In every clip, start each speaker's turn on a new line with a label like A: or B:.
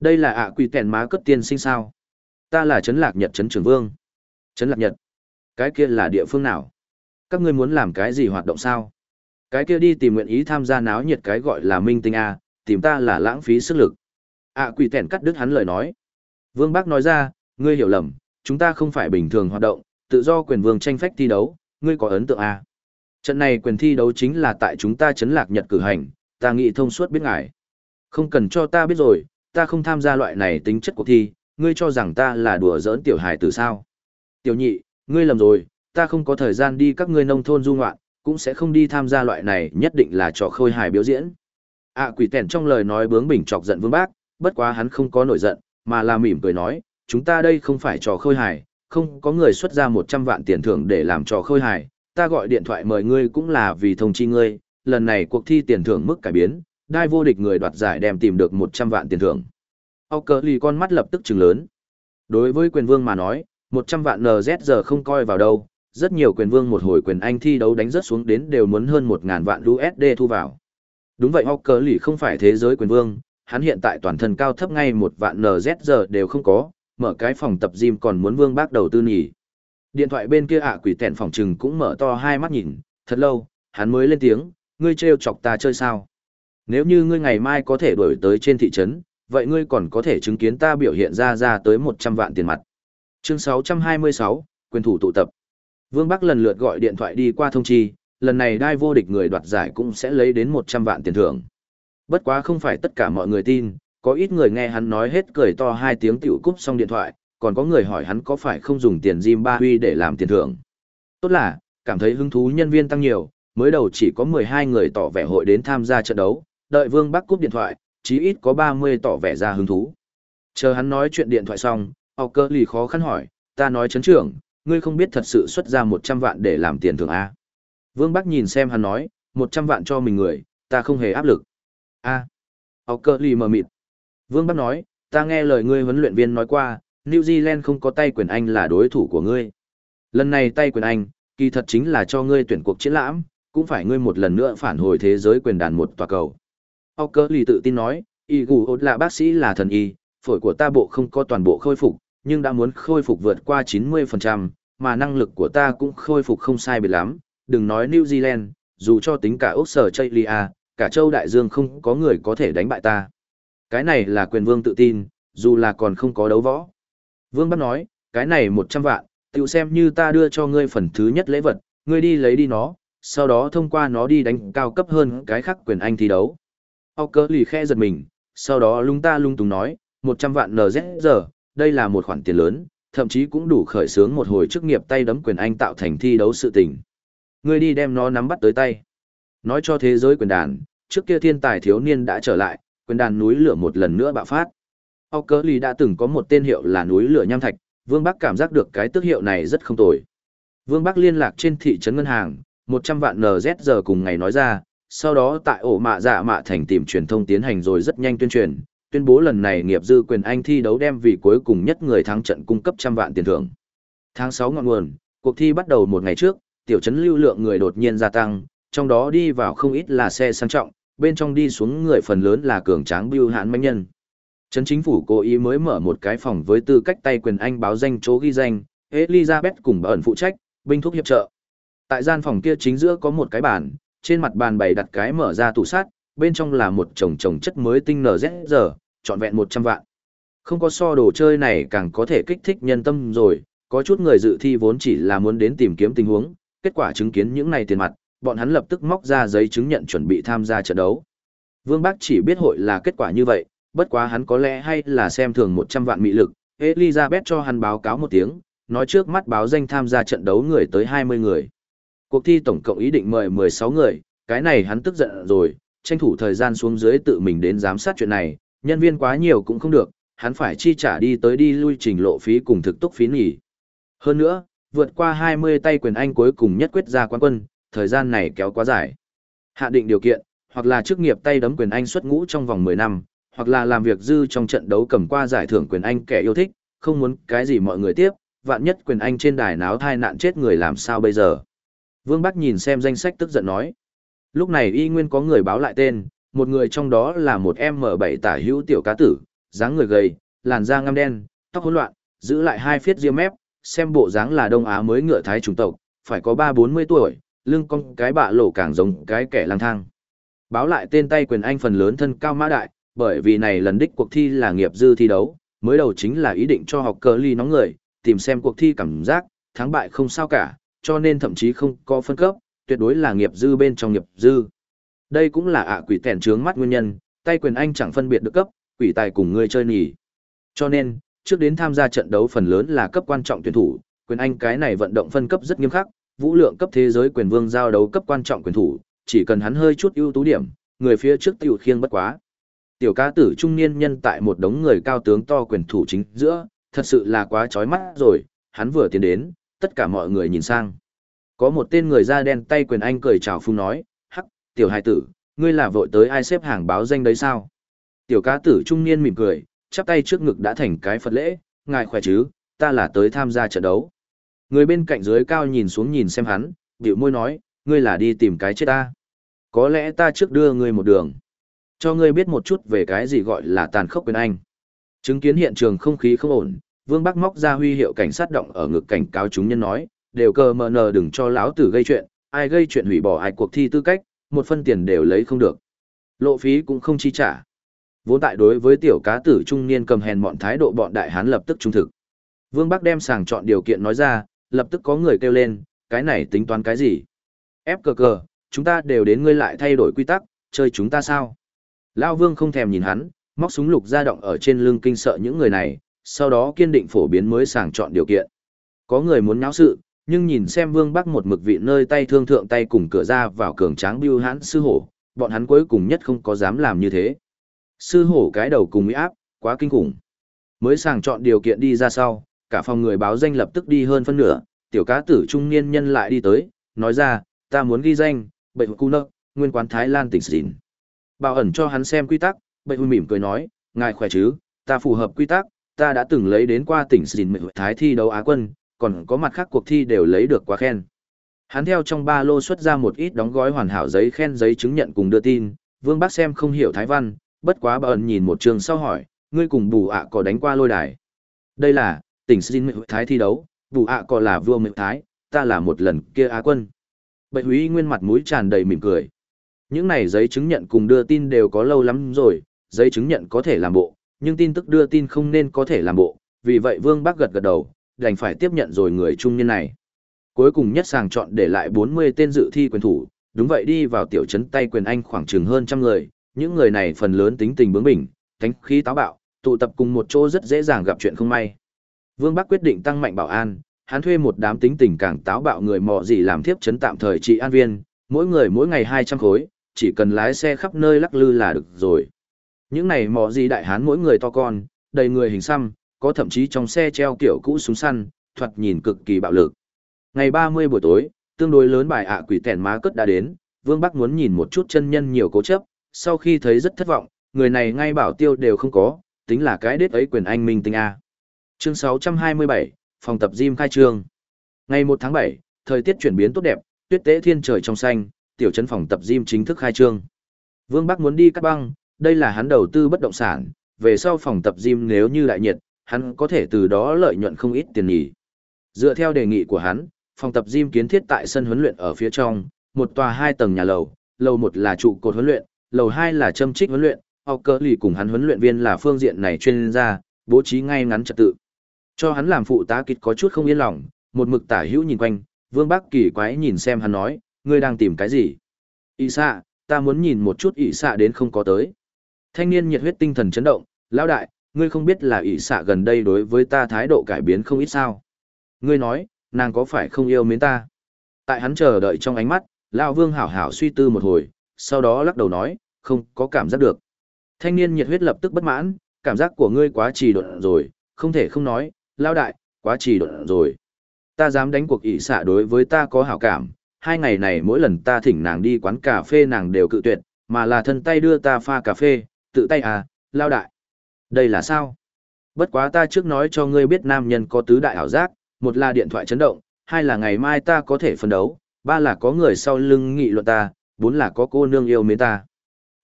A: Đây là ạ quỷ tèn má cất tiên sinh sao? Ta là Trấn Lạc Nhật Trấn Trường Vương. Trấn Lạc Nhật? Cái kia là địa phương nào? Các ngươi muốn làm cái gì hoạt động sao? Cái kia đi tìm nguyện ý tham gia náo nhiệt cái gọi là minh tinh A, tìm ta là lãng phí sức lực. ạ quỷ tèn cắt đứt hắn lời nói. Vương Bác nói ra, ngươi hiểu lầm, chúng ta không phải bình thường hoạt động, tự do quyền vương tranh phách thi đấu, ngươi có ấn tượng A. Trận này quyền thi đấu chính là tại chúng ta Trấn Lạc Nhật cử hành, ta nghĩ thông suốt biết ngài. Không cần cho ta biết rồi, ta không tham gia loại này tính chất cuộc thi, ngươi cho rằng ta là đùa giỡn tiểu hài từ sao. Tiểu nhị, ngươi lầm rồi, ta không có thời gian đi các ngươi nông thôn du ngoạn, cũng sẽ không đi tham gia loại này nhất định là trò khôi hài biểu diễn. À quỷ tèn trong lời nói bướng bỉnh chọc giận vương bác, bất quá hắn không có nổi giận, mà là mỉm cười nói, chúng ta đây không phải trò khôi hài, không có người xuất ra 100 vạn tiền thưởng để làm trò khôi hài, ta gọi điện thoại mời ngươi cũng là vì thông chi ngươi, lần này cuộc thi tiền thưởng mức cải biến, đai vô địch người đoạt giải đem tìm được 100 vạn tiền thưởng. Âu cờ lì con mắt lập tức trừng lớn. Đối với quyền vương mà nói, 100 vạn NZG không coi vào đâu, rất nhiều quyền vương một hồi quyền anh thi đấu đánh rất xuống đến đều muốn hơn 1.000 vạn USD thu vào. Đúng vậy Âu cờ lì không phải thế giới quyền vương, hắn hiện tại toàn thân cao thấp ngay một vạn NZG đều không có, mở cái phòng tập gym còn muốn vương bác đầu tư nhỉ. Điện thoại bên kia ạ quỷ tẹn phòng trừng cũng mở to hai mắt nhìn, thật lâu, hắn mới lên tiếng, ngươi trêu chọc ta chơi sao? Nếu như ngươi ngày mai có thể đổi tới trên thị trấn, vậy ngươi còn có thể chứng kiến ta biểu hiện ra ra tới 100 vạn tiền mặt. Chương 626, quyền thủ tụ tập. Vương Bắc lần lượt gọi điện thoại đi qua thông chi, lần này đai vô địch người đoạt giải cũng sẽ lấy đến 100 vạn tiền thưởng. Bất quá không phải tất cả mọi người tin, có ít người nghe hắn nói hết cười to hai tiếng tiểu cúp xong điện thoại, còn có người hỏi hắn có phải không dùng tiền Jim Ba Huy để làm tiền thưởng. Tốt là, cảm thấy hứng thú nhân viên tăng nhiều, mới đầu chỉ có 12 người tỏ vẻ hội đến tham gia trận đấu, đợi Vương Bắc cúp điện thoại, chí ít có 30 tỏ vẻ ra hứng thú. Chờ hắn nói chuyện điện thoại xong, học cơ lì khó khăn hỏi, ta nói chấn trưởng, ngươi không biết thật sự xuất ra 100 vạn để làm tiền thưởng A. Vương Bắc nhìn xem hắn nói, 100 vạn cho mình người, ta không hề áp lực. A. Học cơ lì mờ mịt. Vương Bắc nói, ta nghe lời ngươi huấn luyện viên nói qua, New Zealand không có tay quyền Anh là đối thủ của ngươi. Lần này tay quyền Anh, kỳ thật chính là cho ngươi tuyển cuộc chiến lãm, cũng phải ngươi một lần nữa phản hồi thế giới quyền đàn một tòa cầu. Âu cơ lì tự tin nói, y gù ốt là bác sĩ là thần y, phổi của ta bộ không có toàn bộ khôi phục, nhưng đã muốn khôi phục vượt qua 90%, mà năng lực của ta cũng khôi phục không sai biệt lắm, đừng nói New Zealand, dù cho tính cả Úc Sở Chaylia, cả châu Đại Dương không có người có thể đánh bại ta. Cái này là quyền vương tự tin, dù là còn không có đấu võ. Vương bắt nói, cái này 100 vạn, tự xem như ta đưa cho ngươi phần thứ nhất lễ vật, ngươi đi lấy đi nó, sau đó thông qua nó đi đánh cao cấp hơn cái khác quyền anh thi đấu. Âu cớ lì khe giật mình, sau đó lung ta lung tung nói, 100 vạn NZ giờ, đây là một khoản tiền lớn, thậm chí cũng đủ khởi xướng một hồi chức nghiệp tay đấm quyền anh tạo thành thi đấu sự tình. Ngươi đi đem nó nắm bắt tới tay. Nói cho thế giới quyền đàn, trước kia thiên tài thiếu niên đã trở lại, quyền đàn núi lửa một lần nữa bạo phát. Âu cớ lì đã từng có một tên hiệu là núi lửa nham thạch, Vương Bắc cảm giác được cái tước hiệu này rất không tồi. Vương Bắc liên lạc trên thị trấn ngân hàng, 100 vạn NZ giờ cùng ngày nói ra, sau đó tại ổ mạ dạ mạ thành tìm truyền thông tiến hành rồi rất nhanh tuyên truyền, tuyên bố lần này nghiệp dư quyền anh thi đấu đem vì cuối cùng nhất người thắng trận cung cấp trăm vạn tiền thưởng. Tháng sáu ngọn nguồn, cuộc thi bắt đầu một ngày trước, tiểu trấn lưu lượng người đột nhiên gia tăng, trong đó đi vào không ít là xe sang trọng, bên trong đi xuống người phần lớn là cường tráng bưu hãn manh nhân. Trấn chính phủ cố ý mới mở một cái phòng với tư cách tay quyền anh báo danh chỗ ghi danh, Elizabeth cùng ẩn phụ trách, binh thuốc hiệp trợ. Tại gian phòng kia chính giữa có một cái bàn, trên mặt bàn bày đặt cái mở ra tủ sát, bên trong là một chồng chồng chất mới tinh nở rẽ giờ, trọn vẹn 100 vạn. Không có so đồ chơi này càng có thể kích thích nhân tâm rồi, có chút người dự thi vốn chỉ là muốn đến tìm kiếm tình huống, kết quả chứng kiến những này tiền mặt, bọn hắn lập tức móc ra giấy chứng nhận chuẩn bị tham gia trận đấu. Vương Bác chỉ biết hội là kết quả như vậy, bất quá hắn có lẽ hay là xem thường 100 vạn mị lực, Elizabeth cho hắn báo cáo một tiếng, nói trước mắt báo danh tham gia trận đấu người tới 20 người. Cuộc thi tổng cộng ý định mời 16 người, cái này hắn tức giận rồi, tranh thủ thời gian xuống dưới tự mình đến giám sát chuyện này, nhân viên quá nhiều cũng không được, hắn phải chi trả đi tới đi lui trình lộ phí cùng thực túc phí nghỉ. Hơn nữa, vượt qua 20 tay quyền Anh cuối cùng nhất quyết ra quán quân, thời gian này kéo quá dài. Hạ định điều kiện, hoặc là chức nghiệp tay đấm quyền Anh xuất ngũ trong vòng 10 năm, hoặc là làm việc dư trong trận đấu cầm qua giải thưởng quyền Anh kẻ yêu thích, không muốn cái gì mọi người tiếp, vạn nhất quyền Anh trên đài náo thai nạn chết người làm sao bây giờ. Vương Bắc nhìn xem danh sách tức giận nói. Lúc này y nguyên có người báo lại tên, một người trong đó là một M7 tả hữu tiểu cá tử, dáng người gầy, làn da ngăm đen, tóc hỗn loạn, giữ lại hai phiết ria mép, xem bộ dáng là Đông Á mới ngựa thái chủng tộc, phải có ba bốn mươi tuổi, lưng cong cái bạ lỗ càng giống cái kẻ lang thang. Báo lại tên tay quyền anh phần lớn thân cao mã đại, bởi vì này lần đích cuộc thi là nghiệp dư thi đấu, mới đầu chính là ý định cho học cờ ly nóng người, tìm xem cuộc thi cảm giác, thắng bại không sao cả, cho nên thậm chí không có phân cấp, tuyệt đối là nghiệp dư bên trong nghiệp dư. Đây cũng là ạ quỷ tèn trướng mắt nguyên nhân, tay quyền anh chẳng phân biệt được cấp, quỷ tài cùng người chơi nhỉ. Cho nên, trước đến tham gia trận đấu phần lớn là cấp quan trọng tuyển thủ, quyền anh cái này vận động phân cấp rất nghiêm khắc, vũ lượng cấp thế giới quyền vương giao đấu cấp quan trọng quyền thủ, chỉ cần hắn hơi chút ưu tú điểm, người phía trước tiểu khiêng bất quá. Tiểu ca tử trung niên nhân tại một đống người cao tướng to quyền thủ chính giữa, thật sự là quá chói mắt rồi, hắn vừa tiến đến, tất cả mọi người nhìn sang. Có một tên người da đen tay quyền anh cười chào phung nói, hắc, tiểu hài tử, ngươi là vội tới ai xếp hàng báo danh đấy sao? Tiểu ca tử trung niên mỉm cười, chắp tay trước ngực đã thành cái Phật lễ, ngài khỏe chứ, ta là tới tham gia trận đấu. Người bên cạnh dưới cao nhìn xuống nhìn xem hắn, biểu môi nói, ngươi là đi tìm cái chết ta. Có lẽ ta trước đưa ngươi một đường. Cho ngươi biết một chút về cái gì gọi là tàn khốc quyền anh. Chứng kiến hiện trường không khí không ổn, Vương Bắc móc ra huy hiệu cảnh sát động ở ngực cảnh cáo chúng nhân nói, đều cờ mờ nờ đừng cho lão tử gây chuyện, ai gây chuyện hủy bỏ ai cuộc thi tư cách, một phân tiền đều lấy không được. Lộ phí cũng không chi trả. Vốn tại đối với tiểu cá tử trung niên cầm hèn mọn thái độ bọn đại hán lập tức trung thực. Vương Bắc đem sàng chọn điều kiện nói ra, lập tức có người kêu lên, cái này tính toán cái gì? Ép cờ cờ, chúng ta đều đến ngươi lại thay đổi quy tắc, chơi chúng ta sao? Lao Vương không thèm nhìn hắn, móc súng lục ra động ở trên lưng kinh sợ những người này, sau đó kiên định phổ biến mới sàng chọn điều kiện. Có người muốn náo sự, nhưng nhìn xem Vương Bắc một mực vị nơi tay thương thượng tay cùng cửa ra vào cường tráng bưu hãn sư hổ, bọn hắn cuối cùng nhất không có dám làm như thế. Sư hổ cái đầu cùng uy áp, quá kinh khủng. Mới sàng chọn điều kiện đi ra sau, cả phòng người báo danh lập tức đi hơn phân nửa, tiểu cá tử trung niên nhân lại đi tới, nói ra, ta muốn ghi danh, bệnh cu nợ, nguyên quán Thái Lan tỉnh Sìn. Bảo ẩn cho hắn xem quy tắc, bệnh mỉm cười nói, ngài khỏe chứ, ta phù hợp quy tắc, ta đã từng lấy đến qua tỉnh Sìn mệnh Thái thi đấu Á quân, còn có mặt khác cuộc thi đều lấy được quá khen. Hắn theo trong ba lô xuất ra một ít đóng gói hoàn hảo giấy khen giấy chứng nhận cùng đưa tin, Vương Bác xem không hiểu Thái văn, bất quá bà ẩn nhìn một trường sau hỏi, ngươi cùng bù ạ có đánh qua lôi đài. Đây là, tỉnh Sìn mệnh Thái thi đấu, bù ạ có là vua mệnh Thái, ta là một lần kia Á quân. Bạch Húy nguyên mặt mũi tràn đầy mỉm cười. Những này giấy chứng nhận cùng đưa tin đều có lâu lắm rồi, giấy chứng nhận có thể làm bộ, nhưng tin tức đưa tin không nên có thể làm bộ, vì vậy Vương Bác gật gật đầu, đành phải tiếp nhận rồi người trung niên này. Cuối cùng nhất sàng chọn để lại 40 tên dự thi quyền thủ, đúng vậy đi vào tiểu trấn tay quyền anh khoảng chừng hơn trăm người, những người này phần lớn tính tình bướng bỉnh, thánh khí táo bạo, tụ tập cùng một chỗ rất dễ dàng gặp chuyện không may. Vương Bắc quyết định tăng mạnh bảo an, hắn thuê một đám tính tình càng táo bạo người mò gì làm thiếp trấn tạm thời trị an viên, mỗi người mỗi ngày 200 khối, chỉ cần lái xe khắp nơi lắc lư là được rồi. Những này mò gì đại hán mỗi người to con, đầy người hình xăm, có thậm chí trong xe treo kiểu cũ súng săn, thoạt nhìn cực kỳ bạo lực. Ngày 30 buổi tối, tương đối lớn bài ạ quỷ tèn má cất đã đến, Vương Bắc muốn nhìn một chút chân nhân nhiều cố chấp, sau khi thấy rất thất vọng, người này ngay bảo tiêu đều không có, tính là cái đết ấy quyền anh minh tinh A. Chương 627, phòng tập gym khai trương. Ngày 1 tháng 7, thời tiết chuyển biến tốt đẹp, tuyết tế thiên trời trong xanh, tiểu trấn phòng tập gym chính thức khai trương. Vương Bắc muốn đi cắt băng, đây là hắn đầu tư bất động sản, về sau phòng tập gym nếu như đại nhiệt, hắn có thể từ đó lợi nhuận không ít tiền nghỉ. Dựa theo đề nghị của hắn, phòng tập gym kiến thiết tại sân huấn luyện ở phía trong, một tòa hai tầng nhà lầu, lầu một là trụ cột huấn luyện, lầu hai là châm trích huấn luyện, học cơ lì cùng hắn huấn luyện viên là phương diện này chuyên gia, bố trí ngay ngắn trật tự. Cho hắn làm phụ tá kịch có chút không yên lòng, một mực tả hữu nhìn quanh, Vương Bắc kỳ quái nhìn xem hắn nói, ngươi đang tìm cái gì? Ý xạ, ta muốn nhìn một chút ý xạ đến không có tới. Thanh niên nhiệt huyết tinh thần chấn động, lão đại, ngươi không biết là ỷ xạ gần đây đối với ta thái độ cải biến không ít sao. Ngươi nói, nàng có phải không yêu mến ta? Tại hắn chờ đợi trong ánh mắt, lão vương hảo hảo suy tư một hồi, sau đó lắc đầu nói, không có cảm giác được. Thanh niên nhiệt huyết lập tức bất mãn, cảm giác của ngươi quá trì độn rồi, không thể không nói, Lão đại, quá trì độn rồi. Ta dám đánh cuộc ỷ xạ đối với ta có hảo cảm, hai ngày này mỗi lần ta thỉnh nàng đi quán cà phê nàng đều cự tuyệt, mà là thân tay đưa ta pha cà phê, tự tay à, lao đại. Đây là sao? Bất quá ta trước nói cho ngươi biết nam nhân có tứ đại ảo giác, một là điện thoại chấn động, hai là ngày mai ta có thể phân đấu, ba là có người sau lưng nghị luận ta, bốn là có cô nương yêu mến ta.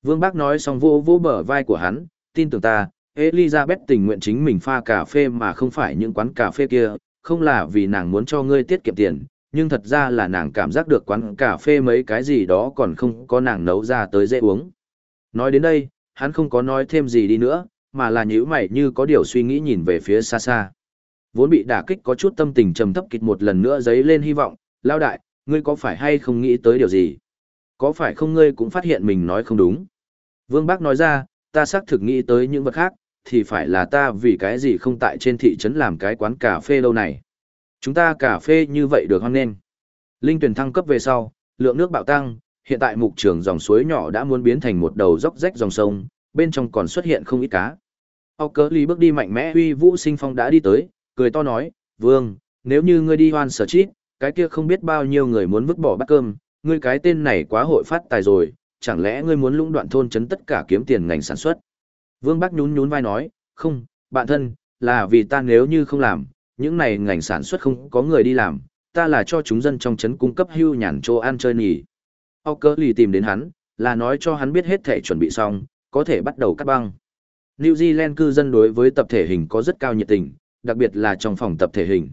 A: Vương Bác nói xong vô vô bờ vai của hắn, tin tưởng ta, Elizabeth tình nguyện chính mình pha cà phê mà không phải những quán cà phê kia, không là vì nàng muốn cho ngươi tiết kiệm tiền, nhưng thật ra là nàng cảm giác được quán cà phê mấy cái gì đó còn không có nàng nấu ra tới dễ uống. Nói đến đây, hắn không có nói thêm gì đi nữa, mà là nhíu mày như có điều suy nghĩ nhìn về phía xa xa. Vốn bị đả kích có chút tâm tình trầm thấp kịch một lần nữa giấy lên hy vọng, lao đại, ngươi có phải hay không nghĩ tới điều gì? Có phải không ngươi cũng phát hiện mình nói không đúng? Vương Bác nói ra, ta xác thực nghĩ tới những vật khác, thì phải là ta vì cái gì không tại trên thị trấn làm cái quán cà phê lâu này. Chúng ta cà phê như vậy được hoan nên? Linh tuyển thăng cấp về sau, lượng nước bạo tăng, hiện tại mục trường dòng suối nhỏ đã muốn biến thành một đầu dốc rách dòng sông, bên trong còn xuất hiện không ít cá. Âu cớ ly bước đi mạnh mẽ huy vũ sinh phong đã đi tới, cười to nói, vương, nếu như ngươi đi hoan sở chít, cái kia không biết bao nhiêu người muốn vứt bỏ bát cơm, ngươi cái tên này quá hội phát tài rồi, chẳng lẽ ngươi muốn lũng đoạn thôn chấn tất cả kiếm tiền ngành sản xuất. Vương Bắc nhún nhún vai nói, không, bạn thân, là vì ta nếu như không làm, những này ngành sản xuất không có người đi làm, ta là cho chúng dân trong chấn cung cấp hưu nhàn chỗ ăn chơi nghỉ. Ốc cơ lì tìm đến hắn, là nói cho hắn biết hết thể chuẩn bị xong, có thể bắt đầu cắt băng. New Zealand cư dân đối với tập thể hình có rất cao nhiệt tình, đặc biệt là trong phòng tập thể hình.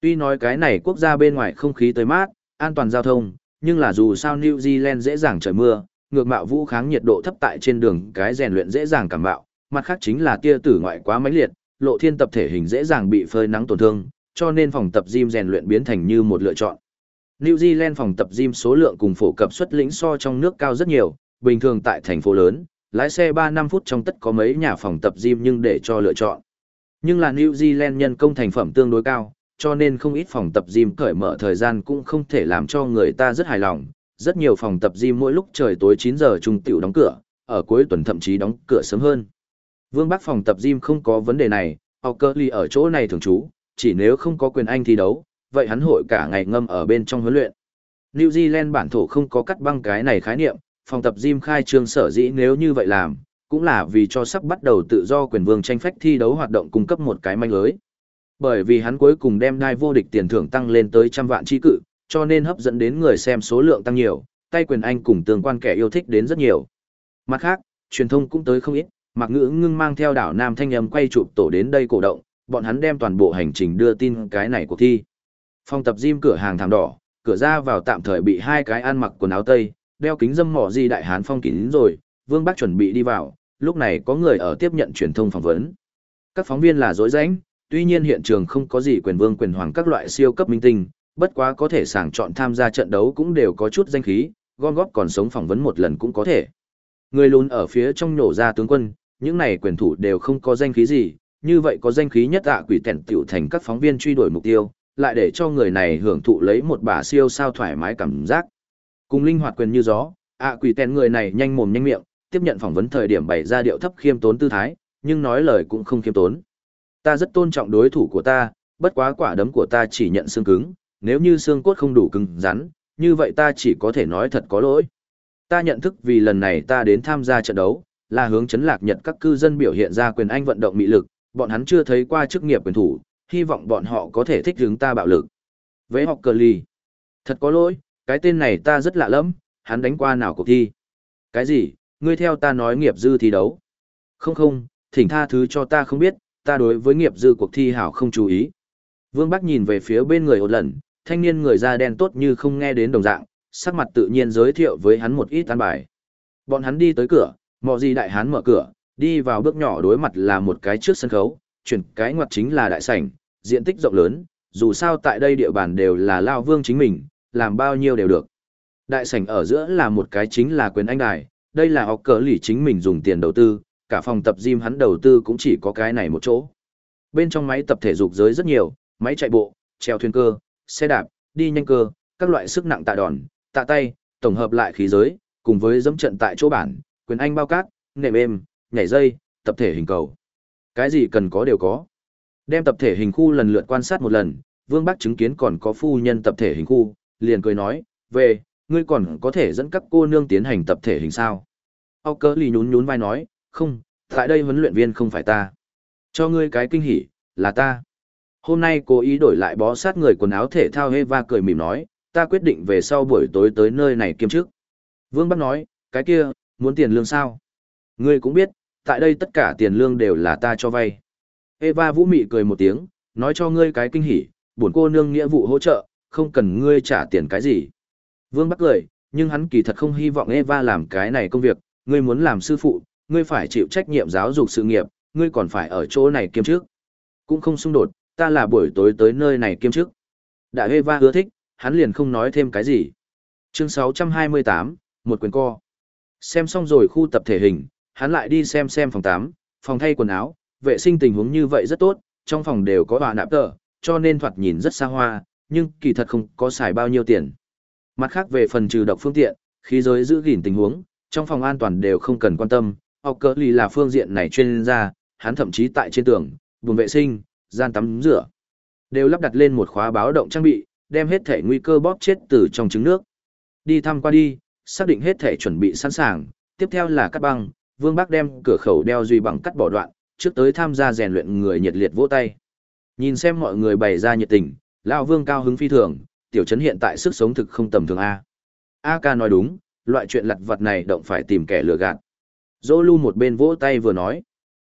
A: Tuy nói cái này quốc gia bên ngoài không khí tới mát, an toàn giao thông, nhưng là dù sao New Zealand dễ dàng trời mưa, ngược mạo vũ kháng nhiệt độ thấp tại trên đường cái rèn luyện dễ dàng cảm bạo, mặt khác chính là tia tử ngoại quá mãnh liệt, lộ thiên tập thể hình dễ dàng bị phơi nắng tổn thương, cho nên phòng tập gym rèn luyện biến thành như một lựa chọn. New Zealand phòng tập gym số lượng cùng phổ cập xuất lĩnh so trong nước cao rất nhiều, bình thường tại thành phố lớn, lái xe 3-5 phút trong tất có mấy nhà phòng tập gym nhưng để cho lựa chọn. Nhưng là New Zealand nhân công thành phẩm tương đối cao, cho nên không ít phòng tập gym cởi mở thời gian cũng không thể làm cho người ta rất hài lòng. Rất nhiều phòng tập gym mỗi lúc trời tối 9 giờ trung tiểu đóng cửa, ở cuối tuần thậm chí đóng cửa sớm hơn. Vương Bắc phòng tập gym không có vấn đề này, Ockerly ở chỗ này thường trú, chỉ nếu không có quyền anh thi đấu, vậy hắn hội cả ngày ngâm ở bên trong huấn luyện. New Zealand bản thổ không có cắt băng cái này khái niệm, phòng tập gym khai trương sở dĩ nếu như vậy làm, cũng là vì cho sắp bắt đầu tự do quyền vương tranh phách thi đấu hoạt động cung cấp một cái manh lưới. Bởi vì hắn cuối cùng đem đai vô địch tiền thưởng tăng lên tới trăm vạn chi cự, cho nên hấp dẫn đến người xem số lượng tăng nhiều, tay quyền anh cùng tương quan kẻ yêu thích đến rất nhiều. Mặt khác, truyền thông cũng tới không ít, Mạc Ngữ ngưng mang theo đảo Nam Thanh Âm quay chụp tổ đến đây cổ động, bọn hắn đem toàn bộ hành trình đưa tin cái này cuộc thi. Phòng tập gym cửa hàng thảm đỏ, cửa ra vào tạm thời bị hai cái ăn mặc quần áo tây, đeo kính dâm mỏ di đại hán phong kín rồi, Vương Bắc chuẩn bị đi vào, lúc này có người ở tiếp nhận truyền thông phỏng vấn. Các phóng viên là dối rãnh, tuy nhiên hiện trường không có gì quyền vương quyền hoàng các loại siêu cấp minh tinh, bất quá có thể sàng chọn tham gia trận đấu cũng đều có chút danh khí, gom góp còn sống phỏng vấn một lần cũng có thể. Người lùn ở phía trong nổ ra tướng quân, những này quyền thủ đều không có danh khí gì, như vậy có danh khí nhất ạ quỷ tèn tiểu thành các phóng viên truy đuổi mục tiêu, lại để cho người này hưởng thụ lấy một bà siêu sao thoải mái cảm giác. Cùng linh hoạt quyền như gió, ạ quỷ tèn người này nhanh mồm nhanh miệng, tiếp nhận phỏng vấn thời điểm bày ra điệu thấp khiêm tốn tư thái, nhưng nói lời cũng không khiêm tốn. Ta rất tôn trọng đối thủ của ta, bất quá quả đấm của ta chỉ nhận xương cứng, nếu như xương cốt không đủ cứng rắn, như vậy ta chỉ có thể nói thật có lỗi. Ta nhận thức vì lần này ta đến tham gia trận đấu, là hướng chấn lạc nhật các cư dân biểu hiện ra quyền anh vận động mị lực, bọn hắn chưa thấy qua chức nghiệp quyền thủ, hy vọng bọn họ có thể thích hướng ta bạo lực. Với học cờ lì, thật có lỗi, cái tên này ta rất lạ lắm, hắn đánh qua nào cuộc thi. Cái gì, ngươi theo ta nói nghiệp dư thi đấu. Không không, thỉnh tha thứ cho ta không biết, ta đối với nghiệp dư cuộc thi hảo không chú ý. Vương Bắc nhìn về phía bên người ột lần, thanh niên người da đen tốt như không nghe đến đồng dạng, sắc mặt tự nhiên giới thiệu với hắn một ít tán bài. Bọn hắn đi tới cửa, mò gì đại hán mở cửa, đi vào bước nhỏ đối mặt là một cái trước sân khấu, chuyển cái ngoặt chính là đại sảnh, diện tích rộng lớn, dù sao tại đây địa bàn đều là lao vương chính mình, làm bao nhiêu đều được. Đại sảnh ở giữa là một cái chính là quyền anh đài, đây là học cờ lì chính mình dùng tiền đầu tư, cả phòng tập gym hắn đầu tư cũng chỉ có cái này một chỗ. Bên trong máy tập thể dục giới rất nhiều, máy chạy bộ, treo thuyền cơ, xe đạp, đi nhanh cơ, các loại sức nặng tạ đòn, tạ tay, tổng hợp lại khí giới, cùng với dẫm trận tại chỗ bản, quyền anh bao cát, nệm êm, nhảy dây, tập thể hình cầu. Cái gì cần có đều có. Đem tập thể hình khu lần lượt quan sát một lần, Vương Bắc chứng kiến còn có phu nhân tập thể hình khu, liền cười nói, về, ngươi còn có thể dẫn các cô nương tiến hành tập thể hình sao. Âu cớ lì nhún nhún vai nói, không, tại đây huấn luyện viên không phải ta. Cho ngươi cái kinh hỉ, là ta. Hôm nay cố ý đổi lại bó sát người quần áo thể thao Eva cười mỉm nói, ta quyết định về sau buổi tối tới nơi này kiêm chức. Vương Bắc nói, cái kia, muốn tiền lương sao? Ngươi cũng biết, Tại đây tất cả tiền lương đều là ta cho vay. Eva Vũ Mị cười một tiếng, nói cho ngươi cái kinh hỉ, buồn cô nương nghĩa vụ hỗ trợ, không cần ngươi trả tiền cái gì. Vương Bắc cười, nhưng hắn kỳ thật không hy vọng Eva làm cái này công việc, ngươi muốn làm sư phụ, ngươi phải chịu trách nhiệm giáo dục sự nghiệp, ngươi còn phải ở chỗ này kiêm trước. Cũng không xung đột, ta là buổi tối tới nơi này kiêm trước. Đã Eva hứa thích, hắn liền không nói thêm cái gì. Chương 628, một quyền co. Xem xong rồi khu tập thể hình, hắn lại đi xem xem phòng 8, phòng thay quần áo, vệ sinh tình huống như vậy rất tốt, trong phòng đều có bà nạp tờ, cho nên thoạt nhìn rất xa hoa, nhưng kỳ thật không có xài bao nhiêu tiền. Mặt khác về phần trừ độc phương tiện, khí giới giữ gìn tình huống, trong phòng an toàn đều không cần quan tâm, học cỡ lì là phương diện này chuyên gia, hắn thậm chí tại trên tường, buồng vệ sinh, gian tắm rửa, đều lắp đặt lên một khóa báo động trang bị, đem hết thể nguy cơ bóp chết từ trong trứng nước. Đi thăm qua đi, xác định hết thể chuẩn bị sẵn sàng, tiếp theo là cắt băng, Vương Bắc đem cửa khẩu đeo duy bằng cắt bỏ đoạn, trước tới tham gia rèn luyện người nhiệt liệt vỗ tay. Nhìn xem mọi người bày ra nhiệt tình, lão Vương cao hứng phi thường, tiểu trấn hiện tại sức sống thực không tầm thường a. A ca nói đúng, loại chuyện lặt vặt này động phải tìm kẻ lừa gạt. Dô Lu một bên vỗ tay vừa nói.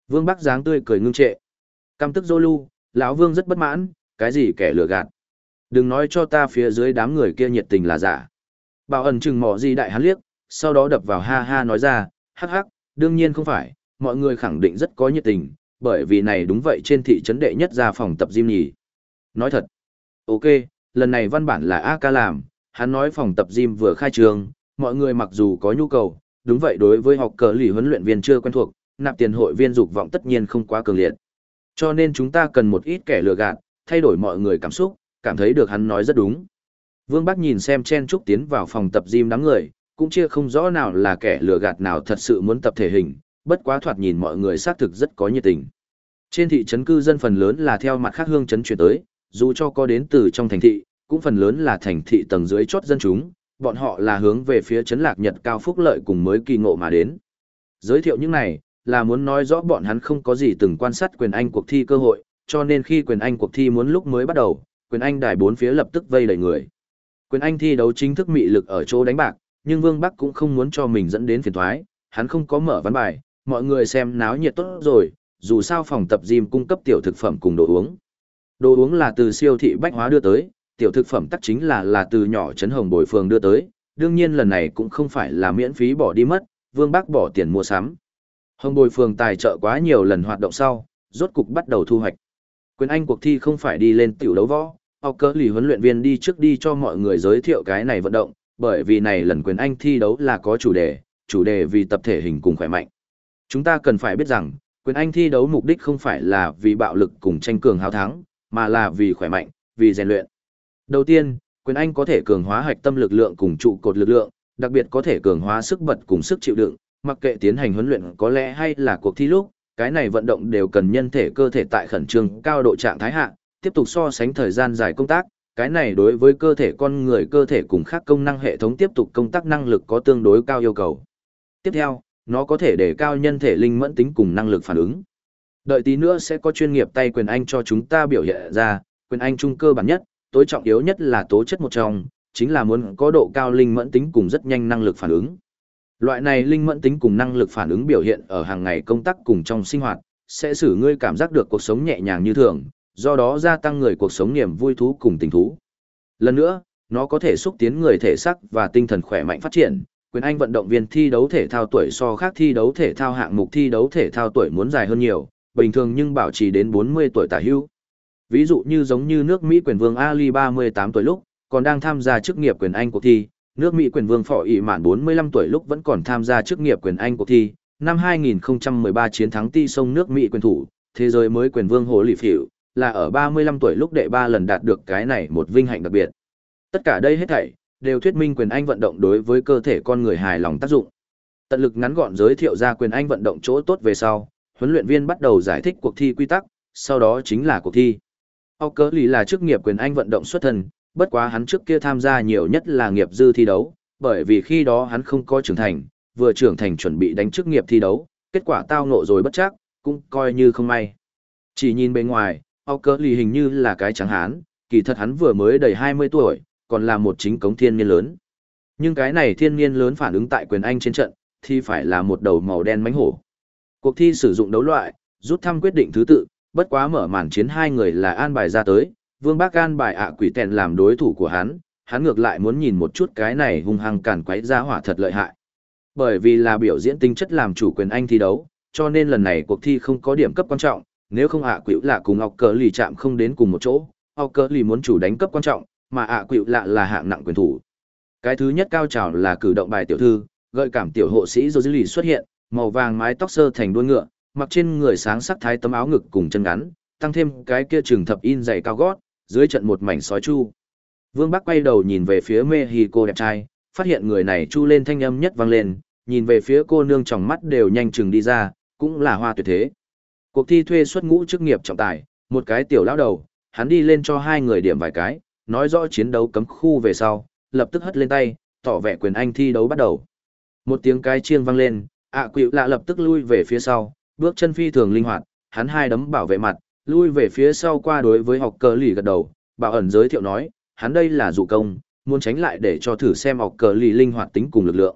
A: Vương Bắc dáng tươi cười ngưng trệ. Căm tức Dô Lu, lão Vương rất bất mãn, cái gì kẻ lừa gạt. Đừng nói cho ta phía dưới đám người kia nhiệt tình là giả. Bảo ẩn chừng mỏ gì đại hắn liếc, sau đó đập vào ha ha nói ra, hắc hắc, đương nhiên không phải, mọi người khẳng định rất có nhiệt tình, bởi vì này đúng vậy trên thị trấn đệ nhất ra phòng tập gym nhỉ. Nói thật. Ok, lần này văn bản là AK làm, hắn nói phòng tập gym vừa khai trường, mọi người mặc dù có nhu cầu, đúng vậy đối với học cờ lì huấn luyện viên chưa quen thuộc, nạp tiền hội viên dục vọng tất nhiên không quá cường liệt. Cho nên chúng ta cần một ít kẻ lừa gạt, thay đổi mọi người cảm xúc, cảm thấy được hắn nói rất đúng. Vương Bắc nhìn xem chen trúc tiến vào phòng tập gym đám người, cũng chia không rõ nào là kẻ lừa gạt nào thật sự muốn tập thể hình, bất quá thoạt nhìn mọi người xác thực rất có nhiệt tình. Trên thị trấn cư dân phần lớn là theo mặt khác hương trấn chuyển tới, dù cho có đến từ trong thành thị, cũng phần lớn là thành thị tầng dưới chốt dân chúng, bọn họ là hướng về phía trấn lạc nhật cao phúc lợi cùng mới kỳ ngộ mà đến. Giới thiệu những này, là muốn nói rõ bọn hắn không có gì từng quan sát quyền anh cuộc thi cơ hội, cho nên khi quyền anh cuộc thi muốn lúc mới bắt đầu, quyền anh đài bốn phía lập tức vây đầy người. Quyền anh thi đấu chính thức mị lực ở chỗ đánh bạc, nhưng Vương Bắc cũng không muốn cho mình dẫn đến phiền thoái, hắn không có mở ván bài, mọi người xem náo nhiệt tốt rồi, dù sao phòng tập gym cung cấp tiểu thực phẩm cùng đồ uống. Đồ uống là từ siêu thị bách hóa đưa tới, tiểu thực phẩm tắc chính là là từ nhỏ trấn hồng bồi phường đưa tới, đương nhiên lần này cũng không phải là miễn phí bỏ đi mất, Vương bác bỏ tiền mua sắm. Hồng bồi phường tài trợ quá nhiều lần hoạt động sau, rốt cục bắt đầu thu hoạch. Quyền Anh cuộc thi không phải đi lên tiểu đấu võ, học cỡ lì huấn luyện viên đi trước đi cho mọi người giới thiệu cái này vận động, bởi vì này lần quyền Anh thi đấu là có chủ đề, chủ đề vì tập thể hình cùng khỏe mạnh. Chúng ta cần phải biết rằng, quyền Anh thi đấu mục đích không phải là vì bạo lực cùng tranh cường hào thắng, mà là vì khỏe mạnh, vì rèn luyện. Đầu tiên, quyền Anh có thể cường hóa hạch tâm lực lượng cùng trụ cột lực lượng, đặc biệt có thể cường hóa sức bật cùng sức chịu đựng, mặc kệ tiến hành huấn luyện có lẽ hay là cuộc thi lúc, cái này vận động đều cần nhân thể cơ thể tại khẩn trương cao độ trạng thái hạ, tiếp tục so sánh thời gian dài công tác, cái này đối với cơ thể con người cơ thể cùng khác công năng hệ thống tiếp tục công tác năng lực có tương đối cao yêu cầu. Tiếp theo, nó có thể để cao nhân thể linh mẫn tính cùng năng lực phản ứng. Đợi tí nữa sẽ có chuyên nghiệp tay quyền anh cho chúng ta biểu hiện ra, quyền anh trung cơ bản nhất, tối trọng yếu nhất là tố chất một trong, chính là muốn có độ cao linh mẫn tính cùng rất nhanh năng lực phản ứng. Loại này linh mẫn tính cùng năng lực phản ứng biểu hiện ở hàng ngày công tác cùng trong sinh hoạt, sẽ xử ngươi cảm giác được cuộc sống nhẹ nhàng như thường, do đó gia tăng người cuộc sống niềm vui thú cùng tình thú. Lần nữa, nó có thể xúc tiến người thể sắc và tinh thần khỏe mạnh phát triển. Quyền Anh vận động viên thi đấu thể thao tuổi so khác thi đấu thể thao hạng mục thi đấu thể thao tuổi muốn dài hơn nhiều, bình thường nhưng bảo trì đến 40 tuổi tả hưu. Ví dụ như giống như nước Mỹ quyền vương Ali 38 tuổi lúc, còn đang tham gia chức nghiệp quyền Anh cuộc thi, nước Mỹ quyền vương Phỏ ỉ mạn 45 tuổi lúc vẫn còn tham gia chức nghiệp quyền Anh cuộc thi, năm 2013 chiến thắng ti sông nước Mỹ quyền thủ, thế giới mới quyền vương Hồ Lị Phỉu, là ở 35 tuổi lúc đệ ba lần đạt được cái này một vinh hạnh đặc biệt. Tất cả đây hết thảy, đều thuyết minh quyền Anh vận động đối với cơ thể con người hài lòng tác dụng. Tận lực ngắn gọn giới thiệu ra quyền Anh vận động chỗ tốt về sau, huấn luyện viên bắt đầu giải thích cuộc thi quy tắc, sau đó chính là cuộc thi. Âu cớ lý là chức nghiệp quyền Anh vận động xuất thân, bất quá hắn trước kia tham gia nhiều nhất là nghiệp dư thi đấu, bởi vì khi đó hắn không có trưởng thành, vừa trưởng thành chuẩn bị đánh chức nghiệp thi đấu, kết quả tao ngộ rồi bất chắc, cũng coi như không may. Chỉ nhìn bên ngoài, Âu cớ lý hình như là cái trắng hán, kỳ thật hắn vừa mới đầy 20 tuổi, còn là một chính cống thiên niên lớn. Nhưng cái này thiên niên lớn phản ứng tại quyền anh trên trận, thì phải là một đầu màu đen mánh hổ. Cuộc thi sử dụng đấu loại, rút thăm quyết định thứ tự, bất quá mở màn chiến hai người là an bài ra tới, Vương Bác an bài ạ quỷ tèn làm đối thủ của hắn, hắn ngược lại muốn nhìn một chút cái này hung hăng cản quấy ra hỏa thật lợi hại. Bởi vì là biểu diễn tinh chất làm chủ quyền anh thi đấu, cho nên lần này cuộc thi không có điểm cấp quan trọng, nếu không ạ quỷ là cùng ngọc cờ lì chạm không đến cùng một chỗ, ngọc cờ lì muốn chủ đánh cấp quan trọng, mà ạ quỷ lạ là hạng nặng quyền thủ. Cái thứ nhất cao trào là cử động bài tiểu thư, gợi cảm tiểu hộ sĩ dô dư lì xuất hiện, màu vàng mái tóc sơ thành đuôi ngựa, mặc trên người sáng sắc thái tấm áo ngực cùng chân ngắn, tăng thêm cái kia trường thập in dày cao gót, dưới trận một mảnh sói chu. Vương Bắc quay đầu nhìn về phía Mexico đẹp trai, phát hiện người này chu lên thanh âm nhất vang lên, nhìn về phía cô nương trong mắt đều nhanh chừng đi ra, cũng là hoa tuyệt thế. Cuộc thi thuê xuất ngũ chức nghiệp trọng tài, một cái tiểu lão đầu, hắn đi lên cho hai người điểm vài cái, nói rõ chiến đấu cấm khu về sau, lập tức hất lên tay, tỏ vẻ quyền anh thi đấu bắt đầu. Một tiếng cái chiêng vang lên, ạ à, quỵu lạ lập tức lui về phía sau, bước chân phi thường linh hoạt, hắn hai đấm bảo vệ mặt, lui về phía sau qua đối với học cờ lì gật đầu, bảo ẩn giới thiệu nói, hắn đây là dụ công, muốn tránh lại để cho thử xem học cờ lì linh hoạt tính cùng lực lượng.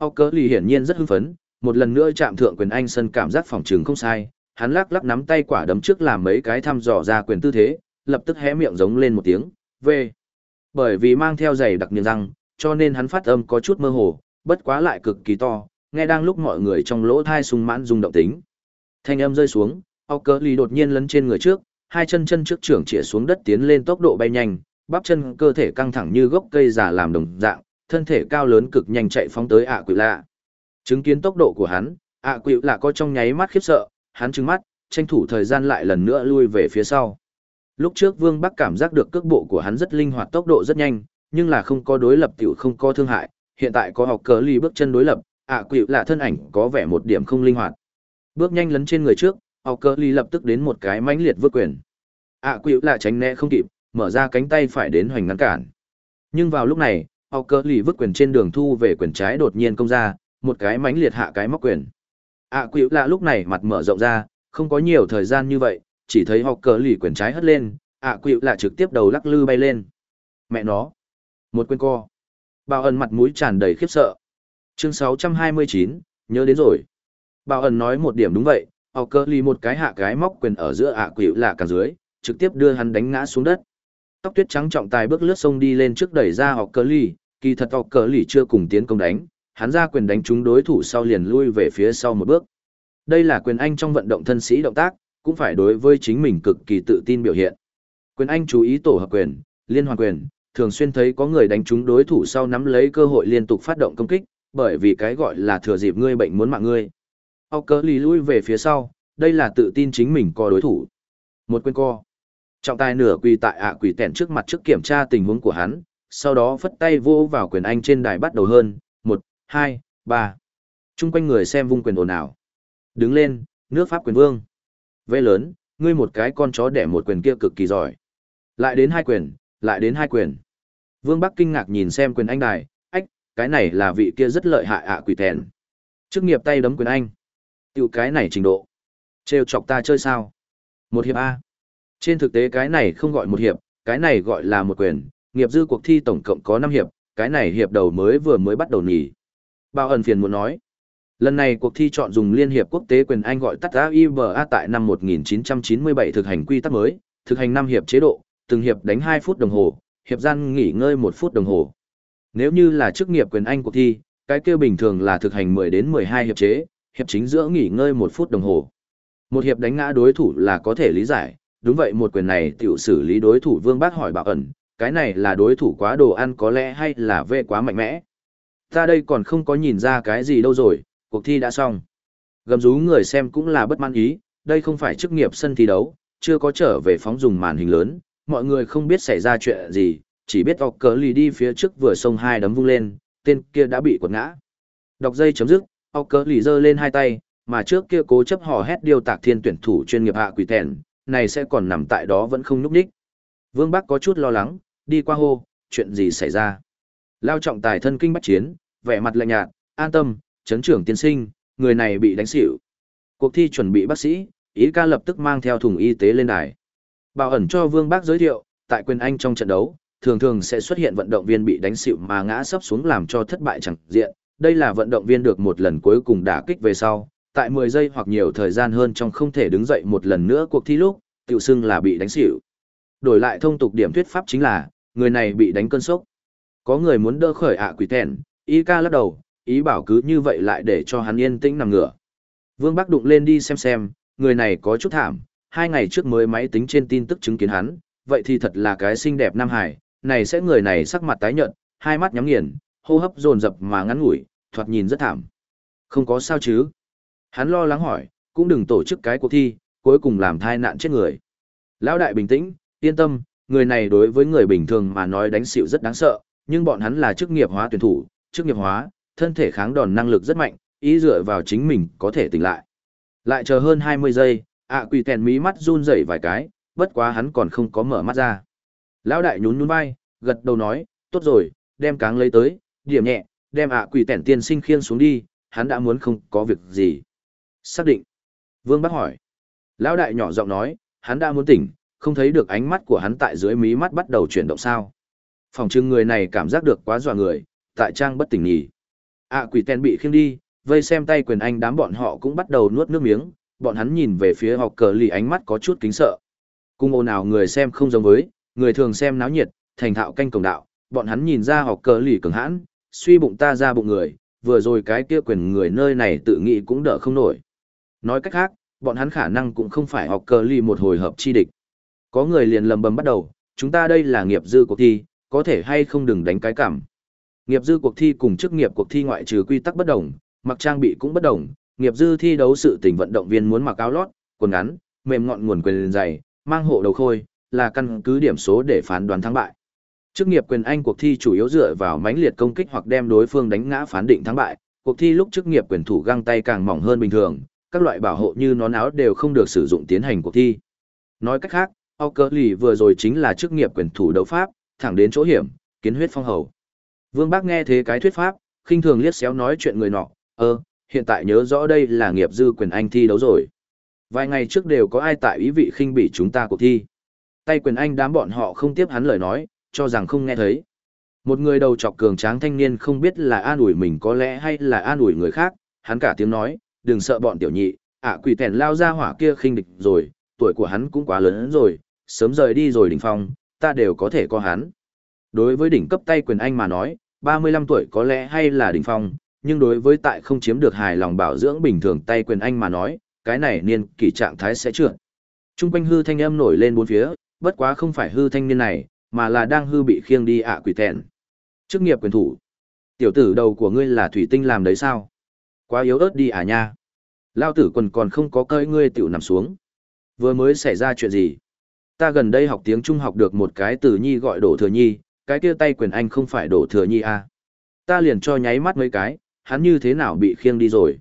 A: Học cờ lì hiển nhiên rất hưng phấn, một lần nữa chạm thượng quyền anh sân cảm giác phòng trường không sai, hắn lắc lắc nắm tay quả đấm trước làm mấy cái thăm dò ra quyền tư thế, lập tức hé miệng giống lên một tiếng, v. Bởi vì mang theo giày đặc niềm răng, cho nên hắn phát âm có chút mơ hồ, bất quá lại cực kỳ to, nghe đang lúc mọi người trong lỗ thai sung mãn rung động tính. Thanh âm rơi xuống, ọc cỡ lì đột nhiên lấn trên người trước, hai chân chân trước trưởng chĩa xuống đất tiến lên tốc độ bay nhanh, bắp chân cơ thể căng thẳng như gốc cây giả làm đồng dạng, thân thể cao lớn cực nhanh chạy phóng tới ạ quỷ lạ. Chứng kiến tốc độ của hắn, ạ quỷ lạ có trong nháy mắt khiếp sợ, hắn trừng mắt, tranh thủ thời gian lại lần nữa lui về phía sau. Lúc trước Vương Bắc cảm giác được cước bộ của hắn rất linh hoạt tốc độ rất nhanh, nhưng là không có đối lập tiểu không có thương hại, hiện tại có học cờ ly bước chân đối lập, ạ à, quỵu là thân ảnh có vẻ một điểm không linh hoạt. Bước nhanh lấn trên người trước, học cờ ly lập tức đến một cái mãnh liệt vượt quyền. ạ à, quỵu là tránh né không kịp, mở ra cánh tay phải đến hoành ngăn cản. Nhưng vào lúc này, học cờ ly vứt quyền trên đường thu về quyền trái đột nhiên công ra, một cái mãnh liệt hạ cái móc quyền. ạ à, quỵu là lúc này mặt mở rộng ra, không có nhiều thời gian như vậy, chỉ thấy học cờ lì quyền trái hất lên, ạ quỵu là trực tiếp đầu lắc lư bay lên. Mẹ nó, một quên co. Bảo ẩn mặt mũi tràn đầy khiếp sợ. Chương 629, nhớ đến rồi. Bảo ẩn nói một điểm đúng vậy, họ cờ lì một cái hạ cái móc quyền ở giữa ạ à quỷ lạ cả dưới, trực tiếp đưa hắn đánh ngã xuống đất. Tóc tuyết trắng trọng tài bước lướt sông đi lên trước đẩy ra học cờ lì, kỳ thật học cờ lì chưa cùng tiến công đánh, hắn ra quyền đánh trúng đối thủ sau liền lui về phía sau một bước. Đây là quyền anh trong vận động thân sĩ động tác, cũng phải đối với chính mình cực kỳ tự tin biểu hiện. Quyền anh chú ý tổ hợp quyền, liên hoàn quyền, thường xuyên thấy có người đánh trúng đối thủ sau nắm lấy cơ hội liên tục phát động công kích, bởi vì cái gọi là thừa dịp ngươi bệnh muốn mạng ngươi. Âu cớ lì lui về phía sau, đây là tự tin chính mình co đối thủ. Một quyền co. Trọng tài nửa quỳ tại ạ quỷ tẹn trước mặt trước kiểm tra tình huống của hắn, sau đó phất tay vô vào quyền anh trên đài bắt đầu hơn, một, hai, ba. Trung quanh người xem vung quyền ồn ào. Đứng lên, nước Pháp quyền vương. Vê lớn, ngươi một cái con chó đẻ một quyền kia cực kỳ giỏi. Lại đến hai quyền, lại đến hai quyền. Vương Bắc kinh ngạc nhìn xem quyền anh đài, ách, cái này là vị kia rất lợi hại ạ quỷ thèn. Chức nghiệp tay đấm quyền anh. Tiểu cái này trình độ. Trêu chọc ta chơi sao? Một hiệp A. Trên thực tế cái này không gọi một hiệp, cái này gọi là một quyền, nghiệp dư cuộc thi tổng cộng có 5 hiệp, cái này hiệp đầu mới vừa mới bắt đầu nhỉ. Bao ẩn phiền muốn nói. Lần này cuộc thi chọn dùng Liên hiệp quốc tế quyền Anh gọi tắt AIBA tại năm 1997 thực hành quy tắc mới, thực hành 5 hiệp chế độ, từng hiệp đánh 2 phút đồng hồ, hiệp gian nghỉ ngơi 1 phút đồng hồ. Nếu như là chức nghiệp quyền Anh cuộc thi, cái kia bình thường là thực hành 10 đến 12 hiệp chế, hiệp chính giữa nghỉ ngơi 1 phút đồng hồ. Một hiệp đánh ngã đối thủ là có thể lý giải, đúng vậy một quyền này tiểu xử lý đối thủ Vương Bác hỏi bảo ẩn, cái này là đối thủ quá đồ ăn có lẽ hay là vệ quá mạnh mẽ. Ta đây còn không có nhìn ra cái gì đâu rồi, cuộc thi đã xong. Gầm rú người xem cũng là bất mãn ý, đây không phải chức nghiệp sân thi đấu, chưa có trở về phóng dùng màn hình lớn, mọi người không biết xảy ra chuyện gì, chỉ biết ọc cờ lì đi phía trước vừa xông hai đấm vung lên, tên kia đã bị quật ngã. Đọc dây chấm dứt, ọc cờ lì giơ lên hai tay, mà trước kia cố chấp hò hét điều tạc thiên tuyển thủ chuyên nghiệp hạ quỷ thèn này sẽ còn nằm tại đó vẫn không nhúc đích. Vương Bắc có chút lo lắng, đi qua hô, chuyện gì xảy ra. Lao trọng tài thân kinh bắt chiến, vẻ mặt lạnh nhạt, an tâm, chấn trưởng tiên sinh, người này bị đánh xỉu. Cuộc thi chuẩn bị bác sĩ, ý ca lập tức mang theo thùng y tế lên đài. Bảo ẩn cho Vương Bác giới thiệu, tại quyền Anh trong trận đấu, thường thường sẽ xuất hiện vận động viên bị đánh xỉu mà ngã sấp xuống làm cho thất bại chẳng diện. Đây là vận động viên được một lần cuối cùng đả kích về sau, Tại 10 giây hoặc nhiều thời gian hơn trong không thể đứng dậy một lần nữa cuộc thi lúc, tiểu xưng là bị đánh xỉu. Đổi lại thông tục điểm thuyết pháp chính là, người này bị đánh cơn sốc. Có người muốn đỡ khởi ạ quỷ tèn, y ca lắc đầu, ý bảo cứ như vậy lại để cho hắn yên tĩnh nằm ngửa. Vương Bắc đụng lên đi xem xem, người này có chút thảm, hai ngày trước mới máy tính trên tin tức chứng kiến hắn, vậy thì thật là cái xinh đẹp Nam Hải, này sẽ người này sắc mặt tái nhợt, hai mắt nhắm nghiền, hô hấp dồn dập mà ngắn ngủi, thoạt nhìn rất thảm. Không có sao chứ? Hắn lo lắng hỏi, cũng đừng tổ chức cái cuộc thi, cuối cùng làm thai nạn chết người. Lão đại bình tĩnh, yên tâm, người này đối với người bình thường mà nói đánh xỉu rất đáng sợ, nhưng bọn hắn là chức nghiệp hóa tuyển thủ, chức nghiệp hóa, thân thể kháng đòn năng lực rất mạnh, ý dựa vào chính mình có thể tỉnh lại. Lại chờ hơn 20 giây, ạ quỷ tèn mí mắt run rẩy vài cái, bất quá hắn còn không có mở mắt ra. Lão đại nhún nhún vai, gật đầu nói, tốt rồi, đem cáng lấy tới, điểm nhẹ, đem ạ quỷ tèn tiên sinh khiên xuống đi, hắn đã muốn không có việc gì. Xác định. Vương bác hỏi. Lão đại nhỏ giọng nói, hắn đã muốn tỉnh, không thấy được ánh mắt của hắn tại dưới mí mắt bắt đầu chuyển động sao. Phòng trưng người này cảm giác được quá dọa người, tại trang bất tỉnh nhỉ ạ quỷ tèn bị khiêng đi, vây xem tay quyền anh đám bọn họ cũng bắt đầu nuốt nước miếng, bọn hắn nhìn về phía học cờ lì ánh mắt có chút kính sợ. Cung ồn nào người xem không giống với, người thường xem náo nhiệt, thành thạo canh cổng đạo, bọn hắn nhìn ra học cờ lì cường hãn, suy bụng ta ra bụng người, vừa rồi cái kia quyền người nơi này tự nghĩ cũng đỡ không nổi. Nói cách khác, bọn hắn khả năng cũng không phải học cờ lì một hồi hợp chi địch. Có người liền lầm bầm bắt đầu, chúng ta đây là nghiệp dư cuộc thi, có thể hay không đừng đánh cái cảm. Nghiệp dư cuộc thi cùng chức nghiệp cuộc thi ngoại trừ quy tắc bất đồng, mặc trang bị cũng bất đồng, nghiệp dư thi đấu sự tình vận động viên muốn mặc áo lót, quần ngắn, mềm ngọn nguồn quyền dày, mang hộ đầu khôi, là căn cứ điểm số để phán đoán thắng bại. Chức nghiệp quyền Anh cuộc thi chủ yếu dựa vào mãnh liệt công kích hoặc đem đối phương đánh ngã phán định thắng bại. Cuộc thi lúc chức nghiệp quyền thủ găng tay càng mỏng hơn bình thường, các loại bảo hộ như nón áo đều không được sử dụng tiến hành cuộc thi. Nói cách khác, Ockerly vừa rồi chính là chức nghiệp quyền thủ đấu pháp, thẳng đến chỗ hiểm, kiến huyết phong hầu. Vương Bác nghe thế cái thuyết pháp, khinh thường liếc xéo nói chuyện người nọ, ơ, hiện tại nhớ rõ đây là nghiệp dư quyền anh thi đấu rồi. Vài ngày trước đều có ai tại ý vị khinh bị chúng ta cuộc thi. Tay quyền anh đám bọn họ không tiếp hắn lời nói, cho rằng không nghe thấy. Một người đầu chọc cường tráng thanh niên không biết là an ủi mình có lẽ hay là an ủi người khác, hắn cả tiếng nói, đừng sợ bọn tiểu nhị, ạ quỷ tèn lao ra hỏa kia khinh địch rồi, tuổi của hắn cũng quá lớn rồi, sớm rời đi rồi đỉnh phong, ta đều có thể có hắn. Đối với đỉnh cấp tay quyền anh mà nói, 35 tuổi có lẽ hay là đỉnh phong, nhưng đối với tại không chiếm được hài lòng bảo dưỡng bình thường tay quyền anh mà nói, cái này niên kỳ trạng thái sẽ trượt. Trung quanh hư thanh âm nổi lên bốn phía, bất quá không phải hư thanh niên này, mà là đang hư bị khiêng đi ạ quỷ tẹn. Chức nghiệp quyền thủ. Tiểu tử đầu của ngươi là thủy tinh làm đấy sao? Quá yếu ớt đi à nha. Lao tử quần còn không có cơi ngươi tiểu nằm xuống. Vừa mới xảy ra chuyện gì? Ta gần đây học tiếng Trung học được một cái từ nhi gọi đổ thừa nhi, cái kia tay quyền anh không phải đổ thừa nhi à. Ta liền cho nháy mắt mấy cái, hắn như thế nào bị khiêng đi rồi.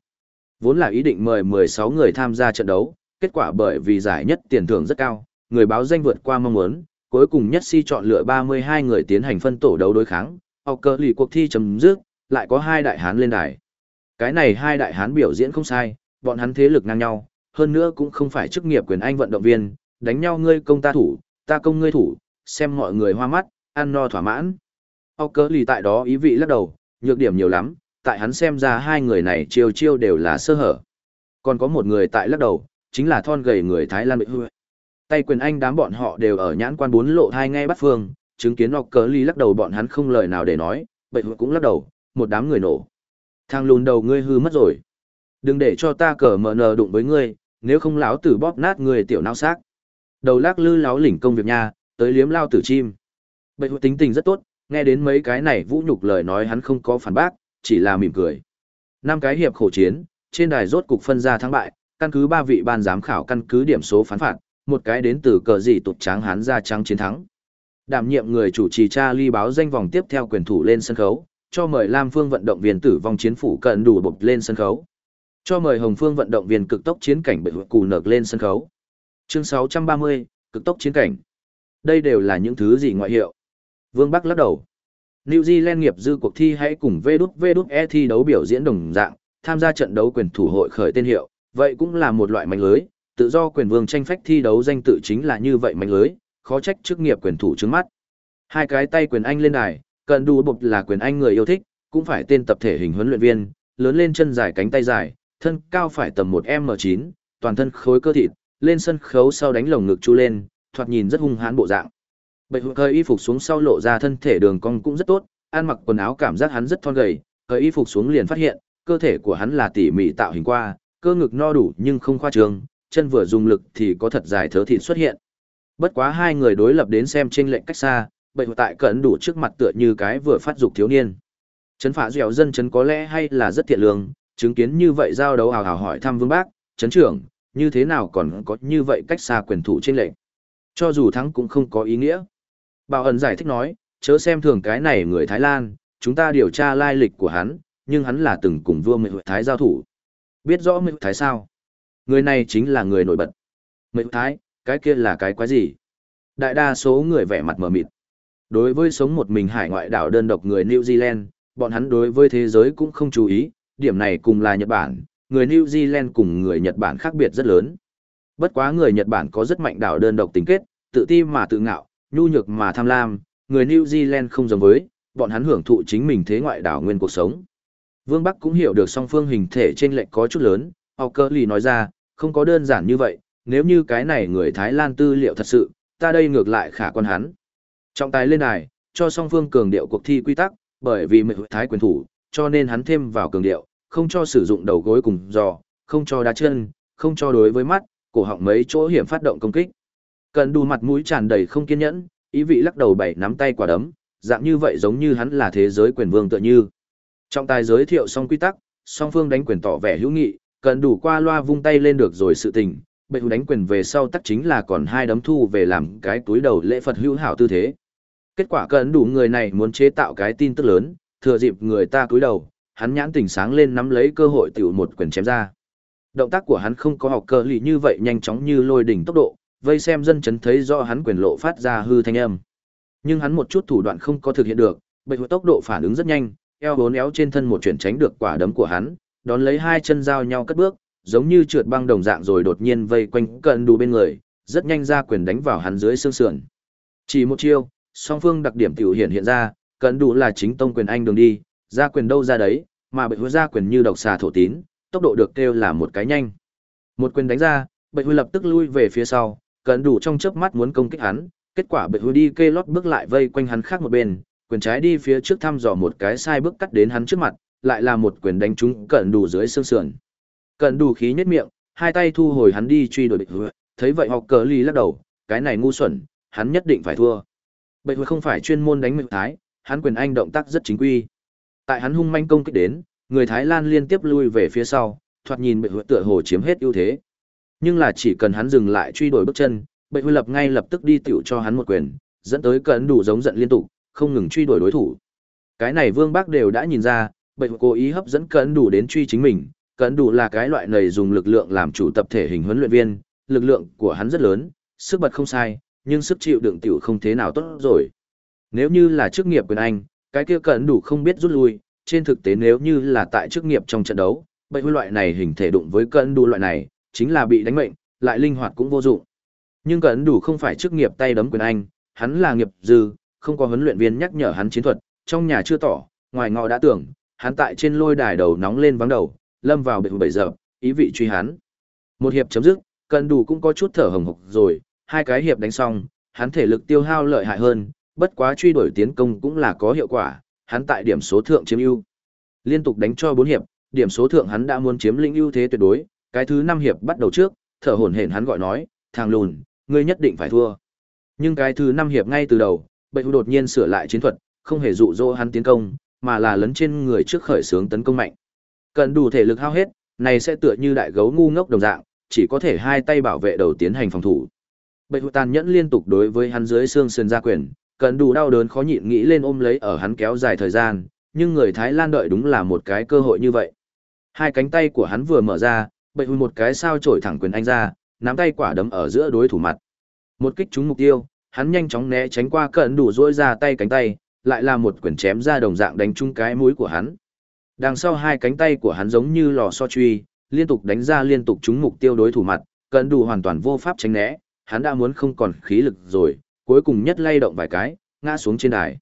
A: Vốn là ý định mời 16 người tham gia trận đấu, kết quả bởi vì giải nhất tiền thưởng rất cao, người báo danh vượt qua mong muốn, cuối cùng nhất si chọn lựa 32 người tiến hành phân tổ đấu đối kháng, học cơ lì cuộc thi chấm dứt, lại có hai đại hán lên đài. Cái này hai đại hán biểu diễn không sai, bọn hắn thế lực ngang nhau, hơn nữa cũng không phải chức nghiệp quyền anh vận động viên, đánh nhau ngươi công ta thủ, ta công ngươi thủ, xem mọi người hoa mắt, ăn no thỏa mãn. Học cơ lì tại đó ý vị lắc đầu, nhược điểm nhiều lắm, tại hắn xem ra hai người này chiêu chiêu đều là sơ hở. Còn có một người tại lắc đầu, chính là thon gầy người Thái Lan bị hư. Tay quyền anh đám bọn họ đều ở nhãn quan bốn lộ hai ngay bắt phương, chứng kiến hoặc cớ lì lắc đầu bọn hắn không lời nào để nói, bậy cũng lắc đầu, một đám người nổ. Thang lùn đầu ngươi hư mất rồi. Đừng để cho ta cờ mở nờ đụng với ngươi, nếu không láo tử bóp nát người tiểu nao xác. Đầu lắc lư láo lỉnh công việc nha, tới liếm lao tử chim bệ Bậy tính tình rất tốt, nghe đến mấy cái này vũ nhục lời nói hắn không có phản bác, chỉ là mỉm cười. Năm cái hiệp khổ chiến, trên đài rốt cục phân ra thắng bại, căn cứ ba vị ban giám khảo căn cứ điểm số phán phạt, một cái đến từ cờ gì tụt trắng hán ra trắng chiến thắng. Đảm nhiệm người chủ trì cha ly báo danh vòng tiếp theo quyền thủ lên sân khấu, cho mời Lam Phương vận động viên tử vong chiến phủ cận đủ bộc lên sân khấu. Cho mời Hồng Phương vận động viên cực tốc chiến cảnh bệ cù nợc lên sân khấu. Chương 630, cực tốc chiến cảnh. Đây đều là những thứ gì ngoại hiệu? Vương Bắc lắc đầu. New Zealand nghiệp dư cuộc thi hãy cùng VWE thi đấu biểu diễn đồng dạng, tham gia trận đấu quyền thủ hội khởi tên hiệu, vậy cũng là một loại mánh lưới, tự do quyền vương tranh phách thi đấu danh tự chính là như vậy mánh lưới, khó trách chức nghiệp quyền thủ trước mắt. Hai cái tay quyền anh lên đài, cần đủ bục là quyền anh người yêu thích, cũng phải tên tập thể hình huấn luyện viên, lớn lên chân dài cánh tay dài, thân cao phải tầm một m chín toàn thân khối cơ thịt, lên sân khấu sau đánh lồng ngực chu lên, thoạt nhìn rất hung hãn bộ dạng. Bạch Hụt hơi y phục xuống sau lộ ra thân thể đường cong cũng rất tốt, ăn mặc quần áo cảm giác hắn rất thon gầy, hơi y phục xuống liền phát hiện, cơ thể của hắn là tỉ mỉ tạo hình qua, cơ ngực no đủ nhưng không khoa trương, chân vừa dùng lực thì có thật dài thớ thịt xuất hiện. Bất quá hai người đối lập đến xem trên lệnh cách xa, Bạch Hụt tại cẩn đủ trước mặt tựa như cái vừa phát dục thiếu niên. Trấn phá dẻo dân trấn có lẽ hay là rất thiện lương, chứng kiến như vậy giao đấu hào hào hỏi thăm Vương Bác, trấn trưởng, như thế nào còn có như vậy cách xa quyền thủ trên lệnh. Cho dù thắng cũng không có ý nghĩa. Bảo ẩn giải thích nói, chớ xem thường cái này người Thái Lan, chúng ta điều tra lai lịch của hắn, nhưng hắn là từng cùng vua Mệnh Thái giao thủ. Biết rõ Mệnh Thái sao? Người này chính là người nổi bật. Mệnh Thái, cái kia là cái quái gì? Đại đa số người vẻ mặt mờ mịt. Đối với sống một mình hải ngoại đảo đơn độc người New Zealand, bọn hắn đối với thế giới cũng không chú ý, điểm này cùng là Nhật Bản, người New Zealand cùng người Nhật Bản khác biệt rất lớn. Bất quá người Nhật Bản có rất mạnh đảo đơn độc tính kết, tự ti mà tự ngạo, nhu nhược mà tham lam, người New Zealand không giống với, bọn hắn hưởng thụ chính mình thế ngoại đảo nguyên cuộc sống. Vương Bắc cũng hiểu được song phương hình thể trên lệch có chút lớn, Cơ Lì nói ra, không có đơn giản như vậy, nếu như cái này người Thái Lan tư liệu thật sự, ta đây ngược lại khả quan hắn. Trọng tài lên đài, cho song phương cường điệu cuộc thi quy tắc, bởi vì mệnh thái quyền thủ, cho nên hắn thêm vào cường điệu, không cho sử dụng đầu gối cùng giò, không cho đá chân, không cho đối với mắt, cổ họng mấy chỗ hiểm phát động công kích. Cần đủ mặt mũi tràn đầy không kiên nhẫn, ý vị lắc đầu bảy nắm tay quả đấm, dạng như vậy giống như hắn là thế giới quyền vương tựa như. Trọng tài giới thiệu xong quy tắc, song phương đánh quyền tỏ vẻ hữu nghị, cần đủ qua loa vung tay lên được rồi sự tình, bệnh hữu đánh quyền về sau tắc chính là còn hai đấm thu về làm cái túi đầu lễ Phật hữu hảo tư thế. Kết quả cần đủ người này muốn chế tạo cái tin tức lớn, thừa dịp người ta túi đầu, hắn nhãn tỉnh sáng lên nắm lấy cơ hội tiểu một quyền chém ra. Động tác của hắn không có học cơ lì như vậy nhanh chóng như lôi đỉnh tốc độ, vây xem dân chấn thấy do hắn quyền lộ phát ra hư thanh âm. Nhưng hắn một chút thủ đoạn không có thực hiện được, bệnh tốc độ phản ứng rất nhanh, eo bốn éo trên thân một chuyển tránh được quả đấm của hắn, đón lấy hai chân giao nhau cất bước, giống như trượt băng đồng dạng rồi đột nhiên vây quanh cận đủ bên người, rất nhanh ra quyền đánh vào hắn dưới xương sườn. Chỉ một chiêu, song phương đặc điểm tiểu hiện hiện ra, cận đủ là chính tông quyền anh đường đi, ra quyền đâu ra đấy, mà bệnh hội ra quyền như độc xà thổ tín, tốc độ được kêu là một cái nhanh. Một quyền đánh ra, bệnh hội lập tức lui về phía sau, cận đủ trong chớp mắt muốn công kích hắn, kết quả bệ hứa đi kê lót bước lại vây quanh hắn khác một bên, quyền trái đi phía trước thăm dò một cái sai bước cắt đến hắn trước mặt, lại là một quyền đánh trúng cận đủ dưới xương sườn. Cận đủ khí nhất miệng, hai tay thu hồi hắn đi truy đuổi bệ hứa, thấy vậy học cờ ly lắc đầu, cái này ngu xuẩn, hắn nhất định phải thua. bệ hứa không phải chuyên môn đánh mệnh thái, hắn quyền anh động tác rất chính quy. Tại hắn hung manh công kích đến, người Thái Lan liên tiếp lui về phía sau, thoạt nhìn bệ hứa tựa hồ chiếm hết ưu thế. Nhưng là chỉ cần hắn dừng lại truy đuổi bước chân, bệnh Huy lập ngay lập tức đi tiểu cho hắn một quyền, dẫn tới cẩn đủ giống giận liên tục, không ngừng truy đuổi đối thủ. Cái này Vương Bác đều đã nhìn ra, bệnh cố ý hấp dẫn cẩn đủ đến truy chính mình, cẩn đủ là cái loại này dùng lực lượng làm chủ tập thể hình huấn luyện viên, lực lượng của hắn rất lớn, sức bật không sai, nhưng sức chịu đựng tiểu không thế nào tốt rồi. Nếu như là chức nghiệp quyền anh, cái kia cẩn đủ không biết rút lui, trên thực tế nếu như là tại chức nghiệp trong trận đấu, bệnh huy loại này hình thể đụng với cẩn đủ loại này, chính là bị đánh mệnh, lại linh hoạt cũng vô dụng. Nhưng cẩn đủ không phải chức nghiệp tay đấm quyền anh, hắn là nghiệp dư, không có huấn luyện viên nhắc nhở hắn chiến thuật, trong nhà chưa tỏ, ngoài ngọ đã tưởng, hắn tại trên lôi đài đầu nóng lên vắng đầu, lâm vào bệnh bảy giờ, ý vị truy hắn. Một hiệp chấm dứt, cẩn đủ cũng có chút thở hồng hộc rồi, hai cái hiệp đánh xong, hắn thể lực tiêu hao lợi hại hơn, bất quá truy đuổi tiến công cũng là có hiệu quả, hắn tại điểm số thượng chiếm ưu. Liên tục đánh cho 4 hiệp, điểm số thượng hắn đã muốn chiếm lĩnh ưu thế tuyệt đối, cái thứ năm hiệp bắt đầu trước, thở hổn hển hắn gọi nói, "Thằng lùn, ngươi nhất định phải thua." Nhưng cái thứ năm hiệp ngay từ đầu, Bệ hữu đột nhiên sửa lại chiến thuật, không hề dụ dỗ hắn tiến công, mà là lấn trên người trước khởi xướng tấn công mạnh. Cần đủ thể lực hao hết, này sẽ tựa như đại gấu ngu ngốc đồng dạng, chỉ có thể hai tay bảo vệ đầu tiến hành phòng thủ. Bệ hữu tàn nhẫn liên tục đối với hắn dưới xương sườn ra quyền, cần đủ đau đớn khó nhịn nghĩ lên ôm lấy ở hắn kéo dài thời gian, nhưng người Thái Lan đợi đúng là một cái cơ hội như vậy. Hai cánh tay của hắn vừa mở ra, bậy hùi một cái sao trổi thẳng quyền anh ra, nắm tay quả đấm ở giữa đối thủ mặt. Một kích trúng mục tiêu, hắn nhanh chóng né tránh qua cận đủ rỗi ra tay cánh tay, lại là một quyền chém ra đồng dạng đánh trúng cái mũi của hắn. Đằng sau hai cánh tay của hắn giống như lò so truy, liên tục đánh ra liên tục trúng mục tiêu đối thủ mặt, cận đủ hoàn toàn vô pháp tránh né, hắn đã muốn không còn khí lực rồi, cuối cùng nhất lay động vài cái, ngã xuống trên đài.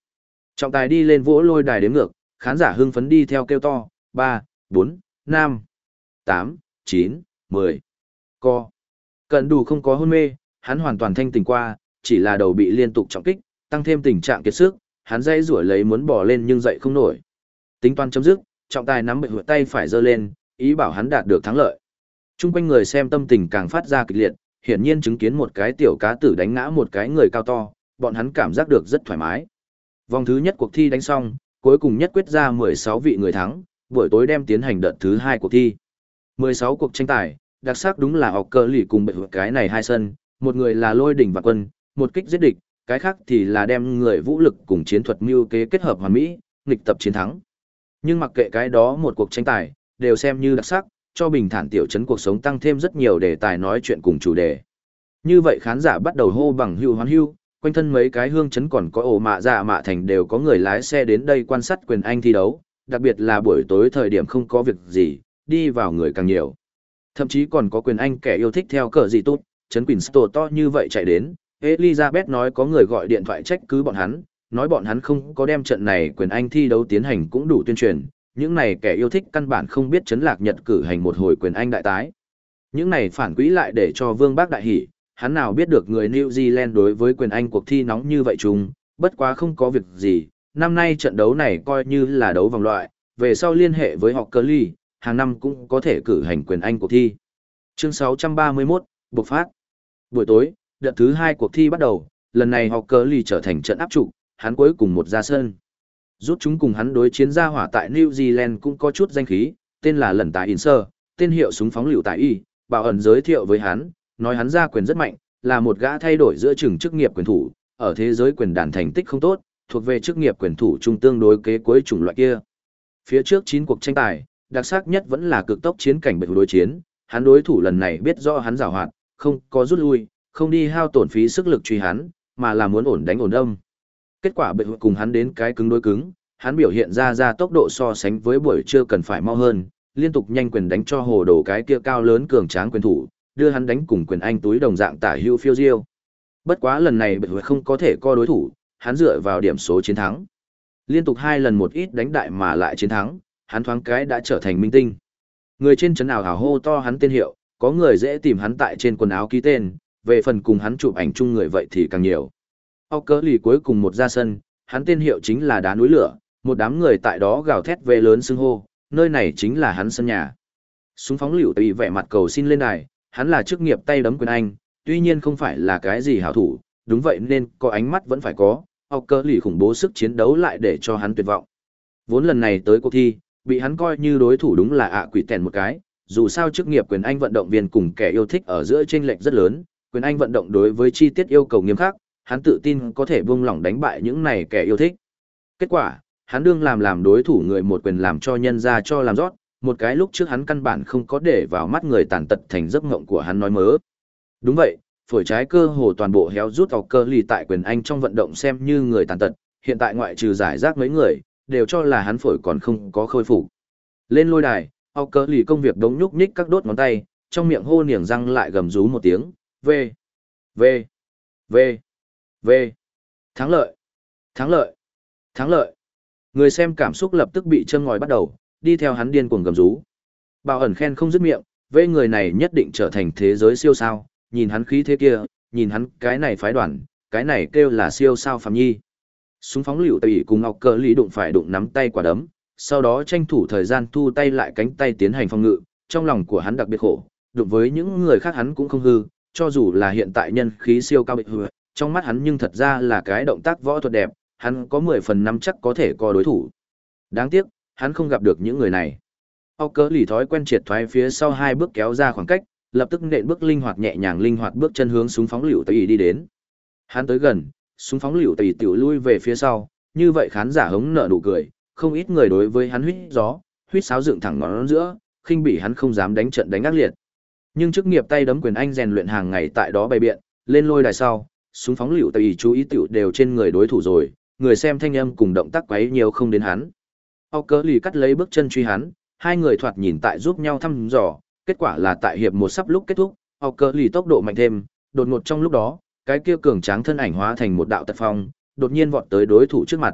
A: Trọng tài đi lên vỗ lôi đài đếm ngược, khán giả hưng phấn đi theo kêu to, 3, 4, 5. tám, chín, mười. Co. Cận đủ không có hôn mê, hắn hoàn toàn thanh tỉnh qua, chỉ là đầu bị liên tục trọng kích, tăng thêm tình trạng kiệt sức, hắn dây rủi lấy muốn bỏ lên nhưng dậy không nổi. Tính toán chấm dứt, trọng tài nắm bệnh hụt tay phải giơ lên, ý bảo hắn đạt được thắng lợi. Trung quanh người xem tâm tình càng phát ra kịch liệt, hiển nhiên chứng kiến một cái tiểu cá tử đánh ngã một cái người cao to, bọn hắn cảm giác được rất thoải mái. Vòng thứ nhất cuộc thi đánh xong, cuối cùng nhất quyết ra 16 vị người thắng, buổi tối đem tiến hành đợt thứ hai cuộc thi. 16 cuộc tranh tài, đặc sắc đúng là học cơ lì cùng bệnh cái này hai sân, một người là lôi đỉnh và quân, một kích giết địch, cái khác thì là đem người vũ lực cùng chiến thuật mưu kế kết hợp hoàn mỹ, nghịch tập chiến thắng. Nhưng mặc kệ cái đó một cuộc tranh tài, đều xem như đặc sắc, cho bình thản tiểu chấn cuộc sống tăng thêm rất nhiều đề tài nói chuyện cùng chủ đề. Như vậy khán giả bắt đầu hô bằng hưu hoan hưu, quanh thân mấy cái hương chấn còn có ổ mạ dạ mạ thành đều có người lái xe đến đây quan sát quyền anh thi đấu, đặc biệt là buổi tối thời điểm không có việc gì, đi vào người càng nhiều. Thậm chí còn có quyền anh kẻ yêu thích theo cờ gì tốt, chấn Quỳnh Sto to như vậy chạy đến, Elizabeth nói có người gọi điện thoại trách cứ bọn hắn, nói bọn hắn không có đem trận này quyền anh thi đấu tiến hành cũng đủ tuyên truyền, những này kẻ yêu thích căn bản không biết chấn lạc nhật cử hành một hồi quyền anh đại tái. Những này phản quỹ lại để cho Vương Bác đại hỉ, hắn nào biết được người New Zealand đối với quyền anh cuộc thi nóng như vậy chung, bất quá không có việc gì, năm nay trận đấu này coi như là đấu vòng loại, về sau liên hệ với họ Curly, hàng năm cũng có thể cử hành quyền anh cuộc thi. Chương 631, bộc phát. Buổi tối, đợt thứ hai cuộc thi bắt đầu, lần này họ lì trở thành trận áp trụ, hắn cuối cùng một ra sân. Rút chúng cùng hắn đối chiến ra hỏa tại New Zealand cũng có chút danh khí, tên là lần tài Inser, tên hiệu súng phóng liều tại Y, bảo ẩn giới thiệu với hắn, nói hắn ra quyền rất mạnh, là một gã thay đổi giữa chừng chức nghiệp quyền thủ, ở thế giới quyền đàn thành tích không tốt, thuộc về chức nghiệp quyền thủ trung tương đối kế cuối chủng loại kia. Phía trước 9 cuộc tranh tài, đặc sắc nhất vẫn là cực tốc chiến cảnh bệ đối chiến, hắn đối thủ lần này biết rõ hắn giàu hoạt, không có rút lui, không đi hao tổn phí sức lực truy hắn, mà là muốn ổn đánh ổn đâm. Kết quả bệ cùng hắn đến cái cứng đối cứng, hắn biểu hiện ra ra tốc độ so sánh với buổi trưa cần phải mau hơn, liên tục nhanh quyền đánh cho hồ đồ cái kia cao lớn cường tráng quyền thủ, đưa hắn đánh cùng quyền anh túi đồng dạng tả hưu phiêu diêu. Bất quá lần này bệ không có thể co đối thủ, hắn dựa vào điểm số chiến thắng. Liên tục hai lần một ít đánh đại mà lại chiến thắng, hắn thoáng cái đã trở thành minh tinh. Người trên trấn ảo hào hô to hắn tên hiệu, có người dễ tìm hắn tại trên quần áo ký tên, về phần cùng hắn chụp ảnh chung người vậy thì càng nhiều. Ốc cỡ lì cuối cùng một ra sân, hắn tên hiệu chính là đá núi lửa, một đám người tại đó gào thét về lớn xưng hô, nơi này chính là hắn sân nhà. Súng phóng liều tùy vẻ mặt cầu xin lên đài, hắn là chức nghiệp tay đấm quyền anh, tuy nhiên không phải là cái gì hảo thủ, đúng vậy nên có ánh mắt vẫn phải có, ốc cỡ lì khủng bố sức chiến đấu lại để cho hắn tuyệt vọng. Vốn lần này tới cuộc thi, bị hắn coi như đối thủ đúng là ạ quỷ tèn một cái, dù sao chức nghiệp quyền anh vận động viên cùng kẻ yêu thích ở giữa chênh lệch rất lớn, quyền anh vận động đối với chi tiết yêu cầu nghiêm khắc, hắn tự tin có thể buông lỏng đánh bại những này kẻ yêu thích. Kết quả, hắn đương làm làm đối thủ người một quyền làm cho nhân ra cho làm rót, một cái lúc trước hắn căn bản không có để vào mắt người tàn tật thành giấc ngộng của hắn nói mớ. Đúng vậy, phổi trái cơ hồ toàn bộ héo rút vào cơ lì tại quyền anh trong vận động xem như người tàn tật, hiện tại ngoại trừ giải rác mấy người, đều cho là hắn phổi còn không có khôi phục. Lên lôi đài, ao cơ lì công việc đống nhúc nhích các đốt ngón tay, trong miệng hô niềng răng lại gầm rú một tiếng, V, V, V, V, thắng lợi, thắng lợi, thắng lợi. Người xem cảm xúc lập tức bị châm ngòi bắt đầu, đi theo hắn điên cuồng gầm rú. Bảo ẩn khen không dứt miệng, về người này nhất định trở thành thế giới siêu sao, nhìn hắn khí thế kia, nhìn hắn cái này phái đoàn, cái này kêu là siêu sao phạm nhi. Súng phóng liều tùy cùng ngọc cờ lý đụng phải đụng nắm tay quả đấm, sau đó tranh thủ thời gian thu tay lại cánh tay tiến hành phòng ngự, trong lòng của hắn đặc biệt khổ, đụng với những người khác hắn cũng không hư, cho dù là hiện tại nhân khí siêu cao bệnh hư, trong mắt hắn nhưng thật ra là cái động tác võ thuật đẹp, hắn có 10 phần năm chắc có thể có đối thủ. Đáng tiếc, hắn không gặp được những người này. Ốc cỡ lì thói quen triệt thoái phía sau hai bước kéo ra khoảng cách, lập tức nện bước linh hoạt nhẹ nhàng linh hoạt bước chân hướng súng phóng liều tùy đi đến. Hắn tới gần, súng phóng liều tùy tiểu lui về phía sau, như vậy khán giả hống nở nụ cười, không ít người đối với hắn huýt gió, huýt sáo dựng thẳng ngón giữa, khinh bỉ hắn không dám đánh trận đánh ác liệt. Nhưng chức nghiệp tay đấm quyền anh rèn luyện hàng ngày tại đó bày biện, lên lôi đài sau, súng phóng liều tùy chú ý tiểu đều trên người đối thủ rồi, người xem thanh âm cùng động tác quấy nhiều không đến hắn. Âu cớ lì cắt lấy bước chân truy hắn, hai người thoạt nhìn tại giúp nhau thăm dò, kết quả là tại hiệp một sắp lúc kết thúc, Âu cớ lì tốc độ mạnh thêm, đột ngột trong lúc đó, cái kia cường tráng thân ảnh hóa thành một đạo tật phong, đột nhiên vọt tới đối thủ trước mặt.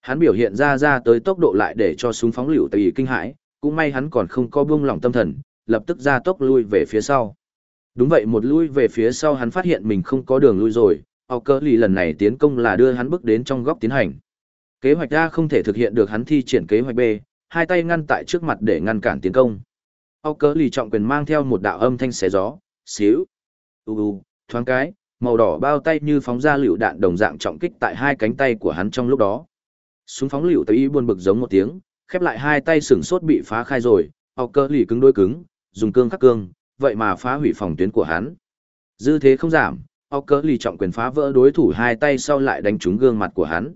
A: Hắn biểu hiện ra ra tới tốc độ lại để cho súng phóng liều tùy kinh hãi, cũng may hắn còn không có buông lỏng tâm thần, lập tức ra tốc lui về phía sau. Đúng vậy một lui về phía sau hắn phát hiện mình không có đường lui rồi, Âu cơ lì lần này tiến công là đưa hắn bước đến trong góc tiến hành. Kế hoạch A không thể thực hiện được hắn thi triển kế hoạch B, hai tay ngăn tại trước mặt để ngăn cản tiến công. Âu cơ lì trọng quyền mang theo một đạo âm thanh xé gió, xíu, u u, thoáng cái, màu đỏ bao tay như phóng ra lựu đạn đồng dạng trọng kích tại hai cánh tay của hắn trong lúc đó. Súng phóng lựu tới y buồn bực giống một tiếng, khép lại hai tay sừng sốt bị phá khai rồi, ao cơ lì cứng đôi cứng, dùng cương khắc cương, vậy mà phá hủy phòng tuyến của hắn. Dư thế không giảm, ao cơ lì trọng quyền phá vỡ đối thủ hai tay sau lại đánh trúng gương mặt của hắn.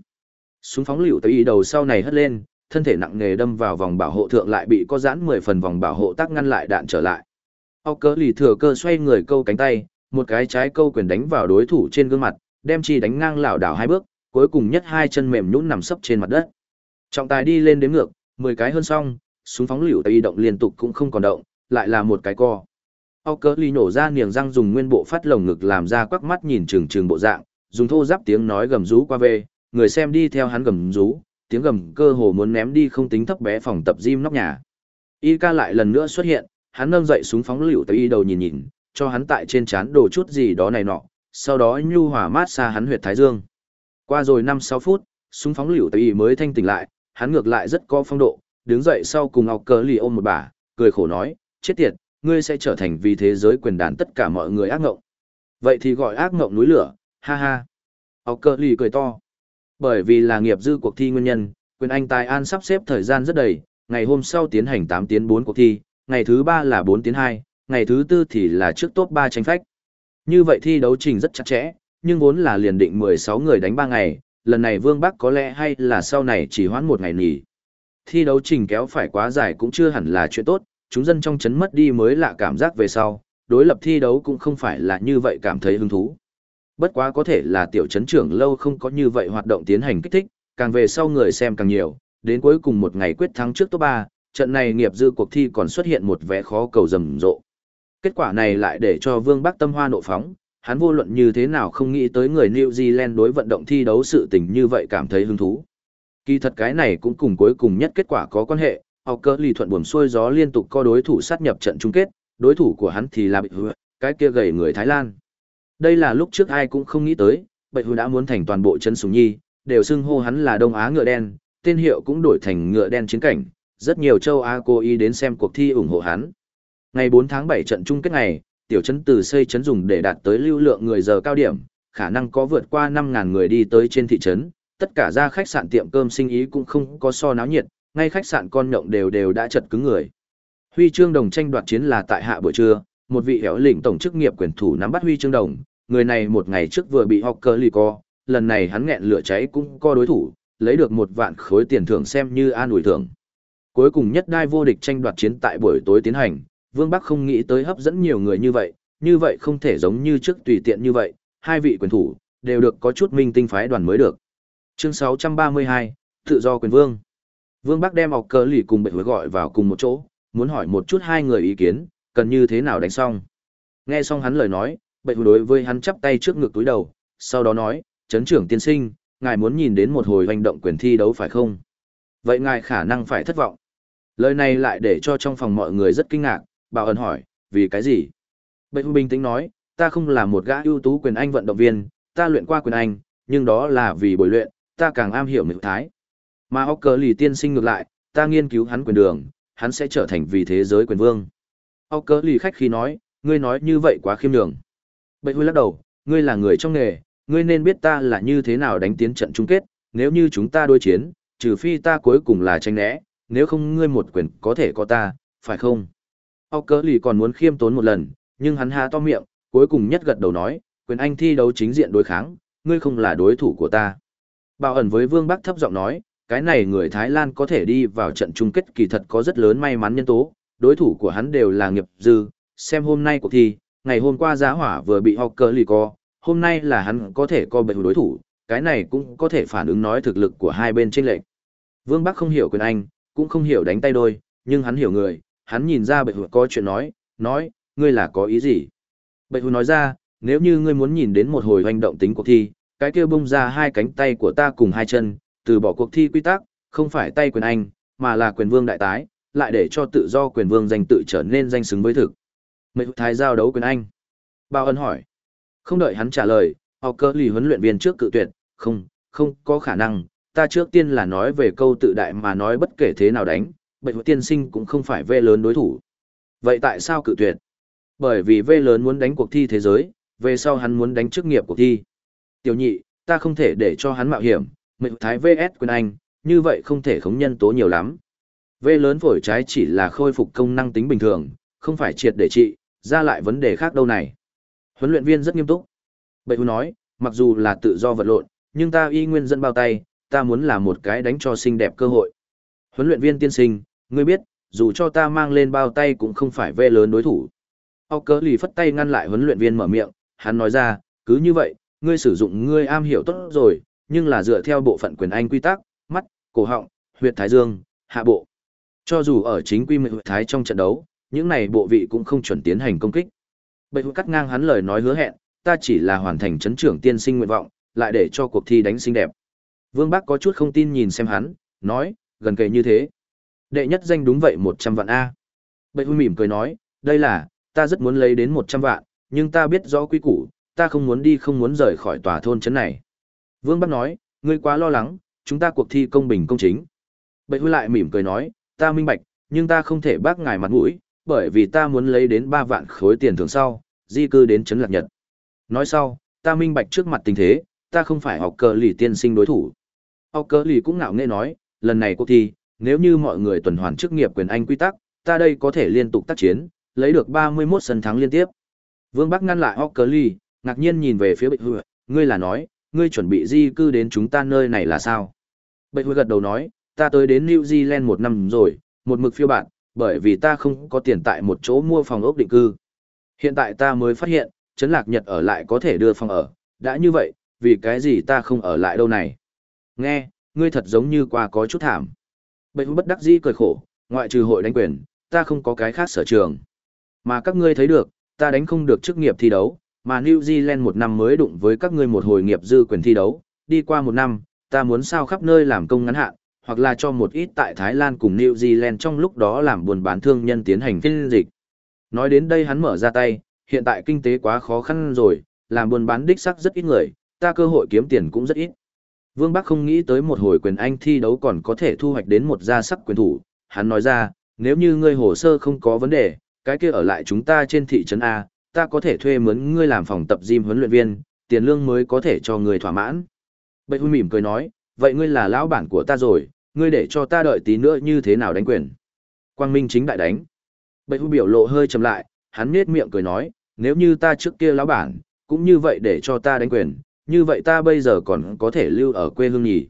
A: Súng phóng liều tới đầu sau này hất lên, thân thể nặng nề đâm vào vòng bảo hộ thượng lại bị có giãn 10 phần vòng bảo hộ tác ngăn lại đạn trở lại. ao cơ lì thừa cơ xoay người câu cánh tay, một cái trái câu quyền đánh vào đối thủ trên gương mặt, đem chi đánh ngang lảo đảo hai bước, cuối cùng nhất hai chân mềm nhũn nằm sấp trên mặt đất. Trọng tài đi lên đếm ngược, 10 cái hơn xong, súng phóng liều tay động liên tục cũng không còn động, lại là một cái co. Âu cỡ ly nổ ra niềng răng dùng nguyên bộ phát lồng ngực làm ra quắc mắt nhìn trừng trừng bộ dạng, dùng thô giáp tiếng nói gầm rú qua về, người xem đi theo hắn gầm rú, tiếng gầm cơ hồ muốn ném đi không tính thấp bé phòng tập gym nóc nhà. Y ca lại lần nữa xuất hiện, hắn nâng dậy súng phóng liều tới y đầu nhìn nhìn, cho hắn tại trên chán đồ chút gì đó này nọ, sau đó nhu hòa mát xa hắn huyệt thái dương. Qua rồi 5-6 phút, súng phóng liều tới mới thanh tỉnh lại, hắn ngược lại rất có phong độ, đứng dậy sau cùng ngọc cờ lì ôm một bà, cười khổ nói, chết tiệt, ngươi sẽ trở thành vì thế giới quyền đàn tất cả mọi người ác ngộng. Vậy thì gọi ác ngộng núi lửa, ha ha. Ốc cờ lì cười to. Bởi vì là nghiệp dư cuộc thi nguyên nhân, quyền anh tài an sắp xếp thời gian rất đầy, ngày hôm sau tiến hành 8 tiến 4 cuộc thi, ngày thứ 3 là 4 tiến 2, ngày thứ tư thì là trước top 3 tranh phách. Như vậy thi đấu trình rất chặt chẽ, nhưng vốn là liền định 16 người đánh 3 ngày, lần này Vương Bắc có lẽ hay là sau này chỉ hoãn một ngày nghỉ. Thi đấu trình kéo phải quá dài cũng chưa hẳn là chuyện tốt, chúng dân trong chấn mất đi mới lạ cảm giác về sau, đối lập thi đấu cũng không phải là như vậy cảm thấy hứng thú. Bất quá có thể là tiểu chấn trưởng lâu không có như vậy hoạt động tiến hành kích thích, càng về sau người xem càng nhiều, đến cuối cùng một ngày quyết thắng trước top 3, trận này nghiệp dư cuộc thi còn xuất hiện một vẻ khó cầu rầm rộ. Kết quả này lại để cho Vương Bắc tâm hoa nộ phóng, hắn vô luận như thế nào không nghĩ tới người New Zealand đối vận động thi đấu sự tình như vậy cảm thấy hứng thú. Kỳ thật cái này cũng cùng cuối cùng nhất kết quả có quan hệ, học cơ lì thuận buồm xuôi gió liên tục co đối thủ sát nhập trận chung kết, đối thủ của hắn thì là Bạch Hứa, cái kia gầy người Thái Lan. Đây là lúc trước ai cũng không nghĩ tới, Bạch Hứa đã muốn thành toàn bộ chân súng nhi, đều xưng hô hắn là Đông Á ngựa đen, tên hiệu cũng đổi thành ngựa đen chiến cảnh, rất nhiều châu Á cố ý đến xem cuộc thi ủng hộ hắn. Ngày 4 tháng 7 trận chung kết ngày, tiểu trấn từ xây trấn dùng để đạt tới lưu lượng người giờ cao điểm, khả năng có vượt qua 5.000 người đi tới trên thị trấn, tất cả ra khách sạn tiệm cơm sinh ý cũng không có so náo nhiệt, ngay khách sạn con nhộng đều đều đã chật cứng người. Huy chương đồng tranh đoạt chiến là tại hạ buổi trưa, một vị héo lĩnh tổng chức nghiệp quyền thủ nắm bắt huy chương đồng, người này một ngày trước vừa bị học cơ lì co, lần này hắn nghẹn lửa cháy cũng co đối thủ, lấy được một vạn khối tiền thưởng xem như an ủi thưởng. Cuối cùng nhất đai vô địch tranh đoạt chiến tại buổi tối tiến hành, Vương Bắc không nghĩ tới hấp dẫn nhiều người như vậy, như vậy không thể giống như trước tùy tiện như vậy, hai vị quyền thủ đều được có chút minh tinh phái đoàn mới được. Chương 632, tự do quyền vương. Vương Bắc đem học cờ lì cùng bệnh hối gọi vào cùng một chỗ, muốn hỏi một chút hai người ý kiến, cần như thế nào đánh xong. Nghe xong hắn lời nói, bệnh đối với hắn chắp tay trước ngực túi đầu, sau đó nói, chấn trưởng tiên sinh, ngài muốn nhìn đến một hồi hành động quyền thi đấu phải không? Vậy ngài khả năng phải thất vọng. Lời này lại để cho trong phòng mọi người rất kinh ngạc, bảo ẩn hỏi, vì cái gì? Bệnh bình tĩnh nói, ta không là một gã ưu tú quyền anh vận động viên, ta luyện qua quyền anh, nhưng đó là vì bồi luyện, ta càng am hiểu mực thái. Mà ốc cờ lì tiên sinh ngược lại, ta nghiên cứu hắn quyền đường, hắn sẽ trở thành vì thế giới quyền vương. Ốc cờ lì khách khi nói, ngươi nói như vậy quá khiêm nhường. Bệnh huy lắc đầu, ngươi là người trong nghề, ngươi nên biết ta là như thế nào đánh tiến trận chung kết, nếu như chúng ta đối chiến, trừ phi ta cuối cùng là tranh né, nếu không ngươi một quyền có thể có ta, phải không? Óc cờ lì còn muốn khiêm tốn một lần, nhưng hắn há to miệng, cuối cùng nhất gật đầu nói, quyền anh thi đấu chính diện đối kháng, ngươi không là đối thủ của ta. Bảo ẩn với Vương Bắc thấp giọng nói, cái này người Thái Lan có thể đi vào trận chung kết kỳ thật có rất lớn may mắn nhân tố, đối thủ của hắn đều là nghiệp dư, xem hôm nay cuộc thi, ngày hôm qua giá hỏa vừa bị học cờ lì co, hôm nay là hắn có thể co bệnh đối thủ, cái này cũng có thể phản ứng nói thực lực của hai bên trên lệnh. Vương Bắc không hiểu quyền Anh, cũng không hiểu đánh tay đôi, nhưng hắn hiểu người, hắn nhìn ra Bệ bệnh có chuyện nói, nói, ngươi là có ý gì? Bệ Bệnh nói ra, nếu như ngươi muốn nhìn đến một hồi hành động tính cuộc thi, cái kia bung ra hai cánh tay của ta cùng hai chân, từ bỏ cuộc thi quy tắc, không phải tay quyền anh, mà là quyền vương đại tái, lại để cho tự do quyền vương danh tự trở nên danh xứng với thực. Mấy thái giao đấu quyền anh. Bao ân hỏi. Không đợi hắn trả lời, họ cơ lì huấn luyện viên trước cự tuyệt, không, không có khả năng, ta trước tiên là nói về câu tự đại mà nói bất kể thế nào đánh, bệnh tiên sinh cũng không phải vê lớn đối thủ. Vậy tại sao cự tuyệt? Bởi vì vê lớn muốn đánh cuộc thi thế giới, về sau hắn muốn đánh chức nghiệp cuộc thi. Tiểu nhị, ta không thể để cho hắn mạo hiểm, mệnh thái VS quyền anh, như vậy không thể khống nhân tố nhiều lắm. Vê lớn phổi trái chỉ là khôi phục công năng tính bình thường, không phải triệt để trị, ra lại vấn đề khác đâu này. Huấn luyện viên rất nghiêm túc. Bệ nói, mặc dù là tự do vật lộn, nhưng ta y nguyên dẫn bao tay, ta muốn là một cái đánh cho xinh đẹp cơ hội. Huấn luyện viên tiên sinh, ngươi biết, dù cho ta mang lên bao tay cũng không phải vê lớn đối thủ. Âu cớ lì phất tay ngăn lại huấn luyện viên mở miệng, hắn nói ra, cứ như vậy, ngươi sử dụng ngươi am hiểu tốt rồi, nhưng là dựa theo bộ phận quyền anh quy tắc, mắt, cổ họng, huyệt thái dương, hạ bộ. Cho dù ở chính quy mệnh thái trong trận đấu, những này bộ vị cũng không chuẩn tiến hành công kích. Bệ cắt ngang hắn lời nói hứa hẹn, ta chỉ là hoàn thành chấn trưởng tiên sinh nguyện vọng, lại để cho cuộc thi đánh xinh đẹp. Vương Bắc có chút không tin nhìn xem hắn, nói, gần kề như thế. Đệ nhất danh đúng vậy 100 vạn A. Bệ huy mỉm cười nói, đây là, ta rất muốn lấy đến 100 vạn, nhưng ta biết rõ quy củ, ta không muốn đi không muốn rời khỏi tòa thôn trấn này. Vương Bắc nói, ngươi quá lo lắng, chúng ta cuộc thi công bình công chính. Bệ huy lại mỉm cười nói, ta minh bạch, nhưng ta không thể bác ngài mặt mũi, bởi vì ta muốn lấy đến 3 vạn khối tiền thưởng sau, di cư đến trấn lạc nhật. Nói sau, ta minh bạch trước mặt tình thế, ta không phải học cờ lì tiên sinh đối thủ. Học cờ lì cũng ngạo nghễ nói, lần này cuộc thi, nếu như mọi người tuần hoàn chức nghiệp quyền anh quy tắc, ta đây có thể liên tục tác chiến, lấy được 31 sân thắng liên tiếp. Vương Bắc ngăn lại Ockerly, ngạc nhiên nhìn về phía Bệ Hư, ngươi là nói, ngươi chuẩn bị di cư đến chúng ta nơi này là sao? Bệ Hư gật đầu nói, ta tới đến New Zealand một năm rồi, một mực phiêu bạn, bởi vì ta không có tiền tại một chỗ mua phòng ốc định cư. Hiện tại ta mới phát hiện, Trấn Lạc Nhật ở lại có thể đưa phòng ở, đã như vậy, vì cái gì ta không ở lại đâu này? Nghe, ngươi thật giống như qua có chút thảm. Bệ bất đắc dĩ cười khổ, ngoại trừ hội đánh quyền, ta không có cái khác sở trường. Mà các ngươi thấy được, ta đánh không được chức nghiệp thi đấu, mà New Zealand một năm mới đụng với các ngươi một hồi nghiệp dư quyền thi đấu, đi qua một năm, ta muốn sao khắp nơi làm công ngắn hạn, hoặc là cho một ít tại Thái Lan cùng New Zealand trong lúc đó làm buôn bán thương nhân tiến hành phiên dịch. Nói đến đây hắn mở ra tay, hiện tại kinh tế quá khó khăn rồi, làm buôn bán đích sắc rất ít người, ta cơ hội kiếm tiền cũng rất ít. Vương Bắc không nghĩ tới một hồi quyền Anh thi đấu còn có thể thu hoạch đến một gia sắc quyền thủ, hắn nói ra, nếu như ngươi hồ sơ không có vấn đề, cái kia ở lại chúng ta trên thị trấn A, ta có thể thuê mướn ngươi làm phòng tập gym huấn luyện viên, tiền lương mới có thể cho ngươi thỏa mãn. Bệ Huy mỉm cười nói, vậy ngươi là lão bản của ta rồi, ngươi để cho ta đợi tí nữa như thế nào đánh quyền. Quang Minh chính đại đánh. Bệ Huy biểu lộ hơi chậm lại, hắn nhếch miệng cười nói, nếu như ta trước kia lão bản, cũng như vậy để cho ta đánh quyền, như vậy ta bây giờ còn có thể lưu ở quê hương nhỉ.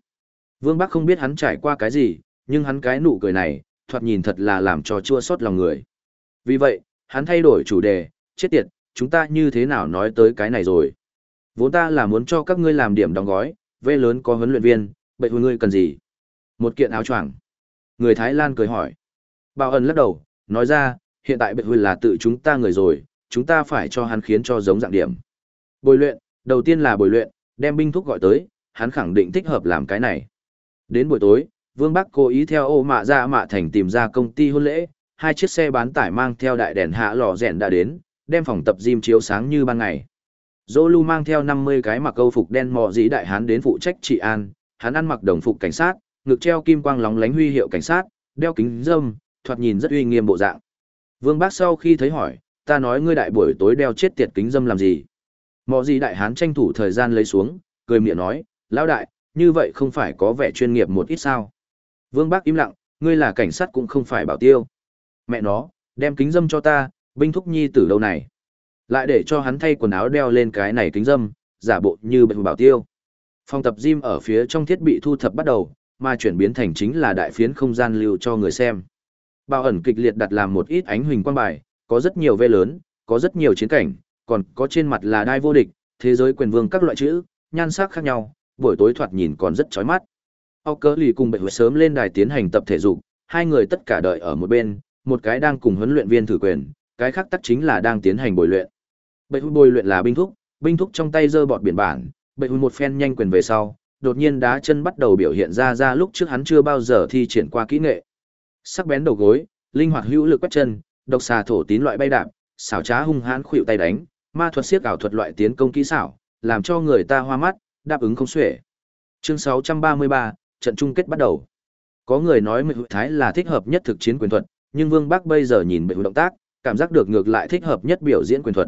A: Vương Bắc không biết hắn trải qua cái gì, nhưng hắn cái nụ cười này, thoạt nhìn thật là làm cho chua xót lòng người. Vì vậy, hắn thay đổi chủ đề, chết tiệt, chúng ta như thế nào nói tới cái này rồi. Vốn ta là muốn cho các ngươi làm điểm đóng gói, vê lớn có huấn luyện viên, bệnh hồi ngươi cần gì? Một kiện áo choàng. Người Thái Lan cười hỏi. Bảo ẩn lắc đầu, nói ra, hiện tại bệnh hồi là tự chúng ta người rồi, chúng ta phải cho hắn khiến cho giống dạng điểm. Bồi luyện, đầu tiên là buổi luyện, đem binh thúc gọi tới, hắn khẳng định thích hợp làm cái này. Đến buổi tối, Vương Bắc cố ý theo ô mạ ra mạ thành tìm ra công ty hôn lễ, hai chiếc xe bán tải mang theo đại đèn hạ lò rèn đã đến, đem phòng tập gym chiếu sáng như ban ngày. Zolu mang theo 50 cái mặc câu phục đen mò dĩ đại hán đến phụ trách trị an, hắn ăn mặc đồng phục cảnh sát, ngực treo kim quang lóng lánh huy hiệu cảnh sát, đeo kính dâm, thoạt nhìn rất uy nghiêm bộ dạng. Vương Bác sau khi thấy hỏi, ta nói ngươi đại buổi tối đeo chết tiệt kính dâm làm gì? Mọi gì đại hán tranh thủ thời gian lấy xuống, cười miệng nói, lão đại, như vậy không phải có vẻ chuyên nghiệp một ít sao? Vương Bác im lặng, ngươi là cảnh sát cũng không phải bảo tiêu. Mẹ nó, đem kính dâm cho ta, binh thúc nhi tử đâu này. Lại để cho hắn thay quần áo đeo lên cái này kính dâm, giả bộ như bệnh bảo tiêu. Phòng tập gym ở phía trong thiết bị thu thập bắt đầu, mà chuyển biến thành chính là đại phiến không gian lưu cho người xem. Bao ẩn kịch liệt đặt làm một ít ánh huỳnh quang bài, có rất nhiều vê lớn, có rất nhiều chiến cảnh, còn có trên mặt là đai vô địch, thế giới quyền vương các loại chữ, nhan sắc khác nhau, buổi tối thoạt nhìn còn rất chói mắt. Âu cớ lì cùng Bệ Huệ sớm lên đài tiến hành tập thể dục, hai người tất cả đợi ở một bên, một cái đang cùng huấn luyện viên thử quyền, cái khác tắc chính là đang tiến hành bồi luyện. Bệ Huệ bồi luyện là binh thúc, binh thúc trong tay giơ bọt biển bản, bệ Huệ một phen nhanh quyền về sau, đột nhiên đá chân bắt đầu biểu hiện ra ra lúc trước hắn chưa bao giờ thi triển qua kỹ nghệ. Sắc bén đầu gối, linh hoạt hữu lực quét chân, độc xà thổ tín loại bay đạp, xảo trá hung hãn khuỵu tay đánh, ma thuật siết ảo thuật loại tiến công kỹ xảo, làm cho người ta hoa mắt, đáp ứng không xuể. Chương 633, trận chung kết bắt đầu. Có người nói Mệnh Thái là thích hợp nhất thực chiến quyền thuật, nhưng Vương Bắc bây giờ nhìn Mệnh động tác, cảm giác được ngược lại thích hợp nhất biểu diễn quyền thuật.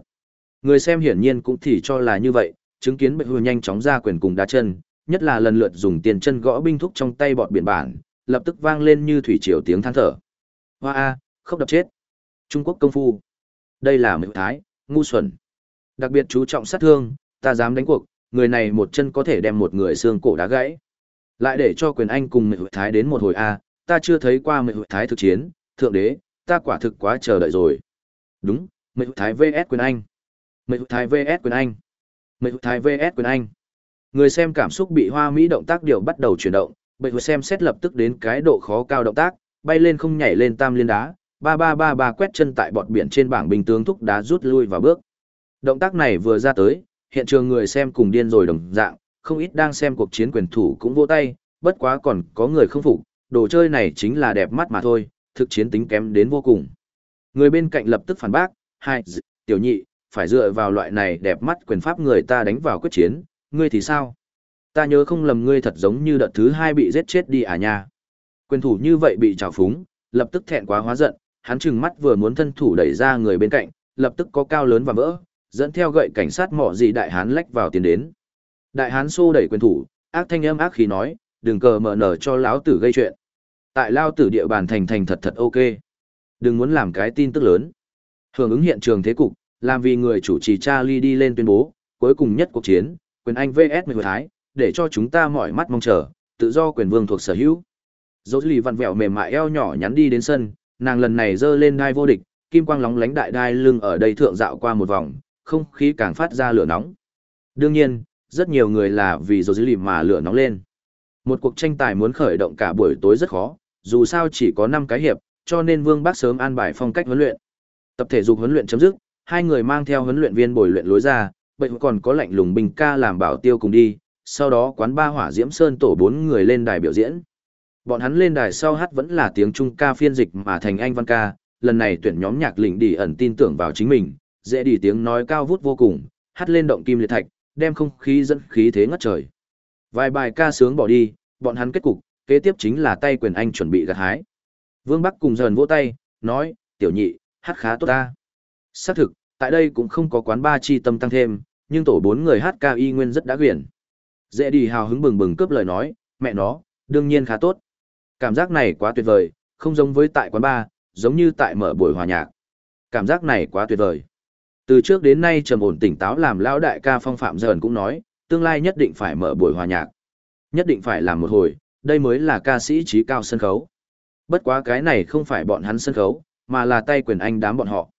A: Người xem hiển nhiên cũng thì cho là như vậy, chứng kiến Mệnh nhanh chóng ra quyền cùng đá chân, nhất là lần lượt dùng tiền chân gõ binh thúc trong tay bọt biển bản, lập tức vang lên như thủy triều tiếng than thở. Hoa a, không đập chết. Trung Quốc công phu. Đây là Mệnh Thái, ngu xuẩn. Đặc biệt chú trọng sát thương, ta dám đánh cuộc, người này một chân có thể đem một người xương cổ đá gãy. Lại để cho quyền anh cùng Mệnh Thái đến một hồi a, ta chưa thấy qua Mệnh Thái thực chiến, thượng đế, ta quả thực quá chờ đợi rồi. Đúng, Mệnh Thái VS quyền anh. Mệnh Thái VS quyền anh. Mệnh Thái VS quyền anh. Người xem cảm xúc bị hoa mỹ động tác điều bắt đầu chuyển động, bệnh xem xét lập tức đến cái độ khó cao động tác, bay lên không nhảy lên tam liên đá, ba ba ba ba quét chân tại bọt biển trên bảng bình tướng thúc đá rút lui vào bước. Động tác này vừa ra tới, hiện trường người xem cùng điên rồi đồng dạng, không ít đang xem cuộc chiến quyền thủ cũng vỗ tay, bất quá còn có người không phục, đồ chơi này chính là đẹp mắt mà thôi, thực chiến tính kém đến vô cùng. Người bên cạnh lập tức phản bác, hai, tiểu nhị, phải dựa vào loại này đẹp mắt quyền pháp người ta đánh vào quyết chiến, ngươi thì sao? Ta nhớ không lầm ngươi thật giống như đợt thứ hai bị giết chết đi à nha. Quyền thủ như vậy bị trào phúng, lập tức thẹn quá hóa giận, hắn trừng mắt vừa muốn thân thủ đẩy ra người bên cạnh, lập tức có cao lớn và vỡ, dẫn theo gậy cảnh sát mỏ gì đại hán lách vào tiến đến. Đại hán xô đẩy quyền thủ, ác thanh âm ác khí nói, đừng cờ mở nở cho lão tử gây chuyện. Tại lao tử địa bàn thành thành thật thật ok. Đừng muốn làm cái tin tức lớn. Hưởng ứng hiện trường thế cục, làm vì người chủ trì Charlie đi lên tuyên bố, cuối cùng nhất cuộc chiến, quyền Anh VS Mười Thái, để cho chúng ta mỏi mắt mong chờ, tự do quyền vương thuộc sở hữu. Dỗ lì vặn vẹo mềm mại eo nhỏ nhắn đi đến sân, nàng lần này giơ lên đai vô địch, kim quang lóng lánh đại đai lưng ở đây thượng dạo qua một vòng, không khí càng phát ra lửa nóng. Đương nhiên, rất nhiều người là vì dỗ lì mà lửa nóng lên. Một cuộc tranh tài muốn khởi động cả buổi tối rất khó, dù sao chỉ có 5 cái hiệp, cho nên Vương Bác sớm an bài phong cách huấn luyện. Tập thể dục huấn luyện chấm dứt, hai người mang theo huấn luyện viên bồi luyện lối ra, bệnh còn có lạnh lùng bình ca làm bảo tiêu cùng đi, sau đó quán ba hỏa diễm sơn tổ bốn người lên đài biểu diễn. Bọn hắn lên đài sau hát vẫn là tiếng Trung ca phiên dịch mà thành Anh văn ca, lần này tuyển nhóm nhạc lĩnh đi ẩn tin tưởng vào chính mình, dễ đi tiếng nói cao vút vô cùng, hát lên động kim liệt thạch, đem không khí dẫn khí thế ngất trời. Vài bài ca sướng bỏ đi, bọn hắn kết cục, kế tiếp chính là tay quyền anh chuẩn bị gặt hái. Vương Bắc cùng dần vỗ tay, nói, tiểu nhị, hát khá tốt ta. Xác thực, tại đây cũng không có quán ba chi tâm tăng thêm, nhưng tổ bốn người hát ca y nguyên rất đã quyển. Dễ đi hào hứng bừng bừng cướp lời nói, mẹ nó, đương nhiên khá tốt. Cảm giác này quá tuyệt vời, không giống với tại quán ba, giống như tại mở buổi hòa nhạc. Cảm giác này quá tuyệt vời. Từ trước đến nay trầm ổn tỉnh táo làm lão đại ca phong phạm dần cũng nói, tương lai nhất định phải mở buổi hòa nhạc. Nhất định phải làm một hồi, đây mới là ca sĩ trí cao sân khấu. Bất quá cái này không phải bọn hắn sân khấu, mà là tay quyền anh đám bọn họ.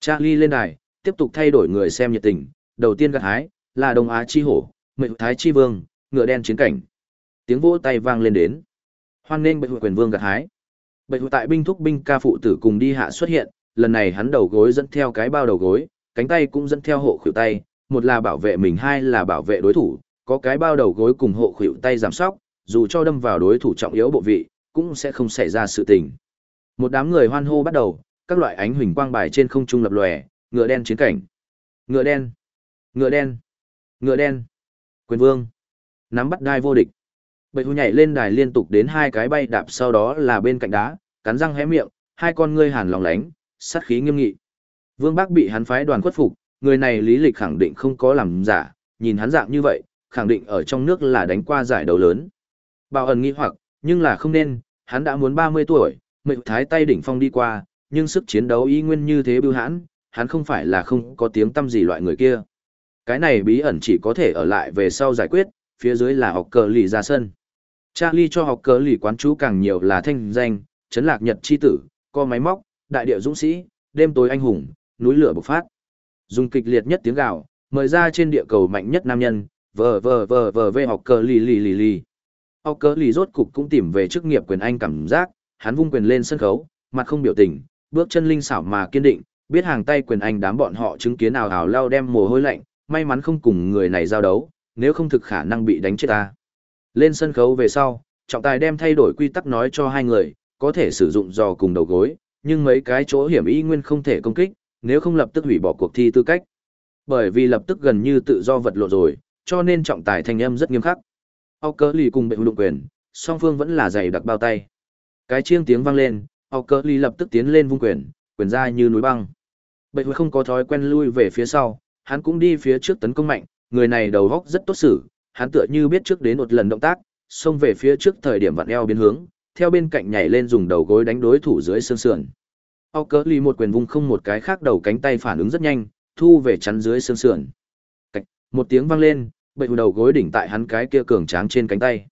A: Charlie lên đài, tiếp tục thay đổi người xem nhiệt tình, đầu tiên gặt hái, là Đông Á chi hổ, mệnh thái chi vương, ngựa đen chiến cảnh. Tiếng vỗ tay vang lên đến. Hoan nghênh bệ hội quyền vương gặt hái. Bệ hội tại binh thúc binh ca phụ tử cùng đi hạ xuất hiện, lần này hắn đầu gối dẫn theo cái bao đầu gối, cánh tay cũng dẫn theo hộ khuỷu tay, một là bảo vệ mình hai là bảo vệ đối thủ, có cái bao đầu gối cùng hộ khuỷu tay giảm sóc, dù cho đâm vào đối thủ trọng yếu bộ vị, cũng sẽ không xảy ra sự tình. Một đám người hoan hô bắt đầu, các loại ánh huỳnh quang bài trên không trung lập lòe, ngựa đen chiến cảnh. Ngựa đen, ngựa đen, ngựa đen. Quyền vương, nắm bắt đai vô địch. Bậy hù nhảy lên đài liên tục đến hai cái bay đạp sau đó là bên cạnh đá, cắn răng hé miệng, hai con ngươi hàn lòng lánh, sát khí nghiêm nghị. Vương Bác bị hắn phái đoàn khuất phục, người này lý lịch khẳng định không có làm giả, nhìn hắn dạng như vậy, khẳng định ở trong nước là đánh qua giải đấu lớn. Bảo ẩn nghi hoặc, nhưng là không nên, hắn đã muốn 30 tuổi, mệnh thái tay đỉnh phong đi qua, nhưng sức chiến đấu y nguyên như thế bưu hãn, hắn không phải là không có tiếng tâm gì loại người kia. Cái này bí ẩn chỉ có thể ở lại về sau giải quyết, phía dưới là học cờ lì ra sân. Charlie cho học cờ lì quán chú càng nhiều là thanh danh, chấn lạc nhật chi tử, co máy móc, đại địa dũng sĩ, đêm tối anh hùng, núi lửa bộc phát. Dùng kịch liệt nhất tiếng gào, mời ra trên địa cầu mạnh nhất nam nhân, vờ vờ vờ vờ về học cờ lì lì lì lì. Học cờ lì rốt cục cũng tìm về chức nghiệp quyền anh cảm giác, hắn vung quyền lên sân khấu, mặt không biểu tình, bước chân linh xảo mà kiên định, biết hàng tay quyền anh đám bọn họ chứng kiến ào ào lao đem mồ hôi lạnh, may mắn không cùng người này giao đấu, nếu không thực khả năng bị đánh chết ta. Lên sân khấu về sau, trọng tài đem thay đổi quy tắc nói cho hai người, có thể sử dụng giò cùng đầu gối, nhưng mấy cái chỗ hiểm y nguyên không thể công kích, nếu không lập tức hủy bỏ cuộc thi tư cách. Bởi vì lập tức gần như tự do vật lộn rồi, cho nên trọng tài thanh âm rất nghiêm khắc. Ốc cỡ lì cùng bệnh đụng quyền, song phương vẫn là giày đặc bao tay. Cái chiêng tiếng vang lên, Ốc cỡ lì lập tức tiến lên vung quyền, quyền ra như núi băng. Bệnh không có thói quen lui về phía sau, hắn cũng đi phía trước tấn công mạnh, người này đầu góc rất tốt xử, hắn tựa như biết trước đến một lần động tác, xông về phía trước thời điểm vặn eo biến hướng, theo bên cạnh nhảy lên dùng đầu gối đánh đối thủ dưới xương sườn. Âu cỡ lì một quyền vung không một cái khác đầu cánh tay phản ứng rất nhanh, thu về chắn dưới xương sườn. Cách, một tiếng vang lên, bậy đầu gối đỉnh tại hắn cái kia cường tráng trên cánh tay.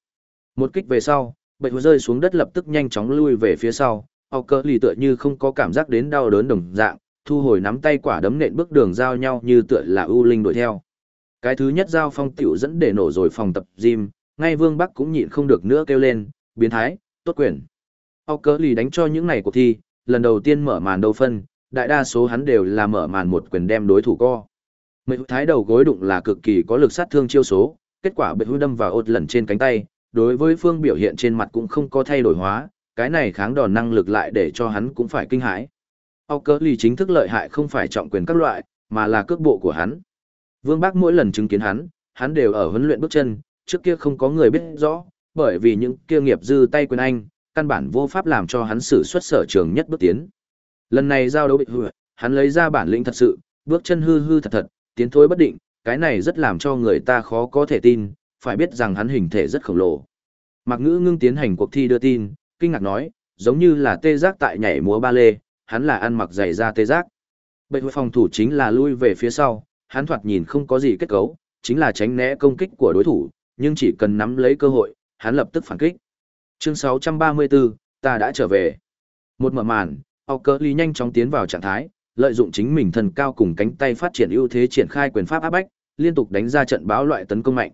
A: Một kích về sau, bậy rơi xuống đất lập tức nhanh chóng lui về phía sau, Âu cỡ lì tựa như không có cảm giác đến đau đớn đồng dạng, thu hồi nắm tay quả đấm nện bước đường giao nhau như tựa là ưu linh đuổi theo. Cái thứ nhất giao phong tiểu dẫn để nổ rồi phòng tập gym, ngay Vương Bắc cũng nhịn không được nữa kêu lên, biến thái, tốt quyền. Ốc cỡ lì đánh cho những này cuộc thi, lần đầu tiên mở màn đấu phân, đại đa số hắn đều là mở màn một quyền đem đối thủ co. Mệnh thái đầu gối đụng là cực kỳ có lực sát thương chiêu số, kết quả bị hư đâm vào ột lần trên cánh tay, đối với phương biểu hiện trên mặt cũng không có thay đổi hóa, cái này kháng đòn năng lực lại để cho hắn cũng phải kinh hãi. Ốc cỡ lì chính thức lợi hại không phải trọng quyền các loại, mà là cước bộ của hắn. Vương Bác mỗi lần chứng kiến hắn, hắn đều ở huấn luyện bước chân, trước kia không có người biết rõ, bởi vì những kia nghiệp dư tay quyền anh, căn bản vô pháp làm cho hắn sử xuất sở trường nhất bước tiến. Lần này giao đấu bị hư, hắn lấy ra bản lĩnh thật sự, bước chân hư hư thật thật, tiến thối bất định, cái này rất làm cho người ta khó có thể tin, phải biết rằng hắn hình thể rất khổng lồ. Mạc Ngữ ngưng tiến hành cuộc thi đưa tin, kinh ngạc nói, giống như là tê giác tại nhảy múa ba lê, hắn là ăn mặc giày da tê giác. Bệnh phòng thủ chính là lui về phía sau, hắn thoạt nhìn không có gì kết cấu, chính là tránh né công kích của đối thủ, nhưng chỉ cần nắm lấy cơ hội, hắn lập tức phản kích. Chương 634, ta đã trở về. Một mở màn, Ockerly nhanh chóng tiến vào trạng thái, lợi dụng chính mình thần cao cùng cánh tay phát triển ưu thế triển khai quyền pháp áp bách, liên tục đánh ra trận báo loại tấn công mạnh.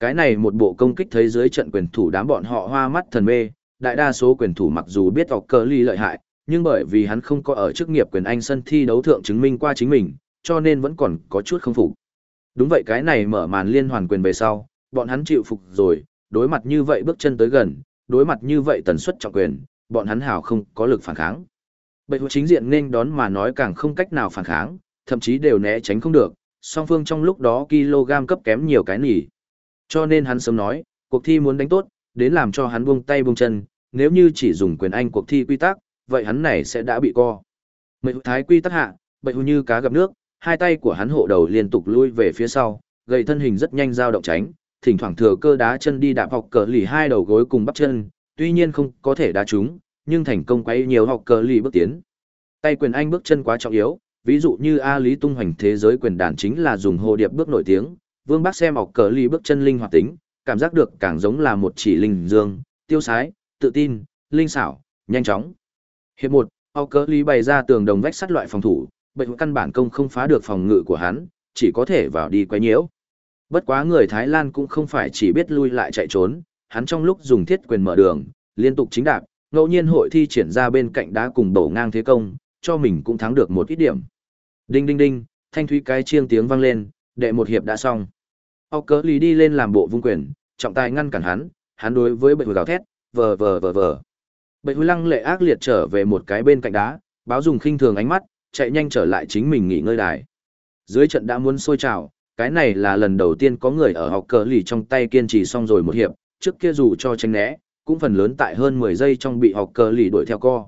A: Cái này một bộ công kích thấy dưới trận quyền thủ đám bọn họ hoa mắt thần mê, đại đa số quyền thủ mặc dù biết Ockerly lợi hại, nhưng bởi vì hắn không có ở chức nghiệp quyền anh sân thi đấu thượng chứng minh qua chính mình, cho nên vẫn còn có chút không phục. Đúng vậy cái này mở màn liên hoàn quyền về sau, bọn hắn chịu phục rồi, đối mặt như vậy bước chân tới gần, đối mặt như vậy tần suất trọng quyền, bọn hắn hảo không có lực phản kháng. Bệ hộ chính diện nên đón mà nói càng không cách nào phản kháng, thậm chí đều né tránh không được, song phương trong lúc đó kg cấp kém nhiều cái nỉ. Cho nên hắn sớm nói, cuộc thi muốn đánh tốt, đến làm cho hắn buông tay buông chân, nếu như chỉ dùng quyền anh cuộc thi quy tắc, vậy hắn này sẽ đã bị co. Mệnh thái quy tắc hạ, bệ hộ như cá gặp nước, hai tay của hắn hộ đầu liên tục lui về phía sau, gầy thân hình rất nhanh dao động tránh, thỉnh thoảng thừa cơ đá chân đi đạp học cờ lì hai đầu gối cùng bắp chân, tuy nhiên không có thể đá chúng nhưng thành công quay nhiều học cờ lì bước tiến. Tay quyền anh bước chân quá trọng yếu, ví dụ như A Lý tung hoành thế giới quyền đàn chính là dùng hồ điệp bước nổi tiếng, Vương Bác xem học cờ lì bước chân linh hoạt tính, cảm giác được càng giống là một chỉ linh dương, tiêu sái, tự tin, linh xảo, nhanh chóng. Hiệp một, học cờ lì bày ra tường đồng vách sắt loại phòng thủ, bệnh căn bản công không phá được phòng ngự của hắn, chỉ có thể vào đi quay nhiễu. Bất quá người Thái Lan cũng không phải chỉ biết lui lại chạy trốn, hắn trong lúc dùng thiết quyền mở đường, liên tục chính đạp, ngẫu nhiên hội thi triển ra bên cạnh đá cùng bổ ngang thế công, cho mình cũng thắng được một ít điểm. Đinh đinh đinh, thanh thúy cái chiêng tiếng vang lên, đệ một hiệp đã xong. Âu cớ lý đi lên làm bộ vung quyền, trọng tài ngăn cản hắn, hắn đối với bệnh gào thét, vờ vờ vờ vờ. Bệnh hồi lăng lệ ác liệt trở về một cái bên cạnh đá, báo dùng khinh thường ánh mắt, chạy nhanh trở lại chính mình nghỉ ngơi đài. Dưới trận đã muốn sôi trào, cái này là lần đầu tiên có người ở học cờ lì trong tay kiên trì xong rồi một hiệp, trước kia dù cho tranh né, cũng phần lớn tại hơn 10 giây trong bị học cờ lì đuổi theo co.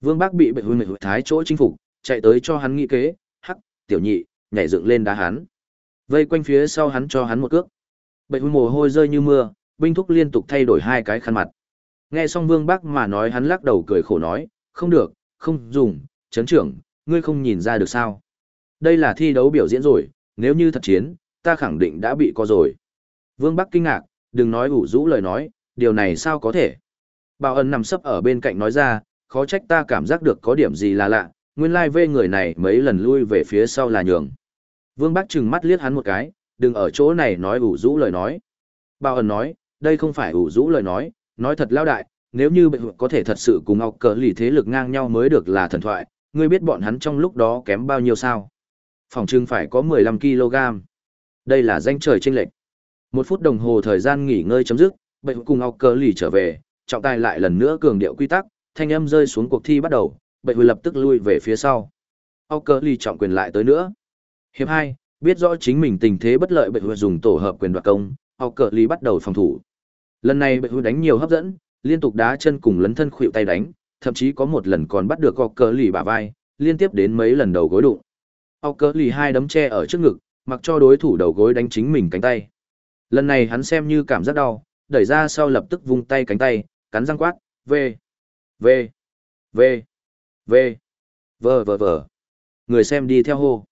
A: Vương Bác bị bệnh hư mệt thái chỗ chinh phục, chạy tới cho hắn nghĩ kế, hắc, tiểu nhị, nhảy dựng lên đá hắn. Vây quanh phía sau hắn cho hắn một cước. Bệnh hư mồ hôi rơi như mưa, binh thúc liên tục thay đổi hai cái khăn mặt. Nghe xong Vương Bác mà nói hắn lắc đầu cười khổ nói, không được, không dùng, chấn trưởng, ngươi không nhìn ra được sao. Đây là thi đấu biểu diễn rồi, nếu như thật chiến, ta khẳng định đã bị co rồi. Vương Bắc kinh ngạc, đừng nói ủ rũ lời nói, điều này sao có thể. Bảo ân nằm sấp ở bên cạnh nói ra, khó trách ta cảm giác được có điểm gì là lạ, nguyên lai like người này mấy lần lui về phía sau là nhường. Vương Bắc trừng mắt liếc hắn một cái, đừng ở chỗ này nói ủ rũ lời nói. Bảo ân nói, đây không phải ủ rũ lời nói, nói thật lao đại, nếu như bệnh có thể thật sự cùng ngọc cờ lì thế lực ngang nhau mới được là thần thoại, ngươi biết bọn hắn trong lúc đó kém bao nhiêu sao? Phòng trưng phải có 15 kg. Đây là danh trời chênh lệch. Một phút đồng hồ thời gian nghỉ ngơi chấm dứt, bệnh cùng học cơ lì trở về, trọng tài lại lần nữa cường điệu quy tắc, thanh âm rơi xuống cuộc thi bắt đầu, bệnh hồi lập tức lui về phía sau. Âu cơ lì trọng quyền lại tới nữa. Hiệp hai, biết rõ chính mình tình thế bất lợi bệnh hồi dùng tổ hợp quyền đoạt công, Âu cơ lì bắt đầu phòng thủ. Lần này bệnh hồi đánh nhiều hấp dẫn, liên tục đá chân cùng lấn thân khuỵu tay đánh, thậm chí có một lần còn bắt được Âu cơ lì bả vai, liên tiếp đến mấy lần đầu gối đụng. Âu cơ lì hai đấm che ở trước ngực, mặc cho đối thủ đầu gối đánh chính mình cánh tay. Lần này hắn xem như cảm giác đau, đẩy ra sau lập tức vung tay cánh tay, cắn răng quát, về, về, về, về, vờ vờ vờ. Người xem đi theo hô.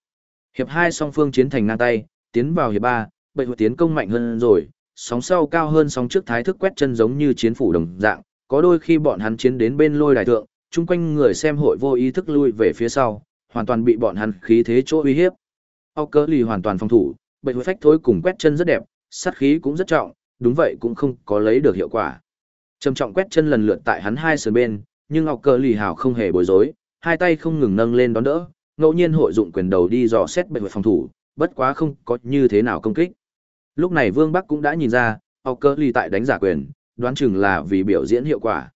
A: Hiệp hai song phương chiến thành ngang tay, tiến vào hiệp ba, bệnh hội tiến công mạnh hơn rồi, sóng sau cao hơn sóng trước thái thức quét chân giống như chiến phủ đồng dạng, có đôi khi bọn hắn chiến đến bên lôi đài thượng, chung quanh người xem hội vô ý thức lui về phía sau, hoàn toàn bị bọn hắn khí thế chỗ uy hiếp. Âu cỡ lì hoàn toàn phòng thủ, bệnh hội phách thối cùng quét chân rất đẹp, sát khí cũng rất trọng, đúng vậy cũng không có lấy được hiệu quả. Trầm trọng quét chân lần lượt tại hắn hai sườn bên, nhưng Ngọc Cờ Lì Hào không hề bối rối, hai tay không ngừng nâng lên đón đỡ, ngẫu nhiên hội dụng quyền đầu đi dò xét bệnh phòng thủ, bất quá không có như thế nào công kích. Lúc này Vương Bắc cũng đã nhìn ra, Ngọc Cờ Lì tại đánh giả quyền, đoán chừng là vì biểu diễn hiệu quả.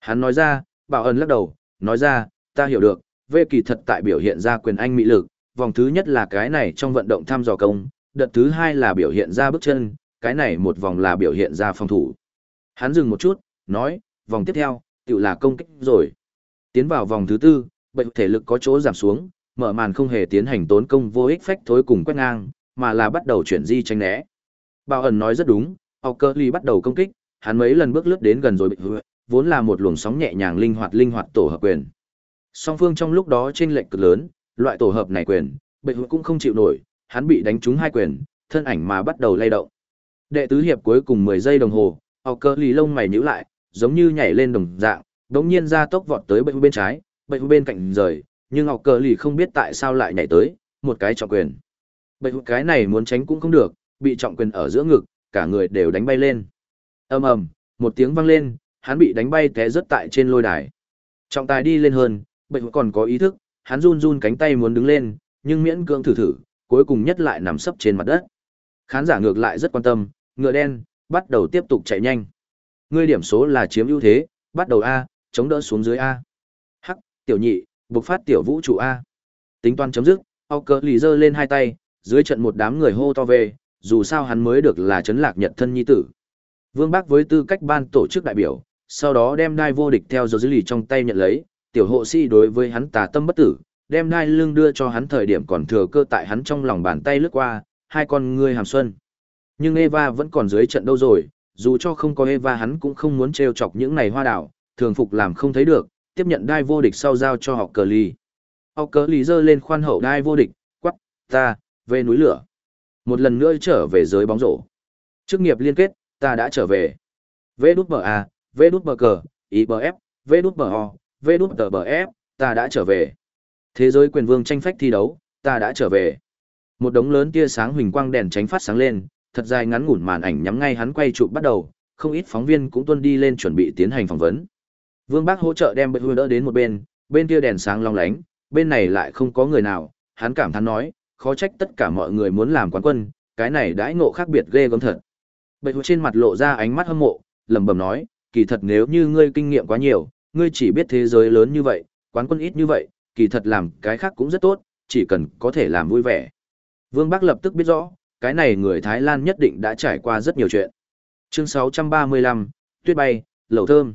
A: Hắn nói ra, Bảo ẩn lắc đầu, nói ra, ta hiểu được, vệ kỳ thật tại biểu hiện ra quyền anh mỹ lực, vòng thứ nhất là cái này trong vận động thăm dò công, đợt thứ hai là biểu hiện ra bước chân, cái này một vòng là biểu hiện ra phòng thủ. Hắn dừng một chút, nói, vòng tiếp theo, tự là công kích rồi. Tiến vào vòng thứ tư, bệnh thể lực có chỗ giảm xuống, mở màn không hề tiến hành tốn công vô ích phách thối cùng quét ngang, mà là bắt đầu chuyển di tránh né. Bảo ẩn nói rất đúng, học cơ ly bắt đầu công kích, hắn mấy lần bước lướt đến gần rồi bị vốn là một luồng sóng nhẹ nhàng linh hoạt linh hoạt tổ hợp quyền. Song phương trong lúc đó trên lệnh cực lớn, loại tổ hợp này quyền, bệnh hữu cũng không chịu nổi, hắn bị đánh trúng hai quyền, thân ảnh mà bắt đầu lay động. Đệ tứ hiệp cuối cùng 10 giây đồng hồ, học cơ lì lông mày nhíu lại, giống như nhảy lên đồng dạng, đống nhiên ra tốc vọt tới bệnh bên trái, bệnh bên cạnh rời, nhưng học cơ lì không biết tại sao lại nhảy tới, một cái trọng quyền. Bệnh cái này muốn tránh cũng không được, bị trọng quyền ở giữa ngực, cả người đều đánh bay lên. ầm ầm, một tiếng vang lên, hắn bị đánh bay té rớt tại trên lôi đài. Trọng tài đi lên hơn, bệnh còn có ý thức, hắn run run cánh tay muốn đứng lên, nhưng miễn cưỡng thử thử, cuối cùng nhất lại nằm sấp trên mặt đất. Khán giả ngược lại rất quan tâm, ngựa đen, bắt đầu tiếp tục chạy nhanh. Ngươi điểm số là chiếm ưu thế, bắt đầu A, chống đỡ xuống dưới A. Hắc, tiểu nhị, bộc phát tiểu vũ trụ A. Tính toán chấm dứt, ao cờ lì giơ lên hai tay, dưới trận một đám người hô to về, dù sao hắn mới được là chấn lạc nhật thân nhi tử. Vương Bác với tư cách ban tổ chức đại biểu, sau đó đem đai vô địch theo dấu dưới lì trong tay nhận lấy, tiểu hộ sĩ đối với hắn tà tâm bất tử, đem đai lưng đưa cho hắn thời điểm còn thừa cơ tại hắn trong lòng bàn tay lướt qua, hai con ngươi hàm xuân. Nhưng Eva vẫn còn dưới trận đâu rồi, dù cho không có Eva hắn cũng không muốn trêu chọc những này hoa đảo, thường phục làm không thấy được, tiếp nhận đai vô địch sau giao cho học cờ ly. Học cờ ly dơ lên khoan hậu đai vô địch, quắc, ta, về núi lửa. Một lần nữa trở về giới bóng rổ. Chức nghiệp liên kết, ta đã trở về. V đút bờ A, V đút bờ cờ, IBF, V đút bờ O, vê đút tờ bờ ép, ta đã trở về. Thế giới quyền vương tranh phách thi đấu, ta đã trở về. Một đống lớn tia sáng huỳnh quang đèn tránh phát sáng lên, thật dài ngắn ngủn màn ảnh nhắm ngay hắn quay chụp bắt đầu, không ít phóng viên cũng tuân đi lên chuẩn bị tiến hành phỏng vấn. Vương Bác hỗ trợ đem Bệ đỡ đến một bên, bên kia đèn sáng long lánh, bên này lại không có người nào, hắn cảm thán nói, khó trách tất cả mọi người muốn làm quán quân, cái này đãi ngộ khác biệt ghê gớm thật. Bệ trên mặt lộ ra ánh mắt hâm mộ, lẩm bẩm nói, kỳ thật nếu như ngươi kinh nghiệm quá nhiều, ngươi chỉ biết thế giới lớn như vậy, quán quân ít như vậy, kỳ thật làm cái khác cũng rất tốt, chỉ cần có thể làm vui vẻ. Vương Bắc lập tức biết rõ, cái này người Thái Lan nhất định đã trải qua rất nhiều chuyện. Chương 635, Tuyết bay, lẩu thơm.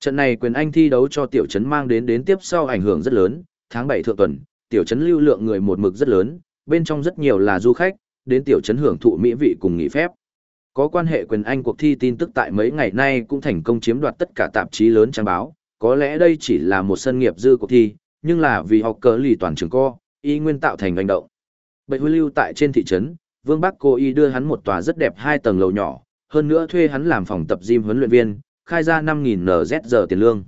A: Trận này quyền Anh thi đấu cho tiểu trấn mang đến đến tiếp sau ảnh hưởng rất lớn, tháng 7 thượng tuần, tiểu trấn lưu lượng người một mực rất lớn, bên trong rất nhiều là du khách, đến tiểu trấn hưởng thụ mỹ vị cùng nghỉ phép. Có quan hệ quyền Anh cuộc thi tin tức tại mấy ngày nay cũng thành công chiếm đoạt tất cả tạp chí lớn trang báo, có lẽ đây chỉ là một sân nghiệp dư cuộc thi, nhưng là vì học cờ lì toàn trường co, y nguyên tạo thành hành động. Bạch Huy lưu tại trên thị trấn, Vương Bắc cô y đưa hắn một tòa rất đẹp hai tầng lầu nhỏ, hơn nữa thuê hắn làm phòng tập gym huấn luyện viên, khai ra 5.000 NZ giờ tiền lương.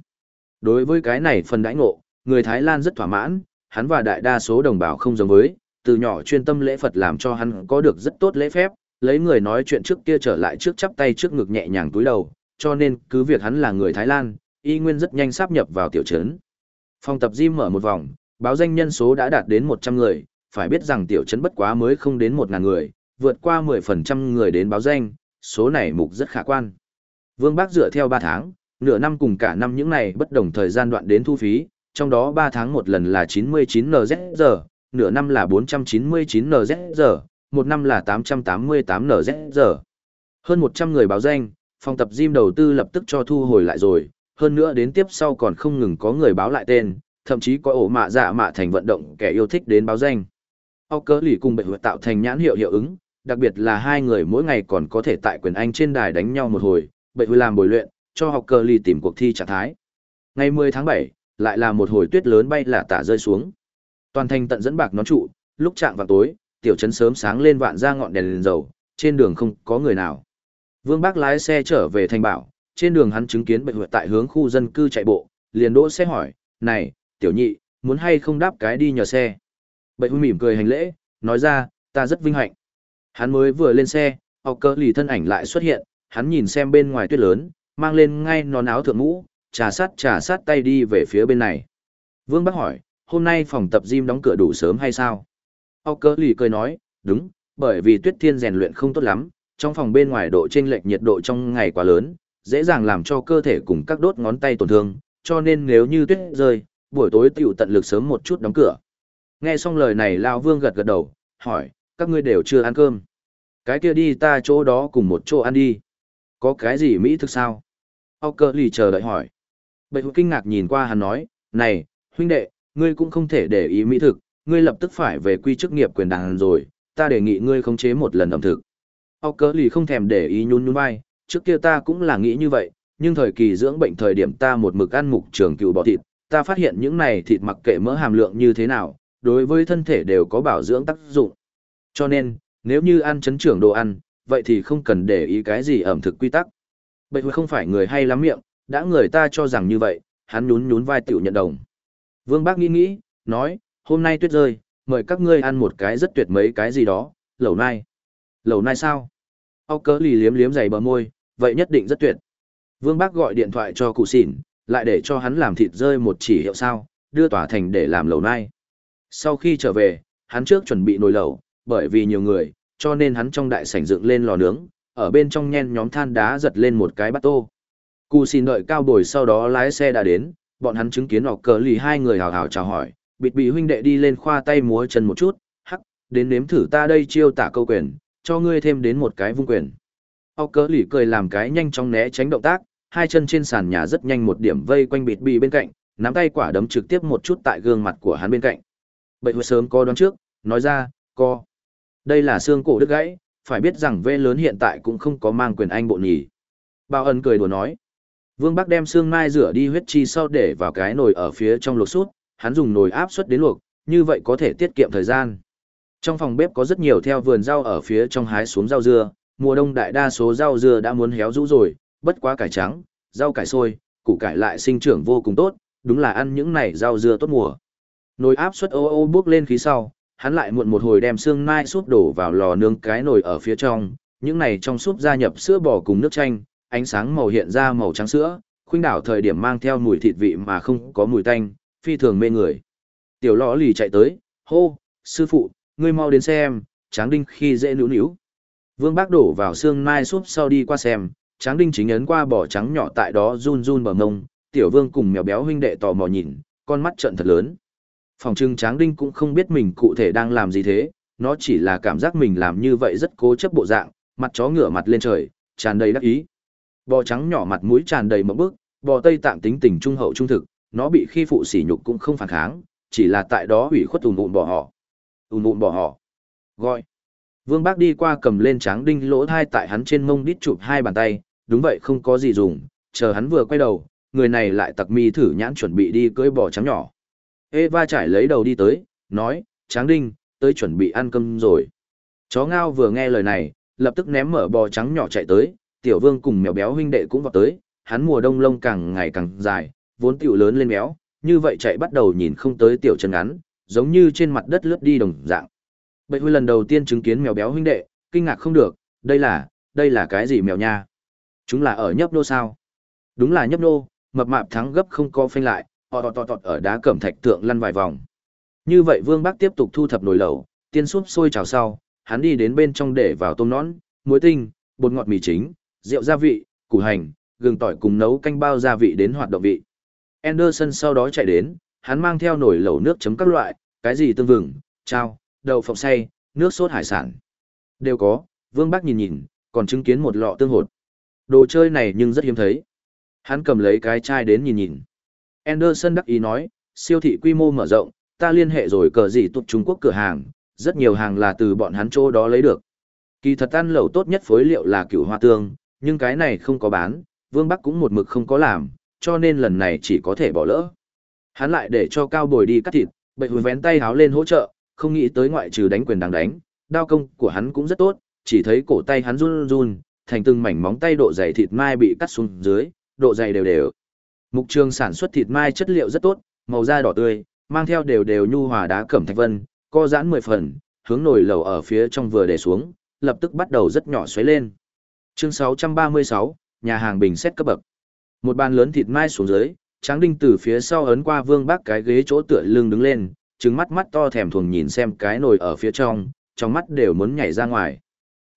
A: Đối với cái này phần đãi ngộ, người Thái Lan rất thỏa mãn, hắn và đại đa số đồng bào không giống với, từ nhỏ chuyên tâm lễ Phật làm cho hắn có được rất tốt lễ phép, lấy người nói chuyện trước kia trở lại trước chắp tay trước ngực nhẹ nhàng túi đầu, cho nên cứ việc hắn là người Thái Lan, y nguyên rất nhanh sáp nhập vào tiểu trấn. Phòng tập gym mở một vòng, báo danh nhân số đã đạt đến 100 người, phải biết rằng tiểu trấn bất quá mới không đến 1000 người, vượt qua 10% người đến báo danh, số này mục rất khả quan. Vương Bác dựa theo 3 tháng, nửa năm cùng cả năm những này bất đồng thời gian đoạn đến thu phí, trong đó 3 tháng một lần là 99 NZ giờ, nửa năm là 499 NZ giờ, một năm là 888 NZ giờ. Hơn 100 người báo danh, phòng tập gym đầu tư lập tức cho thu hồi lại rồi, hơn nữa đến tiếp sau còn không ngừng có người báo lại tên, thậm chí có ổ mạ dạ mạ thành vận động kẻ yêu thích đến báo danh. Ốc cớ lì cùng bệnh tạo thành nhãn hiệu hiệu ứng, đặc biệt là hai người mỗi ngày còn có thể tại quyền Anh trên đài đánh nhau một hồi, bệnh làm bồi luyện, cho học cờ lì tìm cuộc thi trạng thái. Ngày 10 tháng 7, lại là một hồi tuyết lớn bay là tả rơi xuống. Toàn thành tận dẫn bạc nó trụ, lúc chạm vào tối, tiểu trấn sớm sáng lên vạn ra ngọn đèn, lên dầu, trên đường không có người nào. Vương Bác lái xe trở về thành bảo, trên đường hắn chứng kiến bệnh huyệt tại hướng khu dân cư chạy bộ, liền đỗ xe hỏi, này, tiểu nhị, muốn hay không đáp cái đi nhờ xe. Bệnh huyệt mỉm cười hành lễ, nói ra, ta rất vinh hạnh. Hắn mới vừa lên xe, học cơ lì thân ảnh lại xuất hiện, hắn nhìn xem bên ngoài tuyết lớn, mang lên ngay nón áo thượng mũ, trà sát trà sát tay đi về phía bên này. Vương Bắc hỏi, hôm nay phòng tập gym đóng cửa đủ sớm hay sao? Học cơ lì cười nói, đúng, bởi vì tuyết thiên rèn luyện không tốt lắm, trong phòng bên ngoài độ chênh lệch nhiệt độ trong ngày quá lớn, dễ dàng làm cho cơ thể cùng các đốt ngón tay tổn thương, cho nên nếu như tuyết rơi, buổi tối tiểu tận lực sớm một chút đóng cửa. Nghe xong lời này Lão Vương gật gật đầu, hỏi, các ngươi đều chưa ăn cơm. Cái kia đi ta chỗ đó cùng một chỗ ăn đi. Có cái gì Mỹ thực sao? Âu cơ lì chờ đợi hỏi. Bệ hụt kinh ngạc nhìn qua hắn nói, này, huynh đệ, ngươi cũng không thể để ý Mỹ thực, ngươi lập tức phải về quy chức nghiệp quyền đàn rồi, ta đề nghị ngươi khống chế một lần ẩm thực. Âu cơ lì không thèm để ý nhún nhún vai, trước kia ta cũng là nghĩ như vậy, nhưng thời kỳ dưỡng bệnh thời điểm ta một mực ăn mục trường cựu bò thịt, ta phát hiện những này thịt mặc kệ mỡ hàm lượng như thế nào, đối với thân thể đều có bảo dưỡng tác dụng. Cho nên, nếu như ăn chấn trưởng đồ ăn, vậy thì không cần để ý cái gì ẩm thực quy tắc. bệ hồi không phải người hay lắm miệng, đã người ta cho rằng như vậy, hắn nhún nhún vai tiểu nhận đồng. Vương Bác nghĩ nghĩ, nói, hôm nay tuyết rơi, mời các ngươi ăn một cái rất tuyệt mấy cái gì đó, lẩu nai. Lẩu nai sao? Ốc cớ lì liếm liếm dày bờ môi, vậy nhất định rất tuyệt. Vương Bác gọi điện thoại cho cụ xỉn, lại để cho hắn làm thịt rơi một chỉ hiệu sao, đưa tỏa thành để làm lẩu nai. Sau khi trở về, hắn trước chuẩn bị nồi lẩu, bởi vì nhiều người, cho nên hắn trong đại sảnh dựng lên lò nướng, ở bên trong nhen nhóm than đá giật lên một cái bát tô. Cụ xin đợi cao bồi sau đó lái xe đã đến, bọn hắn chứng kiến ọc cờ lì hai người hào hào chào hỏi, bịt bị huynh đệ đi lên khoa tay múa chân một chút, hắc, đến nếm thử ta đây chiêu tả câu quyền, cho ngươi thêm đến một cái vung quyền o cờ lì cười làm cái nhanh chóng né tránh động tác, hai chân trên sàn nhà rất nhanh một điểm vây quanh bịt bì bên cạnh, nắm tay quả đấm trực tiếp một chút tại gương mặt của hắn bên cạnh. Bậy hồi sớm co đoán trước, nói ra, co. Đây là xương cổ đứt gãy, phải biết rằng vê lớn hiện tại cũng không có mang quyền anh bộ nhỉ. Bao ân cười đùa nói. Vương Bắc đem xương mai rửa đi huyết chi sau để vào cái nồi ở phía trong lột sút, hắn dùng nồi áp suất đến luộc, như vậy có thể tiết kiệm thời gian. Trong phòng bếp có rất nhiều theo vườn rau ở phía trong hái xuống rau dưa, mùa đông đại đa số rau dưa đã muốn héo rũ rồi, bất quá cải trắng, rau cải sôi, củ cải lại sinh trưởng vô cùng tốt, đúng là ăn những này rau dưa tốt mùa. Nồi áp suất ô ô bước lên khí sau, hắn lại muộn một hồi đem xương mai súp đổ vào lò nướng cái nồi ở phía trong, những này trong súp gia nhập sữa bò cùng nước chanh, ánh sáng màu hiện ra màu trắng sữa, khuynh đảo thời điểm mang theo mùi thịt vị mà không có mùi tanh, phi thường mê người. Tiểu lõ lì chạy tới, hô, sư phụ, ngươi mau đến xem, tráng đinh khi dễ nữu nữu. Vương bác đổ vào xương mai súp sau đi qua xem, tráng đinh chính ấn qua bò trắng nhỏ tại đó run run bờ mông, tiểu vương cùng mèo béo huynh đệ tò mò nhìn, con mắt trận thật lớn. Phòng trưng tráng đinh cũng không biết mình cụ thể đang làm gì thế, nó chỉ là cảm giác mình làm như vậy rất cố chấp bộ dạng, mặt chó ngửa mặt lên trời, tràn đầy đắc ý. Bò trắng nhỏ mặt mũi tràn đầy mộng bức, bò tây tạng tính tình trung hậu trung thực, nó bị khi phụ sỉ nhục cũng không phản kháng, chỉ là tại đó hủy khuất ùn ùn bỏ họ. Ùn ùn bỏ họ. Gọi. Vương Bác đi qua cầm lên tráng đinh lỗ thai tại hắn trên mông đít chụp hai bàn tay, đúng vậy không có gì dùng, chờ hắn vừa quay đầu, người này lại tặc mi thử nhãn chuẩn bị đi cưỡi bò trắng nhỏ. Eva trải lấy đầu đi tới, nói, Tráng Đinh, tới chuẩn bị ăn cơm rồi. Chó ngao vừa nghe lời này, lập tức ném mở bò trắng nhỏ chạy tới, tiểu vương cùng mèo béo huynh đệ cũng vào tới, hắn mùa đông lông càng ngày càng dài, vốn tiểu lớn lên béo, như vậy chạy bắt đầu nhìn không tới tiểu chân ngắn, giống như trên mặt đất lướt đi đồng dạng. Bệ huy lần đầu tiên chứng kiến mèo béo huynh đệ, kinh ngạc không được, đây là, đây là cái gì mèo nha? Chúng là ở nhấp nô sao? Đúng là nhấp nô, mập mạp thắng gấp không có phanh lại, họ tọt tọt tọt ở đá cẩm thạch tượng lăn vài vòng. Như vậy Vương Bác tiếp tục thu thập nồi lẩu, tiên súp sôi trào sau, hắn đi đến bên trong để vào tôm nón, muối tinh, bột ngọt mì chính, rượu gia vị, củ hành, gừng tỏi cùng nấu canh bao gia vị đến hoạt động vị. Anderson sau đó chạy đến, hắn mang theo nồi lẩu nước chấm các loại, cái gì tương vừng, trao, đậu phộng xay, nước sốt hải sản. Đều có, Vương Bắc nhìn nhìn, còn chứng kiến một lọ tương hột. Đồ chơi này nhưng rất hiếm thấy. Hắn cầm lấy cái chai đến nhìn nhìn. Anderson đắc ý nói, siêu thị quy mô mở rộng, ta liên hệ rồi cờ gì tụt Trung Quốc cửa hàng, rất nhiều hàng là từ bọn hắn chỗ đó lấy được. Kỳ thật ăn lẩu tốt nhất phối liệu là cửu hoa tương, nhưng cái này không có bán, Vương Bắc cũng một mực không có làm, cho nên lần này chỉ có thể bỏ lỡ. Hắn lại để cho Cao Bồi đi cắt thịt, bệnh hồi vén tay háo lên hỗ trợ, không nghĩ tới ngoại trừ đánh quyền đáng đánh, đao công của hắn cũng rất tốt, chỉ thấy cổ tay hắn run run, thành từng mảnh móng tay độ dày thịt mai bị cắt xuống dưới, độ dày đều đều. Mục trường sản xuất thịt mai chất liệu rất tốt, màu da đỏ tươi, mang theo đều đều nhu hòa đá cẩm thạch vân, co giãn mười phần, hướng nồi lẩu ở phía trong vừa để xuống, lập tức bắt đầu rất nhỏ xoáy lên. Chương 636, nhà hàng bình xét cấp bậc. Một bàn lớn thịt mai xuống dưới, Tráng Đinh từ phía sau ấn qua Vương Bác cái ghế chỗ tựa lưng đứng lên, trứng mắt mắt to thèm thuồng nhìn xem cái nồi ở phía trong, trong mắt đều muốn nhảy ra ngoài.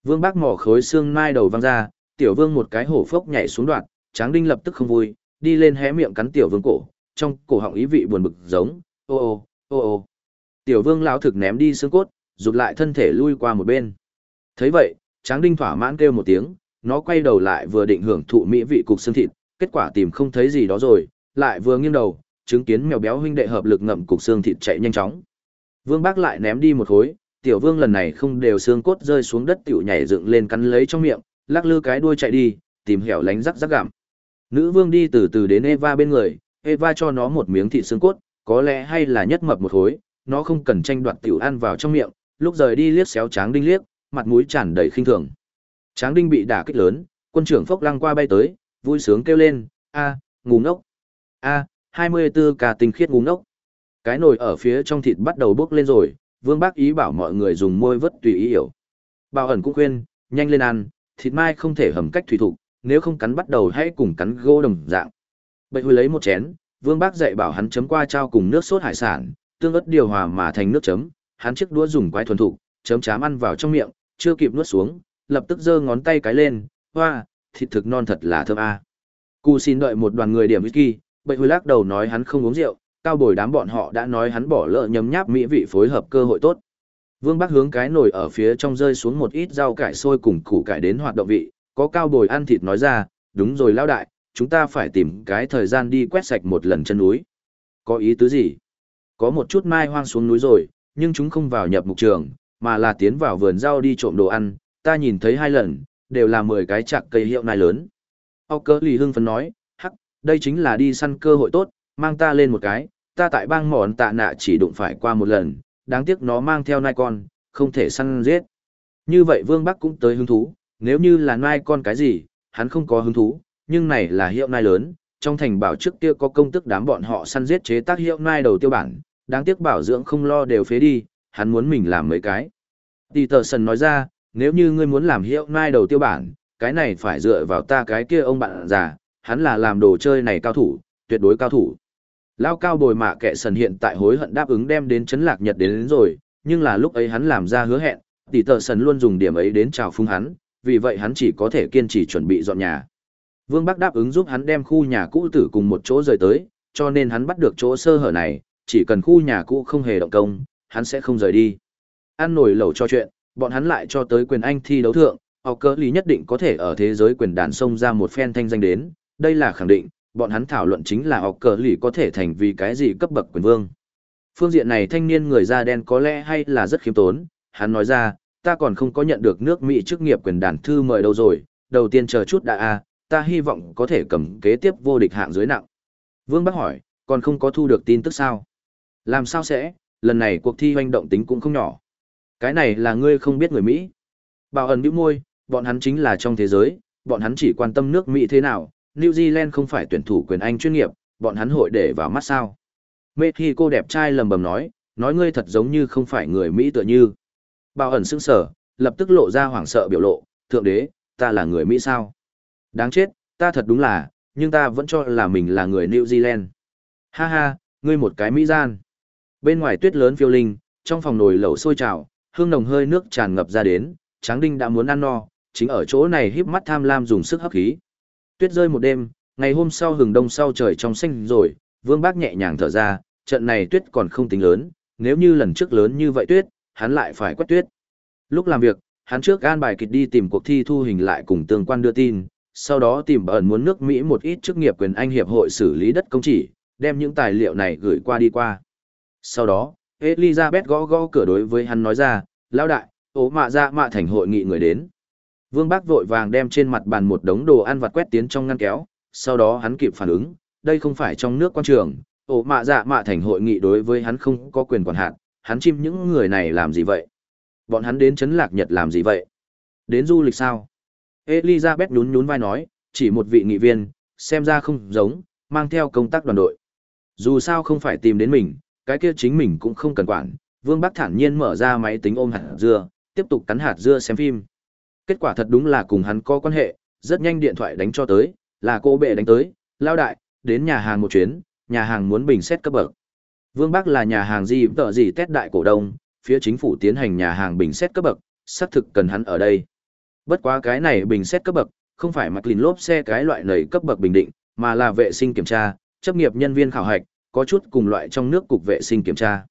A: Vương Bác mỏ khối xương mai đầu văng ra, Tiểu Vương một cái hổ phốc nhảy xuống đoạn, Tráng Đinh lập tức không vui, đi lên hé miệng cắn Tiểu Vương cổ, trong cổ họng ý vị buồn bực giống, ô ô, ô ô. Tiểu Vương lão thực ném đi xương cốt, rụt lại thân thể lui qua một bên. Thấy vậy, Tráng Đinh thỏa mãn kêu một tiếng, nó quay đầu lại vừa định hưởng thụ mỹ vị cục xương thịt, kết quả tìm không thấy gì đó rồi, lại vừa nghiêng đầu, chứng kiến mèo béo huynh đệ hợp lực ngậm cục xương thịt chạy nhanh chóng. Vương Bác lại ném đi một khối, tiểu vương lần này không đều xương cốt rơi xuống đất tiểu nhảy dựng lên cắn lấy trong miệng, lắc lư cái đuôi chạy đi, tìm hẻo lánh rắc rắc gặm. Nữ vương đi từ từ đến Eva bên người, Eva cho nó một miếng thịt xương cốt, có lẽ hay là nhất mập một khối, nó không cần tranh đoạt tiểu ăn vào trong miệng, lúc rời đi liếc xéo tráng đinh liếc, mặt mũi tràn đầy khinh thường. Tráng đinh bị đả kích lớn, quân trưởng phốc lăng qua bay tới, vui sướng kêu lên, a, ngu ngốc. a, 24 ca tinh khiết ngu ngốc. Cái nồi ở phía trong thịt bắt đầu bốc lên rồi, vương bác ý bảo mọi người dùng môi vất tùy ý hiểu. Bảo ẩn cũng khuyên, nhanh lên ăn, thịt mai không thể hầm cách thủy thụ, nếu không cắn bắt đầu hãy cùng cắn gô đồng dạng. Bậy hồi lấy một chén, vương bác dạy bảo hắn chấm qua trao cùng nước sốt hải sản, tương ớt điều hòa mà thành nước chấm, hắn chiếc đũa dùng quái thuần thục, chấm chám ăn vào trong miệng, chưa kịp nuốt xuống, lập tức giơ ngón tay cái lên, hoa, thịt thực non thật là thơm a. À. Cù xin đợi một đoàn người điểm whisky, bậy hồi lắc đầu nói hắn không uống rượu, cao bồi đám bọn họ đã nói hắn bỏ lỡ nhấm nháp mỹ vị phối hợp cơ hội tốt. Vương Bắc hướng cái nồi ở phía trong rơi xuống một ít rau cải sôi cùng củ cải đến hoạt động vị, có cao bồi ăn thịt nói ra, đúng rồi lao đại, chúng ta phải tìm cái thời gian đi quét sạch một lần chân núi. Có ý tứ gì? Có một chút mai hoang xuống núi rồi, nhưng chúng không vào nhập mục trường, mà là tiến vào vườn rau đi trộm đồ ăn, ta nhìn thấy hai lần, đều là 10 cái chạc cây hiệu nai lớn. Âu cơ lì hưng phấn nói, đây chính là đi săn cơ hội tốt, mang ta lên một cái, ta tại bang mòn tạ nạ chỉ đụng phải qua một lần, đáng tiếc nó mang theo nai con, không thể săn giết. Như vậy Vương Bắc cũng tới hứng thú, nếu như là nai con cái gì, hắn không có hứng thú, nhưng này là hiệu nai lớn, trong thành bảo trước kia có công tức đám bọn họ săn giết chế tác hiệu nai đầu tiêu bản, đáng tiếc bảo dưỡng không lo đều phế đi, hắn muốn mình làm mấy cái. Tỷ tờ sần nói ra, nếu như ngươi muốn làm hiệu nai đầu tiêu bản, cái này phải dựa vào ta cái kia ông bạn già, hắn là làm đồ chơi này cao thủ, tuyệt đối cao thủ. Lao cao bồi mạ kệ sần hiện tại hối hận đáp ứng đem đến chấn lạc nhật đến, đến rồi, nhưng là lúc ấy hắn làm ra hứa hẹn, tỷ tờ sần luôn dùng điểm ấy đến chào phung hắn, vì vậy hắn chỉ có thể kiên trì chuẩn bị dọn nhà. Vương Bắc đáp ứng giúp hắn đem khu nhà cũ tử cùng một chỗ rời tới, cho nên hắn bắt được chỗ sơ hở này, chỉ cần khu nhà cũ không hề động công, hắn sẽ không rời đi. Ăn nổi lẩu cho chuyện, bọn hắn lại cho tới quyền anh thi đấu thượng, học cơ lý nhất định có thể ở thế giới quyền đàn sông ra một phen thanh danh đến, đây là khẳng định, bọn hắn thảo luận chính là học cờ lì có thể thành vì cái gì cấp bậc quyền vương. Phương diện này thanh niên người da đen có lẽ hay là rất khiêm tốn, hắn nói ra, ta còn không có nhận được nước Mỹ chức nghiệp quyền đàn thư mời đâu rồi, đầu tiên chờ chút đã a, ta hy vọng có thể cầm kế tiếp vô địch hạng dưới nặng. Vương Bắc hỏi, còn không có thu được tin tức sao? Làm sao sẽ, lần này cuộc thi hoành động tính cũng không nhỏ. Cái này là ngươi không biết người Mỹ. Bảo ẩn bĩu môi, bọn hắn chính là trong thế giới, bọn hắn chỉ quan tâm nước Mỹ thế nào, New Zealand không phải tuyển thủ quyền Anh chuyên nghiệp, bọn hắn hội để vào mắt sao. Mê thi cô đẹp trai lầm bầm nói, nói ngươi thật giống như không phải người Mỹ tựa như. Bảo ẩn sững sở, lập tức lộ ra hoảng sợ biểu lộ, thượng đế, ta là người Mỹ sao? Đáng chết, ta thật đúng là, nhưng ta vẫn cho là mình là người New Zealand. Ha ha, ngươi một cái Mỹ gian. Bên ngoài tuyết lớn phiêu linh, trong phòng nồi lẩu sôi trào, hương nồng hơi nước tràn ngập ra đến, Tráng Đinh đã muốn ăn no, chính ở chỗ này híp mắt tham lam dùng sức hấp khí. Tuyết rơi một đêm, ngày hôm sau hừng đông sau trời trong xanh rồi, Vương Bác nhẹ nhàng thở ra, trận này tuyết còn không tính lớn, nếu như lần trước lớn như vậy tuyết, hắn lại phải quét tuyết. Lúc làm việc, hắn trước an bài kịch đi tìm cuộc thi thu hình lại cùng tương quan đưa tin, sau đó tìm ẩn muốn nước Mỹ một ít chức nghiệp quyền anh hiệp hội xử lý đất công chỉ, đem những tài liệu này gửi qua đi qua. Sau đó, Elizabeth gõ gõ cửa đối với hắn nói ra, lão đại, ố mạ ra mạ thành hội nghị người đến. Vương Bác vội vàng đem trên mặt bàn một đống đồ ăn vặt quét tiến trong ngăn kéo, sau đó hắn kịp phản ứng, đây không phải trong nước quan trường, ổ mạ dạ mạ thành hội nghị đối với hắn không có quyền quản hạn, hắn chim những người này làm gì vậy? Bọn hắn đến Trấn lạc Nhật làm gì vậy? Đến du lịch sao? Elizabeth nhún nhún vai nói, chỉ một vị nghị viên, xem ra không giống, mang theo công tác đoàn đội. Dù sao không phải tìm đến mình, cái kia chính mình cũng không cần quản. Vương Bắc thản nhiên mở ra máy tính ôm hạt dưa, tiếp tục cắn hạt dưa xem phim. Kết quả thật đúng là cùng hắn có quan hệ, rất nhanh điện thoại đánh cho tới, là cô bệ đánh tới, lao đại, đến nhà hàng một chuyến, nhà hàng muốn bình xét cấp bậc. Vương Bắc là nhà hàng gì tợ gì tét đại cổ đông, phía chính phủ tiến hành nhà hàng bình xét cấp bậc, xác thực cần hắn ở đây. Bất quá cái này bình xét cấp bậc, không phải mặc lìn lốp xe cái loại nầy cấp bậc bình định, mà là vệ sinh kiểm tra, chấp nghiệp nhân viên khảo hạch, có chút cùng loại trong nước cục vệ sinh kiểm tra.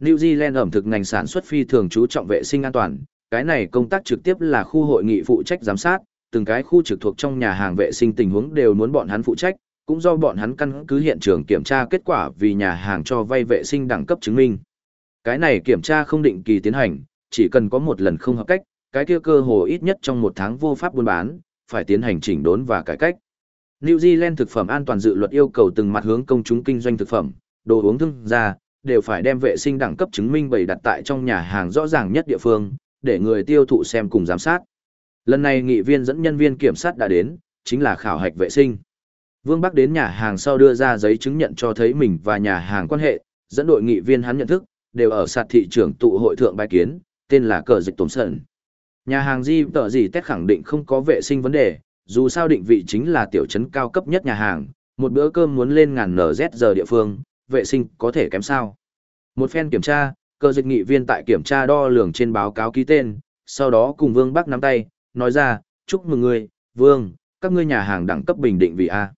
A: New Zealand ẩm thực ngành sản xuất phi thường chú trọng vệ sinh an toàn, cái này công tác trực tiếp là khu hội nghị phụ trách giám sát, từng cái khu trực thuộc trong nhà hàng vệ sinh tình huống đều muốn bọn hắn phụ trách, cũng do bọn hắn căn cứ hiện trường kiểm tra kết quả vì nhà hàng cho vay vệ sinh đẳng cấp chứng minh. Cái này kiểm tra không định kỳ tiến hành, chỉ cần có một lần không hợp cách, cái kia cơ hồ ít nhất trong một tháng vô pháp buôn bán, phải tiến hành chỉnh đốn và cải cách. New Zealand thực phẩm an toàn dự luật yêu cầu từng mặt hướng công chúng kinh doanh thực phẩm, đồ uống thương gia, đều phải đem vệ sinh đẳng cấp chứng minh bày đặt tại trong nhà hàng rõ ràng nhất địa phương, để người tiêu thụ xem cùng giám sát. Lần này nghị viên dẫn nhân viên kiểm sát đã đến, chính là khảo hạch vệ sinh. Vương Bắc đến nhà hàng sau đưa ra giấy chứng nhận cho thấy mình và nhà hàng quan hệ, dẫn đội nghị viên hắn nhận thức, đều ở sạt thị trưởng tụ hội thượng bài kiến, tên là cờ dịch tổm sận. Nhà hàng di tờ gì test khẳng định không có vệ sinh vấn đề, dù sao định vị chính là tiểu trấn cao cấp nhất nhà hàng, một bữa cơm muốn lên ngàn NZ giờ địa phương, vệ sinh có thể kém sao. Một phen kiểm tra, cơ dịch nghị viên tại kiểm tra đo lường trên báo cáo ký tên, sau đó cùng Vương Bắc nắm tay, nói ra, chúc mừng người, Vương, các ngươi nhà hàng đẳng cấp bình định vị A.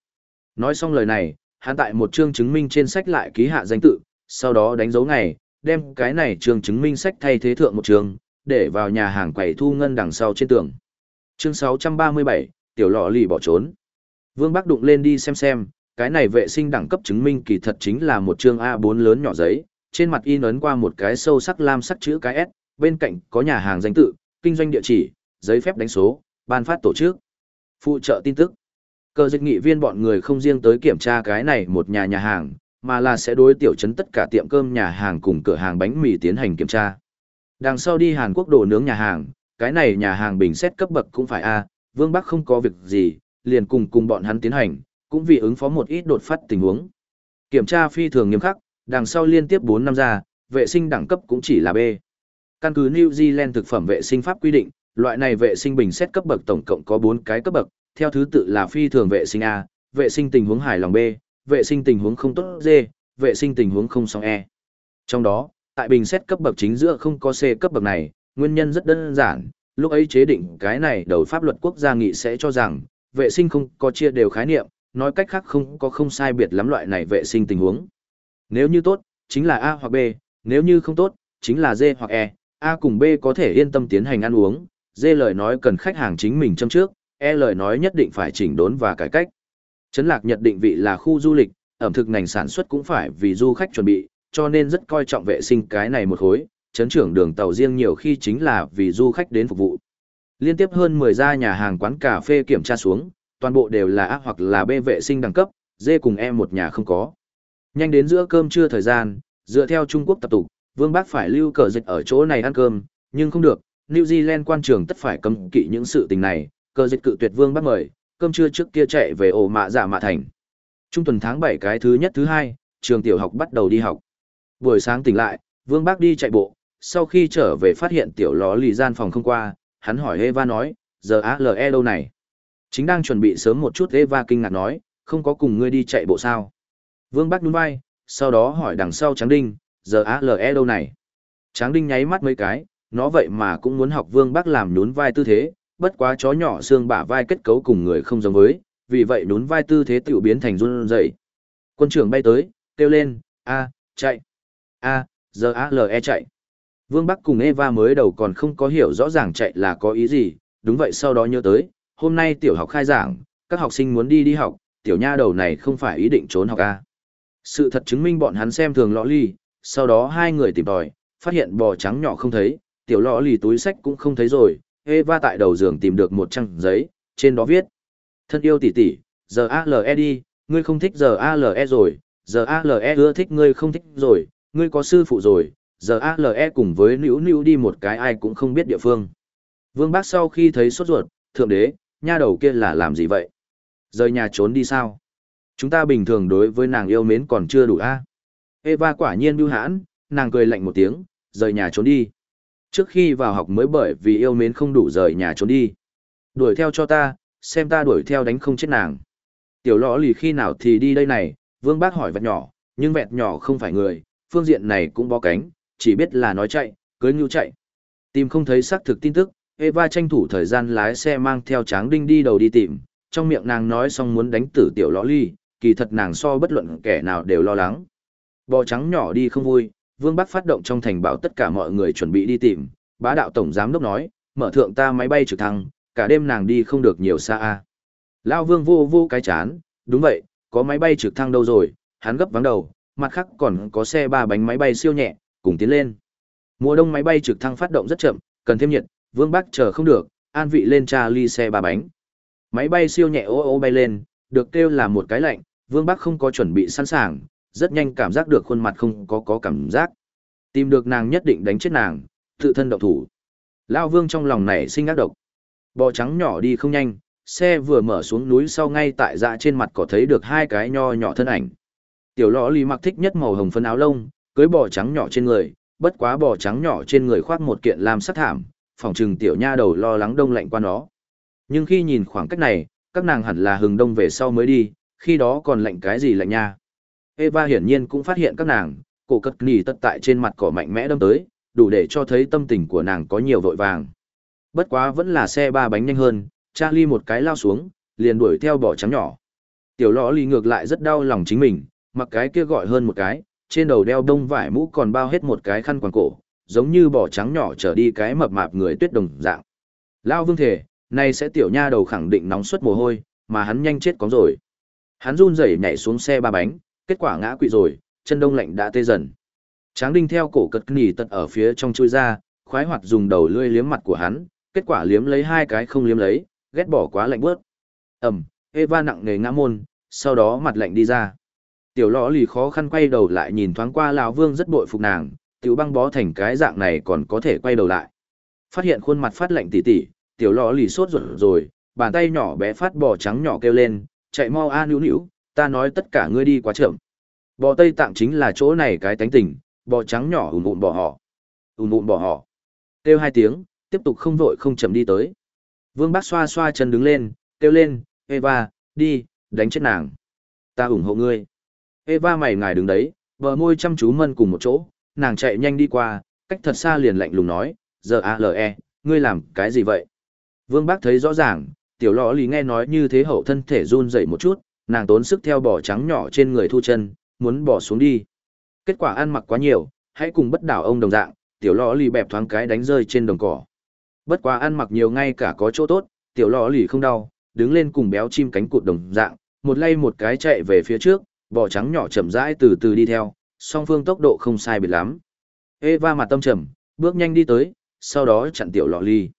A: Nói xong lời này, hắn tại một chương chứng minh trên sách lại ký hạ danh tự, sau đó đánh dấu ngày, đem cái này chương chứng minh sách thay thế thượng một chương, để vào nhà hàng quầy thu ngân đằng sau trên tường. Chương 637, tiểu lọ lì bỏ trốn. Vương Bắc đụng lên đi xem xem, cái này vệ sinh đẳng cấp chứng minh kỳ thật chính là một chương A4 lớn nhỏ giấy, trên mặt in ấn qua một cái sâu sắc lam sắc chữ cái S, bên cạnh có nhà hàng danh tự, kinh doanh địa chỉ, giấy phép đánh số, ban phát tổ chức, phụ trợ tin tức. Cơ dịch nghị viên bọn người không riêng tới kiểm tra cái này một nhà nhà hàng, mà là sẽ đối tiểu chấn tất cả tiệm cơm nhà hàng cùng cửa hàng bánh mì tiến hành kiểm tra. Đằng sau đi Hàn Quốc đồ nướng nhà hàng, cái này nhà hàng bình xét cấp bậc cũng phải A, Vương Bắc không có việc gì, liền cùng cùng bọn hắn tiến hành, cũng vì ứng phó một ít đột phát tình huống. Kiểm tra phi thường nghiêm khắc, đằng sau liên tiếp 4 năm ra, vệ sinh đẳng cấp cũng chỉ là B. Căn cứ New Zealand thực phẩm vệ sinh pháp quy định, loại này vệ sinh bình xét cấp bậc tổng cộng có 4 cái cấp bậc, theo thứ tự là phi thường vệ sinh A, vệ sinh tình huống hài lòng B, vệ sinh tình huống không tốt D, vệ sinh tình huống không xong E. Trong đó, tại bình xét cấp bậc chính giữa không có C cấp bậc này, nguyên nhân rất đơn giản, lúc ấy chế định cái này đầu pháp luật quốc gia nghị sẽ cho rằng, vệ sinh không có chia đều khái niệm, nói cách khác không có không sai biệt lắm loại này vệ sinh tình huống. Nếu như tốt, chính là A hoặc B, nếu như không tốt, chính là D hoặc E, A cùng B có thể yên tâm tiến hành ăn uống, D lời nói cần khách hàng chính mình châm trước, E lời nói nhất định phải chỉnh đốn và cải cách. Trấn Lạc Nhật định vị là khu du lịch, ẩm thực ngành sản xuất cũng phải vì du khách chuẩn bị, cho nên rất coi trọng vệ sinh cái này một khối, Trấn trưởng đường tàu riêng nhiều khi chính là vì du khách đến phục vụ. Liên tiếp hơn 10 gia nhà hàng quán cà phê kiểm tra xuống, toàn bộ đều là A hoặc là B vệ sinh đẳng cấp, D cùng E một nhà không có. Nhanh đến giữa cơm trưa thời gian, dựa theo Trung Quốc tập tục, Vương Bác phải lưu cờ dịch ở chỗ này ăn cơm, nhưng không được, New Zealand quan trường tất phải cấm kỵ những sự tình này, cờ dịch cự tuyệt Vương Bác mời, cơm trưa trước kia chạy về ổ mạ giả mạ thành. Trung tuần tháng 7 cái thứ nhất thứ hai, trường tiểu học bắt đầu đi học. Buổi sáng tỉnh lại, Vương Bác đi chạy bộ, sau khi trở về phát hiện tiểu ló lì gian phòng không qua, hắn hỏi Eva nói, giờ ALE đâu này? Chính đang chuẩn bị sớm một chút Eva kinh ngạc nói, không có cùng ngươi đi chạy bộ sao? Vương Bắc nhún vai, sau đó hỏi đằng sau Tráng Đinh, giờ ALE đâu này? Tráng Đinh nháy mắt mấy cái, nó vậy mà cũng muốn học Vương Bắc làm nhún vai tư thế, bất quá chó nhỏ xương bả vai kết cấu cùng người không giống với, vì vậy nhún vai tư thế tiểu biến thành run rẩy. Quân trưởng bay tới, kêu lên, a, chạy. A, giờ ALE chạy. Vương Bắc cùng Eva mới đầu còn không có hiểu rõ ràng chạy là có ý gì, đúng vậy sau đó nhớ tới, hôm nay tiểu học khai giảng, các học sinh muốn đi đi học, tiểu nha đầu này không phải ý định trốn học A. Sự thật chứng minh bọn hắn xem thường lõ ly, sau đó hai người tìm tòi, phát hiện bò trắng nhỏ không thấy, tiểu lõ ly túi sách cũng không thấy rồi, Eva tại đầu giường tìm được một trang giấy, trên đó viết. Thân yêu tỷ tỷ, giờ ALE đi, ngươi không thích giờ ALE rồi, giờ ALE ưa thích ngươi không thích rồi, ngươi có sư phụ rồi, giờ ALE cùng với nữ nữ đi một cái ai cũng không biết địa phương. Vương Bác sau khi thấy sốt ruột, thượng đế, nha đầu kia là làm gì vậy? Rời nhà trốn đi sao? Chúng ta bình thường đối với nàng yêu mến còn chưa đủ a. Eva quả nhiên bưu hãn, nàng cười lạnh một tiếng, rời nhà trốn đi. Trước khi vào học mới bởi vì yêu mến không đủ rời nhà trốn đi. Đuổi theo cho ta, xem ta đuổi theo đánh không chết nàng. Tiểu lõ lì khi nào thì đi đây này, vương bác hỏi vẹt nhỏ, nhưng vẹt nhỏ không phải người, phương diện này cũng bó cánh, chỉ biết là nói chạy, cưới ngưu chạy. Tìm không thấy xác thực tin tức, Eva tranh thủ thời gian lái xe mang theo tráng đinh đi đầu đi tìm, trong miệng nàng nói xong muốn đánh tử tiểu lõ ly, kỳ thật nàng so bất luận kẻ nào đều lo lắng. Bò trắng nhỏ đi không vui, Vương Bắc phát động trong thành bảo tất cả mọi người chuẩn bị đi tìm, bá đạo tổng giám đốc nói, mở thượng ta máy bay trực thăng, cả đêm nàng đi không được nhiều xa a. Lao Vương vô vô cái chán, đúng vậy, có máy bay trực thăng đâu rồi, hắn gấp vắng đầu, mặt khác còn có xe ba bánh máy bay siêu nhẹ, cùng tiến lên. Mùa đông máy bay trực thăng phát động rất chậm, cần thêm nhiệt, Vương Bắc chờ không được, an vị lên cha ly xe ba bánh. Máy bay siêu nhẹ ô ô bay lên, được kêu là một cái lạnh, Vương Bắc không có chuẩn bị sẵn sàng, rất nhanh cảm giác được khuôn mặt không có có cảm giác. Tìm được nàng nhất định đánh chết nàng, tự thân động thủ. Lao Vương trong lòng này sinh ác độc. Bò trắng nhỏ đi không nhanh, xe vừa mở xuống núi sau ngay tại dạ trên mặt có thấy được hai cái nho nhỏ thân ảnh. Tiểu lõ lì mặc thích nhất màu hồng phấn áo lông, cưới bò trắng nhỏ trên người, bất quá bò trắng nhỏ trên người khoác một kiện làm sắt thảm, phòng trừng tiểu nha đầu lo lắng đông lạnh qua nó. Nhưng khi nhìn khoảng cách này, các nàng hẳn là hừng đông về sau mới đi, khi đó còn lạnh cái gì lạnh nha. Eva hiển nhiên cũng phát hiện các nàng, cổ cất nỉ tất tại trên mặt cỏ mạnh mẽ đâm tới, đủ để cho thấy tâm tình của nàng có nhiều vội vàng. Bất quá vẫn là xe ba bánh nhanh hơn, Charlie một cái lao xuống, liền đuổi theo bò trắng nhỏ. Tiểu lõ lì ngược lại rất đau lòng chính mình, mặc cái kia gọi hơn một cái, trên đầu đeo đông vải mũ còn bao hết một cái khăn quàng cổ, giống như bò trắng nhỏ trở đi cái mập mạp người tuyết đồng dạng. Lao vương thể, nay sẽ tiểu nha đầu khẳng định nóng suất mồ hôi, mà hắn nhanh chết có rồi. Hắn run rẩy nhảy xuống xe ba bánh, kết quả ngã quỵ rồi, chân đông lạnh đã tê dần. Tráng đinh theo cổ cật nỉ tật ở phía trong chui ra, khoái hoạt dùng đầu lươi liếm mặt của hắn, kết quả liếm lấy hai cái không liếm lấy, ghét bỏ quá lạnh bớt. Ẩm, Eva nặng nề ngã môn, sau đó mặt lạnh đi ra. Tiểu lõ lì khó khăn quay đầu lại nhìn thoáng qua lão vương rất bội phục nàng, tiểu băng bó thành cái dạng này còn có thể quay đầu lại. Phát hiện khuôn mặt phát lạnh tỉ tỉ, tiểu lõ lì sốt ruột rồi, bàn tay nhỏ bé phát bò trắng nhỏ kêu lên, chạy mau a níu níu, ta nói tất cả ngươi đi quá chậm. Bò Tây Tạng chính là chỗ này cái tánh tình, bò trắng nhỏ ùn ùn bỏ họ. Ùn ùn bỏ họ. Kêu hai tiếng, tiếp tục không vội không chậm đi tới. Vương Bác xoa xoa chân đứng lên, kêu lên, Eva, đi, đánh chết nàng. Ta ủng hộ ngươi. Eva mày ngài đứng đấy, bờ môi chăm chú mân cùng một chỗ, nàng chạy nhanh đi qua, cách thật xa liền lạnh lùng nói, giờ A-L-E, ngươi làm cái gì vậy? Vương Bác thấy rõ ràng, tiểu lọ lì nghe nói như thế hậu thân thể run dậy một chút, nàng tốn sức theo bò trắng nhỏ trên người thu chân, muốn bỏ xuống đi. Kết quả ăn mặc quá nhiều, hãy cùng bất đảo ông đồng dạng, tiểu lọ lì bẹp thoáng cái đánh rơi trên đồng cỏ. Bất quá ăn mặc nhiều ngay cả có chỗ tốt, tiểu lọ lì không đau, đứng lên cùng béo chim cánh cụt đồng dạng, một lay một cái chạy về phía trước, bò trắng nhỏ chậm rãi từ từ đi theo, song phương tốc độ không sai biệt lắm. Eva mặt tâm trầm, bước nhanh đi tới, sau đó chặn tiểu lọ lì.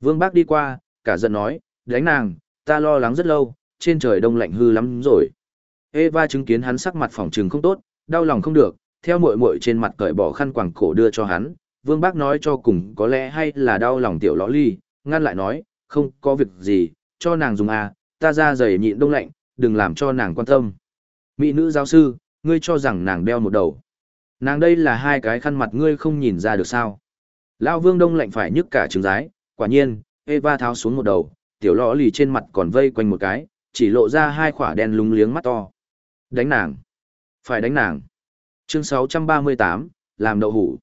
A: Vương Bác đi qua, cả giận nói, đánh nàng, ta lo lắng rất lâu, trên trời đông lạnh hư lắm rồi. Eva chứng kiến hắn sắc mặt phỏng trừng không tốt, đau lòng không được, theo muội muội trên mặt cởi bỏ khăn quàng cổ đưa cho hắn, Vương Bác nói cho cùng có lẽ hay là đau lòng tiểu lõ ly, ngăn lại nói, không có việc gì, cho nàng dùng à, ta ra giày nhịn đông lạnh, đừng làm cho nàng quan tâm. Mỹ nữ giáo sư, ngươi cho rằng nàng đeo một đầu. Nàng đây là hai cái khăn mặt ngươi không nhìn ra được sao. Lao vương đông lạnh phải nhức cả trứng rái, quả nhiên, Eva tháo xuống một đầu, tiểu lõ lì trên mặt còn vây quanh một cái, chỉ lộ ra hai khỏa đen lúng liếng mắt to. Đánh nàng. Phải đánh nàng. Chương 638, làm đậu hủ.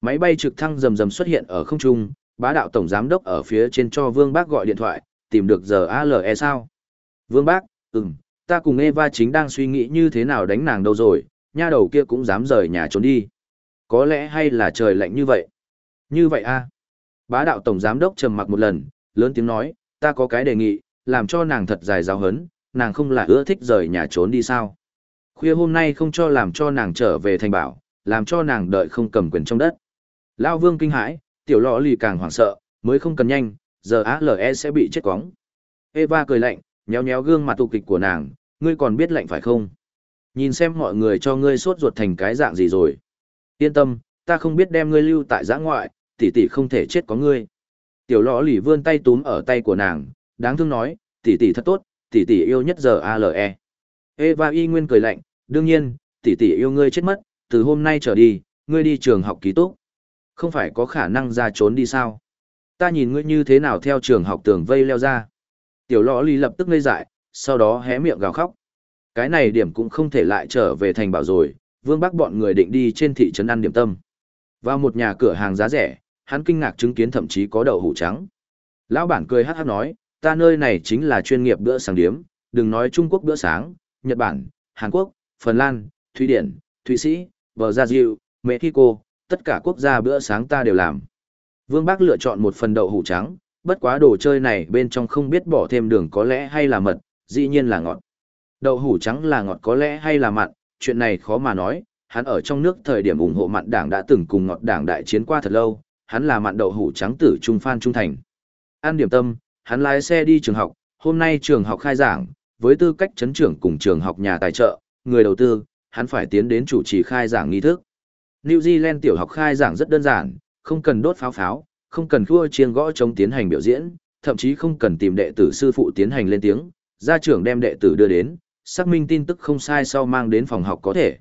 A: Máy bay trực thăng rầm rầm xuất hiện ở không trung, bá đạo tổng giám đốc ở phía trên cho Vương Bác gọi điện thoại, tìm được giờ ALE sao? Vương Bác, ừm, ta cùng Eva chính đang suy nghĩ như thế nào đánh nàng đâu rồi, nha đầu kia cũng dám rời nhà trốn đi. Có lẽ hay là trời lạnh như vậy. Như vậy a Bá đạo tổng giám đốc trầm mặc một lần, lớn tiếng nói, ta có cái đề nghị, làm cho nàng thật dài giáo hấn, nàng không là ưa thích rời nhà trốn đi sao. Khuya hôm nay không cho làm cho nàng trở về thành bảo, làm cho nàng đợi không cầm quyền trong đất. Lao vương kinh hãi, tiểu lọ lì càng hoảng sợ, mới không cần nhanh, giờ ALE sẽ bị chết quóng. Eva cười lạnh, nhéo nhéo gương mặt tụ kịch của nàng, ngươi còn biết lạnh phải không? Nhìn xem mọi người cho ngươi sốt ruột thành cái dạng gì rồi. Yên tâm, ta không biết đem ngươi lưu tại giã ngoại, tỷ tỷ không thể chết có ngươi. Tiểu lọ lì vươn tay túm ở tay của nàng, đáng thương nói, tỷ tỷ thật tốt, tỷ tỷ yêu nhất giờ ALE. Eva y nguyên cười lạnh, đương nhiên, tỷ tỷ yêu ngươi chết mất, từ hôm nay trở đi, ngươi đi trường học ký túc. Không phải có khả năng ra trốn đi sao? Ta nhìn ngươi như thế nào theo trường học tường vây leo ra. Tiểu lọ lì lập tức ngây dại, sau đó hé miệng gào khóc. Cái này điểm cũng không thể lại trở về thành bảo rồi, vương bác bọn người định đi trên thị trấn ăn điểm tâm. Vào một nhà cửa hàng giá rẻ, hắn kinh ngạc chứng kiến thậm chí có đậu hũ trắng. Lão bản cười hát hát nói, ta nơi này chính là chuyên nghiệp bữa sáng điếm, đừng nói Trung Quốc bữa sáng, Nhật Bản, Hàn Quốc, Phần Lan, Thụy Điển, Thụy Sĩ, Bờ Mexico, tất cả quốc gia bữa sáng ta đều làm. Vương Bác lựa chọn một phần đậu hũ trắng, bất quá đồ chơi này bên trong không biết bỏ thêm đường có lẽ hay là mật, dĩ nhiên là ngọt. Đậu hũ trắng là ngọt có lẽ hay là mặn, chuyện này khó mà nói, hắn ở trong nước thời điểm ủng hộ mặn đảng đã từng cùng ngọt đảng đại chiến qua thật lâu, hắn là mạn đậu hủ trắng tử trung phan trung thành. An điểm tâm, hắn lái xe đi trường học, hôm nay trường học khai giảng, với tư cách chấn trưởng cùng trường học nhà tài trợ, người đầu tư, hắn phải tiến đến chủ trì khai giảng nghi thức. New Zealand tiểu học khai giảng rất đơn giản, không cần đốt pháo pháo, không cần khua chiêng gõ chống tiến hành biểu diễn, thậm chí không cần tìm đệ tử sư phụ tiến hành lên tiếng, gia trưởng đem đệ tử đưa đến, xác minh tin tức không sai sau mang đến phòng học có thể.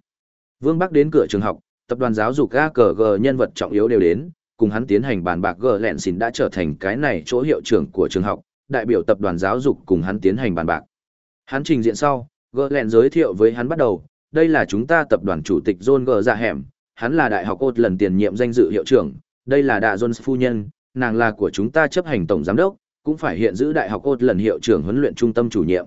A: Vương Bắc đến cửa trường học, tập đoàn giáo dục AKG nhân vật trọng yếu đều đến, cùng hắn tiến hành bàn bạc gờ lẹn xin đã trở thành cái này chỗ hiệu trưởng của trường học, đại biểu tập đoàn giáo dục cùng hắn tiến hành bàn bạc. Hắn trình diện sau, gờ lẹn giới thiệu với hắn bắt đầu, đây là chúng ta tập đoàn chủ tịch John G dạ hẻm, hắn là đại học ốt lần tiền nhiệm danh dự hiệu trưởng, đây là Đạ Jones phu nhân, nàng là của chúng ta chấp hành tổng giám đốc, cũng phải hiện giữ đại học ốt lần hiệu trưởng huấn luyện trung tâm chủ nhiệm.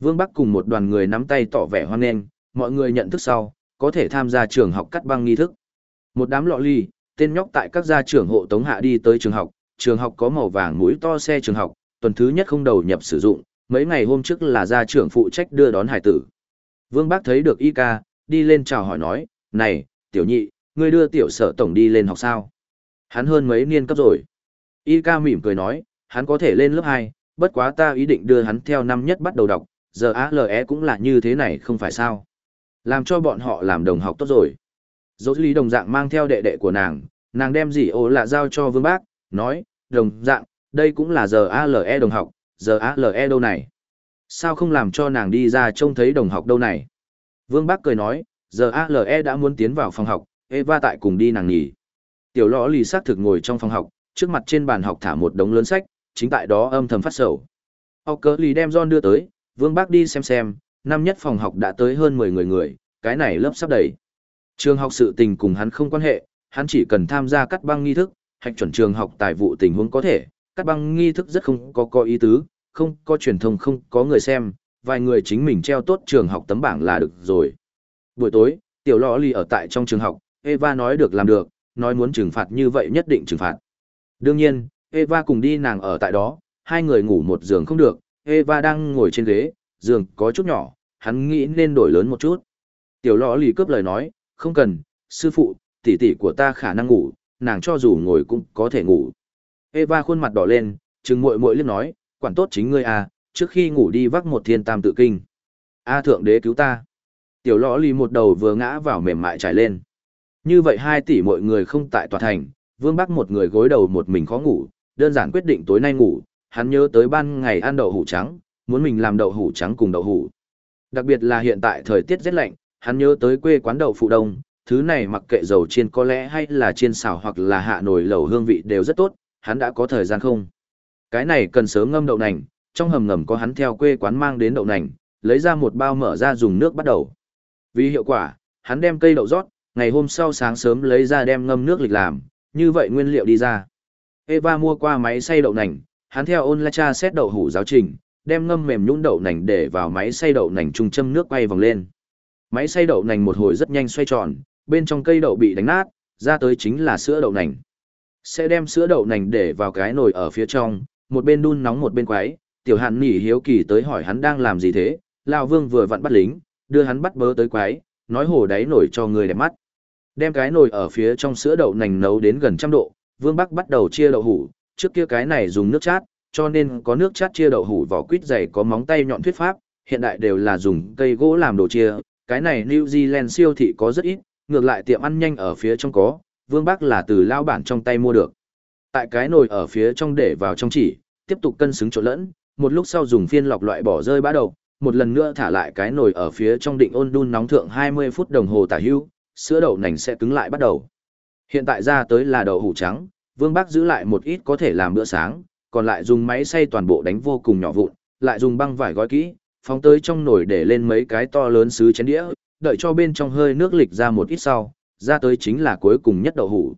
A: Vương Bắc cùng một đoàn người nắm tay tỏ vẻ hoan nghênh, mọi người nhận thức sau, có thể tham gia trường học cắt băng nghi thức. Một đám lọ ly, tên nhóc tại các gia trưởng hộ tống hạ đi tới trường học, trường học có màu vàng mũi to xe trường học, tuần thứ nhất không đầu nhập sử dụng, mấy ngày hôm trước là gia trưởng phụ trách đưa đón hải tử. Vương Bác thấy được Y ca, đi lên chào hỏi nói, này, tiểu nhị, ngươi đưa tiểu sở tổng đi lên học sao? Hắn hơn mấy niên cấp rồi. Y ca mỉm cười nói, hắn có thể lên lớp 2, bất quá ta ý định đưa hắn theo năm nhất bắt đầu đọc, giờ ALE cũng là như thế này không phải sao. Làm cho bọn họ làm đồng học tốt rồi. Dỗ lý đồng dạng mang theo đệ đệ của nàng, nàng đem gì ô lạ giao cho vương bác, nói, đồng dạng, đây cũng là giờ ALE đồng học, giờ ALE đâu này. Sao không làm cho nàng đi ra trông thấy đồng học đâu này? Vương Bác cười nói, giờ ALE đã muốn tiến vào phòng học, Eva tại cùng đi nàng nghỉ. Tiểu lõ lì xác thực ngồi trong phòng học, trước mặt trên bàn học thả một đống lớn sách, chính tại đó âm thầm phát sầu. Học cỡ lì đem John đưa tới, Vương Bác đi xem xem, năm nhất phòng học đã tới hơn 10 người người, cái này lớp sắp đầy. Trường học sự tình cùng hắn không quan hệ, hắn chỉ cần tham gia cắt băng nghi thức, hạch chuẩn trường học tài vụ tình huống có thể, cắt băng nghi thức rất không có có ý tứ, không có truyền thông không có người xem, vài người chính mình treo tốt trường học tấm bảng là được rồi. Buổi tối, tiểu lọ lì ở tại trong trường học, Eva nói được làm được, nói muốn trừng phạt như vậy nhất định trừng phạt. Đương nhiên, Eva cùng đi nàng ở tại đó, hai người ngủ một giường không được, Eva đang ngồi trên ghế, giường có chút nhỏ, hắn nghĩ nên đổi lớn một chút. Tiểu lọ lì cướp lời nói, không cần, sư phụ, tỷ tỷ của ta khả năng ngủ, nàng cho dù ngồi cũng có thể ngủ. Eva khuôn mặt đỏ lên, chừng muội muội liếc nói, quản tốt chính ngươi à, trước khi ngủ đi vác một thiên tam tự kinh. A thượng đế cứu ta. Tiểu lõ lì một đầu vừa ngã vào mềm mại trải lên. Như vậy hai tỷ mọi người không tại tòa thành, vương bắc một người gối đầu một mình khó ngủ, đơn giản quyết định tối nay ngủ, hắn nhớ tới ban ngày ăn đậu hủ trắng, muốn mình làm đậu hủ trắng cùng đậu hủ. Đặc biệt là hiện tại thời tiết rất lạnh, hắn nhớ tới quê quán đậu phụ đông, thứ này mặc kệ dầu chiên có lẽ hay là chiên xào hoặc là hạ nồi lẩu hương vị đều rất tốt, hắn đã có thời gian không? Cái này cần sớm ngâm đậu nành, trong hầm ngầm có hắn theo quê quán mang đến đậu nành, lấy ra một bao mở ra dùng nước bắt đầu. Vì hiệu quả, hắn đem cây đậu rót, ngày hôm sau sáng sớm lấy ra đem ngâm nước lịch làm, như vậy nguyên liệu đi ra. Eva mua qua máy xay đậu nành, hắn theo ôn la cha xét đậu hủ giáo trình, đem ngâm mềm nhũn đậu nành để vào máy xay đậu nành trung châm nước quay vòng lên. Máy xay đậu nành một hồi rất nhanh xoay tròn, bên trong cây đậu bị đánh nát, ra tới chính là sữa đậu nành. Sẽ đem sữa đậu nành để vào cái nồi ở phía trong, một bên đun nóng một bên quái, tiểu hàn nỉ hiếu kỳ tới hỏi hắn đang làm gì thế, Lão Vương vừa vặn bắt lính, đưa hắn bắt bớ tới quái, nói hồ đáy nồi cho người đẹp mắt. Đem cái nồi ở phía trong sữa đậu nành nấu đến gần trăm độ, Vương Bắc bắt đầu chia đậu hủ, trước kia cái này dùng nước chát, cho nên có nước chát chia đậu hủ vỏ quýt dày có móng tay nhọn thuyết pháp, hiện đại đều là dùng cây gỗ làm đồ chia, cái này New Zealand siêu thị có rất ít, ngược lại tiệm ăn nhanh ở phía trong có, Vương Bắc là từ lao bản trong tay mua được. Tại cái nồi ở phía trong để vào trong chỉ, tiếp tục cân xứng trộn lẫn, một lúc sau dùng phiên lọc loại bỏ rơi bã đầu, một lần nữa thả lại cái nồi ở phía trong định ôn đun nóng thượng 20 phút đồng hồ tả hưu, sữa đậu nành sẽ cứng lại bắt đầu. Hiện tại ra tới là đậu hũ trắng, Vương Bắc giữ lại một ít có thể làm bữa sáng, còn lại dùng máy xay toàn bộ đánh vô cùng nhỏ vụn, lại dùng băng vải gói kỹ, phóng tới trong nồi để lên mấy cái to lớn sứ chén đĩa, đợi cho bên trong hơi nước lịch ra một ít sau, ra tới chính là cuối cùng nhất đậu hủ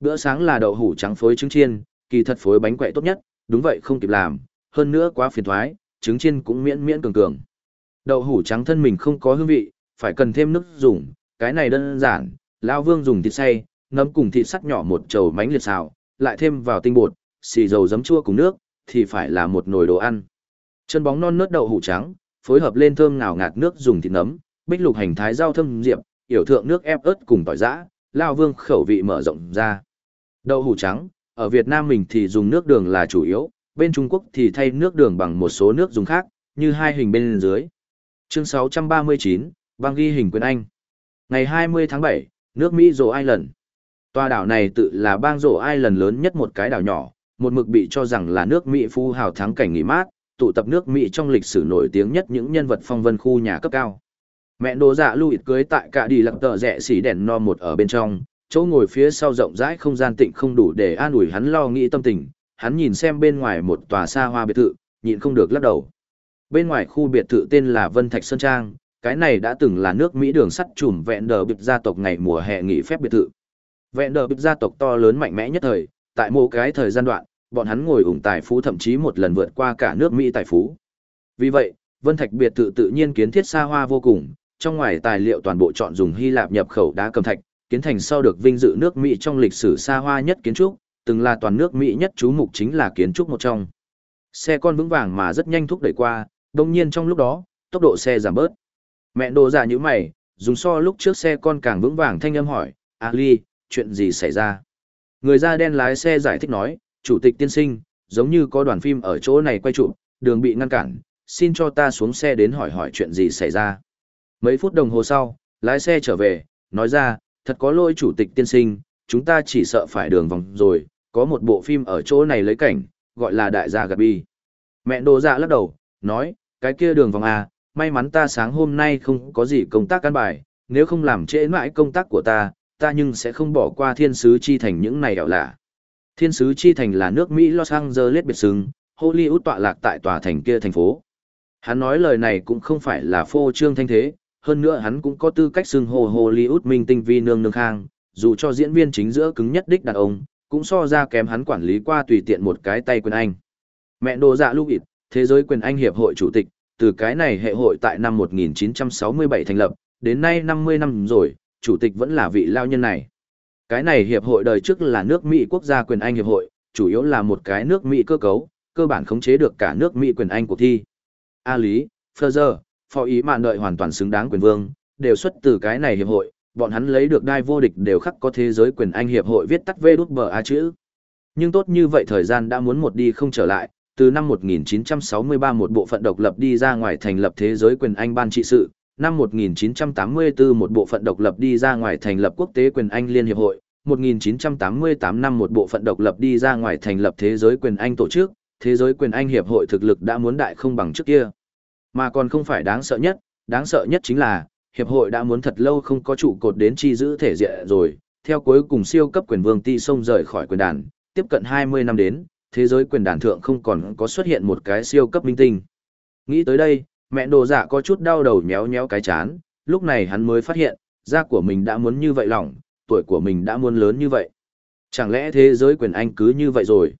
A: Bữa sáng là đậu hủ trắng phối trứng chiên, kỳ thật phối bánh quậy tốt nhất, đúng vậy không kịp làm, hơn nữa quá phiền thoái, trứng chiên cũng miễn miễn cường cường. Đậu hủ trắng thân mình không có hương vị, phải cần thêm nước dùng, cái này đơn giản, lão Vương dùng thịt xay, nấm cùng thịt sắt nhỏ một chầu mánh liệt xào, lại thêm vào tinh bột, xì dầu giấm chua cùng nước, thì phải là một nồi đồ ăn. Chân bóng non nớt đậu hũ trắng, phối hợp lên thơm ngào ngạt nước dùng thịt nấm, bích lục hành thái rau thơm diệp, yểu thượng nước ép ớt cùng tỏi giã, lao vương khẩu vị mở rộng ra. Đậu hũ trắng, ở Việt Nam mình thì dùng nước đường là chủ yếu, bên Trung Quốc thì thay nước đường bằng một số nước dùng khác, như hai hình bên dưới. Chương 639, băng ghi hình quyền Anh. Ngày 20 tháng 7, nước Mỹ Rổ Island. Tòa đảo này tự là bang Rổ Island lớn nhất một cái đảo nhỏ, một mực bị cho rằng là nước Mỹ phu hào thắng cảnh nghỉ mát, tụ tập nước Mỹ trong lịch sử nổi tiếng nhất những nhân vật phong vân khu nhà cấp cao. Mẹ đồ dạ lùi cưới tại cả đi lặng tờ rẻ xỉ đèn no một ở bên trong, chỗ ngồi phía sau rộng rãi không gian tịnh không đủ để an ủi hắn lo nghĩ tâm tình, hắn nhìn xem bên ngoài một tòa xa hoa biệt thự, nhịn không được lắc đầu. Bên ngoài khu biệt thự tên là Vân Thạch Sơn Trang, cái này đã từng là nước Mỹ đường sắt trùm vẹn đờ bịp gia tộc ngày mùa hè nghỉ phép biệt thự. Vẹn đờ bịp gia tộc to lớn mạnh mẽ nhất thời, tại một cái thời gian đoạn, bọn hắn ngồi ủng tài phú thậm chí một lần vượt qua cả nước Mỹ tài phú. Vì vậy, Vân Thạch biệt thự tự nhiên kiến thiết xa hoa vô cùng, trong ngoài tài liệu toàn bộ chọn dùng Hy Lạp nhập khẩu đá cầm thạch, kiến thành sau được vinh dự nước Mỹ trong lịch sử xa hoa nhất kiến trúc, từng là toàn nước Mỹ nhất chú mục chính là kiến trúc một trong. Xe con vững vàng mà rất nhanh thúc đẩy qua, đồng nhiên trong lúc đó, tốc độ xe giảm bớt. Mẹ đồ giả như mày, dùng so lúc trước xe con càng vững vàng thanh âm hỏi, Ali, chuyện gì xảy ra? Người da đen lái xe giải thích nói, chủ tịch tiên sinh, giống như có đoàn phim ở chỗ này quay trụ, đường bị ngăn cản, xin cho ta xuống xe đến hỏi hỏi chuyện gì xảy ra. Mấy phút đồng hồ sau, lái xe trở về, nói ra, thật có lỗi chủ tịch tiên sinh, chúng ta chỉ sợ phải đường vòng rồi, có một bộ phim ở chỗ này lấy cảnh, gọi là Đại gia gặp bi. Mẹ đồ dạ lắc đầu, nói, cái kia đường vòng à, may mắn ta sáng hôm nay không có gì công tác căn bài, nếu không làm trễ mãi công tác của ta, ta nhưng sẽ không bỏ qua thiên sứ chi thành những này ảo lạ. Thiên sứ chi thành là nước Mỹ Los Angeles biệt xứng, Hollywood tọa lạc tại tòa thành kia thành phố. Hắn nói lời này cũng không phải là phô trương thanh thế, hơn nữa hắn cũng có tư cách xưng hồ Hollywood minh tinh vi nương nương khang, dù cho diễn viên chính giữa cứng nhất đích đàn ông, cũng so ra kém hắn quản lý qua tùy tiện một cái tay quyền anh. Mẹ đồ dạ lúc ịt, thế giới quyền anh hiệp hội chủ tịch, từ cái này hệ hội tại năm 1967 thành lập, đến nay 50 năm rồi, chủ tịch vẫn là vị lao nhân này. Cái này hiệp hội đời trước là nước Mỹ quốc gia quyền Anh hiệp hội, chủ yếu là một cái nước Mỹ cơ cấu, cơ bản khống chế được cả nước Mỹ quyền Anh cuộc thi. A Lý, Fleur, phó ý mạn đợi hoàn toàn xứng đáng quyền vương, đều xuất từ cái này hiệp hội, bọn hắn lấy được đai vô địch đều khắc có thế giới quyền Anh hiệp hội viết tắt V đút bờ A chữ. Nhưng tốt như vậy thời gian đã muốn một đi không trở lại, từ năm 1963 một bộ phận độc lập đi ra ngoài thành lập thế giới quyền Anh ban trị sự, năm 1984 một bộ phận độc lập đi ra ngoài thành lập quốc tế quyền Anh Liên Hiệp hội, 1988 năm một bộ phận độc lập đi ra ngoài thành lập thế giới quyền Anh tổ chức, thế giới quyền Anh Hiệp hội thực lực đã muốn đại không bằng trước kia. Mà còn không phải đáng sợ nhất, đáng sợ nhất chính là, Hiệp hội đã muốn thật lâu không có trụ cột đến chi giữ thể diện rồi, theo cuối cùng siêu cấp quyền vương ti sông rời khỏi quyền đàn, tiếp cận 20 năm đến, thế giới quyền đàn thượng không còn có xuất hiện một cái siêu cấp minh tinh. Nghĩ tới đây, mẹ đồ dạ có chút đau đầu nhéo nhéo cái chán, lúc này hắn mới phát hiện, da của mình đã muốn như vậy lỏng, tuổi của mình đã muốn lớn như vậy. Chẳng lẽ thế giới quyền anh cứ như vậy rồi?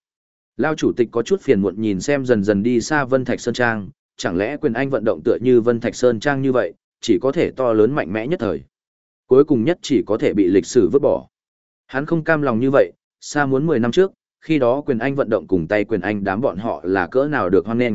A: Lao chủ tịch có chút phiền muộn nhìn xem dần dần đi xa Vân Thạch Sơn Trang, chẳng lẽ quyền anh vận động tựa như Vân Thạch Sơn Trang như vậy, chỉ có thể to lớn mạnh mẽ nhất thời. Cuối cùng nhất chỉ có thể bị lịch sử vứt bỏ. Hắn không cam lòng như vậy, xa muốn 10 năm trước, khi đó quyền Anh vận động cùng tay quyền Anh đám bọn họ là cỡ nào được hoan nghênh.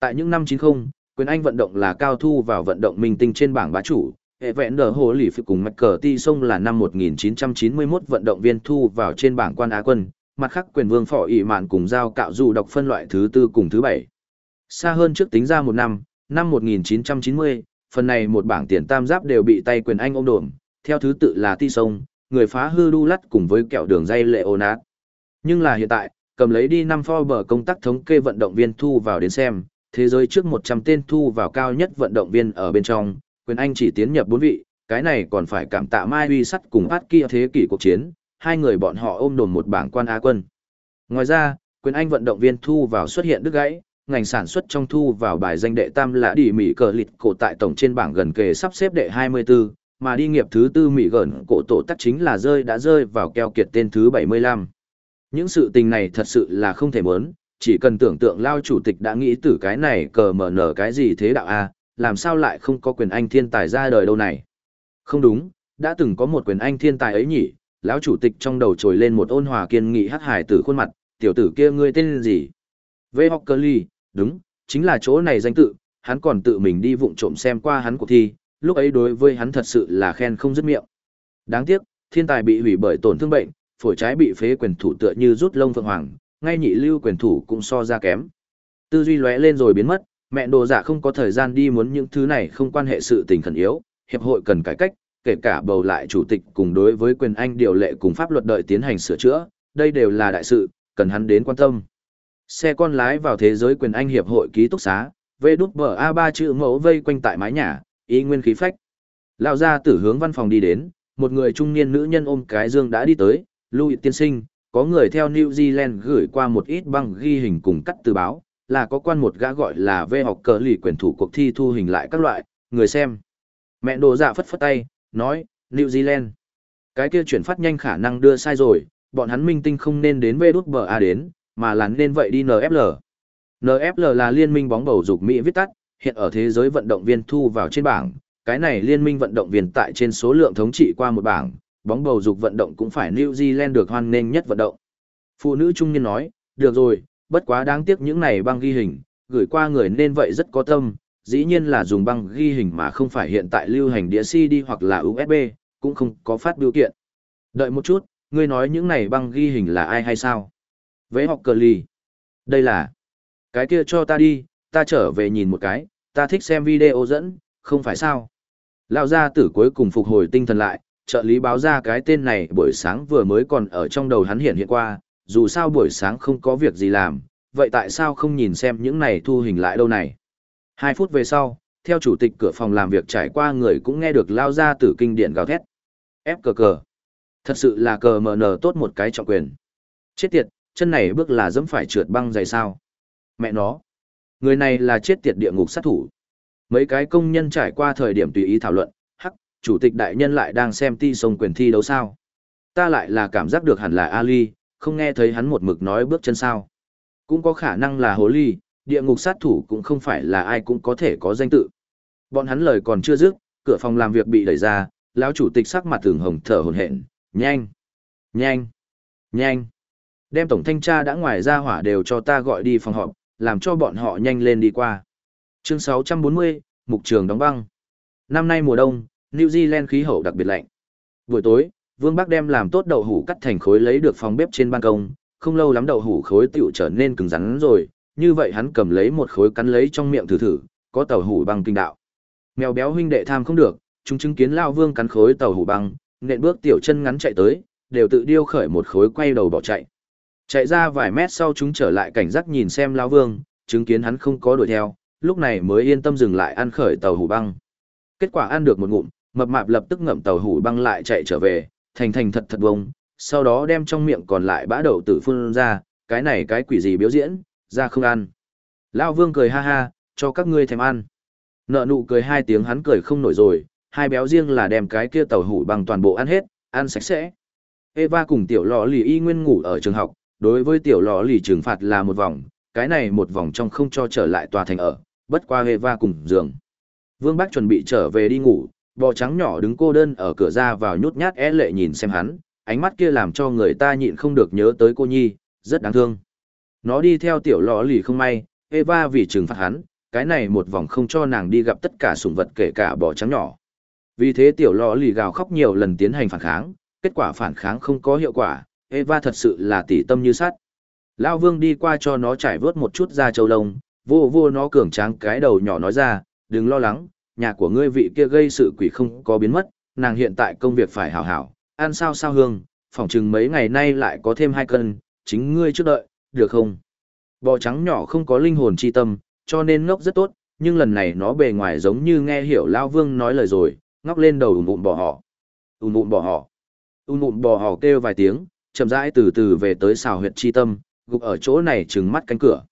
A: Tại những năm 90, quyền Anh vận động là cao thu vào vận động minh tinh trên bảng bá chủ, hệ vẹn đờ hồ lì phi cùng mạch cờ ti sông là năm 1991 vận động viên thu vào trên bảng quan á quân, mặt khác quyền vương phỏ ị mạn cùng giao cạo dù độc phân loại thứ tư cùng thứ bảy. Xa hơn trước tính ra một năm, năm 1990, phần này một bảng tiền tam giáp đều bị tay quyền Anh ôm đồm, theo thứ tự là ti sông, người phá hư đu lắt cùng với kẹo đường dây lệ ô nát. Nhưng là hiện tại, cầm lấy đi năm pho bờ công tác thống kê vận động viên thu vào đến xem, thế giới trước 100 tên thu vào cao nhất vận động viên ở bên trong, quyền Anh chỉ tiến nhập 4 vị, cái này còn phải cảm tạ Mai Huy Sắt cùng Phát Kia thế kỷ cuộc chiến, hai người bọn họ ôm đồn một bảng quan Á quân. Ngoài ra, quyền Anh vận động viên thu vào xuất hiện đứt gãy, ngành sản xuất trong thu vào bài danh đệ tam là đi Mỹ cờ lịt cổ tại tổng trên bảng gần kề sắp xếp đệ 24, mà đi nghiệp thứ tư Mỹ gần cổ tổ tắc chính là rơi đã rơi vào keo kiệt tên thứ 75. Những sự tình này thật sự là không thể muốn, chỉ cần tưởng tượng lao chủ tịch đã nghĩ từ cái này cờ mở nở cái gì thế đạo a, làm sao lại không có quyền anh thiên tài ra đời đâu này? Không đúng, đã từng có một quyền anh thiên tài ấy nhỉ, lão chủ tịch trong đầu trồi lên một ôn hòa kiên nghị hắc hải tử khuôn mặt, tiểu tử kia ngươi tên gì? Vê học cơ ly đúng, chính là chỗ này danh tự, hắn còn tự mình đi vụng trộm xem qua hắn cuộc thi, lúc ấy đối với hắn thật sự là khen không dứt miệng. Đáng tiếc, thiên tài bị hủy bởi tổn thương bệnh, phổi trái bị phế quyền thủ tựa như rút lông phượng hoàng ngay nhị lưu quyền thủ cũng so ra kém. Tư duy lóe lên rồi biến mất, mẹ đồ giả không có thời gian đi muốn những thứ này không quan hệ sự tình khẩn yếu, hiệp hội cần cải cách, kể cả bầu lại chủ tịch cùng đối với quyền anh điều lệ cùng pháp luật đợi tiến hành sửa chữa, đây đều là đại sự, cần hắn đến quan tâm. Xe con lái vào thế giới quyền anh hiệp hội ký túc xá, vê đút bờ A3 chữ mẫu vây quanh tại mái nhà, ý nguyên khí phách. Lão ra tử hướng văn phòng đi đến, một người trung niên nữ nhân ôm cái dương đã đi tới, Louis tiên sinh, có người theo New Zealand gửi qua một ít băng ghi hình cùng cắt từ báo, là có quan một gã gọi là V học cờ lì quyền thủ cuộc thi thu hình lại các loại, người xem. Mẹ đồ dạ phất phất tay, nói, New Zealand. Cái kia chuyển phát nhanh khả năng đưa sai rồi, bọn hắn minh tinh không nên đến vê đút bờ A đến, mà là nên vậy đi NFL. NFL là liên minh bóng bầu dục Mỹ viết tắt, hiện ở thế giới vận động viên thu vào trên bảng, cái này liên minh vận động viên tại trên số lượng thống trị qua một bảng, bóng bầu dục vận động cũng phải New Zealand được hoan nghênh nhất vận động. Phụ nữ trung niên nói, được rồi, bất quá đáng tiếc những này băng ghi hình, gửi qua người nên vậy rất có tâm, dĩ nhiên là dùng băng ghi hình mà không phải hiện tại lưu hành đĩa CD hoặc là USB, cũng không có phát biểu kiện. Đợi một chút, ngươi nói những này băng ghi hình là ai hay sao? Vế học cờ lì. Đây là... Cái kia cho ta đi, ta trở về nhìn một cái, ta thích xem video dẫn, không phải sao? Lão gia tử cuối cùng phục hồi tinh thần lại, trợ lý báo ra cái tên này buổi sáng vừa mới còn ở trong đầu hắn hiện hiện qua, dù sao buổi sáng không có việc gì làm, vậy tại sao không nhìn xem những này thu hình lại đâu này. Hai phút về sau, theo chủ tịch cửa phòng làm việc trải qua người cũng nghe được lao ra từ kinh điển gào thét. Ép cờ cờ. Thật sự là cờ mờ nở tốt một cái trọng quyền. Chết tiệt, chân này bước là dẫm phải trượt băng dày sao. Mẹ nó. Người này là chết tiệt địa ngục sát thủ. Mấy cái công nhân trải qua thời điểm tùy ý thảo luận, chủ tịch đại nhân lại đang xem ti sông quyền thi đấu sao. Ta lại là cảm giác được hẳn là Ali, không nghe thấy hắn một mực nói bước chân sao. Cũng có khả năng là hồ ly, địa ngục sát thủ cũng không phải là ai cũng có thể có danh tự. Bọn hắn lời còn chưa dứt, cửa phòng làm việc bị đẩy ra, lão chủ tịch sắc mặt thường hồng thở hổn hển, nhanh, nhanh, nhanh. Đem tổng thanh tra đã ngoài ra hỏa đều cho ta gọi đi phòng họp, làm cho bọn họ nhanh lên đi qua. Chương 640, mục trường đóng băng. Năm nay mùa đông, New Zealand khí hậu đặc biệt lạnh. Buổi tối, Vương Bắc đem làm tốt đậu hủ cắt thành khối lấy được phòng bếp trên ban công, không lâu lắm đậu hủ khối tiểu trở nên cứng rắn rồi, như vậy hắn cầm lấy một khối cắn lấy trong miệng thử thử, có tàu hủ băng kinh đạo. Mèo béo huynh đệ tham không được, chúng chứng kiến lao Vương cắn khối tàu hủ băng, nện bước tiểu chân ngắn chạy tới, đều tự điêu khởi một khối quay đầu bỏ chạy. Chạy ra vài mét sau chúng trở lại cảnh giác nhìn xem lao Vương, chứng kiến hắn không có đuổi theo, lúc này mới yên tâm dừng lại ăn khởi tàu hủ băng. Kết quả ăn được một ngụm, mập mạp lập tức ngậm tàu hủ băng lại chạy trở về, thành thành thật thật bông, sau đó đem trong miệng còn lại bã đậu tử phun ra, cái này cái quỷ gì biểu diễn, ra không ăn. Lão vương cười ha ha, cho các ngươi thèm ăn. Nợ nụ cười hai tiếng hắn cười không nổi rồi, hai béo riêng là đem cái kia tàu hủ bằng toàn bộ ăn hết, ăn sạch sẽ. Eva cùng tiểu lò lì y nguyên ngủ ở trường học, đối với tiểu lò lì trừng phạt là một vòng, cái này một vòng trong không cho trở lại tòa thành ở, bất qua Eva cùng giường. Vương Bắc chuẩn bị trở về đi ngủ, bò trắng nhỏ đứng cô đơn ở cửa ra vào nhút nhát é lệ nhìn xem hắn, ánh mắt kia làm cho người ta nhịn không được nhớ tới cô nhi, rất đáng thương. Nó đi theo tiểu lọ lì không may, Eva vì trừng phạt hắn, cái này một vòng không cho nàng đi gặp tất cả sủng vật kể cả bò trắng nhỏ. Vì thế tiểu lọ lì gào khóc nhiều lần tiến hành phản kháng, kết quả phản kháng không có hiệu quả, Eva thật sự là tỉ tâm như sắt. Lao vương đi qua cho nó trải vớt một chút da châu lông, vô vô nó cường tráng cái đầu nhỏ nói ra, đừng lo lắng, nhà của ngươi vị kia gây sự quỷ không có biến mất, nàng hiện tại công việc phải hảo hảo, ăn sao sao hương, phỏng chừng mấy ngày nay lại có thêm hai cân, chính ngươi trước đợi, được không? Bò trắng nhỏ không có linh hồn chi tâm, cho nên ngốc rất tốt, nhưng lần này nó bề ngoài giống như nghe hiểu Lao Vương nói lời rồi, ngóc lên đầu ùm ùm bò họ. Ùm ùm bò họ. Ùm ùm bò họ kêu vài tiếng, chậm rãi từ từ về tới xào huyệt chi tâm, gục ở chỗ này trừng mắt cánh cửa.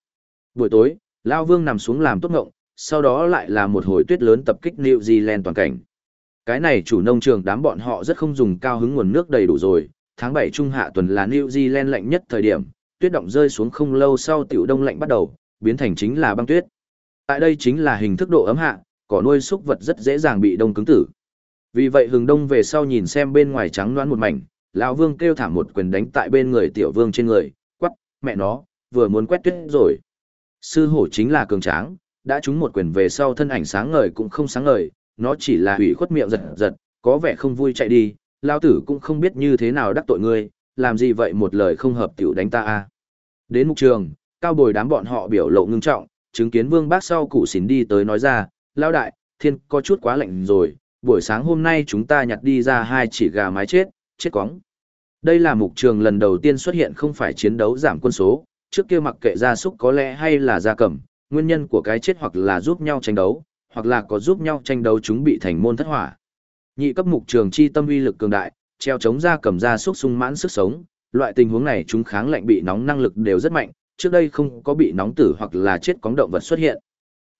A: Buổi tối, Lao Vương nằm xuống làm tốt ngộng, sau đó lại là một hồi tuyết lớn tập kích New Zealand toàn cảnh. Cái này chủ nông trường đám bọn họ rất không dùng cao hứng nguồn nước đầy đủ rồi, tháng 7 trung hạ tuần là New Zealand lạnh nhất thời điểm, tuyết động rơi xuống không lâu sau tiểu đông lạnh bắt đầu, biến thành chính là băng tuyết. Tại đây chính là hình thức độ ấm hạ, cỏ nuôi súc vật rất dễ dàng bị đông cứng tử. Vì vậy hừng đông về sau nhìn xem bên ngoài trắng đoán một mảnh, lão vương kêu thảm một quyền đánh tại bên người tiểu vương trên người, quắc, mẹ nó, vừa muốn quét tuyết rồi. Sư hổ chính là cường tráng, đã trúng một quyền về sau thân ảnh sáng ngời cũng không sáng ngời, nó chỉ là hủy khuất miệng giật giật, có vẻ không vui chạy đi, lao tử cũng không biết như thế nào đắc tội ngươi, làm gì vậy một lời không hợp tiểu đánh ta a. Đến mục trường, cao bồi đám bọn họ biểu lộ ngưng trọng, chứng kiến vương bác sau cụ xỉn đi tới nói ra, lao đại, thiên có chút quá lạnh rồi, buổi sáng hôm nay chúng ta nhặt đi ra hai chỉ gà mái chết, chết quóng. Đây là mục trường lần đầu tiên xuất hiện không phải chiến đấu giảm quân số, trước kia mặc kệ gia súc có lẽ hay là gia cầm, nguyên nhân của cái chết hoặc là giúp nhau tranh đấu, hoặc là có giúp nhau tranh đấu chúng bị thành môn thất hỏa. Nhị cấp mục trường chi tâm uy lực cường đại, treo chống ra cầm ra xúc sung mãn sức sống, loại tình huống này chúng kháng lạnh bị nóng năng lực đều rất mạnh, trước đây không có bị nóng tử hoặc là chết cóng động vật xuất hiện.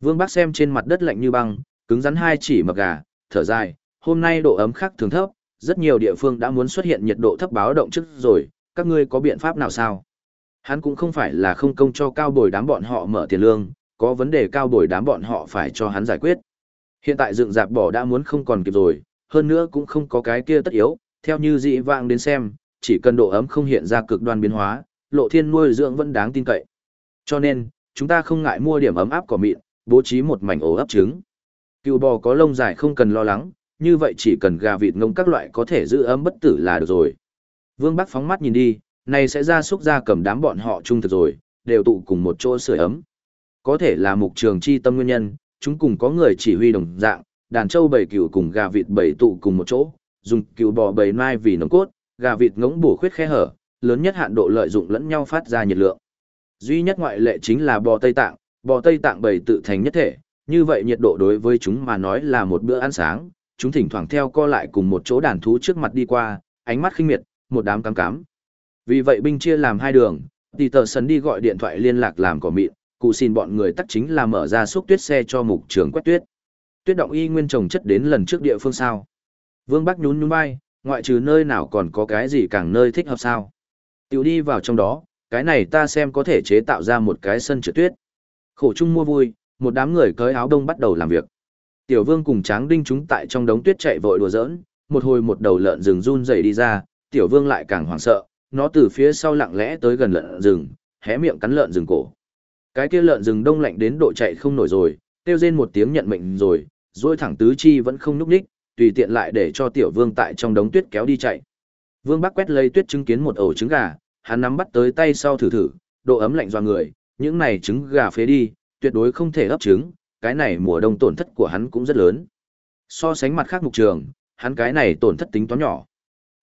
A: Vương Bác xem trên mặt đất lạnh như băng, cứng rắn hai chỉ mập gà, thở dài, hôm nay độ ấm khác thường thấp, rất nhiều địa phương đã muốn xuất hiện nhiệt độ thấp báo động trước rồi, các ngươi có biện pháp nào sao? Hắn cũng không phải là không công cho cao bồi đám bọn họ mở tiền lương, có vấn đề cao bồi đám bọn họ phải cho hắn giải quyết. Hiện tại dựng dạp bỏ đã muốn không còn kịp rồi, hơn nữa cũng không có cái kia tất yếu, theo như dị vãng đến xem, chỉ cần độ ấm không hiện ra cực đoan biến hóa, lộ thiên nuôi dưỡng vẫn đáng tin cậy. Cho nên, chúng ta không ngại mua điểm ấm áp cỏ mịn, bố trí một mảnh ổ ấp trứng. Cừu bò có lông dài không cần lo lắng, như vậy chỉ cần gà vịt ngông các loại có thể giữ ấm bất tử là được rồi. Vương Bắc phóng mắt nhìn đi, này sẽ ra xúc ra cầm đám bọn họ chung thực rồi, đều tụ cùng một chỗ sưởi ấm. Có thể là mục trường chi tâm nguyên nhân, chúng cùng có người chỉ huy đồng dạng, đàn trâu bầy cừu cùng gà vịt bầy tụ cùng một chỗ, dùng cừu bò bầy mai vì nồng cốt, gà vịt ngỗng bổ khuyết khe hở, lớn nhất hạn độ lợi dụng lẫn nhau phát ra nhiệt lượng. Duy nhất ngoại lệ chính là bò Tây Tạng, bò Tây Tạng bầy tự thành nhất thể, như vậy nhiệt độ đối với chúng mà nói là một bữa ăn sáng, chúng thỉnh thoảng theo co lại cùng một chỗ đàn thú trước mặt đi qua, ánh mắt khinh miệt, một đám cám cám. Vì vậy binh chia làm hai đường, tỷ tờ sấn đi gọi điện thoại liên lạc làm cỏ mịn, cụ xin bọn người tắc chính là mở ra xúc tuyết xe cho mục trường quét tuyết. Tuyết động y nguyên trồng chất đến lần trước địa phương sao. Vương Bắc nhún nhún vai, ngoại trừ nơi nào còn có cái gì càng nơi thích hợp sao. Tiểu đi vào trong đó, cái này ta xem có thể chế tạo ra một cái sân trượt tuyết. Khổ chung mua vui, một đám người cởi áo đông bắt đầu làm việc. Tiểu Vương cùng Tráng Đinh chúng tại trong đống tuyết chạy vội đùa giỡn, một hồi một đầu lợn rừng run rẩy đi ra, Tiểu Vương lại càng hoảng sợ, nó từ phía sau lặng lẽ tới gần lợn rừng, hé miệng cắn lợn rừng cổ. Cái kia lợn rừng đông lạnh đến độ chạy không nổi rồi, kêu rên một tiếng nhận mệnh rồi, rồi thẳng tứ chi vẫn không nhúc nhích, tùy tiện lại để cho tiểu vương tại trong đống tuyết kéo đi chạy. Vương Bắc quét lấy tuyết chứng kiến một ổ trứng gà, hắn nắm bắt tới tay sau thử thử, độ ấm lạnh do người, những này trứng gà phế đi, tuyệt đối không thể ấp trứng, cái này mùa đông tổn thất của hắn cũng rất lớn. So sánh mặt khác mục trường, hắn cái này tổn thất tính toán nhỏ.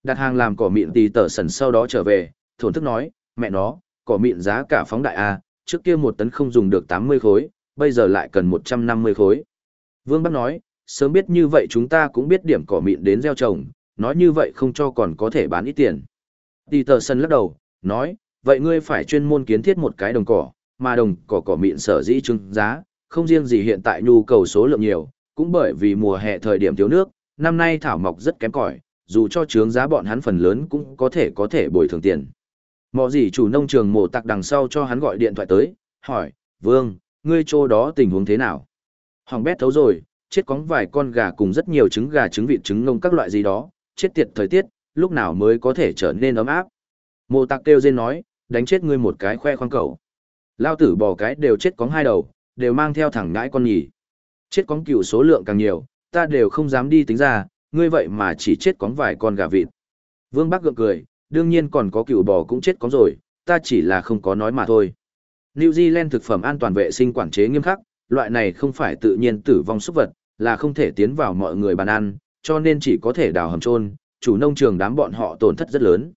A: Đặt hàng làm cỏ mịn tì tở sần sau đó trở về, thổn thức nói, mẹ nó, cỏ mịn giá cả phóng đại A, trước kia một tấn không dùng được 80 khối, bây giờ lại cần 150 khối. Vương Bắc nói, sớm biết như vậy chúng ta cũng biết điểm cỏ mịn đến gieo trồng, nói như vậy không cho còn có thể bán ít tiền. Tì tờ sân lắc đầu, nói, vậy ngươi phải chuyên môn kiến thiết một cái đồng cỏ, mà đồng cỏ cỏ mịn sở dĩ trưng giá, không riêng gì hiện tại nhu cầu số lượng nhiều, cũng bởi vì mùa hè thời điểm thiếu nước, năm nay thảo mọc rất kém cỏi, dù cho trướng giá bọn hắn phần lớn cũng có thể có thể bồi thường tiền. Mò gì chủ nông trường mổ tặc đằng sau cho hắn gọi điện thoại tới, hỏi, Vương, ngươi chỗ đó tình huống thế nào? Hoàng bét thấu rồi, chết cóng vài con gà cùng rất nhiều trứng gà trứng vịt trứng ngông các loại gì đó, chết tiệt thời tiết, lúc nào mới có thể trở nên ấm áp. Mộ tạc kêu dên nói, đánh chết ngươi một cái khoe khoang cầu. Lao tử bò cái đều chết cóng hai đầu, đều mang theo thẳng ngãi con nhỉ. Chết cóng cựu số lượng càng nhiều, ta đều không dám đi tính ra, ngươi vậy mà chỉ chết cóng vài con gà vịt. Vương Bắc gượng cười, đương nhiên còn có cừu bò cũng chết có rồi, ta chỉ là không có nói mà thôi. New Zealand thực phẩm an toàn vệ sinh quản chế nghiêm khắc, loại này không phải tự nhiên tử vong súc vật, là không thể tiến vào mọi người bàn ăn, cho nên chỉ có thể đào hầm trôn, chủ nông trường đám bọn họ tổn thất rất lớn.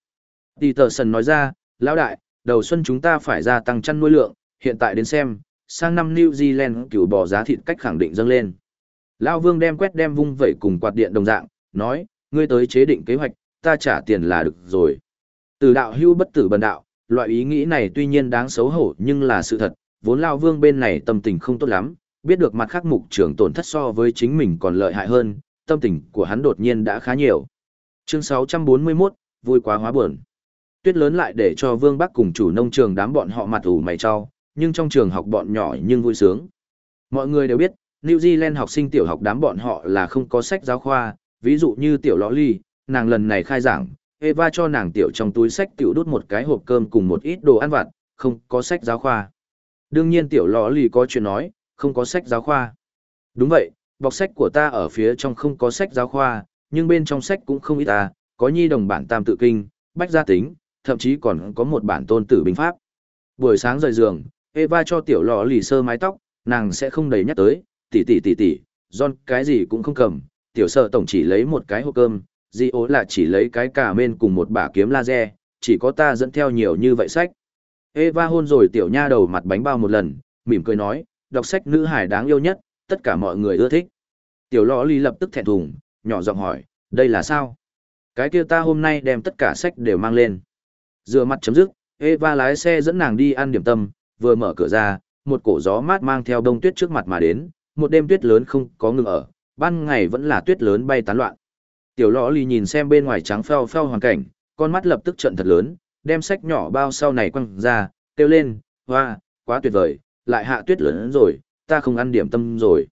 A: Peterson nói ra, lão đại, đầu xuân chúng ta phải gia tăng chăn nuôi lượng, hiện tại đến xem, sang năm New Zealand cừu bò giá thịt cách khẳng định dâng lên. Lão Vương đem quét đem vung vẩy cùng quạt điện đồng dạng, nói, ngươi tới chế định kế hoạch, ta trả tiền là được rồi. Từ đạo hưu bất tử bần đạo, loại ý nghĩ này tuy nhiên đáng xấu hổ nhưng là sự thật, vốn lao Vương bên này tâm tình không tốt lắm, biết được mặt khác mục trưởng tổn thất so với chính mình còn lợi hại hơn, tâm tình của hắn đột nhiên đã khá nhiều. Chương 641, vui quá hóa buồn. Tuyết lớn lại để cho Vương Bắc cùng chủ nông trường đám bọn họ mặt ủ mày cho, nhưng trong trường học bọn nhỏ nhưng vui sướng. Mọi người đều biết, New Zealand học sinh tiểu học đám bọn họ là không có sách giáo khoa, ví dụ như tiểu lõ ly, nàng lần này khai giảng, Eva cho nàng tiểu trong túi sách tiểu đút một cái hộp cơm cùng một ít đồ ăn vặt, không có sách giáo khoa. Đương nhiên tiểu lọ lì có chuyện nói, không có sách giáo khoa. Đúng vậy, bọc sách của ta ở phía trong không có sách giáo khoa, nhưng bên trong sách cũng không ít ta, có nhi đồng bản tam tự kinh, bách gia tính, thậm chí còn có một bản tôn tử binh pháp. Buổi sáng rời giường, Eva cho tiểu lọ lì sơ mái tóc, nàng sẽ không đầy nhắc tới, tỷ tỷ tỷ tỷ, John cái gì cũng không cầm, tiểu sợ tổng chỉ lấy một cái hộp cơm, di ố là chỉ lấy cái cà mên cùng một bả kiếm laser, chỉ có ta dẫn theo nhiều như vậy sách. Eva hôn rồi tiểu nha đầu mặt bánh bao một lần, mỉm cười nói, đọc sách nữ hải đáng yêu nhất, tất cả mọi người ưa thích. Tiểu lọ ly lập tức thẹn thùng, nhỏ giọng hỏi, đây là sao? Cái kia ta hôm nay đem tất cả sách đều mang lên. Dựa mặt chấm dứt, Eva lái xe dẫn nàng đi ăn điểm tâm, vừa mở cửa ra, một cổ gió mát mang theo đông tuyết trước mặt mà đến, một đêm tuyết lớn không có ngừng ở, ban ngày vẫn là tuyết lớn bay tán loạn. Tiểu lõ lì nhìn xem bên ngoài trắng pheo pheo hoàn cảnh, con mắt lập tức trận thật lớn, đem sách nhỏ bao sau này quăng ra, kêu lên, hoa, quá tuyệt vời, lại hạ tuyết lớn rồi, ta không ăn điểm tâm rồi.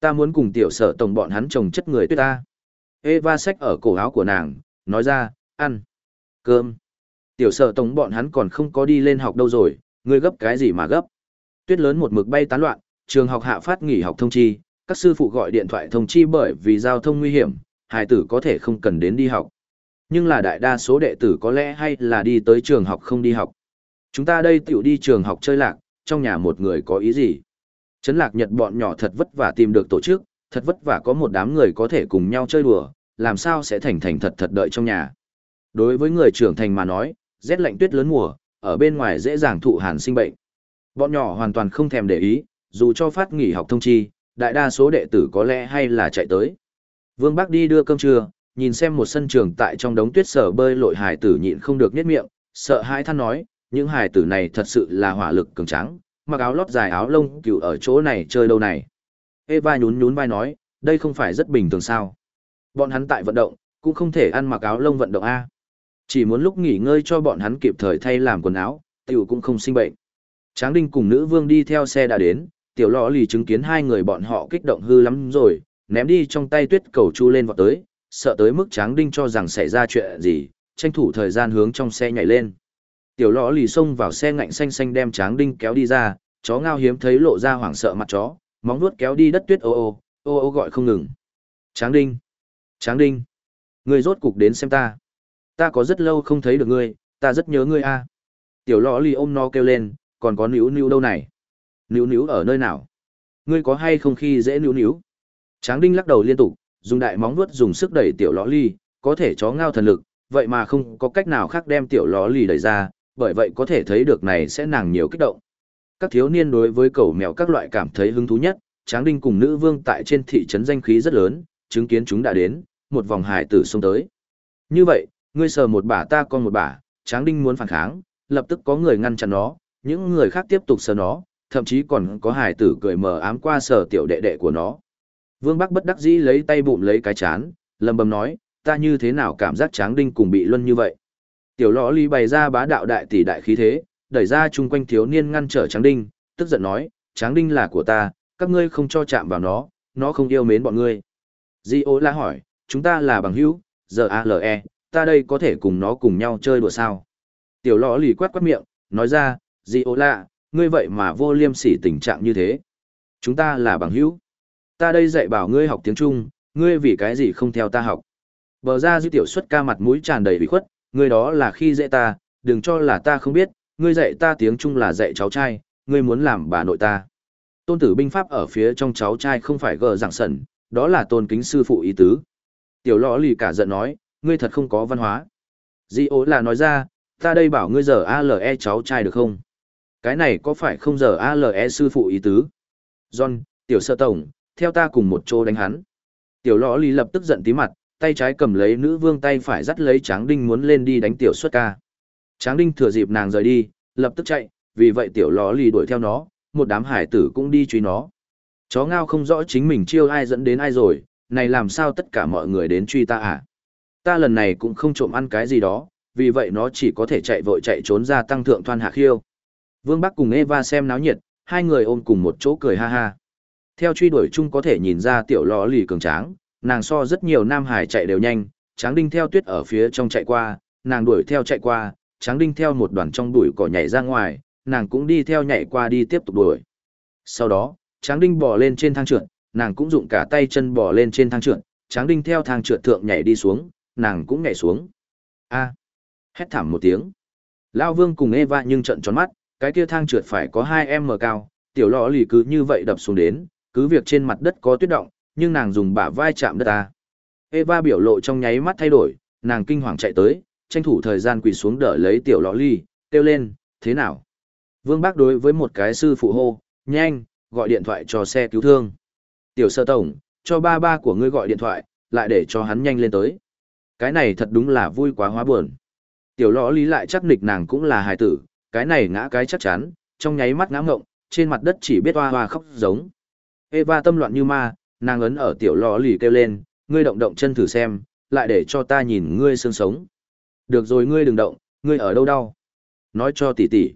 A: Ta muốn cùng tiểu sở tổng bọn hắn trồng chất người tuyết ta. Eva sách ở cổ áo của nàng, nói ra, ăn, cơm. Tiểu sở tổng bọn hắn còn không có đi lên học đâu rồi, ngươi gấp cái gì mà gấp. Tuyết lớn một mực bay tán loạn, trường học hạ phát nghỉ học thông chi, các sư phụ gọi điện thoại thông chi bởi vì giao thông nguy hiểm, hài tử có thể không cần đến đi học. Nhưng là đại đa số đệ tử có lẽ hay là đi tới trường học không đi học. Chúng ta đây tiểu đi trường học chơi lạc, trong nhà một người có ý gì? Trấn lạc nhật bọn nhỏ thật vất vả tìm được tổ chức, thật vất vả có một đám người có thể cùng nhau chơi đùa, làm sao sẽ thành thành thật thật đợi trong nhà. Đối với người trưởng thành mà nói, rét lạnh tuyết lớn mùa, ở bên ngoài dễ dàng thụ hàn sinh bệnh. Bọn nhỏ hoàn toàn không thèm để ý, dù cho phát nghỉ học thông chi, đại đa số đệ tử có lẽ hay là chạy tới. Vương Bắc đi đưa cơm trưa, nhìn xem một sân trường tại trong đống tuyết sở bơi lội hải tử nhịn không được nhếch miệng, sợ hãi than nói, những hải tử này thật sự là hỏa lực cường tráng, mặc áo lót dài áo lông cừu ở chỗ này chơi đâu này. Eva nhún nhún vai nói, đây không phải rất bình thường sao. Bọn hắn tại vận động, cũng không thể ăn mặc áo lông vận động A. Chỉ muốn lúc nghỉ ngơi cho bọn hắn kịp thời thay làm quần áo, tiểu cũng không sinh bệnh. Tráng Đinh cùng nữ vương đi theo xe đã đến, tiểu lọ lì chứng kiến hai người bọn họ kích động hư lắm rồi, ném đi trong tay tuyết cầu chu lên vọt tới, sợ tới mức Tráng Đinh cho rằng xảy ra chuyện gì, tranh thủ thời gian hướng trong xe nhảy lên. Tiểu lõ lì xông vào xe ngạnh xanh xanh đem Tráng Đinh kéo đi ra, chó ngao hiếm thấy lộ ra hoảng sợ mặt chó, móng vuốt kéo đi đất tuyết ô ô, ô ô gọi không ngừng. Tráng Đinh! Tráng Đinh! Người rốt cục đến xem ta. Ta có rất lâu không thấy được ngươi, ta rất nhớ ngươi a. Tiểu lõ lì ôm no kêu lên, còn có níu níu đâu này? Níu níu ở nơi nào? Ngươi có hay không khi dễ níu níu? Tráng đinh lắc đầu liên tục, dùng đại móng vuốt dùng sức đẩy tiểu lõ ly, có thể chó ngao thần lực, vậy mà không có cách nào khác đem tiểu lọ ly đẩy ra, bởi vậy có thể thấy được này sẽ nàng nhiều kích động. Các thiếu niên đối với cẩu mèo các loại cảm thấy hứng thú nhất, Tráng đinh cùng nữ vương tại trên thị trấn danh khí rất lớn, chứng kiến chúng đã đến, một vòng hải tử xông tới. Như vậy, ngươi sờ một bả ta con một bả, Tráng đinh muốn phản kháng, lập tức có người ngăn chặn nó, những người khác tiếp tục sờ nó, thậm chí còn có hải tử cười mờ ám qua sờ tiểu đệ đệ của nó. Vương Bắc bất đắc dĩ lấy tay bụng lấy cái chán, lầm bầm nói, ta như thế nào cảm giác tráng đinh cùng bị luân như vậy. Tiểu lõ ly bày ra bá đạo đại tỷ đại khí thế, đẩy ra chung quanh thiếu niên ngăn trở tráng đinh, tức giận nói, tráng đinh là của ta, các ngươi không cho chạm vào nó, nó không yêu mến bọn ngươi. Di ô la hỏi, chúng ta là bằng hữu, giờ ALE, ta đây có thể cùng nó cùng nhau chơi đùa sao? Tiểu lõ lì quát quát miệng, nói ra, Di ô la, ngươi vậy mà vô liêm sỉ tình trạng như thế. Chúng ta là bằng hữu. Ta đây dạy bảo ngươi học tiếng Trung, ngươi vì cái gì không theo ta học. Bờ ra dư tiểu xuất ca mặt mũi tràn đầy bị khuất, ngươi đó là khi dạy ta, đừng cho là ta không biết, ngươi dạy ta tiếng Trung là dạy cháu trai, ngươi muốn làm bà nội ta. Tôn tử binh pháp ở phía trong cháu trai không phải gờ giảng sẩn, đó là tôn kính sư phụ ý tứ. Tiểu lọ lì cả giận nói, ngươi thật không có văn hóa. Di ố là nói ra, ta đây bảo ngươi giờ ALE cháu trai được không? Cái này có phải không giờ ALE sư phụ ý tứ? John, tiểu sơ tổng, theo ta cùng một chỗ đánh hắn. Tiểu lõ lì lập tức giận tí mặt, tay trái cầm lấy nữ vương tay phải dắt lấy tráng đinh muốn lên đi đánh tiểu xuất ca. Tráng đinh thừa dịp nàng rời đi, lập tức chạy, vì vậy tiểu lọ lì đuổi theo nó, một đám hải tử cũng đi truy nó. Chó ngao không rõ chính mình chiêu ai dẫn đến ai rồi, này làm sao tất cả mọi người đến truy ta à? Ta lần này cũng không trộm ăn cái gì đó, vì vậy nó chỉ có thể chạy vội chạy trốn ra tăng thượng thoan hạ khiêu. Vương Bắc cùng Eva xem náo nhiệt, hai người ôm cùng một chỗ cười ha ha. Theo truy đuổi chung có thể nhìn ra tiểu lò lì cường tráng, nàng so rất nhiều nam hải chạy đều nhanh, tráng đinh theo tuyết ở phía trong chạy qua, nàng đuổi theo chạy qua, tráng đinh theo một đoàn trong bụi cỏ nhảy ra ngoài, nàng cũng đi theo nhảy qua đi tiếp tục đuổi. Sau đó, tráng đinh bò lên trên thang trượt, nàng cũng dụng cả tay chân bò lên trên thang trượt, tráng đinh theo thang trượt thượng nhảy đi xuống, nàng cũng nhảy xuống. A. Hét thảm một tiếng. Lao Vương cùng Eva nhưng trận tròn mắt, cái kia thang trượt phải có 2m cao, tiểu lọ lì cứ như vậy đập xuống đến, cứ việc trên mặt đất có tuyết động, nhưng nàng dùng bả vai chạm đất ta. Eva biểu lộ trong nháy mắt thay đổi, nàng kinh hoàng chạy tới, tranh thủ thời gian quỳ xuống đỡ lấy tiểu lọ ly kêu lên, thế nào? Vương Bác đối với một cái sư phụ hô, nhanh, gọi điện thoại cho xe cứu thương. Tiểu sơ tổng, cho ba ba của ngươi gọi điện thoại, lại để cho hắn nhanh lên tới. Cái này thật đúng là vui quá hóa buồn. Tiểu lọ lý lại chắc nịch nàng cũng là hài tử, cái này ngã cái chắc chắn, trong nháy mắt ngã ngộng, trên mặt đất chỉ biết hoa hoa khóc giống. Eva tâm loạn như ma, nàng ấn ở tiểu lò lì kêu lên, ngươi động động chân thử xem, lại để cho ta nhìn ngươi xương sống. Được rồi ngươi đừng động, ngươi ở đâu đau. Nói cho tỷ tỷ.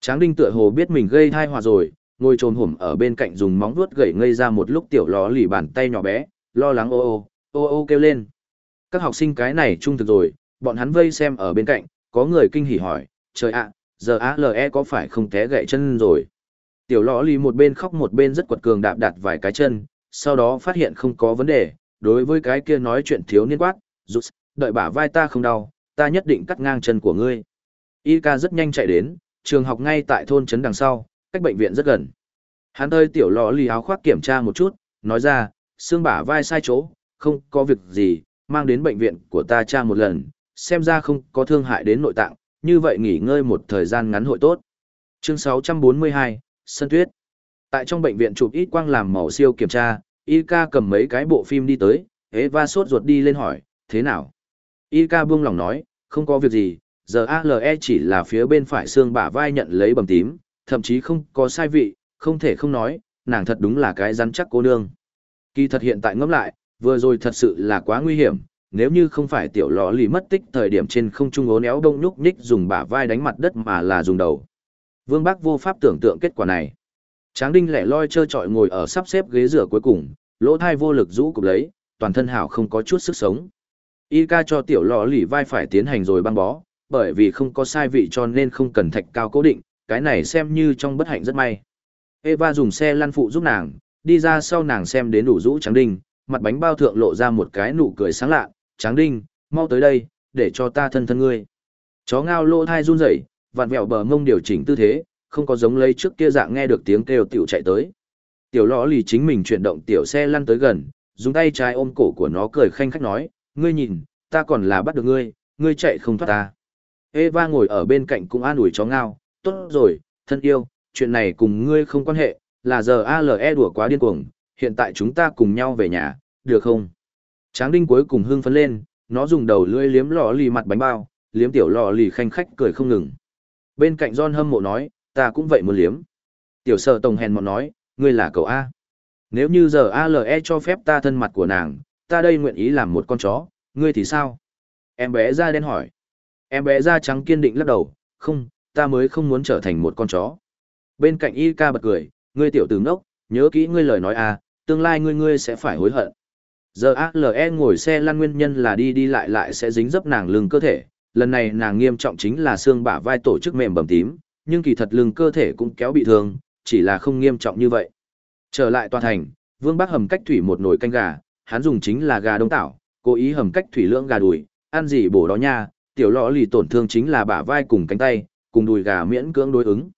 A: Tráng đinh tựa hồ biết mình gây thai họa rồi, ngồi trồn hổm ở bên cạnh dùng móng vuốt gậy ngây ra một lúc tiểu lò lì bàn tay nhỏ bé, lo lắng ô ô, ô ô kêu lên. Các học sinh cái này trung thực rồi, bọn hắn vây xem ở bên cạnh, có người kinh hỉ hỏi, trời ạ, giờ ALE có phải không té gậy chân rồi? Tiểu lò lì một bên khóc một bên rất quật cường đạp đặt vài cái chân, sau đó phát hiện không có vấn đề, đối với cái kia nói chuyện thiếu niên quát, rút, đợi bả vai ta không đau, ta nhất định cắt ngang chân của ngươi. Y ca rất nhanh chạy đến, trường học ngay tại thôn trấn đằng sau, cách bệnh viện rất gần. Hắn ơi tiểu lò lì áo khoác kiểm tra một chút, nói ra, xương bả vai sai chỗ, không có việc gì, mang đến bệnh viện của ta tra một lần, xem ra không có thương hại đến nội tạng, như vậy nghỉ ngơi một thời gian ngắn hội tốt. Chương 642, Sân Tuyết. Tại trong bệnh viện chụp ít quang làm màu siêu kiểm tra, Ika cầm mấy cái bộ phim đi tới, Eva sốt ruột đi lên hỏi, thế nào? Ika buông lòng nói, không có việc gì, giờ ALE chỉ là phía bên phải xương bả vai nhận lấy bầm tím, thậm chí không có sai vị, không thể không nói, nàng thật đúng là cái rắn chắc cô nương. Kỳ thật hiện tại ngẫm lại, vừa rồi thật sự là quá nguy hiểm, nếu như không phải tiểu lò lì mất tích thời điểm trên không trung ố néo đông nhúc nhích dùng bả vai đánh mặt đất mà là dùng đầu. Vương Bác vô pháp tưởng tượng kết quả này. Tráng đinh lẻ loi chơi chọi ngồi ở sắp xếp ghế rửa cuối cùng, lỗ thai vô lực rũ cục lấy, toàn thân hảo không có chút sức sống. Y ca cho tiểu lò lì vai phải tiến hành rồi băng bó, bởi vì không có sai vị cho nên không cần thạch cao cố định, cái này xem như trong bất hạnh rất may. Eva dùng xe lăn phụ giúp nàng, đi ra sau nàng xem đến đủ rũ tráng đinh, mặt bánh bao thượng lộ ra một cái nụ cười sáng lạ, tráng đinh, mau tới đây, để cho ta thân thân ngươi. Chó ngao lỗ thai run rẩy, vặn vẹo bờ mông điều chỉnh tư thế, không có giống lấy trước kia dạng nghe được tiếng kêu tiểu chạy tới. Tiểu lõ lì chính mình chuyển động tiểu xe lăn tới gần, dùng tay trái ôm cổ của nó cười khanh khách nói, ngươi nhìn, ta còn là bắt được ngươi, ngươi chạy không thoát ta. Eva ngồi ở bên cạnh cũng an ủi chó ngao, tốt rồi, thân yêu, chuyện này cùng ngươi không quan hệ, là giờ ALE đùa quá điên cuồng, hiện tại chúng ta cùng nhau về nhà, được không? Tráng đinh cuối cùng hưng phấn lên, nó dùng đầu lưỡi liếm lò lì mặt bánh bao, liếm tiểu Lọ lì khanh khách cười không ngừng. Bên cạnh John hâm mộ nói, ta cũng vậy muốn liếm. Tiểu sở tổng hèn mọn nói, ngươi là cậu A. Nếu như giờ ALE cho phép ta thân mặt của nàng, ta đây nguyện ý làm một con chó, ngươi thì sao? Em bé da đen hỏi. Em bé da trắng kiên định lắc đầu, không, ta mới không muốn trở thành một con chó. Bên cạnh y ca bật cười, ngươi tiểu tử ngốc, nhớ kỹ ngươi lời nói a, tương lai ngươi ngươi sẽ phải hối hận. Giờ ALE ngồi xe lăn nguyên nhân là đi đi lại lại sẽ dính dấp nàng lưng cơ thể, lần này nàng nghiêm trọng chính là xương bả vai tổ chức mềm bầm tím, nhưng kỳ thật lưng cơ thể cũng kéo bị thương, chỉ là không nghiêm trọng như vậy. Trở lại tòa thành, Vương Bắc hầm cách thủy một nồi canh gà, hắn dùng chính là gà đông tảo, cố ý hầm cách thủy lưỡng gà đùi, ăn gì bổ đó nha, tiểu lọ lì tổn thương chính là bả vai cùng cánh tay, cùng đùi gà miễn cưỡng đối ứng.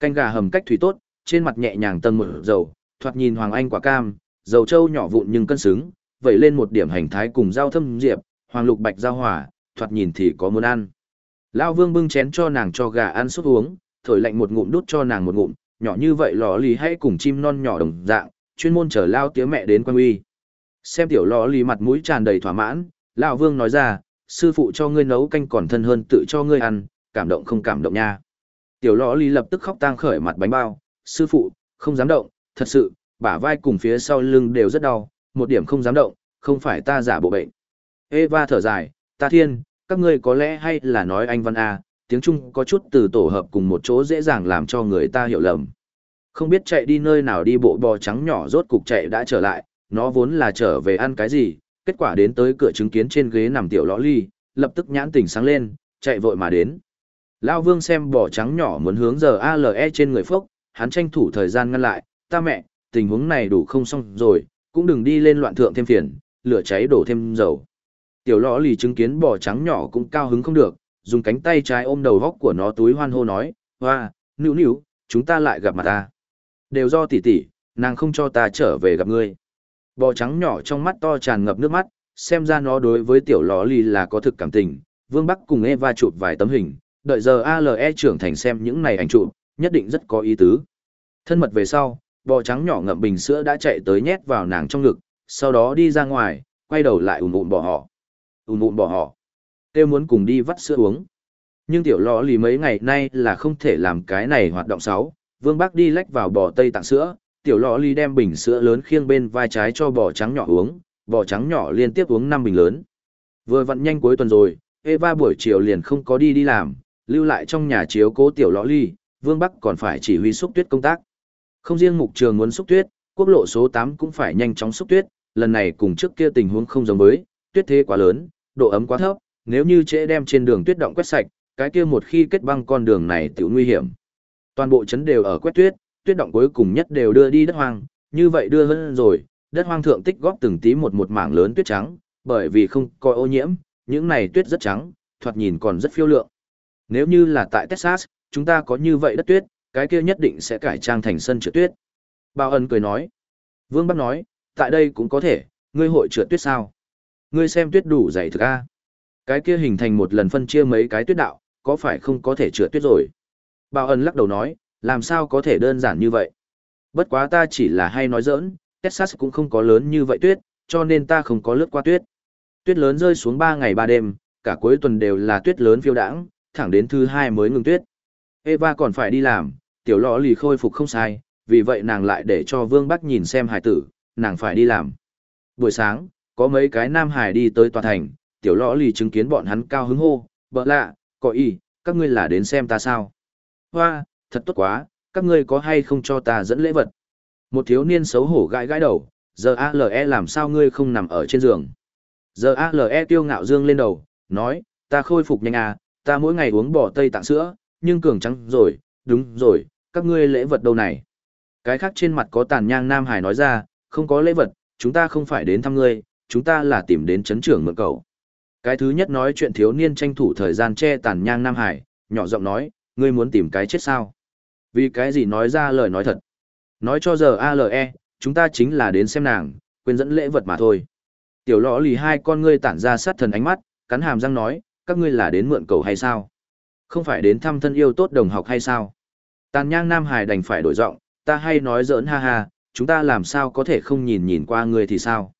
A: Canh gà hầm cách thủy tốt, trên mặt nhẹ nhàng tân một dầu, thoạt nhìn hoàng anh quả cam, dầu trâu nhỏ vụn nhưng cân xứng, vậy lên một điểm hành thái cùng rau thâm diệp, hoàng lục bạch giao hỏa, thoạt nhìn thì có muốn ăn. Lão Vương bưng chén cho nàng cho gà ăn súp uống, thổi lạnh một ngụm đút cho nàng một ngụm, nhỏ như vậy lò lì hay cùng chim non nhỏ đồng dạng, chuyên môn chờ lao tía mẹ đến quan uy. Xem tiểu lò lì mặt mũi tràn đầy thỏa mãn, lão Vương nói ra, sư phụ cho ngươi nấu canh còn thân hơn tự cho ngươi ăn, cảm động không cảm động nha. Tiểu lò lì lập tức khóc tang khởi mặt bánh bao, sư phụ, không dám động, thật sự, bả vai cùng phía sau lưng đều rất đau, một điểm không dám động, không phải ta giả bộ bệnh. Eva thở dài, ta thiên, các ngươi có lẽ hay là nói anh văn A, tiếng Trung có chút từ tổ hợp cùng một chỗ dễ dàng làm cho người ta hiểu lầm. Không biết chạy đi nơi nào đi bộ bò trắng nhỏ rốt cục chạy đã trở lại, nó vốn là trở về ăn cái gì, kết quả đến tới cửa chứng kiến trên ghế nằm tiểu lõ ly, lập tức nhãn tỉnh sáng lên, chạy vội mà đến. Lao vương xem bò trắng nhỏ muốn hướng giờ ALE trên người phốc, hắn tranh thủ thời gian ngăn lại, ta mẹ, tình huống này đủ không xong rồi, cũng đừng đi lên loạn thượng thêm phiền, lửa cháy đổ thêm dầu. Tiểu lõ lì chứng kiến bò trắng nhỏ cũng cao hứng không được, dùng cánh tay trái ôm đầu góc của nó túi hoan hô nói, hoa, nữu nữu, chúng ta lại gặp mặt ta. Đều do tỷ tỷ, nàng không cho ta trở về gặp ngươi. Bò trắng nhỏ trong mắt to tràn ngập nước mắt, xem ra nó đối với tiểu lò lì là có thực cảm tình. Vương Bắc cùng Eva chụp vài tấm hình, đợi giờ ALE trưởng thành xem những này ảnh chụp, nhất định rất có ý tứ. Thân mật về sau, bò trắng nhỏ ngậm bình sữa đã chạy tới nhét vào nàng trong ngực, sau đó đi ra ngoài, quay đầu lại ùn ùn bỏ họ. Ùn ùn bỏ họ. Têu muốn cùng đi vắt sữa uống. Nhưng tiểu lò lì mấy ngày nay là không thể làm cái này hoạt động sáu. Vương bác đi lách vào bò tây tặng sữa, tiểu lò lì đem bình sữa lớn khiêng bên vai trái cho bò trắng nhỏ uống, bò trắng nhỏ liên tiếp uống năm bình lớn. Vừa vặn nhanh cuối tuần rồi, Eva buổi chiều liền không có đi đi làm, lưu lại trong nhà chiếu cố tiểu lò ly, Vương Bắc còn phải chỉ huy xúc tuyết công tác. Không riêng mục trường muốn xúc tuyết, quốc lộ số 8 cũng phải nhanh chóng xúc tuyết, lần này cùng trước kia tình huống không giống với, tuyết thế quá lớn, độ ấm quá thấp, nếu như trễ đem trên đường tuyết động quét sạch, cái kia một khi kết băng con đường này tiểu nguy hiểm. Toàn bộ trấn đều ở quét tuyết, tuyết động cuối cùng nhất đều đưa đi đất hoang, như vậy đưa hơn rồi, đất hoang thượng tích góp từng tí một một mảng lớn tuyết trắng, bởi vì không có ô nhiễm, những này tuyết rất trắng, thoạt nhìn còn rất phiêu lượng. Nếu như là tại Texas, chúng ta có như vậy đất tuyết, cái kia nhất định sẽ cải trang thành sân trượt tuyết. Bao ân cười nói. Vương Bắc nói, tại đây cũng có thể, ngươi hội trượt tuyết sao? Ngươi xem tuyết đủ dày thực a. Cái kia hình thành một lần phân chia mấy cái tuyết đạo, có phải không có thể trượt tuyết rồi? Bảo ân lắc đầu nói, làm sao có thể đơn giản như vậy? Bất quá ta chỉ là hay nói giỡn, Texas cũng không có lớn như vậy tuyết, cho nên ta không có lướt qua tuyết. Tuyết lớn rơi xuống 3 ngày 3 đêm, cả cuối tuần đều là tuyết lớn phiêu đãng, thẳng đến thứ hai mới ngừng tuyết. Eva còn phải đi làm, tiểu lọ lì khôi phục không sai, vì vậy nàng lại để cho Vương Bắc nhìn xem hải tử, nàng phải đi làm. Buổi sáng, có mấy cái nam hải đi tới tòa thành, tiểu lõ lì chứng kiến bọn hắn cao hứng hô, bợ lạ, có ý, các ngươi là đến xem ta sao. Hoa, thật tốt quá, các ngươi có hay không cho ta dẫn lễ vật. Một thiếu niên xấu hổ gãi gãi đầu, giờ ALE làm sao ngươi không nằm ở trên giường. Giờ ALE tiêu ngạo dương lên đầu, nói, ta khôi phục nhanh à, ta mỗi ngày uống bò tây tặng sữa, nhưng cường trắng rồi, đúng rồi, các ngươi lễ vật đâu này. Cái khác trên mặt có tàn nhang Nam Hải nói ra, không có lễ vật, chúng ta không phải đến thăm ngươi, chúng ta là tìm đến chấn trưởng mượn cầu. Cái thứ nhất nói chuyện thiếu niên tranh thủ thời gian che tàn nhang Nam Hải, nhỏ giọng nói, ngươi muốn tìm cái chết sao? Vì cái gì nói ra lời nói thật? Nói cho giờ ALE, chúng ta chính là đến xem nàng, quên dẫn lễ vật mà thôi. Tiểu lõ lì hai con ngươi tản ra sát thần ánh mắt, cắn hàm răng nói, các ngươi là đến mượn cầu hay sao? Không phải đến thăm thân yêu tốt đồng học hay sao? Tàn nhang Nam Hải đành phải đổi giọng, ta hay nói giỡn ha ha, chúng ta làm sao có thể không nhìn nhìn qua ngươi thì sao?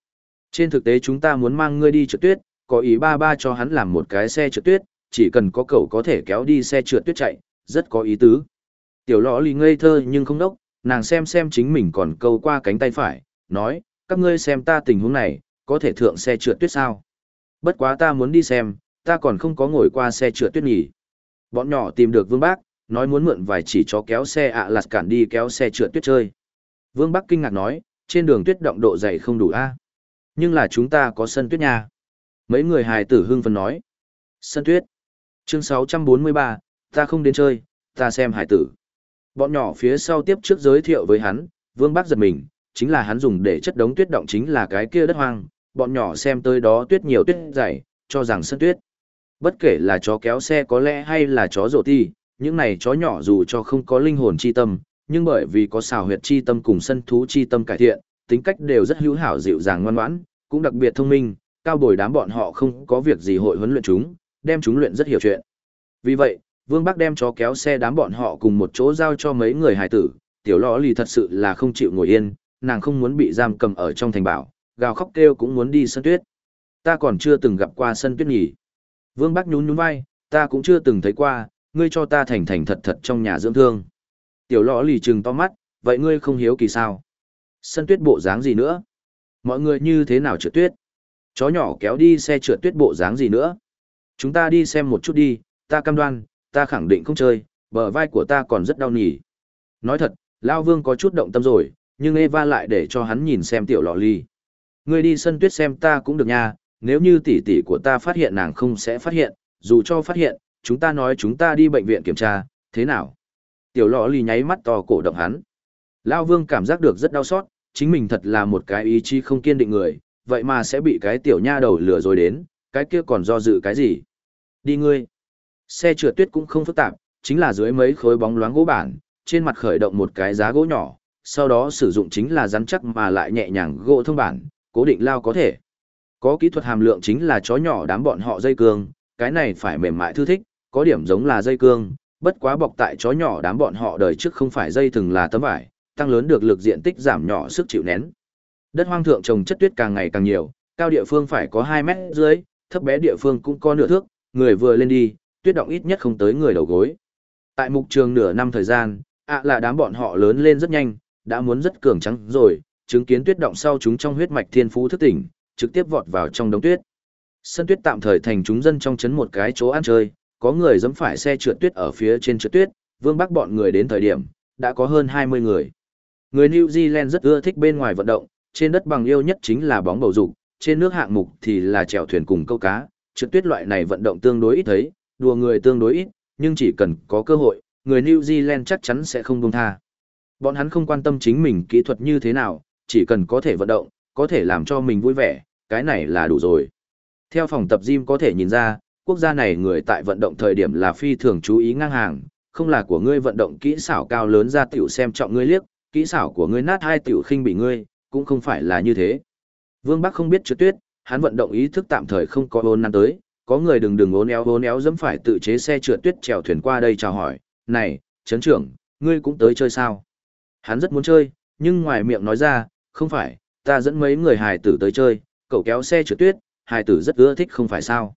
A: Trên thực tế chúng ta muốn mang ngươi đi trượt tuyết, có ý ba ba cho hắn làm một cái xe trượt tuyết, chỉ cần có cậu có thể kéo đi xe trượt tuyết chạy, rất có ý tứ. Tiểu lõ lì ngây thơ nhưng không đốc, nàng xem xem chính mình còn câu qua cánh tay phải, nói, các ngươi xem ta tình huống này, có thể thượng xe trượt tuyết sao? Bất quá ta muốn đi xem, ta còn không có ngồi qua xe trượt tuyết nhỉ. Bọn nhỏ tìm được Vương Bác, nói muốn mượn vài chỉ chó kéo xe ạ à lạt cản đi kéo xe trượt tuyết chơi. Vương Bắc kinh ngạc nói, trên đường tuyết động độ dày không đủ a. Nhưng là chúng ta có sân tuyết nha. Mấy người hài tử hưng phấn nói. Sân tuyết. Chương 643, ta không đến chơi, ta xem hải tử. Bọn nhỏ phía sau tiếp trước giới thiệu với hắn, Vương Bắc giật mình, chính là hắn dùng để chất đống tuyết động chính là cái kia đất hoang, bọn nhỏ xem tới đó tuyết nhiều tuyết dày, cho rằng sân tuyết. Bất kể là chó kéo xe có lẽ hay là chó rổ ti, những này chó nhỏ dù cho không có linh hồn chi tâm, nhưng bởi vì có xào huyệt chi tâm cùng sân thú chi tâm cải thiện, tính cách đều rất hữu hảo dịu dàng ngoan ngoãn, cũng đặc biệt thông minh, cao bồi đám bọn họ không có việc gì hội huấn luyện chúng, đem chúng luyện rất hiểu chuyện. Vì vậy, Vương Bắc đem chó kéo xe đám bọn họ cùng một chỗ giao cho mấy người hài tử, tiểu lọ lì thật sự là không chịu ngồi yên, nàng không muốn bị giam cầm ở trong thành bảo, gào khóc kêu cũng muốn đi sân tuyết. Ta còn chưa từng gặp qua sân tuyết nhỉ. Vương Bắc nhún nhún vai, ta cũng chưa từng thấy qua, ngươi cho ta thành thành thật thật trong nhà dưỡng thương. Tiểu lọ lì trừng to mắt, vậy ngươi không hiếu kỳ sao? Sân tuyết bộ dáng gì nữa? Mọi người như thế nào trượt tuyết? Chó nhỏ kéo đi xe trượt tuyết bộ dáng gì nữa? Chúng ta đi xem một chút đi, ta cam đoan, ta khẳng định không chơi, bờ vai của ta còn rất đau nhỉ. Nói thật, Lao Vương có chút động tâm rồi, nhưng Eva lại để cho hắn nhìn xem tiểu lọ ly. Ngươi đi sân tuyết xem ta cũng được nha, nếu như tỷ tỷ của ta phát hiện nàng không sẽ phát hiện, dù cho phát hiện, chúng ta nói chúng ta đi bệnh viện kiểm tra, thế nào? Tiểu lọ ly nháy mắt to cổ động hắn. Lao Vương cảm giác được rất đau xót, chính mình thật là một cái ý chí không kiên định người, vậy mà sẽ bị cái tiểu nha đầu lừa rồi đến, cái kia còn do dự cái gì? Đi ngươi. Xe trượt tuyết cũng không phức tạp, chính là dưới mấy khối bóng loáng gỗ bản, trên mặt khởi động một cái giá gỗ nhỏ, sau đó sử dụng chính là rắn chắc mà lại nhẹ nhàng gỗ thông bản, cố định lao có thể. Có kỹ thuật hàm lượng chính là chó nhỏ đám bọn họ dây cương, cái này phải mềm mại thư thích, có điểm giống là dây cương, bất quá bọc tại chó nhỏ đám bọn họ đời trước không phải dây thừng là tấm vải, tăng lớn được lực diện tích giảm nhỏ sức chịu nén. Đất hoang thượng trồng chất tuyết càng ngày càng nhiều, cao địa phương phải có 2 mét dưới, thấp bé địa phương cũng có nửa thước, người vừa lên đi, tuyết động ít nhất không tới người đầu gối. Tại mục trường nửa năm thời gian, ạ là đám bọn họ lớn lên rất nhanh, đã muốn rất cường trắng rồi, chứng kiến tuyết động sau chúng trong huyết mạch thiên phú thức tỉnh, trực tiếp vọt vào trong đống tuyết. Sân tuyết tạm thời thành chúng dân trong chấn một cái chỗ ăn chơi, có người dẫm phải xe trượt tuyết ở phía trên trượt tuyết, vương bắc bọn người đến thời điểm, đã có hơn 20 người. Người New Zealand rất ưa thích bên ngoài vận động, trên đất bằng yêu nhất chính là bóng bầu dục, trên nước hạng mục thì là chèo thuyền cùng câu cá, trượt tuyết loại này vận động tương đối ít thấy, đùa người tương đối ít, nhưng chỉ cần có cơ hội, người New Zealand chắc chắn sẽ không buông tha. Bọn hắn không quan tâm chính mình kỹ thuật như thế nào, chỉ cần có thể vận động, có thể làm cho mình vui vẻ, cái này là đủ rồi. Theo phòng tập gym có thể nhìn ra, quốc gia này người tại vận động thời điểm là phi thường chú ý ngang hàng, không là của ngươi vận động kỹ xảo cao lớn ra tiểu xem trọng ngươi liếc, kỹ xảo của ngươi nát hai tiểu khinh bị ngươi, cũng không phải là như thế. Vương Bắc không biết trượt tuyết, hắn vận động ý thức tạm thời không có ôn năng tới, có người đừng đừng ôn éo ôn éo dẫm phải tự chế xe trượt tuyết trèo thuyền qua đây chào hỏi, này, chấn trưởng, ngươi cũng tới chơi sao? Hắn rất muốn chơi, nhưng ngoài miệng nói ra, không phải, ta dẫn mấy người hài tử tới chơi, cậu kéo xe trượt tuyết, hài tử rất ưa thích không phải sao?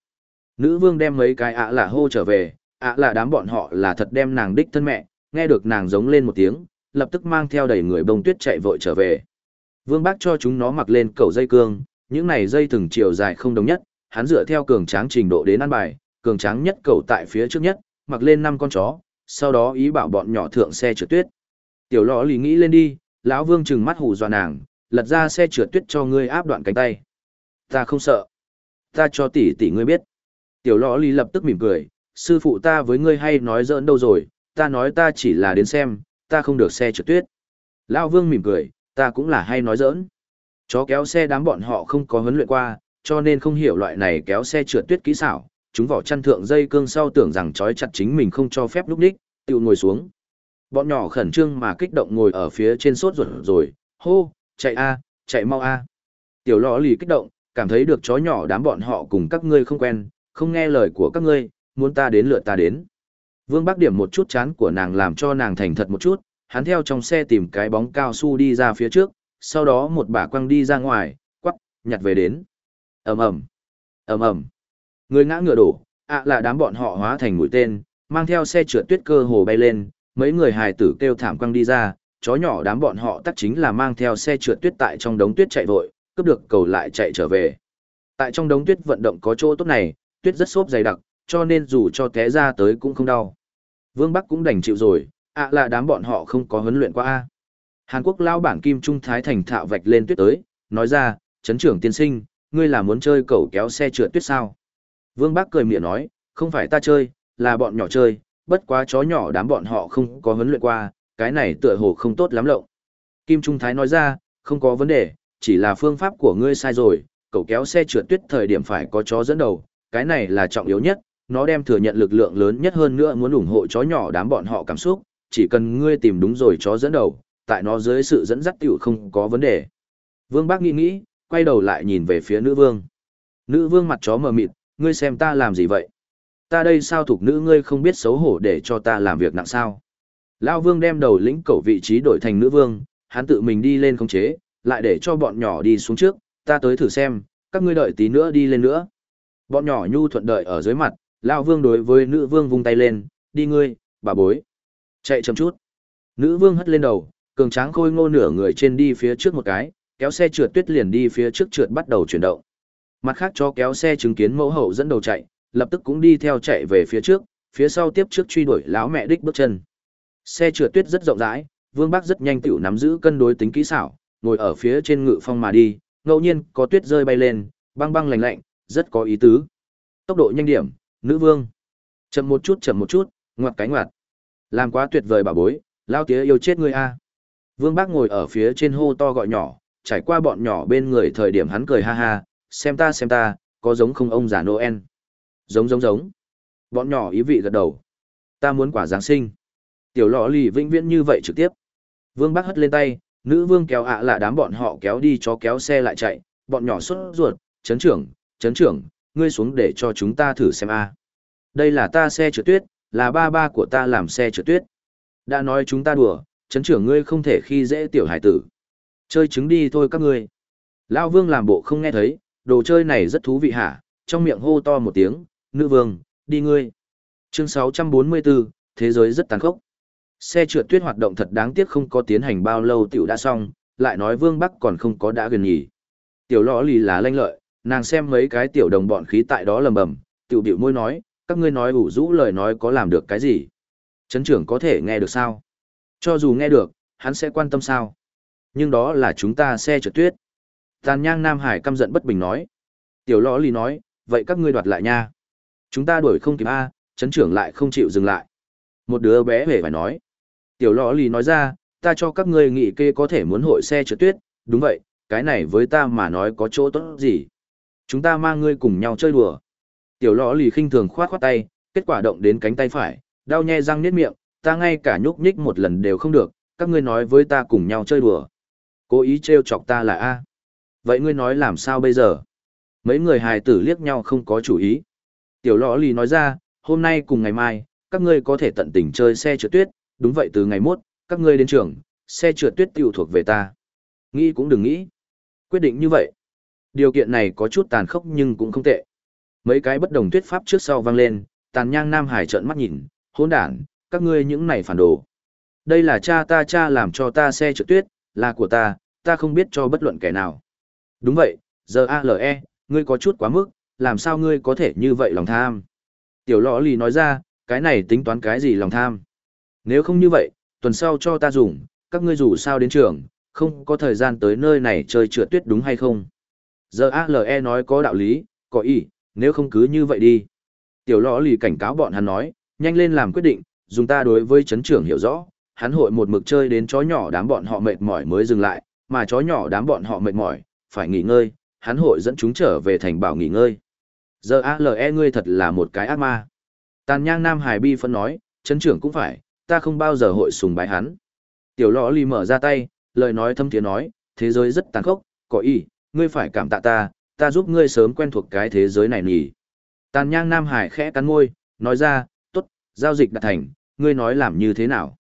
A: Nữ vương đem mấy cái ạ là hô trở về, ạ là đám bọn họ là thật đem nàng đích thân mẹ, nghe được nàng giống lên một tiếng, lập tức mang theo đầy người bông tuyết chạy vội trở về. Vương bác cho chúng nó mặc lên cầu dây cương, những này dây thừng chiều dài không đồng nhất, hắn dựa theo cường tráng trình độ đến ăn bài, cường tráng nhất cầu tại phía trước nhất, mặc lên năm con chó, sau đó ý bảo bọn nhỏ thượng xe trượt tuyết. Tiểu lọ lì nghĩ lên đi, lão vương trừng mắt hù dọa nàng, lật ra xe trượt tuyết cho ngươi áp đoạn cánh tay. Ta không sợ. Ta cho tỷ tỷ ngươi biết. Tiểu lọ lì lập tức mỉm cười, sư phụ ta với ngươi hay nói giỡn đâu rồi, ta nói ta chỉ là đến xem, ta không được xe trượt tuyết. Lão vương mỉm cười, ta cũng là hay nói giỡn. Chó kéo xe đám bọn họ không có huấn luyện qua, cho nên không hiểu loại này kéo xe trượt tuyết kỹ xảo, chúng vỏ chăn thượng dây cương sau tưởng rằng trói chặt chính mình không cho phép lúc đích, tự ngồi xuống. Bọn nhỏ khẩn trương mà kích động ngồi ở phía trên sốt ruột rồi, hô, chạy a, chạy mau a. Tiểu lọ lì kích động, cảm thấy được chó nhỏ đám bọn họ cùng các ngươi không quen, không nghe lời của các ngươi, muốn ta đến lượt ta đến. Vương Bắc điểm một chút chán của nàng làm cho nàng thành thật một chút, hắn theo trong xe tìm cái bóng cao su đi ra phía trước, sau đó một bà quăng đi ra ngoài, quắc, nhặt về đến. Ầm ầm ầm ầm. Người ngã ngựa đổ ạ là đám bọn họ hóa thành mũi tên mang theo xe trượt tuyết cơ hồ bay lên mấy người hài tử kêu thảm quăng đi ra chó nhỏ đám bọn họ tắc chính là mang theo xe trượt tuyết tại trong đống tuyết chạy vội cướp được cầu lại chạy trở về. Tại trong đống tuyết vận động có chỗ tốt này tuyết rất xốp dày đặc cho nên dù cho té ra tới cũng không đau vương bắc cũng đành chịu rồi ạ là đám bọn họ không có huấn luyện qua a Hàn Quốc lao bản Kim Trung Thái thành thạo vạch lên tuyết tới, nói ra, chấn trưởng tiên sinh, ngươi là muốn chơi cầu kéo xe trượt tuyết sao? Vương Bác cười miệng nói, không phải ta chơi, là bọn nhỏ chơi, bất quá chó nhỏ đám bọn họ không có huấn luyện qua, cái này tựa hồ không tốt lắm lộng. Kim Trung Thái nói ra, không có vấn đề, chỉ là phương pháp của ngươi sai rồi, cậu kéo xe trượt tuyết thời điểm phải có chó dẫn đầu, cái này là trọng yếu nhất, nó đem thừa nhận lực lượng lớn nhất hơn nữa muốn ủng hộ chó nhỏ đám bọn họ cảm xúc, chỉ cần ngươi tìm đúng rồi chó dẫn đầu, tại nó dưới sự dẫn dắt tiểu không có vấn đề. Vương Bác nghĩ nghĩ, quay đầu lại nhìn về phía nữ vương. Nữ vương mặt chó mờ mịt, ngươi xem ta làm gì vậy? Ta đây sao thuộc nữ ngươi không biết xấu hổ để cho ta làm việc nặng sao? Lao vương đem đầu lĩnh cẩu vị trí đổi thành nữ vương, hắn tự mình đi lên không chế, lại để cho bọn nhỏ đi xuống trước, ta tới thử xem, các ngươi đợi tí nữa đi lên nữa. Bọn nhỏ nhu thuận đợi ở dưới mặt, lão vương đối với nữ vương vung tay lên, đi ngươi, bà bối. Chạy chậm chút. Nữ vương hất lên đầu, cường tráng khôi ngô nửa người trên đi phía trước một cái, kéo xe trượt tuyết liền đi phía trước trượt bắt đầu chuyển động. Mặt khác cho kéo xe chứng kiến mẫu hậu dẫn đầu chạy, lập tức cũng đi theo chạy về phía trước, phía sau tiếp trước truy đuổi lão mẹ đích bước chân. Xe trượt tuyết rất rộng rãi, Vương Bắc rất nhanh tiểu nắm giữ cân đối tính kỹ xảo, ngồi ở phía trên ngự phong mà đi, ngẫu nhiên có tuyết rơi bay lên, băng băng lạnh lạnh, rất có ý tứ. Tốc độ nhanh điểm, nữ vương. Chậm một chút chậm một chút, ngoặt cánh ngoặt. Làm quá tuyệt vời bà bối, lao tía yêu chết ngươi a. Vương Bác ngồi ở phía trên hô to gọi nhỏ, trải qua bọn nhỏ bên người thời điểm hắn cười ha ha, xem ta xem ta, có giống không ông già Noel. Giống giống giống. Bọn nhỏ ý vị gật đầu. Ta muốn quả Giáng sinh. Tiểu lọ lì vĩnh viễn như vậy trực tiếp. Vương Bác hất lên tay, nữ vương kéo ạ là đám bọn họ kéo đi cho kéo xe lại chạy, bọn nhỏ xuất ruột, chấn trưởng, chấn trưởng, ngươi xuống để cho chúng ta thử xem a. Đây là ta xe trượt tuyết, là ba ba của ta làm xe trượt tuyết. Đã nói chúng ta đùa, chấn trưởng ngươi không thể khi dễ tiểu hải tử. Chơi trứng đi thôi các ngươi. Lão vương làm bộ không nghe thấy, đồ chơi này rất thú vị hả, trong miệng hô to một tiếng, nữ vương, đi ngươi. Chương 644, thế giới rất tàn khốc. Xe trượt tuyết hoạt động thật đáng tiếc không có tiến hành bao lâu tiểu đã xong, lại nói vương bắc còn không có đã gần nhỉ. Tiểu lõ lì là lanh lợi, nàng xem mấy cái tiểu đồng bọn khí tại đó lầm bầm, tiểu biểu môi nói, các ngươi nói ủ rũ lời nói có làm được cái gì. Trấn trưởng có thể nghe được sao? Cho dù nghe được, hắn sẽ quan tâm sao? Nhưng đó là chúng ta xe trượt tuyết. Tàn nhang Nam Hải căm giận bất bình nói. Tiểu lõ lì nói, vậy các ngươi đoạt lại nha. Chúng ta đuổi không kịp A, Trấn trưởng lại không chịu dừng lại. Một đứa bé hề phải nói. Tiểu lõ lì nói ra, ta cho các ngươi nghị kê có thể muốn hội xe trượt tuyết, đúng vậy, cái này với ta mà nói có chỗ tốt gì. Chúng ta mang ngươi cùng nhau chơi đùa. Tiểu lõ lì khinh thường khoát khoát tay, kết quả động đến cánh tay phải, đau nhe răng niết miệng, ta ngay cả nhúc nhích một lần đều không được, các ngươi nói với ta cùng nhau chơi đùa. Cố ý trêu chọc ta là A. Vậy ngươi nói làm sao bây giờ? Mấy người hài tử liếc nhau không có chủ ý. Tiểu lõ lì nói ra, hôm nay cùng ngày mai, các ngươi có thể tận tình chơi xe trượt tuyết, đúng vậy từ ngày mốt, các ngươi đến trường, xe trượt tuyết tiêu thuộc về ta. Nghĩ cũng đừng nghĩ. Quyết định như vậy. Điều kiện này có chút tàn khốc nhưng cũng không tệ. Mấy cái bất đồng tuyết pháp trước sau vang lên, tàn nhang Nam Hải trợn mắt nhìn, hỗn đản, các ngươi những này phản đồ. Đây là cha ta cha làm cho ta xe trượt tuyết, là của ta, ta không biết cho bất luận kẻ nào. Đúng vậy, giờ ALE, ngươi có chút quá mức, làm sao ngươi có thể như vậy lòng tham. Tiểu lọ lì nói ra, cái này tính toán cái gì lòng tham. Nếu không như vậy, tuần sau cho ta dùng, các ngươi dù sao đến trường, không có thời gian tới nơi này chơi trượt tuyết đúng hay không. Giờ ALE nói có đạo lý, có ý, nếu không cứ như vậy đi. Tiểu lõ lì cảnh cáo bọn hắn nói, nhanh lên làm quyết định, dùng ta đối với chấn trưởng hiểu rõ, hắn hội một mực chơi đến chó nhỏ đám bọn họ mệt mỏi mới dừng lại, mà chó nhỏ đám bọn họ mệt mỏi, phải nghỉ ngơi, hắn hội dẫn chúng trở về thành bảo nghỉ ngơi. Giờ ALE ngươi thật là một cái ác ma. Tàn nhang Nam Hải Bi phân nói, chấn trưởng cũng phải, ta không bao giờ hội sùng bái hắn. Tiểu lõ lì mở ra tay, lời nói thâm tiếng nói, thế giới rất tàn khốc, có ý, ngươi phải cảm tạ ta, ta giúp ngươi sớm quen thuộc cái thế giới này nhỉ. Tàn nhang Nam Hải khẽ cắn môi, nói ra, tốt, giao dịch đạt thành, ngươi nói làm như thế nào.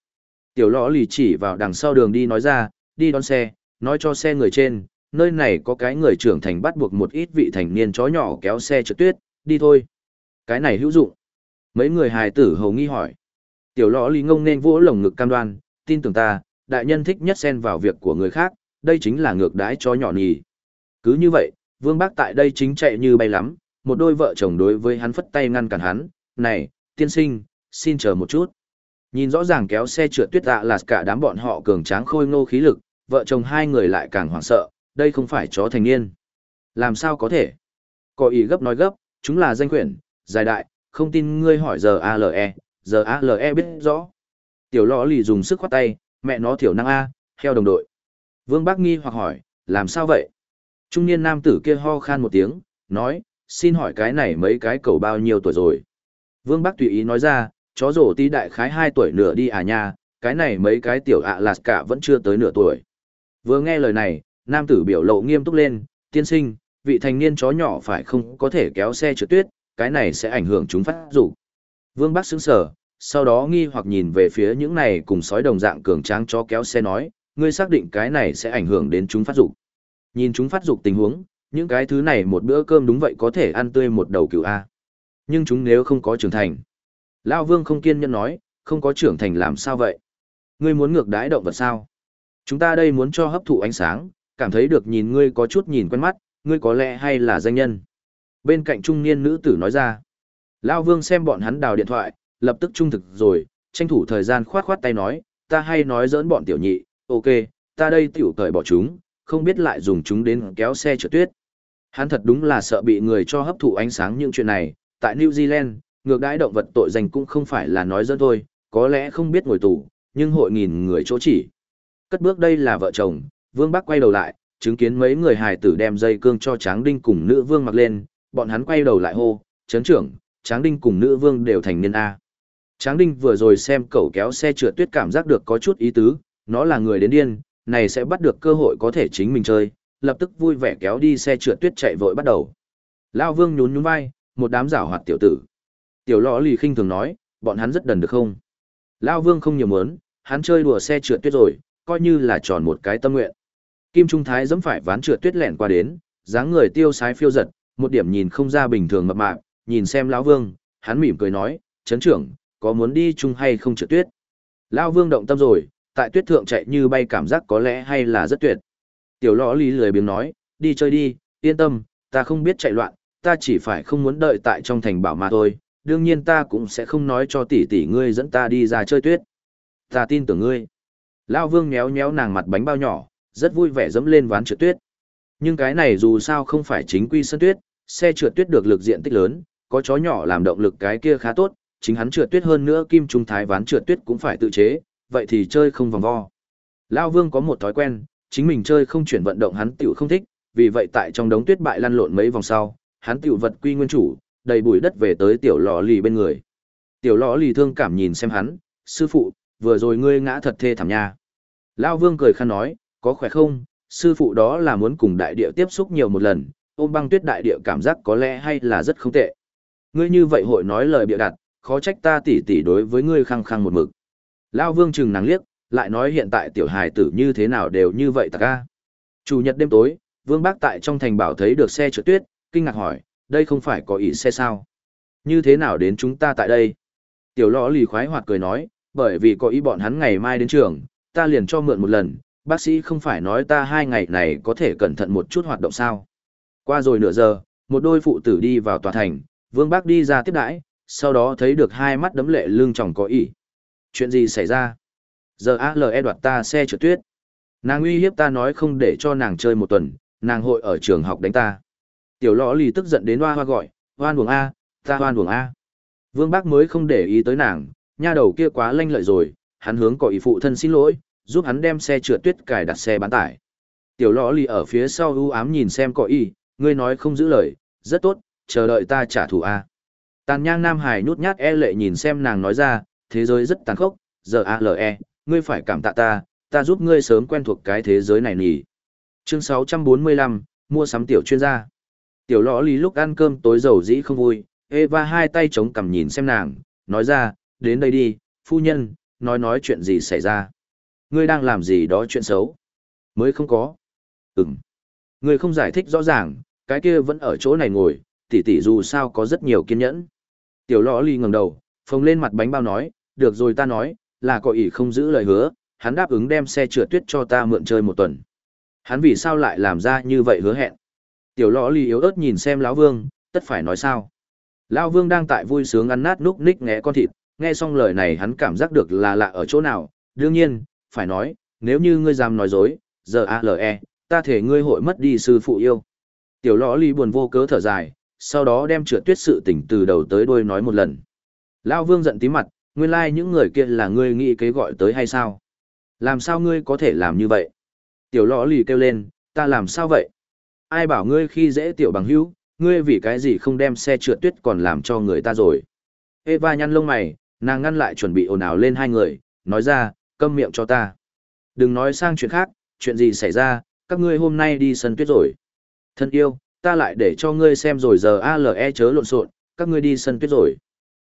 A: Tiểu lõ lì chỉ vào đằng sau đường đi nói ra, đi đón xe, nói cho xe người trên, nơi này có cái người trưởng thành bắt buộc một ít vị thành niên chó nhỏ kéo xe trượt tuyết, đi thôi. Cái này hữu dụng. Mấy người hài tử hầu nghi hỏi. Tiểu lõ lì ngông nên vỗ lồng ngực cam đoan, tin tưởng ta, đại nhân thích nhất xen vào việc của người khác, đây chính là ngược đãi chó nhỏ nhì. Cứ như vậy, vương bác tại đây chính chạy như bay lắm, một đôi vợ chồng đối với hắn phất tay ngăn cản hắn, này, tiên sinh, xin chờ một chút. Nhìn rõ ràng kéo xe trượt tuyết dạ là cả đám bọn họ cường tráng khôi ngô khí lực, vợ chồng hai người lại càng hoảng sợ, đây không phải chó thành niên. Làm sao có thể? Có ý gấp nói gấp, chúng là danh quyển, dài đại, không tin ngươi hỏi giờ ALE, giờ ALE biết rõ. Tiểu lọ lì dùng sức khoát tay, mẹ nó thiểu năng A, theo đồng đội. Vương Bác nghi hoặc hỏi, làm sao vậy? Trung niên nam tử kia ho khan một tiếng, nói, xin hỏi cái này mấy cái cầu bao nhiêu tuổi rồi? Vương Bắc tùy ý nói ra, chó rổ tí đại khái 2 tuổi nửa đi à nha, cái này mấy cái tiểu ạ lạt cả vẫn chưa tới nửa tuổi. Vừa nghe lời này, nam tử biểu lộ nghiêm túc lên, tiên sinh, vị thành niên chó nhỏ phải không có thể kéo xe trượt tuyết, cái này sẽ ảnh hưởng chúng phát dục. Vương Bắc sững sờ, sau đó nghi hoặc nhìn về phía những này cùng sói đồng dạng cường tráng chó kéo xe nói, ngươi xác định cái này sẽ ảnh hưởng đến chúng phát dục. Nhìn chúng phát dục tình huống, những cái thứ này một bữa cơm đúng vậy có thể ăn tươi một đầu cừu a. Nhưng chúng nếu không có trưởng thành. Lão Vương không kiên nhẫn nói, không có trưởng thành làm sao vậy? Ngươi muốn ngược đãi động vật sao? Chúng ta đây muốn cho hấp thụ ánh sáng, cảm thấy được nhìn ngươi có chút nhìn quen mắt, ngươi có lẽ hay là danh nhân. Bên cạnh trung niên nữ tử nói ra. Lão Vương xem bọn hắn đào điện thoại, lập tức trung thực rồi, tranh thủ thời gian khoát khoát tay nói, ta hay nói giỡn bọn tiểu nhị, ok, ta đây tiểu cởi bỏ chúng, không biết lại dùng chúng đến kéo xe trượt tuyết. Hắn thật đúng là sợ bị người cho hấp thụ ánh sáng những chuyện này, tại New Zealand, ngược đãi động vật tội danh cũng không phải là nói dẫn thôi, có lẽ không biết ngồi tù, nhưng hội nghìn người chỗ chỉ. Cất bước đây là vợ chồng, Vương Bắc quay đầu lại, chứng kiến mấy người hài tử đem dây cương cho Tráng Đinh cùng nữ vương mặc lên, bọn hắn quay đầu lại hô, chấn trưởng, Tráng Đinh cùng nữ vương đều thành niên A. Tráng Đinh vừa rồi xem cậu kéo xe trượt tuyết cảm giác được có chút ý tứ, nó là người đến điên, này sẽ bắt được cơ hội có thể chính mình chơi, lập tức vui vẻ kéo đi xe trượt tuyết chạy vội bắt đầu. Lao vương nhún nhún vai, một đám giảo hoạt tiểu tử. Tiểu lọ lì khinh thường nói, bọn hắn rất đần được không? Lao vương không nhiều muốn, hắn chơi đùa xe trượt tuyết rồi, coi như là tròn một cái tâm nguyện. Kim Trung Thái giẫm phải ván trượt tuyết lẹn qua đến, dáng người tiêu sái phiêu giật, một điểm nhìn không ra bình thường mập mạp, nhìn xem lão Vương, hắn mỉm cười nói, "Trấn trưởng, có muốn đi chung hay không trượt tuyết?" Lão Vương động tâm rồi, tại tuyết thượng chạy như bay cảm giác có lẽ hay là rất tuyệt. Tiểu Lõ Lý lười biếng nói, "Đi chơi đi, yên tâm, ta không biết chạy loạn, ta chỉ phải không muốn đợi tại trong thành bảo mà thôi, đương nhiên ta cũng sẽ không nói cho tỷ tỷ ngươi dẫn ta đi ra chơi tuyết. Ta tin tưởng ngươi." Lão Vương nhéo nhéo nàng mặt bánh bao nhỏ, rất vui vẻ dẫm lên ván trượt tuyết. Nhưng cái này dù sao không phải chính quy sân tuyết, xe trượt tuyết được lực diện tích lớn, có chó nhỏ làm động lực cái kia khá tốt, chính hắn trượt tuyết hơn nữa kim trung thái ván trượt tuyết cũng phải tự chế, vậy thì chơi không vòng vo. Lão Vương có một thói quen, chính mình chơi không chuyển vận động hắn tiểu không thích, vì vậy tại trong đống tuyết bại lăn lộn mấy vòng sau, hắn tiểu vật quy nguyên chủ, đầy bụi đất về tới tiểu lò lì bên người. Tiểu lò lì thương cảm nhìn xem hắn, sư phụ, vừa rồi ngươi ngã thật thê thảm nha. Lão Vương cười khăn nói, có khỏe không, sư phụ đó là muốn cùng đại địa tiếp xúc nhiều một lần, ôm băng tuyết đại địa cảm giác có lẽ hay là rất không tệ. Ngươi như vậy hội nói lời bịa đặt, khó trách ta tỉ tỉ đối với ngươi khăng khăng một mực. Lao vương trừng nàng liếc, lại nói hiện tại tiểu hài tử như thế nào đều như vậy ta ca. Chủ nhật đêm tối, vương bác tại trong thành bảo thấy được xe trượt tuyết, kinh ngạc hỏi, đây không phải có ý xe sao? Như thế nào đến chúng ta tại đây? Tiểu lõ lì khoái hoạt cười nói, bởi vì có ý bọn hắn ngày mai đến trường, ta liền cho mượn một lần, bác sĩ không phải nói ta hai ngày này có thể cẩn thận một chút hoạt động sao. Qua rồi nửa giờ, một đôi phụ tử đi vào tòa thành, vương bác đi ra tiếp đãi, sau đó thấy được hai mắt đấm lệ lưng chồng có ý. Chuyện gì xảy ra? Giờ ALE đoạt ta xe trượt tuyết. Nàng uy hiếp ta nói không để cho nàng chơi một tuần, nàng hội ở trường học đánh ta. Tiểu lõ lì tức giận đến hoa hoa gọi, hoan buồng A, ta hoan buồng A. Vương bác mới không để ý tới nàng, nha đầu kia quá lanh lợi rồi, hắn hướng cỏ ý phụ thân xin lỗi, giúp hắn đem xe trượt tuyết cài đặt xe bán tải. Tiểu lõ lì ở phía sau ưu ám nhìn xem cọ y, ngươi nói không giữ lời, rất tốt, chờ đợi ta trả thù a. Tàn nhang Nam Hải nhút nhát e lệ nhìn xem nàng nói ra, thế giới rất tàn khốc, giờ a l e, ngươi phải cảm tạ ta, ta giúp ngươi sớm quen thuộc cái thế giới này nhỉ. Chương 645, mua sắm tiểu chuyên gia. Tiểu lõ lý lúc ăn cơm tối dầu dĩ không vui, Eva hai tay chống cằm nhìn xem nàng, nói ra, đến đây đi, phu nhân, nói nói chuyện gì xảy ra. Ngươi đang làm gì đó chuyện xấu? Mới không có. Ừm. Ngươi không giải thích rõ ràng, cái kia vẫn ở chỗ này ngồi, tỷ tỷ dù sao có rất nhiều kiên nhẫn. Tiểu lõ ly ngẩng đầu, phồng lên mặt bánh bao nói, được rồi ta nói, là có ý không giữ lời hứa, hắn đáp ứng đem xe trượt tuyết cho ta mượn chơi một tuần. Hắn vì sao lại làm ra như vậy hứa hẹn? Tiểu lõ ly yếu ớt nhìn xem lão vương, tất phải nói sao? Lão vương đang tại vui sướng ăn nát núc ních nghe con thịt, nghe xong lời này hắn cảm giác được là lạ ở chỗ nào, đương nhiên, phải nói, nếu như ngươi dám nói dối, giờ ALE, ta thể ngươi hội mất đi sư phụ yêu. Tiểu lõ ly buồn vô cớ thở dài, sau đó đem trượt tuyết sự tỉnh từ đầu tới đuôi nói một lần. lão vương giận tí mặt, nguyên lai like những người kia là ngươi nghĩ kế gọi tới hay sao? Làm sao ngươi có thể làm như vậy? Tiểu lõ lì kêu lên, ta làm sao vậy? Ai bảo ngươi khi dễ tiểu bằng hữu, ngươi vì cái gì không đem xe trượt tuyết còn làm cho người ta rồi? Eva nhăn lông mày, nàng ngăn lại chuẩn bị ồn ào lên hai người, nói ra, câm miệng cho ta. Đừng nói sang chuyện khác, chuyện gì xảy ra, các ngươi hôm nay đi sân tuyết rồi. Thân yêu, ta lại để cho ngươi xem rồi giờ ALE chớ lộn xộn, các ngươi đi sân tuyết rồi.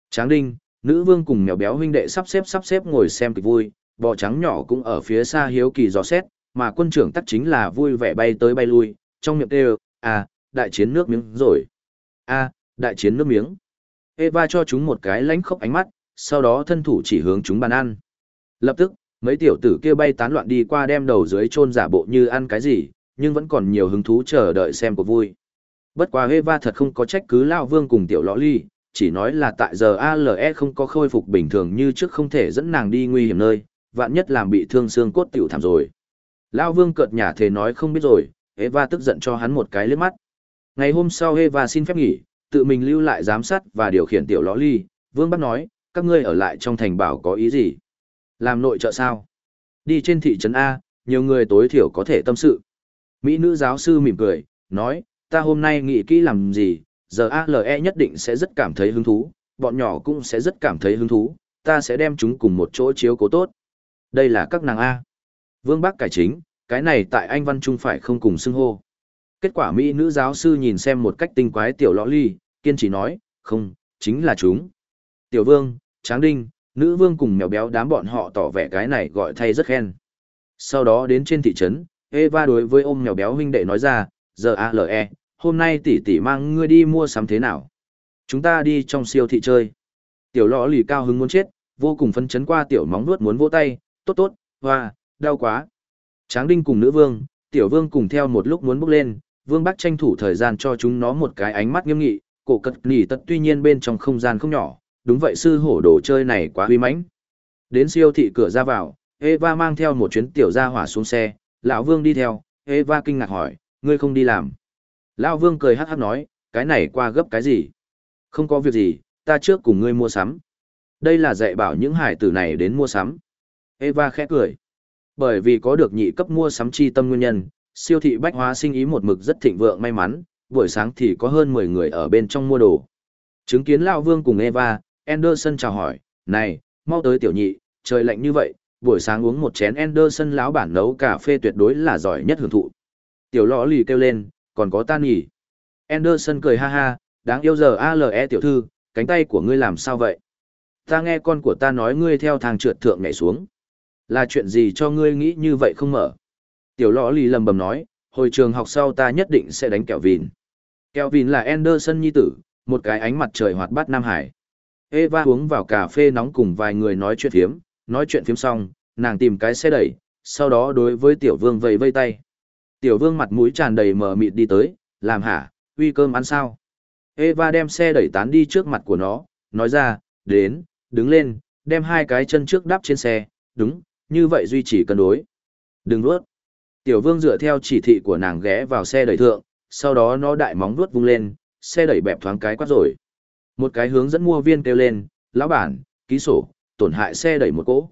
A: Tráng đinh, nữ vương cùng mèo béo huynh đệ sắp xếp sắp xếp ngồi xem kịch vui, bò trắng nhỏ cũng ở phía xa hiếu kỳ dò xét, mà quân trưởng tắc chính là vui vẻ bay tới bay lui, trong miệng kêu, à, đại chiến nước miếng rồi. a đại chiến nước miếng. Eva cho chúng một cái lánh khốc ánh mắt, sau đó thân thủ chỉ hướng chúng bàn ăn. Lập tức, mấy tiểu tử kia bay tán loạn đi qua đem đầu dưới chôn giả bộ như ăn cái gì, nhưng vẫn còn nhiều hứng thú chờ đợi xem cuộc vui. Bất quá Eva thật không có trách cứ Lao Vương cùng tiểu lõ ly, chỉ nói là tại giờ ALE không có khôi phục bình thường như trước không thể dẫn nàng đi nguy hiểm nơi, vạn nhất làm bị thương xương cốt tiểu thảm rồi. Lao Vương cợt nhả thề nói không biết rồi, Eva tức giận cho hắn một cái liếc mắt. Ngày hôm sau Eva xin phép nghỉ, tự mình lưu lại giám sát và điều khiển tiểu lõ ly, Vương bắt nói, các ngươi ở lại trong thành bảo có ý gì? Làm nội trợ sao? Đi trên thị trấn A, nhiều người tối thiểu có thể tâm sự. Mỹ nữ giáo sư mỉm cười, nói, ta hôm nay nghĩ kỹ làm gì, giờ ALE nhất định sẽ rất cảm thấy hứng thú, bọn nhỏ cũng sẽ rất cảm thấy hứng thú, ta sẽ đem chúng cùng một chỗ chiếu cố tốt. Đây là các nàng A. Vương Bắc cải chính, cái này tại Anh Văn Trung phải không cùng xưng hô. Kết quả Mỹ nữ giáo sư nhìn xem một cách tinh quái tiểu lõ ly, kiên trì nói, không, chính là chúng. Tiểu vương, tráng đinh, nữ vương cùng mèo béo đám bọn họ tỏ vẻ cái này gọi thay rất khen. Sau đó đến trên thị trấn, Eva đối với ôm mèo béo huynh đệ nói ra, giờ ALE, hôm nay tỷ tỷ mang ngươi đi mua sắm thế nào? Chúng ta đi trong siêu thị chơi. Tiểu lọ lì cao hứng muốn chết, vô cùng phấn chấn qua tiểu móng nuốt muốn vỗ tay, tốt tốt, hoa, đau quá. Tráng đinh cùng nữ vương, tiểu vương cùng theo một lúc muốn bước lên, vương bác tranh thủ thời gian cho chúng nó một cái ánh mắt nghiêm nghị, cổ cật nỉ tật tuy nhiên bên trong không gian không nhỏ, đúng vậy sư hổ đồ chơi này quá huy mãnh. Đến siêu thị cửa ra vào, Eva mang theo một chuyến tiểu gia hỏa xuống xe, lão vương đi theo, Eva kinh ngạc hỏi, ngươi không đi làm. Lão vương cười hát hát nói, cái này qua gấp cái gì? Không có việc gì, ta trước cùng ngươi mua sắm. Đây là dạy bảo những hải tử này đến mua sắm. Eva khẽ cười. Bởi vì có được nhị cấp mua sắm chi tâm nguyên nhân, siêu thị bách hóa sinh ý một mực rất thịnh vượng may mắn, buổi sáng thì có hơn 10 người ở bên trong mua đồ. Chứng kiến Lão Vương cùng Eva, Anderson chào hỏi, này, mau tới tiểu nhị, trời lạnh như vậy, buổi sáng uống một chén Anderson lão bản nấu cà phê tuyệt đối là giỏi nhất hưởng thụ. Tiểu lõ lì kêu lên, còn có tan nhỉ. Anderson cười ha ha, đáng yêu giờ ALE tiểu thư, cánh tay của ngươi làm sao vậy? Ta nghe con của ta nói ngươi theo thang trượt thượng nhảy xuống. Là chuyện gì cho ngươi nghĩ như vậy không mở? Tiểu lọ lì lầm bầm nói, hồi trường học sau ta nhất định sẽ đánh kẹo vìn. Kẹo vìn là Anderson nhi tử, một cái ánh mặt trời hoạt bát Nam Hải. Eva uống vào cà phê nóng cùng vài người nói chuyện phiếm, nói chuyện phiếm xong, nàng tìm cái xe đẩy, sau đó đối với tiểu vương vẫy vây tay. Tiểu vương mặt mũi tràn đầy mờ mịt đi tới, làm hả, uy cơm ăn sao? Eva đem xe đẩy tán đi trước mặt của nó, nói ra, đến, đứng lên, đem hai cái chân trước đắp trên xe, đúng, như vậy duy trì cân đối. Đừng nuốt. Tiểu vương dựa theo chỉ thị của nàng ghé vào xe đẩy thượng, sau đó nó đại móng nuốt vung lên, xe đẩy bẹp thoáng cái quát rồi. Một cái hướng dẫn mua viên kêu lên, lão bản, ký sổ, tổn hại xe đẩy một cỗ.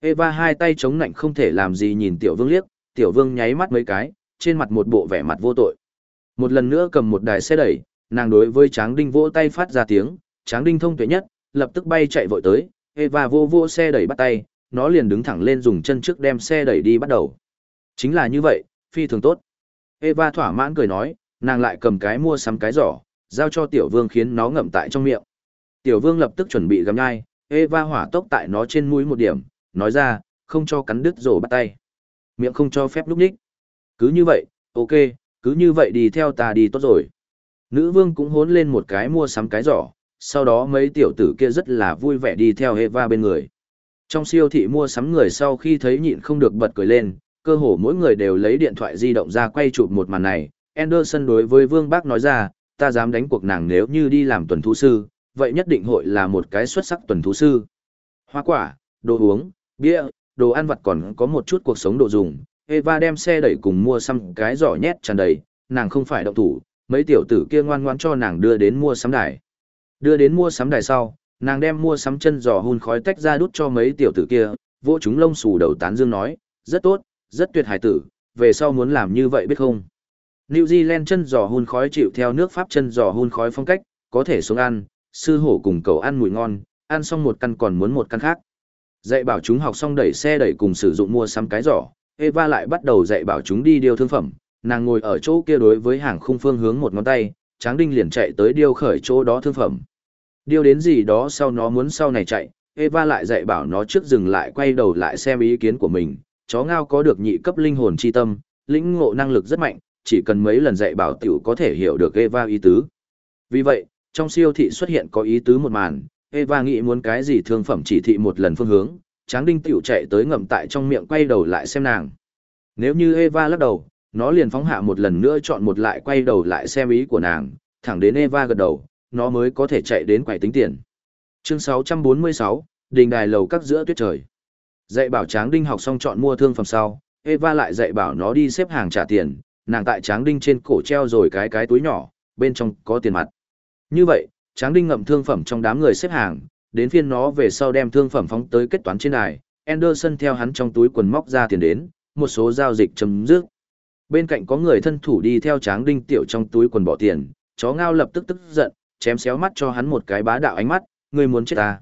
A: Eva hai tay chống nạnh không thể làm gì nhìn tiểu vương liếc, tiểu vương nháy mắt mấy cái, trên mặt một bộ vẻ mặt vô tội. Một lần nữa cầm một đài xe đẩy, nàng đối với tráng đinh vỗ tay phát ra tiếng, tráng đinh thông tuệ nhất, lập tức bay chạy vội tới, Eva vô vô xe đẩy bắt tay, nó liền đứng thẳng lên dùng chân trước đem xe đẩy đi bắt đầu. Chính là như vậy, phi thường tốt. Eva thỏa mãn cười nói, nàng lại cầm cái mua sắm cái giỏ, giao cho tiểu vương khiến nó ngậm tại trong miệng. Tiểu vương lập tức chuẩn bị gắm nhai, Eva hỏa tốc tại nó trên mũi một điểm, nói ra, không cho cắn đứt rổ bắt tay. Miệng không cho phép lúc ních. Cứ như vậy, ok, cứ như vậy đi theo ta đi tốt rồi. Nữ vương cũng hốn lên một cái mua sắm cái giỏ, sau đó mấy tiểu tử kia rất là vui vẻ đi theo Eva bên người. Trong siêu thị mua sắm người sau khi thấy nhịn không được bật cười lên, cơ hồ mỗi người đều lấy điện thoại di động ra quay chụp một màn này. Anderson đối với Vương Bác nói ra, ta dám đánh cuộc nàng nếu như đi làm tuần thú sư, vậy nhất định hội là một cái xuất sắc tuần thú sư. Hoa quả, đồ uống, bia, đồ ăn vặt còn có một chút cuộc sống đồ dùng. Eva đem xe đẩy cùng mua xăm cái giỏ nhét tràn đầy, nàng không phải động thủ, mấy tiểu tử kia ngoan ngoãn cho nàng đưa đến mua sắm đài. Đưa đến mua sắm đài sau, nàng đem mua sắm chân giò hun khói tách ra đút cho mấy tiểu tử kia, vỗ chúng lông xù đầu tán dương nói, rất tốt, rất tuyệt hài tử, về sau muốn làm như vậy biết không? New Zealand chân giò hun khói chịu theo nước Pháp chân giò hun khói phong cách, có thể xuống ăn, sư hổ cùng cậu ăn mùi ngon, ăn xong một căn còn muốn một căn khác. Dạy bảo chúng học xong đẩy xe đẩy cùng sử dụng mua sắm cái giỏ, Eva lại bắt đầu dạy bảo chúng đi điều thương phẩm, nàng ngồi ở chỗ kia đối với hàng khung phương hướng một ngón tay, Tráng Đinh liền chạy tới điêu khởi chỗ đó thương phẩm. Điêu đến gì đó sau nó muốn sau này chạy, Eva lại dạy bảo nó trước dừng lại quay đầu lại xem ý kiến của mình, chó ngao có được nhị cấp linh hồn chi tâm, lĩnh ngộ năng lực rất mạnh, chỉ cần mấy lần dạy bảo tiểu có thể hiểu được Eva ý tứ. Vì vậy, trong siêu thị xuất hiện có ý tứ một màn, Eva nghĩ muốn cái gì thương phẩm chỉ thị một lần phương hướng, Tráng Đinh tiểu chạy tới ngậm tại trong miệng quay đầu lại xem nàng. Nếu như Eva lắc đầu, nó liền phóng hạ một lần nữa chọn một lại quay đầu lại xem ý của nàng, thẳng đến Eva gật đầu, nó mới có thể chạy đến quầy tính tiền. Chương 646, đình đài lầu các giữa tuyết trời. Dạy bảo Tráng Đinh học xong chọn mua thương phẩm sau, Eva lại dạy bảo nó đi xếp hàng trả tiền, nàng tại Tráng Đinh trên cổ treo rồi cái cái túi nhỏ, bên trong có tiền mặt. Như vậy, Tráng Đinh ngậm thương phẩm trong đám người xếp hàng, đến phiên nó về sau đem thương phẩm phóng tới kết toán trên đài, Anderson theo hắn trong túi quần móc ra tiền đến, một số giao dịch chấm dứt. Bên cạnh có người thân thủ đi theo Tráng Đinh tiểu trong túi quần bỏ tiền, chó ngao lập tức tức giận, chém xéo mắt cho hắn một cái bá đạo ánh mắt, Người muốn chết ta.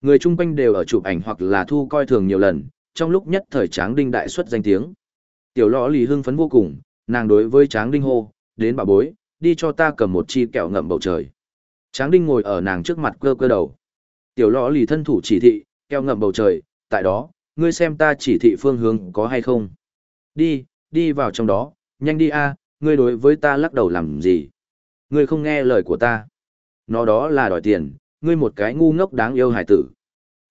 A: Người chung quanh đều ở chụp ảnh hoặc là thu coi thường nhiều lần, trong lúc nhất thời Tráng Đinh đại xuất danh tiếng. Tiểu lõ lì hưng phấn vô cùng, nàng đối với Tráng Đinh hô, đến bà bối, đi cho ta cầm một chi kẹo ngậm bầu trời. Tráng Đinh ngồi ở nàng trước mặt cơ cơ đầu. Tiểu lọ lì thân thủ chỉ thị, kẹo ngậm bầu trời, tại đó, ngươi xem ta chỉ thị phương hướng có hay không. Đi, đi vào trong đó, nhanh đi a, ngươi đối với ta lắc đầu làm gì? Ngươi không nghe lời của ta. Nó đó là đòi tiền, ngươi một cái ngu ngốc đáng yêu hải tử.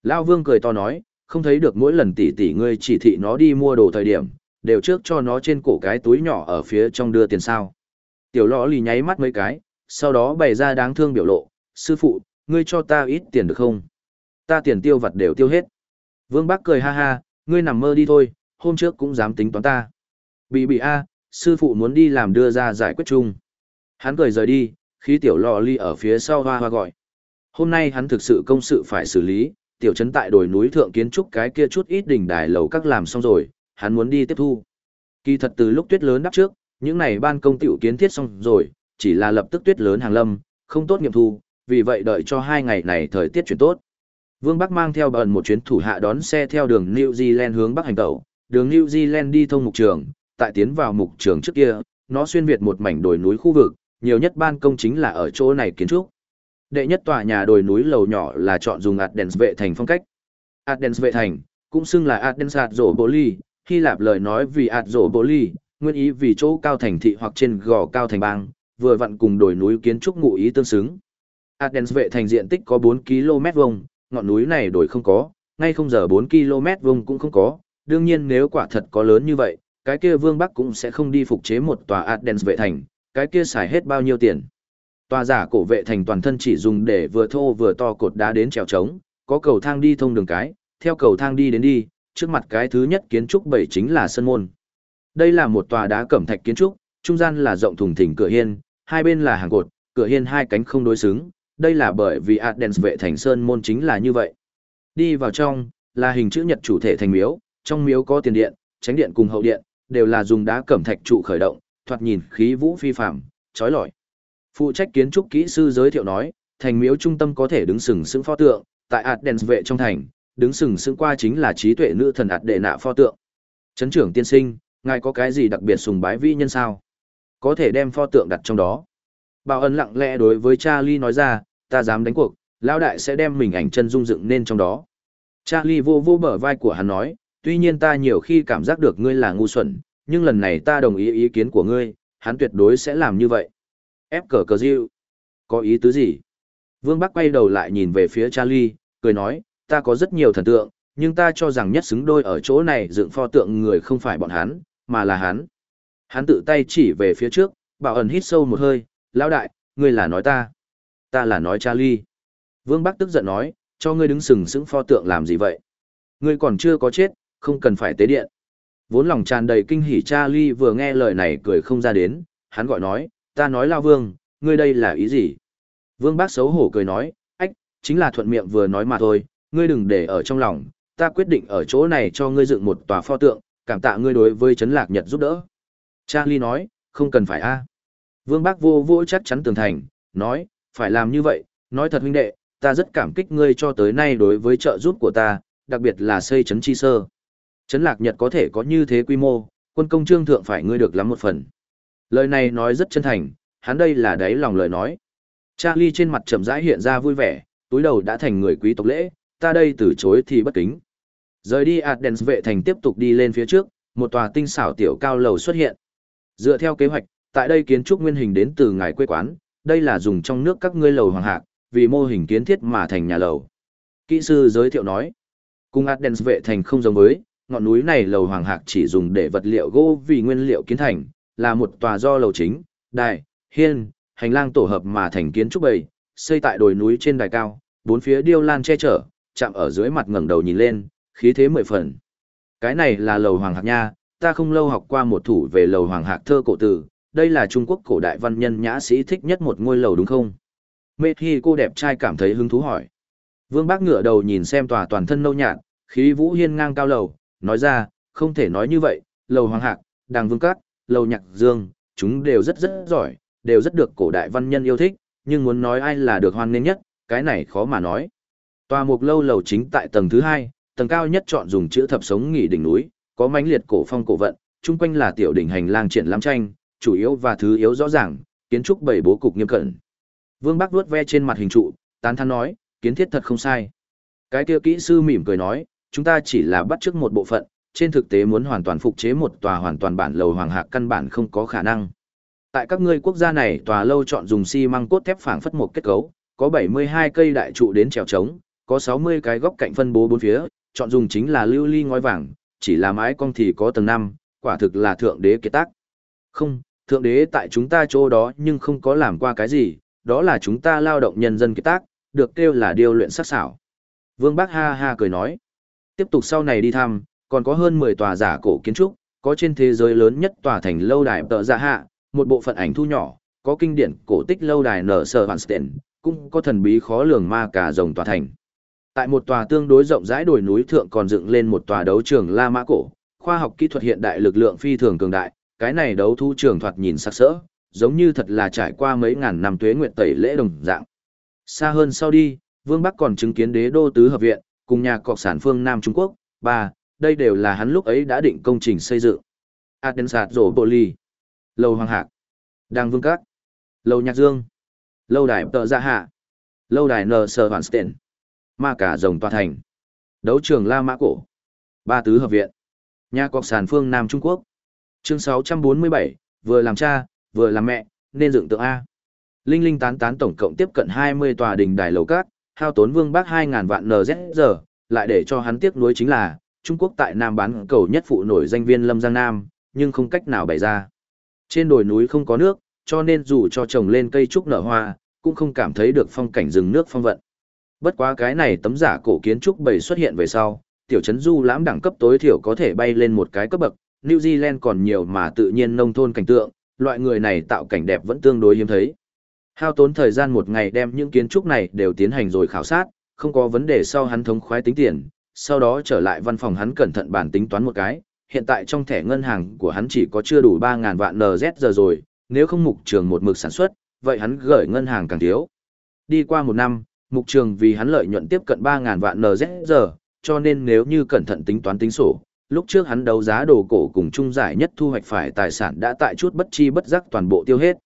A: Lao vương cười to nói, không thấy được mỗi lần tỷ tỷ ngươi chỉ thị nó đi mua đồ thời điểm, đều trước cho nó trên cổ cái túi nhỏ ở phía trong đưa tiền sao. Tiểu lõ lì nháy mắt mấy cái, sau đó bày ra đáng thương biểu lộ, sư phụ, ngươi cho ta ít tiền được không? Ta tiền tiêu vặt đều tiêu hết. Vương Bắc cười ha ha, ngươi nằm mơ đi thôi, hôm trước cũng dám tính toán ta. Bị bị a, sư phụ muốn đi làm đưa ra giải quyết chung. Hắn cười rời đi, Khí tiểu lò ly ở phía sau hoa hoa gọi. Hôm nay hắn thực sự công sự phải xử lý, tiểu trấn tại đồi núi thượng kiến trúc cái kia chút ít đỉnh đài lầu các làm xong rồi, hắn muốn đi tiếp thu. Kỳ thật từ lúc tuyết lớn đắp trước, những này ban công tiểu kiến thiết xong rồi, chỉ là lập tức tuyết lớn hàng lâm, không tốt nghiệm thu, vì vậy đợi cho hai ngày này thời tiết chuyển tốt. Vương Bắc mang theo bẩn một chuyến thủ hạ đón xe theo đường New Zealand hướng Bắc hành tẩu, đường New Zealand đi thông mục trường, tại tiến vào mục trường trước kia, nó xuyên việt một mảnh đồi núi khu vực, nhiều nhất ban công chính là ở chỗ này kiến trúc. Đệ nhất tòa nhà đồi núi lầu nhỏ là chọn dùng Adens vệ thành phong cách. Adens vệ thành, cũng xưng là Adens Adroboli, Hy Lạp lời nói vì Adroboli, nguyên ý vì chỗ cao thành thị hoặc trên gò cao thành bang, vừa vặn cùng đồi núi kiến trúc ngụ ý tương xứng. Adens vệ thành diện tích có 4 km vuông, ngọn núi này đổi không có, ngay không giờ 4 km vuông cũng không có, đương nhiên nếu quả thật có lớn như vậy, cái kia Vương Bắc cũng sẽ không đi phục chế một tòa Adens vệ thành, cái kia xài hết bao nhiêu tiền. Tòa giả cổ vệ thành toàn thân chỉ dùng để vừa thô vừa to cột đá đến trèo trống, có cầu thang đi thông đường cái, theo cầu thang đi đến đi, trước mặt cái thứ nhất kiến trúc bảy chính là sân môn. Đây là một tòa đá cẩm thạch kiến trúc, trung gian là rộng thùng thình cửa hiên, hai bên là hàng cột, cửa hiên hai cánh không đối xứng, đây là bởi vì Adens vệ thành sơn môn chính là như vậy. Đi vào trong, là hình chữ nhật chủ thể thành miếu, trong miếu có tiền điện, tránh điện cùng hậu điện, đều là dùng đá cẩm thạch trụ khởi động, thoạt nhìn khí vũ phi phàm, chói lọi. Phụ trách kiến trúc kỹ sư giới thiệu nói, thành miếu trung tâm có thể đứng sừng sững pho tượng, tại Adens vệ trong thành, đứng sừng sững qua chính là trí tuệ nữ thần ạt đệ nạ pho tượng. Trấn trưởng tiên sinh, ngài có cái gì đặc biệt sùng bái vi nhân sao? Có thể đem pho tượng đặt trong đó. Bảo ân lặng lẽ đối với Charlie nói ra, ta dám đánh cuộc, lão đại sẽ đem mình ảnh chân dung dựng nên trong đó. Charlie vô vô bờ vai của hắn nói, tuy nhiên ta nhiều khi cảm giác được ngươi là ngu xuẩn, nhưng lần này ta đồng ý ý kiến của ngươi, hắn tuyệt đối sẽ làm như vậy. Ép cờ cờ diêu. Có ý tứ gì? Vương Bắc quay đầu lại nhìn về phía Charlie, cười nói, ta có rất nhiều thần tượng, nhưng ta cho rằng nhất xứng đôi ở chỗ này dựng pho tượng người không phải bọn hắn, mà là hắn. Hắn tự tay chỉ về phía trước, bảo ẩn hít sâu một hơi, lão đại, ngươi là nói ta. Ta là nói Charlie. Vương Bắc tức giận nói, cho ngươi đứng sừng sững pho tượng làm gì vậy? Ngươi còn chưa có chết, không cần phải tế điện. Vốn lòng tràn đầy kinh hỉ Charlie vừa nghe lời này cười không ra đến, hắn gọi nói, ta nói lao vương, ngươi đây là ý gì? Vương bác xấu hổ cười nói, ách, chính là thuận miệng vừa nói mà thôi, ngươi đừng để ở trong lòng, ta quyết định ở chỗ này cho ngươi dựng một tòa pho tượng, cảm tạ ngươi đối với Trấn Lạc Nhật giúp đỡ. Charlie nói, không cần phải a. Vương bác vô vô chắc chắn tường thành, nói, phải làm như vậy, nói thật huynh đệ, ta rất cảm kích ngươi cho tới nay đối với trợ giúp của ta, đặc biệt là xây trấn chi sơ. Trấn Lạc Nhật có thể có như thế quy mô, quân công trương thượng phải ngươi được lắm một phần. Lời này nói rất chân thành, hắn đây là đáy lòng lời nói. Charlie trên mặt chậm rãi hiện ra vui vẻ, túi đầu đã thành người quý tộc lễ, ta đây từ chối thì bất kính. Rời đi Adens vệ thành tiếp tục đi lên phía trước, một tòa tinh xảo tiểu cao lầu xuất hiện. Dựa theo kế hoạch, tại đây kiến trúc nguyên hình đến từ ngài quê quán, đây là dùng trong nước các ngươi lầu hoàng hạc, vì mô hình kiến thiết mà thành nhà lầu. Kỹ sư giới thiệu nói, cùng Adens vệ thành không giống với, ngọn núi này lầu hoàng hạc chỉ dùng để vật liệu gỗ vì nguyên liệu kiến thành, là một tòa do lầu chính, đài, hiên, hành lang tổ hợp mà thành kiến trúc bầy, xây tại đồi núi trên đài cao, bốn phía điêu lan che chở, chạm ở dưới mặt ngẩng đầu nhìn lên, khí thế mười phần. Cái này là lầu hoàng hạc nha, ta không lâu học qua một thủ về lầu hoàng hạc thơ cổ tử, đây là Trung Quốc cổ đại văn nhân nhã sĩ thích nhất một ngôi lầu đúng không? Mê Hi cô đẹp trai cảm thấy hứng thú hỏi. Vương Bác ngửa đầu nhìn xem tòa toàn thân nâu nhạt, khí vũ hiên ngang cao lầu, nói ra, không thể nói như vậy, lầu hoàng hạc, đàng vương cát, lầu nhạc dương, chúng đều rất rất giỏi, đều rất được cổ đại văn nhân yêu thích, nhưng muốn nói ai là được hoan nghênh nhất, cái này khó mà nói. Tòa mục lâu lầu chính tại tầng thứ hai, tầng cao nhất chọn dùng chữ thập sống nghỉ đỉnh núi, có mãnh liệt cổ phong cổ vận, chung quanh là tiểu đỉnh hành lang triển lãm tranh, chủ yếu và thứ yếu rõ ràng, kiến trúc bảy bố cục nghiêm cẩn. Vương Bắc vuốt ve trên mặt hình trụ, tán thán nói, kiến thiết thật không sai. Cái kia kỹ sư mỉm cười nói, chúng ta chỉ là bắt chước một bộ phận, trên thực tế muốn hoàn toàn phục chế một tòa hoàn toàn bản lầu hoàng hạc căn bản không có khả năng. Tại các ngươi quốc gia này, tòa lâu chọn dùng xi măng cốt thép phảng phất một kết cấu, có 72 cây đại trụ đến trèo trống, có 60 cái góc cạnh phân bố bốn phía, chọn dùng chính là lưu ly ngói vàng, chỉ là mái cong thì có tầng 5, quả thực là thượng đế kiệt tác. Không, thượng đế tại chúng ta chỗ đó nhưng không có làm qua cái gì, đó là chúng ta lao động nhân dân kiệt tác, được kêu là điều luyện sắc xảo. Vương Bác ha ha cười nói, tiếp tục sau này đi thăm, còn có hơn 10 tòa giả cổ kiến trúc, có trên thế giới lớn nhất tòa thành lâu đài tợ dạ hạ, một bộ phận ảnh thu nhỏ, có kinh điển cổ tích lâu đài nở sở hoàn Stein, cũng có thần bí khó lường ma cả rồng tòa thành. Tại một tòa tương đối rộng rãi đồi núi thượng còn dựng lên một tòa đấu trường La Mã cổ, khoa học kỹ thuật hiện đại lực lượng phi thường cường đại, cái này đấu thu trường thoạt nhìn sắc sỡ, giống như thật là trải qua mấy ngàn năm tuế nguyện tẩy lễ đồng dạng. Xa hơn sau đi, Vương Bắc còn chứng kiến đế đô tứ hợp viện, cùng nhà cọc sản phương Nam Trung Quốc, ba, đây đều là hắn lúc ấy đã định công trình xây dựng. Adensat rổ bộ ly, Lầu Hoàng Hạc, Đàng Vương Các, Lầu Nhạc Dương, Lâu Đài Tợ gia Hạ, Lâu Đài Nờ Sơ Hoàn Stein, Ma Cả Rồng Tòa Thành, Đấu trường La Mã Cổ, Ba Tứ Hợp Viện, Nhà cọc sản phương Nam Trung Quốc. Chương 647, vừa làm cha, vừa làm mẹ, nên dựng tượng A. Linh Linh tán tán tổng cộng tiếp cận 20 tòa đình đài lầu cát, hao tốn vương bác 2.000 vạn NZ lại để cho hắn tiếc nuối chính là, Trung Quốc tại Nam bán cầu nhất phụ nổi danh viên Lâm Giang Nam, nhưng không cách nào bày ra. Trên đồi núi không có nước, cho nên dù cho trồng lên cây trúc nở hoa, cũng không cảm thấy được phong cảnh rừng nước phong vận. Bất quá cái này tấm giả cổ kiến trúc bày xuất hiện về sau, tiểu trấn du lãm đẳng cấp tối thiểu có thể bay lên một cái cấp bậc, New Zealand còn nhiều mà tự nhiên nông thôn cảnh tượng, loại người này tạo cảnh đẹp vẫn tương đối hiếm thấy. Hao tốn thời gian một ngày đem những kiến trúc này đều tiến hành rồi khảo sát, không có vấn đề sau hắn thống khoái tính tiền, sau đó trở lại văn phòng hắn cẩn thận bản tính toán một cái, hiện tại trong thẻ ngân hàng của hắn chỉ có chưa đủ 3.000 vạn NZ giờ rồi, nếu không mục trường một mực sản xuất, vậy hắn gửi ngân hàng càng thiếu. Đi qua một năm, mục trường vì hắn lợi nhuận tiếp cận 3.000 vạn NZ giờ, cho nên nếu như cẩn thận tính toán tính sổ, lúc trước hắn đấu giá đồ cổ cùng Chung giải nhất thu hoạch phải tài sản đã tại chút bất chi bất giác toàn bộ tiêu hết.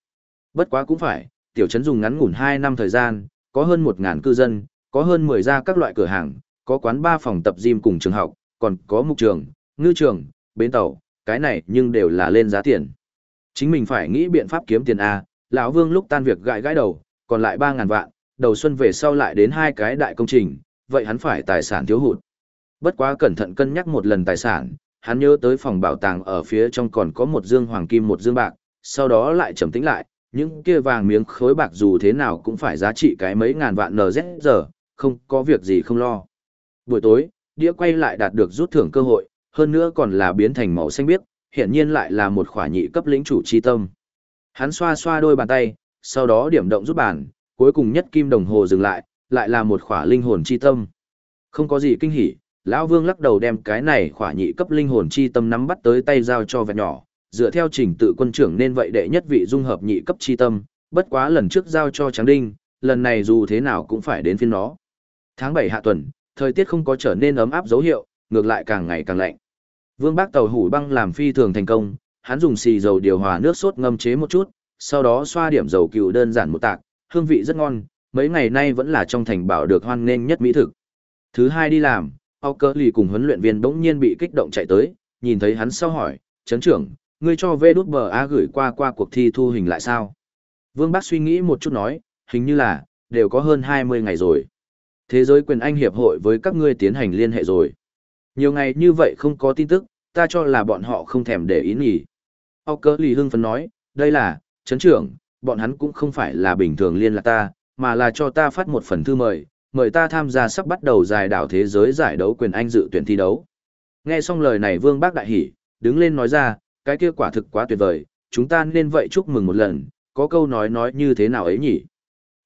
A: Bất quá cũng phải, tiểu trấn dùng ngắn ngủn 2 năm thời gian, có hơn 1000 cư dân, có hơn 10 gia các loại cửa hàng, có quán ba phòng tập gym cùng trường học, còn có mục trường, ngư trường, bến tàu, cái này nhưng đều là lên giá tiền. Chính mình phải nghĩ biện pháp kiếm tiền A, lão Vương lúc tan việc gãi gãi đầu, còn lại 3000 vạn, đầu xuân về sau lại đến hai cái đại công trình, vậy hắn phải tài sản thiếu hụt. Bất quá cẩn thận cân nhắc một lần tài sản, hắn nhớ tới phòng bảo tàng ở phía trong còn có một dương hoàng kim một dương bạc, sau đó lại trầm tĩnh lại, những kia vàng miếng khối bạc dù thế nào cũng phải giá trị cái mấy ngàn vạn NZ giờ, không có việc gì không lo. Buổi tối, đĩa quay lại đạt được rút thưởng cơ hội, hơn nữa còn là biến thành màu xanh biếc, hiện nhiên lại là một khỏa nhị cấp lĩnh chủ chi tâm. Hắn xoa xoa đôi bàn tay, sau đó điểm động rút bàn, cuối cùng nhất kim đồng hồ dừng lại, lại là một khỏa linh hồn chi tâm. Không có gì kinh hỉ, lão Vương lắc đầu đem cái này khỏa nhị cấp linh hồn chi tâm nắm bắt tới tay giao cho vẹn nhỏ, dựa theo trình tự quân trưởng nên vậy đệ nhất vị dung hợp nhị cấp chi tâm, bất quá lần trước giao cho Tráng Đinh, lần này dù thế nào cũng phải đến phiên nó. Tháng bảy hạ tuần, thời tiết không có trở nên ấm áp dấu hiệu, ngược lại càng ngày càng lạnh. Vương Bác tàu hủ băng làm phi thường thành công, hắn dùng xì dầu điều hòa nước sốt ngâm chế một chút, sau đó xoa điểm dầu cừu đơn giản một tạc, hương vị rất ngon, mấy ngày nay vẫn là trong thành bảo được hoan nghênh nhất mỹ thực. Thứ hai đi làm, Âu Cơ Lì cùng huấn luyện viên bỗng nhiên bị kích động chạy tới, nhìn thấy hắn sau hỏi, chấn trưởng, ngươi cho V đút bờ A gửi qua qua cuộc thi thu hình lại sao? Vương Bác suy nghĩ một chút nói, hình như là, đều có hơn 20 ngày rồi. Thế giới quyền Anh Hiệp hội với các ngươi tiến hành liên hệ rồi. Nhiều ngày như vậy không có tin tức, ta cho là bọn họ không thèm để ý nghỉ. Âu Cơ Lì hưng phấn nói, đây là, chấn trưởng, bọn hắn cũng không phải là bình thường liên lạc ta, mà là cho ta phát một phần thư mời, mời ta tham gia sắp bắt đầu giải đảo thế giới giải đấu quyền Anh dự tuyển thi đấu. Nghe xong lời này Vương Bác đại hỉ, đứng lên nói ra, cái kia quả thực quá tuyệt vời, chúng ta nên vậy chúc mừng một lần, có câu nói nói như thế nào ấy nhỉ?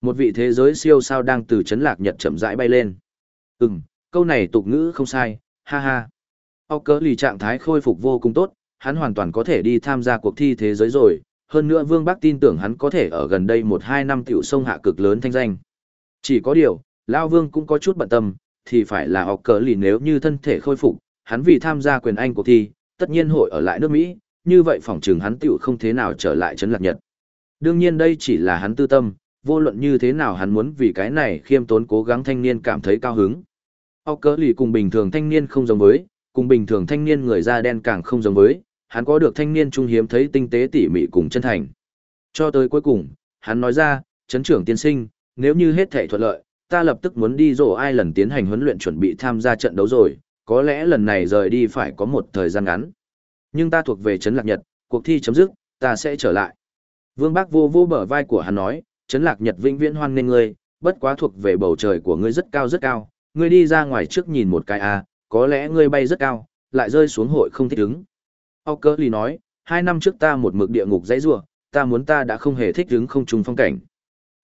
A: Một vị thế giới siêu sao đang từ chấn lạc nhật chậm rãi bay lên. Ừm, câu này tục ngữ không sai, ha ha. Ốc cỡ lì trạng thái khôi phục vô cùng tốt, hắn hoàn toàn có thể đi tham gia cuộc thi thế giới rồi, hơn nữa Vương Bắc tin tưởng hắn có thể ở gần đây một hai năm tiểu sông hạ cực lớn thanh danh. Chỉ có điều, Lao Vương cũng có chút bận tâm, thì phải là học cờ lì nếu như thân thể khôi phục, hắn vì tham gia quyền Anh cuộc thi, tất nhiên hội ở lại nước Mỹ, như vậy phỏng chừng hắn tiểu không thế nào trở lại chấn lạc nhật. Đương nhiên đây chỉ là hắn tư tâm, vô luận như thế nào hắn muốn vì cái này khiêm tốn cố gắng thanh niên cảm thấy cao hứng. Học cờ lì cùng bình thường thanh niên không giống với, cùng bình thường thanh niên người da đen càng không giống với, hắn có được thanh niên trung hiếm thấy tinh tế tỉ mỉ cùng chân thành. Cho tới cuối cùng, hắn nói ra, chấn trưởng tiên sinh, nếu như hết thể thuận lợi, ta lập tức muốn đi rổ ai lần tiến hành huấn luyện chuẩn bị tham gia trận đấu rồi, có lẽ lần này rời đi phải có một thời gian ngắn. Nhưng ta thuộc về Trấn Lạc Nhật, cuộc thi chấm dứt, ta sẽ trở lại. Vương Bác vô vô bờ vai của hắn nói, Trấn Lạc Nhật vĩnh viễn hoan nghênh ngươi, bất quá thuộc về bầu trời của ngươi rất cao rất cao, ngươi đi ra ngoài trước nhìn một cái a, à, có lẽ ngươi bay rất cao, lại rơi xuống hội không thích ứng. Âu cơ lì nói, hai năm trước ta một mực địa ngục dãy rua, ta muốn ta đã không hề thích ứng không trùng phong cảnh.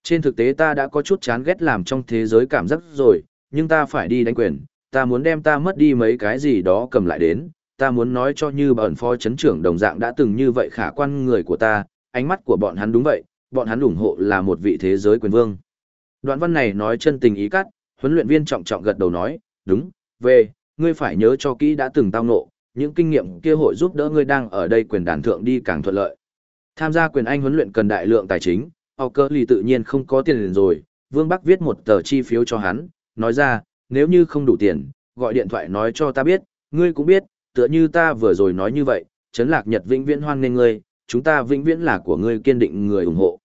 A: Trên thực tế ta đã có chút chán ghét làm trong thế giới cảm giác rồi, nhưng ta phải đi đánh quyền, ta muốn đem ta mất đi mấy cái gì đó cầm lại đến, ta muốn nói cho như bẩn phó chấn trưởng đồng dạng đã từng như vậy khả quan người của ta, ánh mắt của bọn hắn đúng vậy, bọn hắn ủng hộ là một vị thế giới quyền vương. Đoạn văn này nói chân tình ý cắt, huấn luyện viên trọng trọng gật đầu nói, đúng, về, ngươi phải nhớ cho kỹ đã từng tao nộ, những kinh nghiệm kia hội giúp đỡ ngươi đang ở đây quyền đàn thượng đi càng thuận lợi. Tham gia quyền Anh huấn luyện cần đại lượng tài chính, họ cơ lì tự nhiên không có tiền liền rồi, Vương Bắc viết một tờ chi phiếu cho hắn, nói ra, nếu như không đủ tiền, gọi điện thoại nói cho ta biết, ngươi cũng biết, tựa như ta vừa rồi nói như vậy, Trấn Lạc Nhật vĩnh viễn hoan nghênh ngươi, chúng ta vĩnh viễn là của ngươi kiên định người ủng hộ.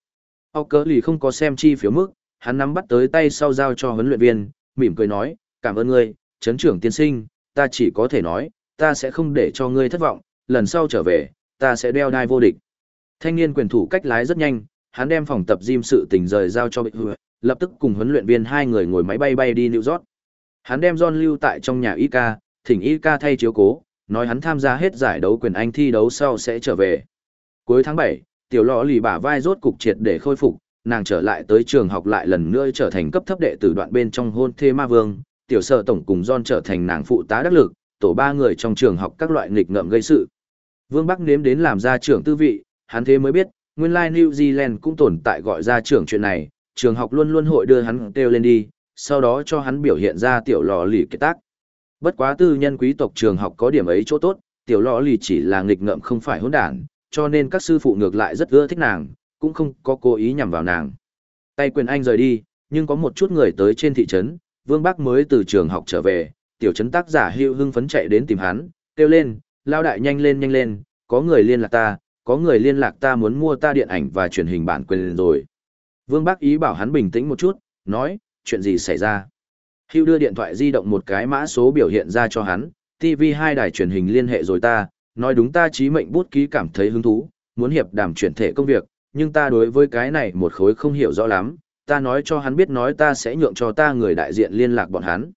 A: Họ cơ lì không có xem chi phiếu mức, hắn nắm bắt tới tay sau giao cho huấn luyện viên, mỉm cười nói, cảm ơn ngươi, Trấn trưởng tiên sinh, ta chỉ có thể nói, ta sẽ không để cho ngươi thất vọng, lần sau trở về, ta sẽ đeo đai vô địch. Thanh niên quyền thủ cách lái rất nhanh, hắn đem phòng tập gym sự tình rời giao cho Bạch Hựa, lập tức cùng huấn luyện viên hai người ngồi máy bay bay đi New York. Hắn đem John lưu tại trong nhà Ika, thỉnh Ika thay chiếu cố, nói hắn tham gia hết giải đấu quyền Anh thi đấu sau sẽ trở về. Cuối tháng 7, tiểu lọ lì bả vai rốt cục triệt để khôi phục, nàng trở lại tới trường học lại lần nữa trở thành cấp thấp đệ tử đoạn bên trong hôn thê ma vương, tiểu sở tổng cùng John trở thành nàng phụ tá đắc lực, tổ ba người trong trường học các loại nghịch ngợm gây sự. Vương Bắc nếm đến làm ra trưởng tư vị, hắn thế mới biết, nguyên lai New Zealand cũng tồn tại gọi ra trưởng chuyện này, trường học luôn luôn hội đưa hắn kêu lên đi, sau đó cho hắn biểu hiện ra tiểu lò lì kết tác. Bất quá tư nhân quý tộc trường học có điểm ấy chỗ tốt, tiểu lò lì chỉ là nghịch ngợm không phải hỗn đản, cho nên các sư phụ ngược lại rất ưa thích nàng, cũng không có cố ý nhằm vào nàng. Tay quyền anh rời đi, nhưng có một chút người tới trên thị trấn, Vương Bắc mới từ trường học trở về, tiểu trấn tác giả hưu hưng phấn chạy đến tìm hắn, kêu lên, lao đại nhanh lên nhanh lên, có người liên lạc ta, có người liên lạc ta muốn mua ta điện ảnh và truyền hình bản quyền rồi. Vương Bác ý bảo hắn bình tĩnh một chút, nói, chuyện gì xảy ra. Hưu đưa điện thoại di động một cái mã số biểu hiện ra cho hắn, TV hai đài truyền hình liên hệ rồi ta, nói đúng ta trí mệnh bút ký cảm thấy hứng thú, muốn hiệp đàm chuyển thể công việc, nhưng ta đối với cái này một khối không hiểu rõ lắm, ta nói cho hắn biết nói ta sẽ nhượng cho ta người đại diện liên lạc bọn hắn.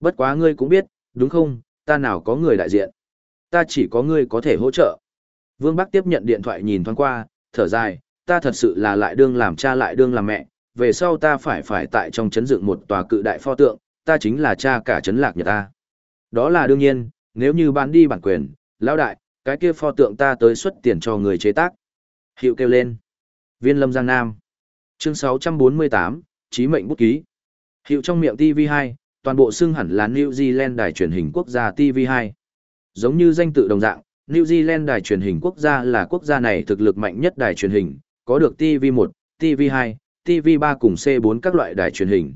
A: Bất quá ngươi cũng biết, đúng không, ta nào có người đại diện. Ta chỉ có ngươi có thể hỗ trợ. Vương Bắc tiếp nhận điện thoại nhìn thoáng qua, thở dài, ta thật sự là lại đương làm cha lại đương làm mẹ, về sau ta phải phải tại trong chấn dựng một tòa cự đại pho tượng, ta chính là cha cả chấn lạc nhật ta. Đó là đương nhiên, nếu như bán đi bản quyền, lão đại, cái kia pho tượng ta tới xuất tiền cho người chế tác. Hiệu kêu lên. Viên Lâm Giang Nam. Chương 648, Chí mệnh bút ký. Hiệu trong miệng TV2, toàn bộ xưng hẳn là New Zealand đài truyền hình quốc gia TV2. Giống như danh tự đồng dạng, New Zealand đài truyền hình quốc gia là quốc gia này thực lực mạnh nhất đài truyền hình, có được TV1, TV2, TV3 cùng C4 các loại đài truyền hình.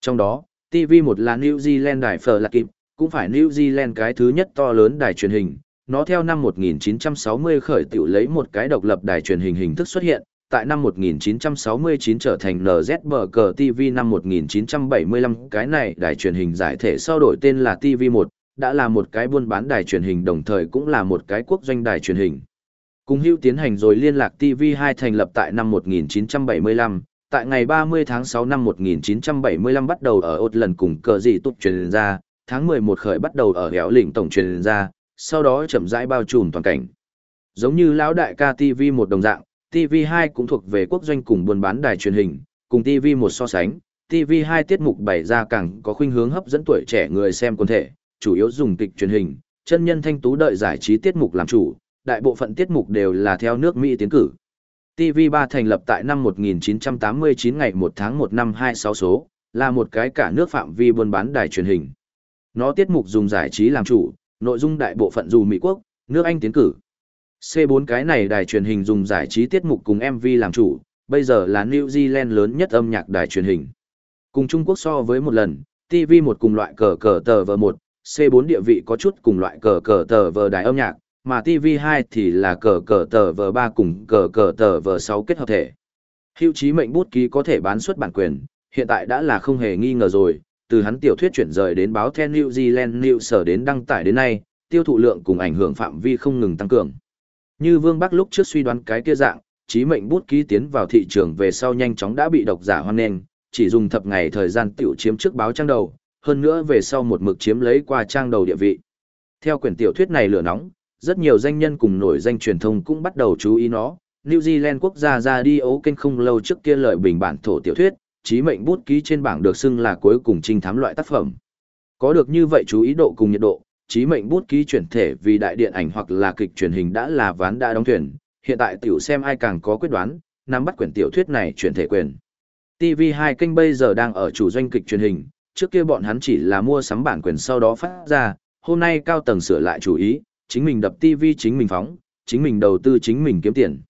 A: Trong đó, TV1 là New Zealand đài phở lạc kịp, cũng phải New Zealand cái thứ nhất to lớn đài truyền hình. Nó theo năm 1960 khởi tiểu lấy một cái độc lập đài truyền hình hình thức xuất hiện, tại năm 1969 trở thành NZBG TV năm 1975 cái này đài truyền hình giải thể sau đổi tên là TV1, đã là một cái buôn bán đài truyền hình đồng thời cũng là một cái quốc doanh đài truyền hình. Cùng hữu tiến hành rồi liên lạc TV2 thành lập tại năm 1975, tại ngày 30 tháng 6 năm 1975 bắt đầu ở ột lần cùng cờ dị tục truyền ra, tháng 11 khởi bắt đầu ở hẻo lĩnh tổng truyền ra, sau đó chậm rãi bao trùm toàn cảnh. Giống như lão đại ca TV một đồng dạng, TV2 cũng thuộc về quốc doanh cùng buôn bán đài truyền hình, cùng TV1 so sánh, TV2 tiết mục bày ra càng có khuynh hướng hấp dẫn tuổi trẻ người xem quân thể, chủ yếu dùng kịch truyền hình, chân nhân thanh tú đợi giải trí tiết mục làm chủ, đại bộ phận tiết mục đều là theo nước Mỹ tiến cử. TV3 thành lập tại năm 1989 ngày 1 tháng 1 năm 26 số, là một cái cả nước phạm vi buôn bán đài truyền hình. Nó tiết mục dùng giải trí làm chủ, nội dung đại bộ phận dù Mỹ quốc, nước Anh tiến cử. C4 cái này đài truyền hình dùng giải trí tiết mục cùng MV làm chủ, bây giờ là New Zealand lớn nhất âm nhạc đài truyền hình. Cùng Trung Quốc so với một lần, TV1 cùng loại cờ cờ tờ vợ 1, C4 địa vị có chút cùng loại cờ cờ tờ vờ đài âm nhạc, mà TV2 thì là cờ cờ tờ vờ 3 cùng cờ cờ tờ vờ 6 kết hợp thể. Hữu trí mệnh bút ký có thể bán xuất bản quyền, hiện tại đã là không hề nghi ngờ rồi, từ hắn tiểu thuyết chuyển rời đến báo The New Zealand News sở đến đăng tải đến nay, tiêu thụ lượng cùng ảnh hưởng phạm vi không ngừng tăng cường. Như Vương Bắc lúc trước suy đoán cái kia dạng, trí mệnh bút ký tiến vào thị trường về sau nhanh chóng đã bị độc giả hoan nghênh, chỉ dùng thập ngày thời gian tiểu chiếm trước báo trang đầu, hơn nữa về sau một mực chiếm lấy qua trang đầu địa vị. Theo quyển tiểu thuyết này lửa nóng, rất nhiều danh nhân cùng nổi danh truyền thông cũng bắt đầu chú ý nó. New Zealand quốc gia ra đi ấu kênh không lâu trước kia lợi bình bản thổ tiểu thuyết, trí mệnh bút ký trên bảng được xưng là cuối cùng trinh thám loại tác phẩm. Có được như vậy chú ý độ cùng nhiệt độ, trí mệnh bút ký chuyển thể vì đại điện ảnh hoặc là kịch truyền hình đã là ván đã đóng thuyền, hiện tại tiểu xem ai càng có quyết đoán, nắm bắt quyển tiểu thuyết này chuyển thể quyền. TV2 kênh bây giờ đang ở chủ doanh kịch truyền hình, trước kia bọn hắn chỉ là mua sắm bản quyền sau đó phát ra, hôm nay cao tầng sửa lại chủ ý, chính mình đập TV chính mình phóng, chính mình đầu tư chính mình kiếm tiền.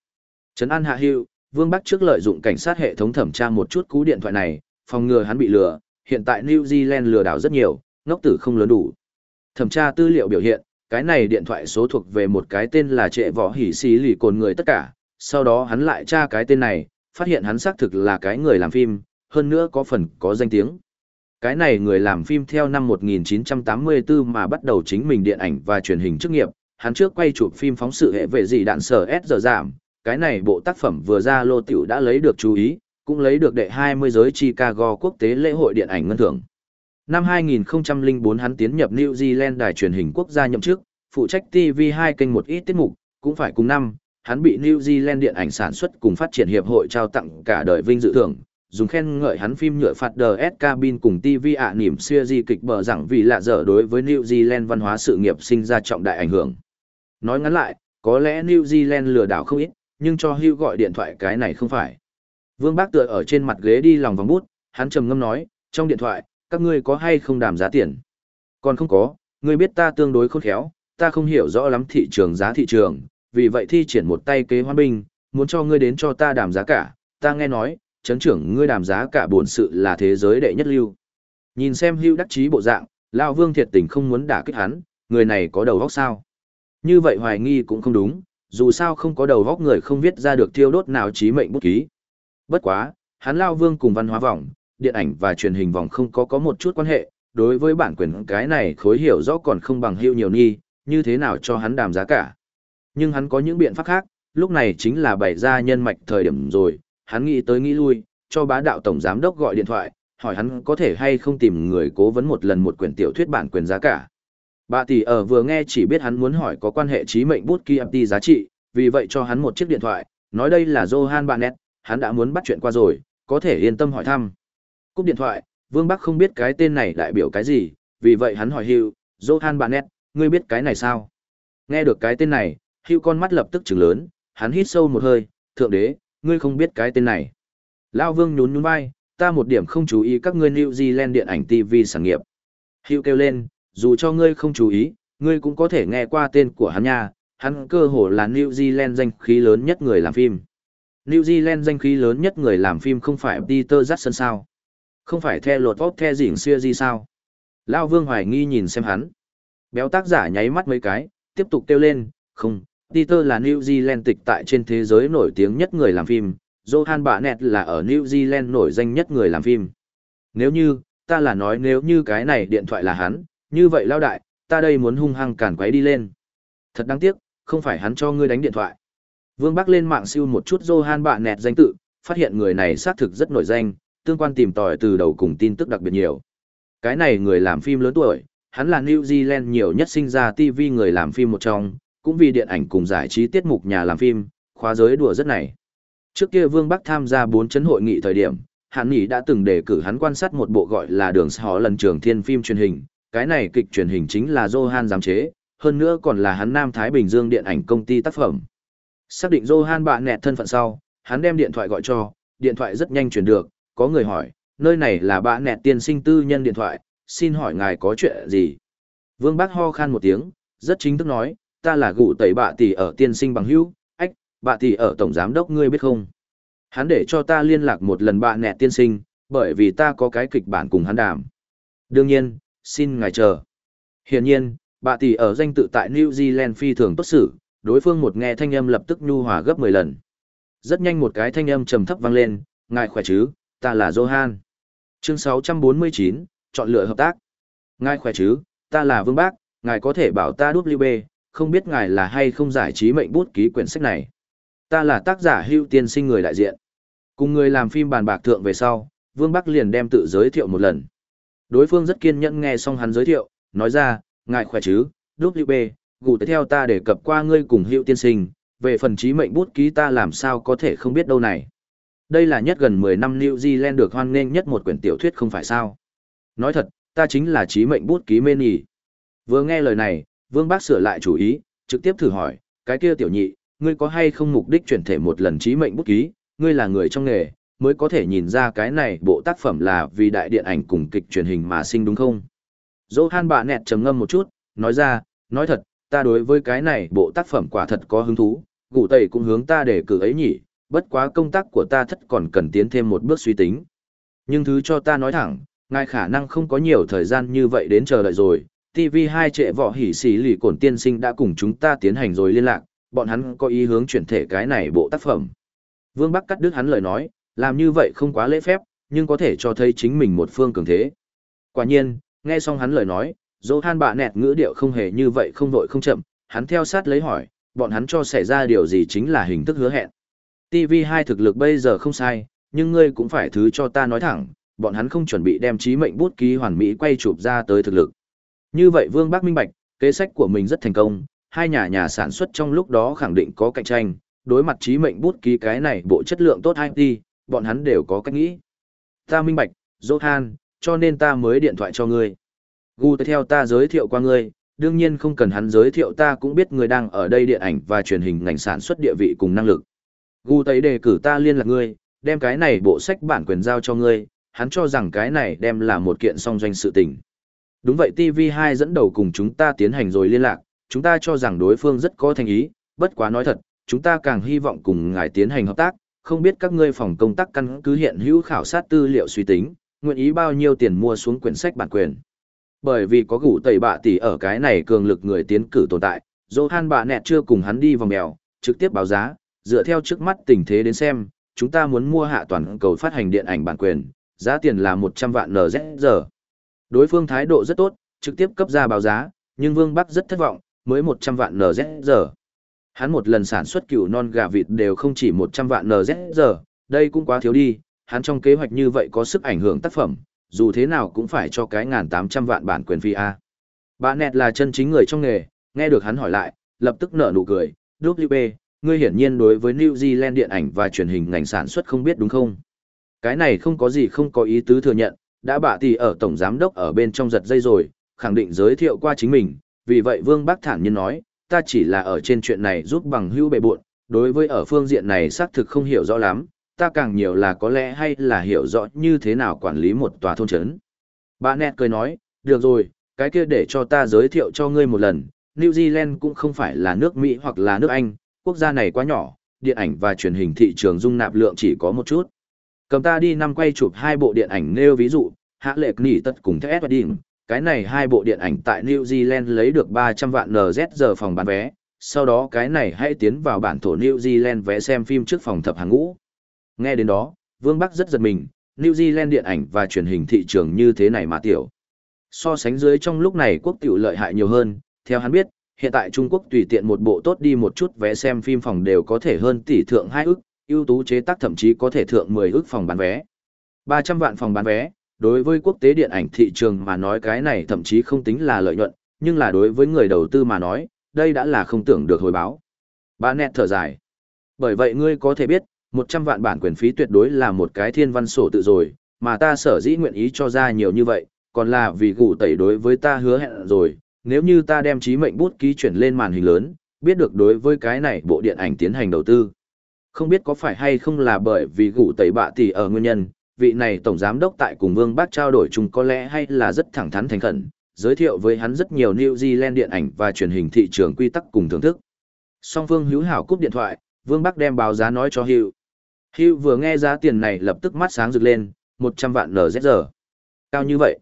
A: Trấn An Hạ Hữu, Vương Bắc trước lợi dụng cảnh sát hệ thống thẩm tra một chút cú điện thoại này, phòng ngừa hắn bị lừa, hiện tại New Zealand lừa đảo rất nhiều, ngốc tử không lớn đủ. Thẩm tra tư liệu biểu hiện, cái này điện thoại số thuộc về một cái tên là trệ võ hỉ xí lì cồn người tất cả, sau đó hắn lại tra cái tên này, phát hiện hắn xác thực là cái người làm phim, hơn nữa có phần có danh tiếng. Cái này người làm phim theo năm 1984 mà bắt đầu chính mình điện ảnh và truyền hình chức nghiệp, hắn trước quay chụp phim phóng sự hệ về gì đạn sở S giờ giảm, cái này bộ tác phẩm vừa ra lô tiểu đã lấy được chú ý, cũng lấy được đệ 20 giới Chicago quốc tế lễ hội điện ảnh ngân thưởng. Năm 2004 hắn tiến nhập New Zealand đài truyền hình quốc gia nhậm chức, phụ trách TV2 kênh một ít tiết mục, cũng phải cùng năm, hắn bị New Zealand điện ảnh sản xuất cùng phát triển hiệp hội trao tặng cả đời vinh dự thưởng, dùng khen ngợi hắn phim nhựa phạt đờ S cabin cùng TV ạ niềm xưa di kịch bờ rằng vì lạ dở đối với New Zealand văn hóa sự nghiệp sinh ra trọng đại ảnh hưởng. Nói ngắn lại, có lẽ New Zealand lừa đảo không ít, nhưng cho Hugh gọi điện thoại cái này không phải. Vương Bác tựa ở trên mặt ghế đi lòng vòng bút, hắn trầm ngâm nói, trong điện thoại, các ngươi có hay không đàm giá tiền? Còn không có, ngươi biết ta tương đối khôn khéo, ta không hiểu rõ lắm thị trường giá thị trường, vì vậy thi triển một tay kế hoan binh, muốn cho ngươi đến cho ta đàm giá cả, ta nghe nói, chấn trưởng ngươi đàm giá cả bổn sự là thế giới đệ nhất lưu. Nhìn xem hưu đắc chí bộ dạng, Lão Vương thiệt tình không muốn đả kích hắn, người này có đầu óc sao? Như vậy hoài nghi cũng không đúng, dù sao không có đầu óc người không viết ra được thiêu đốt nào trí mệnh bút ký. Bất quá, hắn Lão Vương cùng văn hóa vòng, điện ảnh và truyền hình vòng không có có một chút quan hệ, đối với bản quyền cái này khối hiểu rõ còn không bằng hưu nhiều nghi, như thế nào cho hắn đàm giá cả. Nhưng hắn có những biện pháp khác, lúc này chính là bày ra nhân mạch thời điểm rồi, hắn nghĩ tới nghĩ lui, cho bá đạo tổng giám đốc gọi điện thoại, hỏi hắn có thể hay không tìm người cố vấn một lần một quyển tiểu thuyết bản quyền giá cả. Bà tỷ ở vừa nghe chỉ biết hắn muốn hỏi có quan hệ trí mệnh bút kia FT giá trị, vì vậy cho hắn một chiếc điện thoại, nói đây là Johan Barnett, hắn đã muốn bắt chuyện qua rồi, có thể yên tâm hỏi thăm. Cúp điện thoại, Vương Bắc không biết cái tên này đại biểu cái gì, vì vậy hắn hỏi Hugh, Johan Barnett, ngươi biết cái này sao? Nghe được cái tên này, Hugh con mắt lập tức trừng lớn, hắn hít sâu một hơi, thượng đế, ngươi không biết cái tên này. Lao Vương nhún nhún vai, ta một điểm không chú ý các ngươi New Zealand điện ảnh TV sản nghiệp. Hugh kêu lên, dù cho ngươi không chú ý, ngươi cũng có thể nghe qua tên của hắn nha, hắn cơ hồ là New Zealand danh khí lớn nhất người làm phim. New Zealand danh khí lớn nhất người làm phim không phải Peter Jackson sao? Không phải The lột of the Rings xưa gì sao? Lao Vương hoài nghi nhìn xem hắn. Béo tác giả nháy mắt mấy cái, tiếp tục kêu lên, không, Peter là New Zealand tịch tại trên thế giới nổi tiếng nhất người làm phim, Johan Barnett là ở New Zealand nổi danh nhất người làm phim. Nếu như, ta là nói nếu như cái này điện thoại là hắn, như vậy lao đại, ta đây muốn hung hăng cản quấy đi lên. Thật đáng tiếc, không phải hắn cho ngươi đánh điện thoại. Vương Bắc lên mạng siêu một chút Johan Barnett danh tự, phát hiện người này xác thực rất nổi danh, tương quan tìm tòi từ đầu cùng tin tức đặc biệt nhiều. Cái này người làm phim lớn tuổi, hắn là New Zealand nhiều nhất sinh ra TV người làm phim một trong, cũng vì điện ảnh cùng giải trí tiết mục nhà làm phim, khóa giới đùa rất này. Trước kia Vương Bắc tham gia bốn chấn hội nghị thời điểm, Hàn Nghị đã từng đề cử hắn quan sát một bộ gọi là Đường Họ lần trường thiên phim truyền hình, cái này kịch truyền hình chính là Johan giám chế, hơn nữa còn là hắn Nam Thái Bình Dương điện ảnh công ty tác phẩm. Xác định Johan bạn nẹt thân phận sau, hắn đem điện thoại gọi cho, điện thoại rất nhanh chuyển được, có người hỏi, nơi này là bạn nẹt tiên sinh tư nhân điện thoại, xin hỏi ngài có chuyện gì? Vương bắc ho khan một tiếng, rất chính thức nói, ta là gụ tẩy bạ tỷ ở tiên sinh bằng hữu, ách, bạ tỷ ở tổng giám đốc ngươi biết không? Hắn để cho ta liên lạc một lần bạ nẹ tiên sinh, bởi vì ta có cái kịch bản cùng hắn đàm. Đương nhiên, xin ngài chờ. Hiển nhiên, bạ tỷ ở danh tự tại New Zealand phi thường tốt xử, đối phương một nghe thanh âm lập tức nhu hòa gấp 10 lần. Rất nhanh một cái thanh âm trầm thấp vang lên, ngài khỏe chứ, ta là Johan. Chương 649, chọn lựa hợp tác. Ngài khỏe chứ, ta là Vương Bác, ngài có thể bảo ta WB, không biết ngài là hay không giải trí mệnh bút ký quyển sách này. Ta là tác giả hưu tiên sinh người đại diện. Cùng người làm phim bàn bạc thượng về sau, Vương Bắc liền đem tự giới thiệu một lần. Đối phương rất kiên nhẫn nghe xong hắn giới thiệu, nói ra, ngài khỏe chứ, WB, gù theo ta để cập qua ngươi cùng hữu tiên sinh, về phần trí mệnh bút ký ta làm sao có thể không biết đâu này. Đây là nhất gần 10 năm New Zealand được hoan nghênh nhất một quyển tiểu thuyết không phải sao. Nói thật, ta chính là trí mệnh bút ký mê nhỉ. Vừa nghe lời này, Vương Bác sửa lại chủ ý, trực tiếp thử hỏi, cái kia tiểu nhị, ngươi có hay không mục đích chuyển thể một lần trí mệnh bút ký, ngươi là người trong nghề, mới có thể nhìn ra cái này bộ tác phẩm là vì đại điện ảnh cùng kịch truyền hình mà sinh đúng không? Johan bà nẹt trầm ngâm một chút, nói ra, nói thật, ta đối với cái này bộ tác phẩm quả thật có hứng thú, gủ tẩy cũng hướng ta để cử ấy nhỉ, bất quá công tác của ta thất còn cần tiến thêm một bước suy tính. Nhưng thứ cho ta nói thẳng, ngài khả năng không có nhiều thời gian như vậy đến chờ đợi rồi, TV2 trệ võ hỉ xỉ lì cổn tiên sinh đã cùng chúng ta tiến hành rồi liên lạc, bọn hắn có ý hướng chuyển thể cái này bộ tác phẩm. Vương Bắc cắt đứt hắn lời nói, làm như vậy không quá lễ phép, nhưng có thể cho thấy chính mình một phương cường thế. Quả nhiên, nghe xong hắn lời nói, Johan bạ nẹt ngữ điệu không hề như vậy không vội không chậm, hắn theo sát lấy hỏi, bọn hắn cho xảy ra điều gì chính là hình thức hứa hẹn. TV2 thực lực bây giờ không sai, nhưng ngươi cũng phải thứ cho ta nói thẳng, bọn hắn không chuẩn bị đem trí mệnh bút ký hoàn mỹ quay chụp ra tới thực lực. Như vậy Vương Bắc minh bạch, kế sách của mình rất thành công, hai nhà nhà sản xuất trong lúc đó khẳng định có cạnh tranh, đối mặt trí mệnh bút ký cái này bộ chất lượng tốt IT, bọn hắn đều có cách nghĩ. Ta minh bạch, Johan, cho nên ta mới điện thoại cho ngươi. Gu theo ta giới thiệu qua ngươi, đương nhiên không cần hắn giới thiệu ta cũng biết ngươi đang ở đây điện ảnh và truyền hình ngành sản xuất địa vị cùng năng lực. Gu tấy đề cử ta liên lạc ngươi, đem cái này bộ sách bản quyền giao cho ngươi, hắn cho rằng cái này đem là một kiện song doanh sự tình. Đúng vậy TV2 dẫn đầu cùng chúng ta tiến hành rồi liên lạc, chúng ta cho rằng đối phương rất có thành ý, bất quá nói thật, chúng ta càng hy vọng cùng ngài tiến hành hợp tác, không biết các ngươi phòng công tác căn cứ hiện hữu khảo sát tư liệu suy tính, nguyện ý bao nhiêu tiền mua xuống quyển sách bản quyền. Bởi vì có gủ tẩy bạ tỷ ở cái này cường lực người tiến cử tồn tại, Johan bạ nẹt chưa cùng hắn đi vòng mèo, trực tiếp báo giá, dựa theo trước mắt tình thế đến xem, chúng ta muốn mua hạ toàn cầu phát hành điện ảnh bản quyền, giá tiền là 100 vạn NZ Đối phương thái độ rất tốt, trực tiếp cấp ra báo giá, nhưng Vương Bắc rất thất vọng, mới 100 vạn NZ Hắn một lần sản xuất cừu non gà vịt đều không chỉ 100 vạn NZ đây cũng quá thiếu đi, hắn trong kế hoạch như vậy có sức ảnh hưởng tác phẩm, dù thế nào cũng phải cho cái ngàn 800 vạn bản quyền phi A. Bà nẹt là chân chính người trong nghề, nghe được hắn hỏi lại, lập tức nở nụ cười, "WB, ngươi hiển nhiên đối với New Zealand điện ảnh và truyền hình ngành sản xuất không biết đúng không? Cái này không có gì không có ý tứ thừa nhận, đã bạ tỷ ở tổng giám đốc ở bên trong giật dây rồi, khẳng định giới thiệu qua chính mình, vì vậy Vương Bắc thản nhiên nói, ta chỉ là ở trên chuyện này giúp bằng hữu bệ buộn, đối với ở phương diện này xác thực không hiểu rõ lắm, ta càng nhiều là có lẽ hay là hiểu rõ như thế nào quản lý một tòa thôn trấn. Bà nẹt cười nói, được rồi, cái kia để cho ta giới thiệu cho ngươi một lần, New Zealand cũng không phải là nước Mỹ hoặc là nước Anh, quốc gia này quá nhỏ, điện ảnh và truyền hình thị trường dung nạp lượng chỉ có một chút. Cầm ta đi năm quay chụp hai bộ điện ảnh nêu ví dụ, hạ lệ nghỉ tật cùng theo Wedding, cái này hai bộ điện ảnh tại New Zealand lấy được 300 vạn NZ giờ phòng bán vé, sau đó cái này hãy tiến vào bản thổ New Zealand vé xem phim trước phòng thập hàng ngũ. Nghe đến đó, Vương Bắc rất giật mình, New Zealand điện ảnh và truyền hình thị trường như thế này mà tiểu. So sánh dưới trong lúc này quốc tiểu lợi hại nhiều hơn, theo hắn biết, hiện tại Trung Quốc tùy tiện một bộ tốt đi một chút vé xem phim phòng đều có thể hơn tỷ thượng hai ức, ưu tú chế tác thậm chí có thể thượng 10 ước phòng bán vé. 300 vạn phòng bán vé, đối với quốc tế điện ảnh thị trường mà nói cái này thậm chí không tính là lợi nhuận, nhưng là đối với người đầu tư mà nói, đây đã là không tưởng được hồi báo. Bà nẹt thở dài. Bởi vậy ngươi có thể biết, 100 vạn bản quyền phí tuyệt đối là một cái thiên văn sổ tự rồi, mà ta sở dĩ nguyện ý cho ra nhiều như vậy, còn là vì gủ tẩy đối với ta hứa hẹn rồi, nếu như ta đem trí mệnh bút ký chuyển lên màn hình lớn, biết được đối với cái này bộ điện ảnh tiến hành đầu tư. Không biết có phải hay không là bởi vì gủ tẩy bạ tỷ ở nguyên nhân, vị này tổng giám đốc tại cùng Vương Bác trao đổi chung có lẽ hay là rất thẳng thắn thành khẩn, giới thiệu với hắn rất nhiều New Zealand điện ảnh và truyền hình thị trường quy tắc cùng thưởng thức. Song Phương hữu hảo cúp điện thoại, Vương Bắc đem báo giá nói cho Hữu. Hữu vừa nghe giá tiền này lập tức mắt sáng rực lên, 100 vạn NZR. Cao như vậy.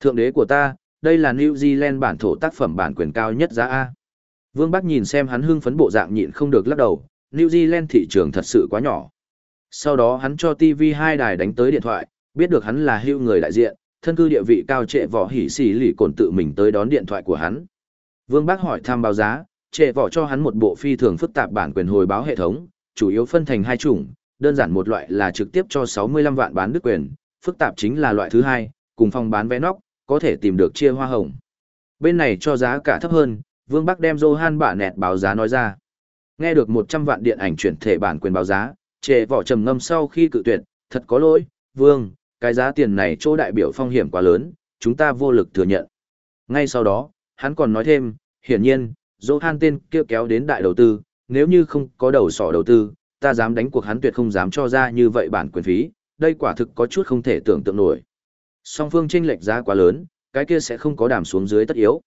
A: Thượng đế của ta, đây là New Zealand bản thổ tác phẩm bản quyền cao nhất giá A. Vương Bắc nhìn xem hắn hưng phấn bộ dạng nhịn không được lắc đầu, New Zealand thị trường thật sự quá nhỏ. Sau đó hắn cho TV2 đài đánh tới điện thoại, biết được hắn là hưu người đại diện, thân cư địa vị cao trệ võ hỉ xỉ lì cồn tự mình tới đón điện thoại của hắn. Vương Bác hỏi thăm báo giá, trệ võ cho hắn một bộ phi thường phức tạp bản quyền hồi báo hệ thống, chủ yếu phân thành hai chủng, đơn giản một loại là trực tiếp cho 65 vạn bán đức quyền, phức tạp chính là loại thứ hai, cùng phòng bán vé nóc, có thể tìm được chia hoa hồng. Bên này cho giá cả thấp hơn, Vương Bắc đem Johan bả nẹt báo giá nói ra. Nghe được 100 vạn điện ảnh chuyển thể bản quyền báo giá, trệ vỏ trầm ngâm sau khi cự tuyệt, thật có lỗi, Vương, cái giá tiền này chỗ đại biểu phong hiểm quá lớn, chúng ta vô lực thừa nhận. Ngay sau đó, hắn còn nói thêm, hiển nhiên, Johan tên kêu kéo đến đại đầu tư, nếu như không có đầu sỏ đầu tư, ta dám đánh cuộc hắn tuyệt không dám cho ra như vậy bản quyền phí, đây quả thực có chút không thể tưởng tượng nổi. Song phương tranh lệch giá quá lớn, cái kia sẽ không có đảm xuống dưới tất yếu.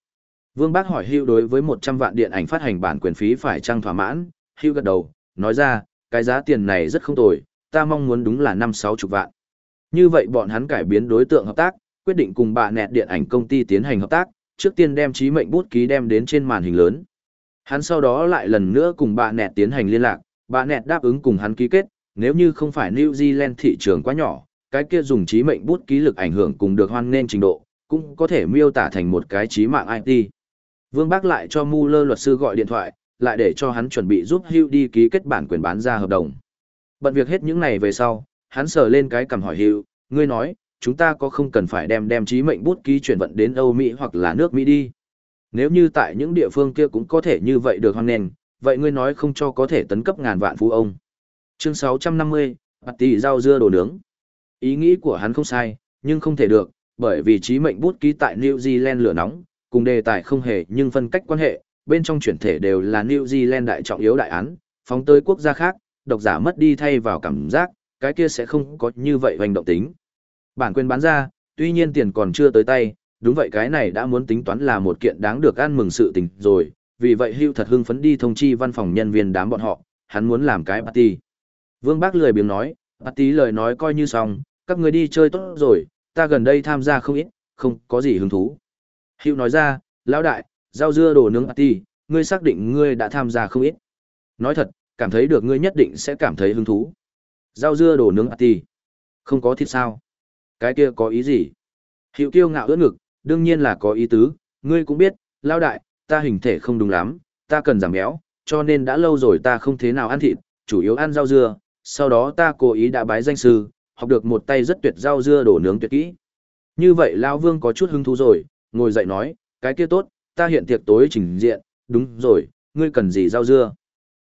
A: Vương Bác hỏi Hưu đối với 100 vạn điện ảnh phát hành bản quyền phí phải chăng thỏa mãn, Hưu gật đầu, nói ra, cái giá tiền này rất không tồi, ta mong muốn đúng là 5-6 chục vạn. Như vậy bọn hắn cải biến đối tượng hợp tác, quyết định cùng bà nẹt điện ảnh công ty tiến hành hợp tác, trước tiên đem trí mệnh bút ký đem đến trên màn hình lớn. Hắn sau đó lại lần nữa cùng bà nẹt tiến hành liên lạc, bà nẹt đáp ứng cùng hắn ký kết, nếu như không phải New Zealand thị trường quá nhỏ, cái kia dùng trí mệnh bút ký lực ảnh hưởng cùng được hoan nên trình độ, cũng có thể miêu tả thành một cái trí mạng IT. Vương Bác lại cho Mu Lơ luật sư gọi điện thoại, lại để cho hắn chuẩn bị giúp Hugh đi ký kết bản quyền bán ra hợp đồng. Bận việc hết những này về sau, hắn sờ lên cái cầm hỏi Hugh, ngươi nói, chúng ta có không cần phải đem đem trí mệnh bút ký chuyển vận đến Âu Mỹ hoặc là nước Mỹ đi. Nếu như tại những địa phương kia cũng có thể như vậy được hoan nền, vậy ngươi nói không cho có thể tấn cấp ngàn vạn phú ông. Chương 650, bạc tỷ rau dưa đồ nướng. Ý nghĩ của hắn không sai, nhưng không thể được, bởi vì trí mệnh bút ký tại New Zealand lửa nóng, cùng đề tài không hề nhưng phân cách quan hệ, bên trong chuyển thể đều là New Zealand đại trọng yếu đại án, phóng tới quốc gia khác, độc giả mất đi thay vào cảm giác, cái kia sẽ không có như vậy hoành động tính. Bản quyền bán ra, tuy nhiên tiền còn chưa tới tay, đúng vậy cái này đã muốn tính toán là một kiện đáng được ăn mừng sự tình rồi, vì vậy Hưu thật hưng phấn đi thông chi văn phòng nhân viên đám bọn họ, hắn muốn làm cái party. Vương Bác lười biếng nói, party lời nói coi như xong, các người đi chơi tốt rồi, ta gần đây tham gia không ít, không có gì hứng thú. Hữu nói ra, lão đại, rau dưa đồ nướng ti, ngươi xác định ngươi đã tham gia không ít. Nói thật, cảm thấy được ngươi nhất định sẽ cảm thấy hứng thú. Rau dưa đồ nướng ti, Không có thịt sao? Cái kia có ý gì? Hiệu kiêu ngạo ưỡn ngực, đương nhiên là có ý tứ, ngươi cũng biết, Lão đại, ta hình thể không đúng lắm, ta cần giảm béo, cho nên đã lâu rồi ta không thế nào ăn thịt, chủ yếu ăn rau dưa, sau đó ta cố ý đã bái danh sư, học được một tay rất tuyệt rau dưa đổ nướng tuyệt kỹ. Như vậy Lão Vương có chút hứng thú rồi, ngồi dậy nói, cái kia tốt, ta hiện tiệc tối trình diện, đúng rồi, ngươi cần gì rau dưa?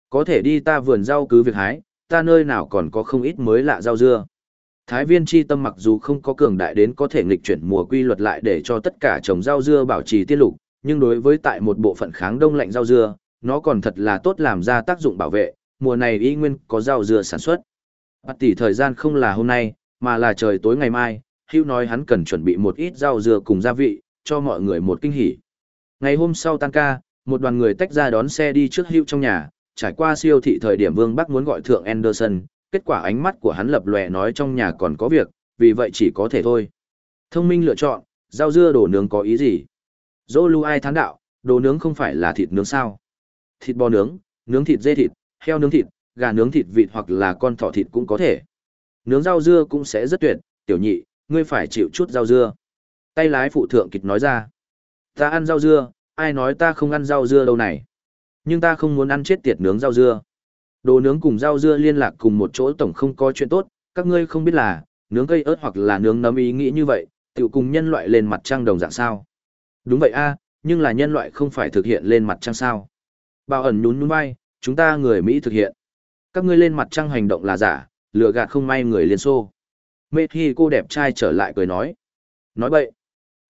A: Có thể đi ta vườn rau cứ việc hái, ta nơi nào còn có không ít mới lạ rau dưa. Thái viên chi tâm mặc dù không có cường đại đến có thể nghịch chuyển mùa quy luật lại để cho tất cả trồng rau dưa bảo trì tiết lục, nhưng đối với tại một bộ phận kháng đông lạnh rau dưa, nó còn thật là tốt làm ra tác dụng bảo vệ, mùa này y nguyên có rau dưa sản xuất. Bắt tỷ thời gian không là hôm nay, mà là trời tối ngày mai, Hữu nói hắn cần chuẩn bị một ít rau dưa cùng gia vị, cho mọi người một kinh hỉ. Ngày hôm sau tan ca, một đoàn người tách ra đón xe đi trước Hữu trong nhà, trải qua siêu thị thời điểm Vương Bắc muốn gọi thượng Anderson, kết quả ánh mắt của hắn lập lòe nói trong nhà còn có việc, vì vậy chỉ có thể thôi. Thông minh lựa chọn, rau dưa đổ nướng có ý gì? Dô lưu ai thán đạo, đồ nướng không phải là thịt nướng sao? Thịt bò nướng, nướng thịt dê thịt, heo nướng thịt, gà nướng thịt vịt hoặc là con thỏ thịt cũng có thể. Nướng rau dưa cũng sẽ rất tuyệt, tiểu nhị, ngươi phải chịu chút rau dưa. Tay lái phụ thượng kịch nói ra. Ta ăn rau dưa, ai nói ta không ăn rau dưa đâu này. Nhưng ta không muốn ăn chết tiệt nướng rau dưa. Đồ nướng cùng rau dưa liên lạc cùng một chỗ tổng không có chuyện tốt, các ngươi không biết là, nướng cây ớt hoặc là nướng nấm ý nghĩ như vậy, tự cùng nhân loại lên mặt trăng đồng dạng sao. Đúng vậy a, nhưng là nhân loại không phải thực hiện lên mặt trăng sao. bao ẩn nhún nhún vai, chúng ta người Mỹ thực hiện. Các ngươi lên mặt trăng hành động là giả, lừa gạt không may người Liên Xô. Mê thi cô đẹp trai trở lại cười nói. Nói bậy.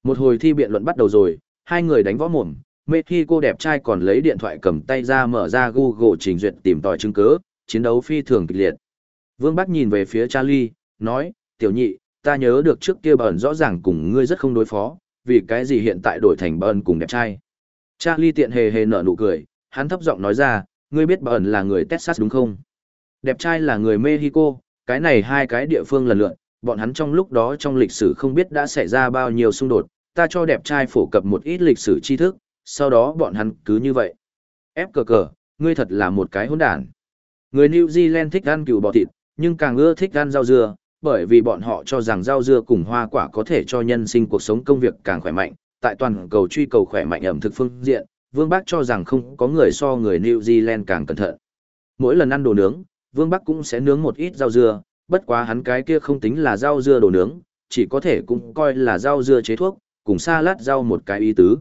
A: Một hồi thi biện luận bắt đầu rồi, hai người đánh võ mồm. Mê khi cô đẹp trai còn lấy điện thoại cầm tay ra mở ra Google trình duyệt tìm tòi chứng cứ, chiến đấu phi thường kịch liệt. Vương Bắc nhìn về phía Charlie, nói, tiểu nhị, ta nhớ được trước kia bẩn rõ ràng cùng ngươi rất không đối phó, vì cái gì hiện tại đổi thành bẩn cùng đẹp trai. Charlie tiện hề hề nở nụ cười, hắn thấp giọng nói ra, ngươi biết bẩn là người Texas đúng không? Đẹp trai là người Mexico, cái này hai cái địa phương lần lượt, bọn hắn trong lúc đó trong lịch sử không biết đã xảy ra bao nhiêu xung đột, ta cho đẹp trai phổ cập một ít lịch sử tri thức, sau đó bọn hắn cứ như vậy. Ép cờ cờ, ngươi thật là một cái hỗn đản. Người New Zealand thích ăn cừu bò thịt, nhưng càng ưa thích ăn rau dưa, bởi vì bọn họ cho rằng rau dưa cùng hoa quả có thể cho nhân sinh cuộc sống công việc càng khỏe mạnh. Tại toàn cầu truy cầu khỏe mạnh ẩm thực phương diện, Vương Bác cho rằng không có người so người New Zealand càng cẩn thận. Mỗi lần ăn đồ nướng, Vương Bắc cũng sẽ nướng một ít rau dưa, bất quá hắn cái kia không tính là rau dưa đồ nướng, chỉ có thể cũng coi là rau dưa chế thuốc, cùng salad rau một cái ý tứ.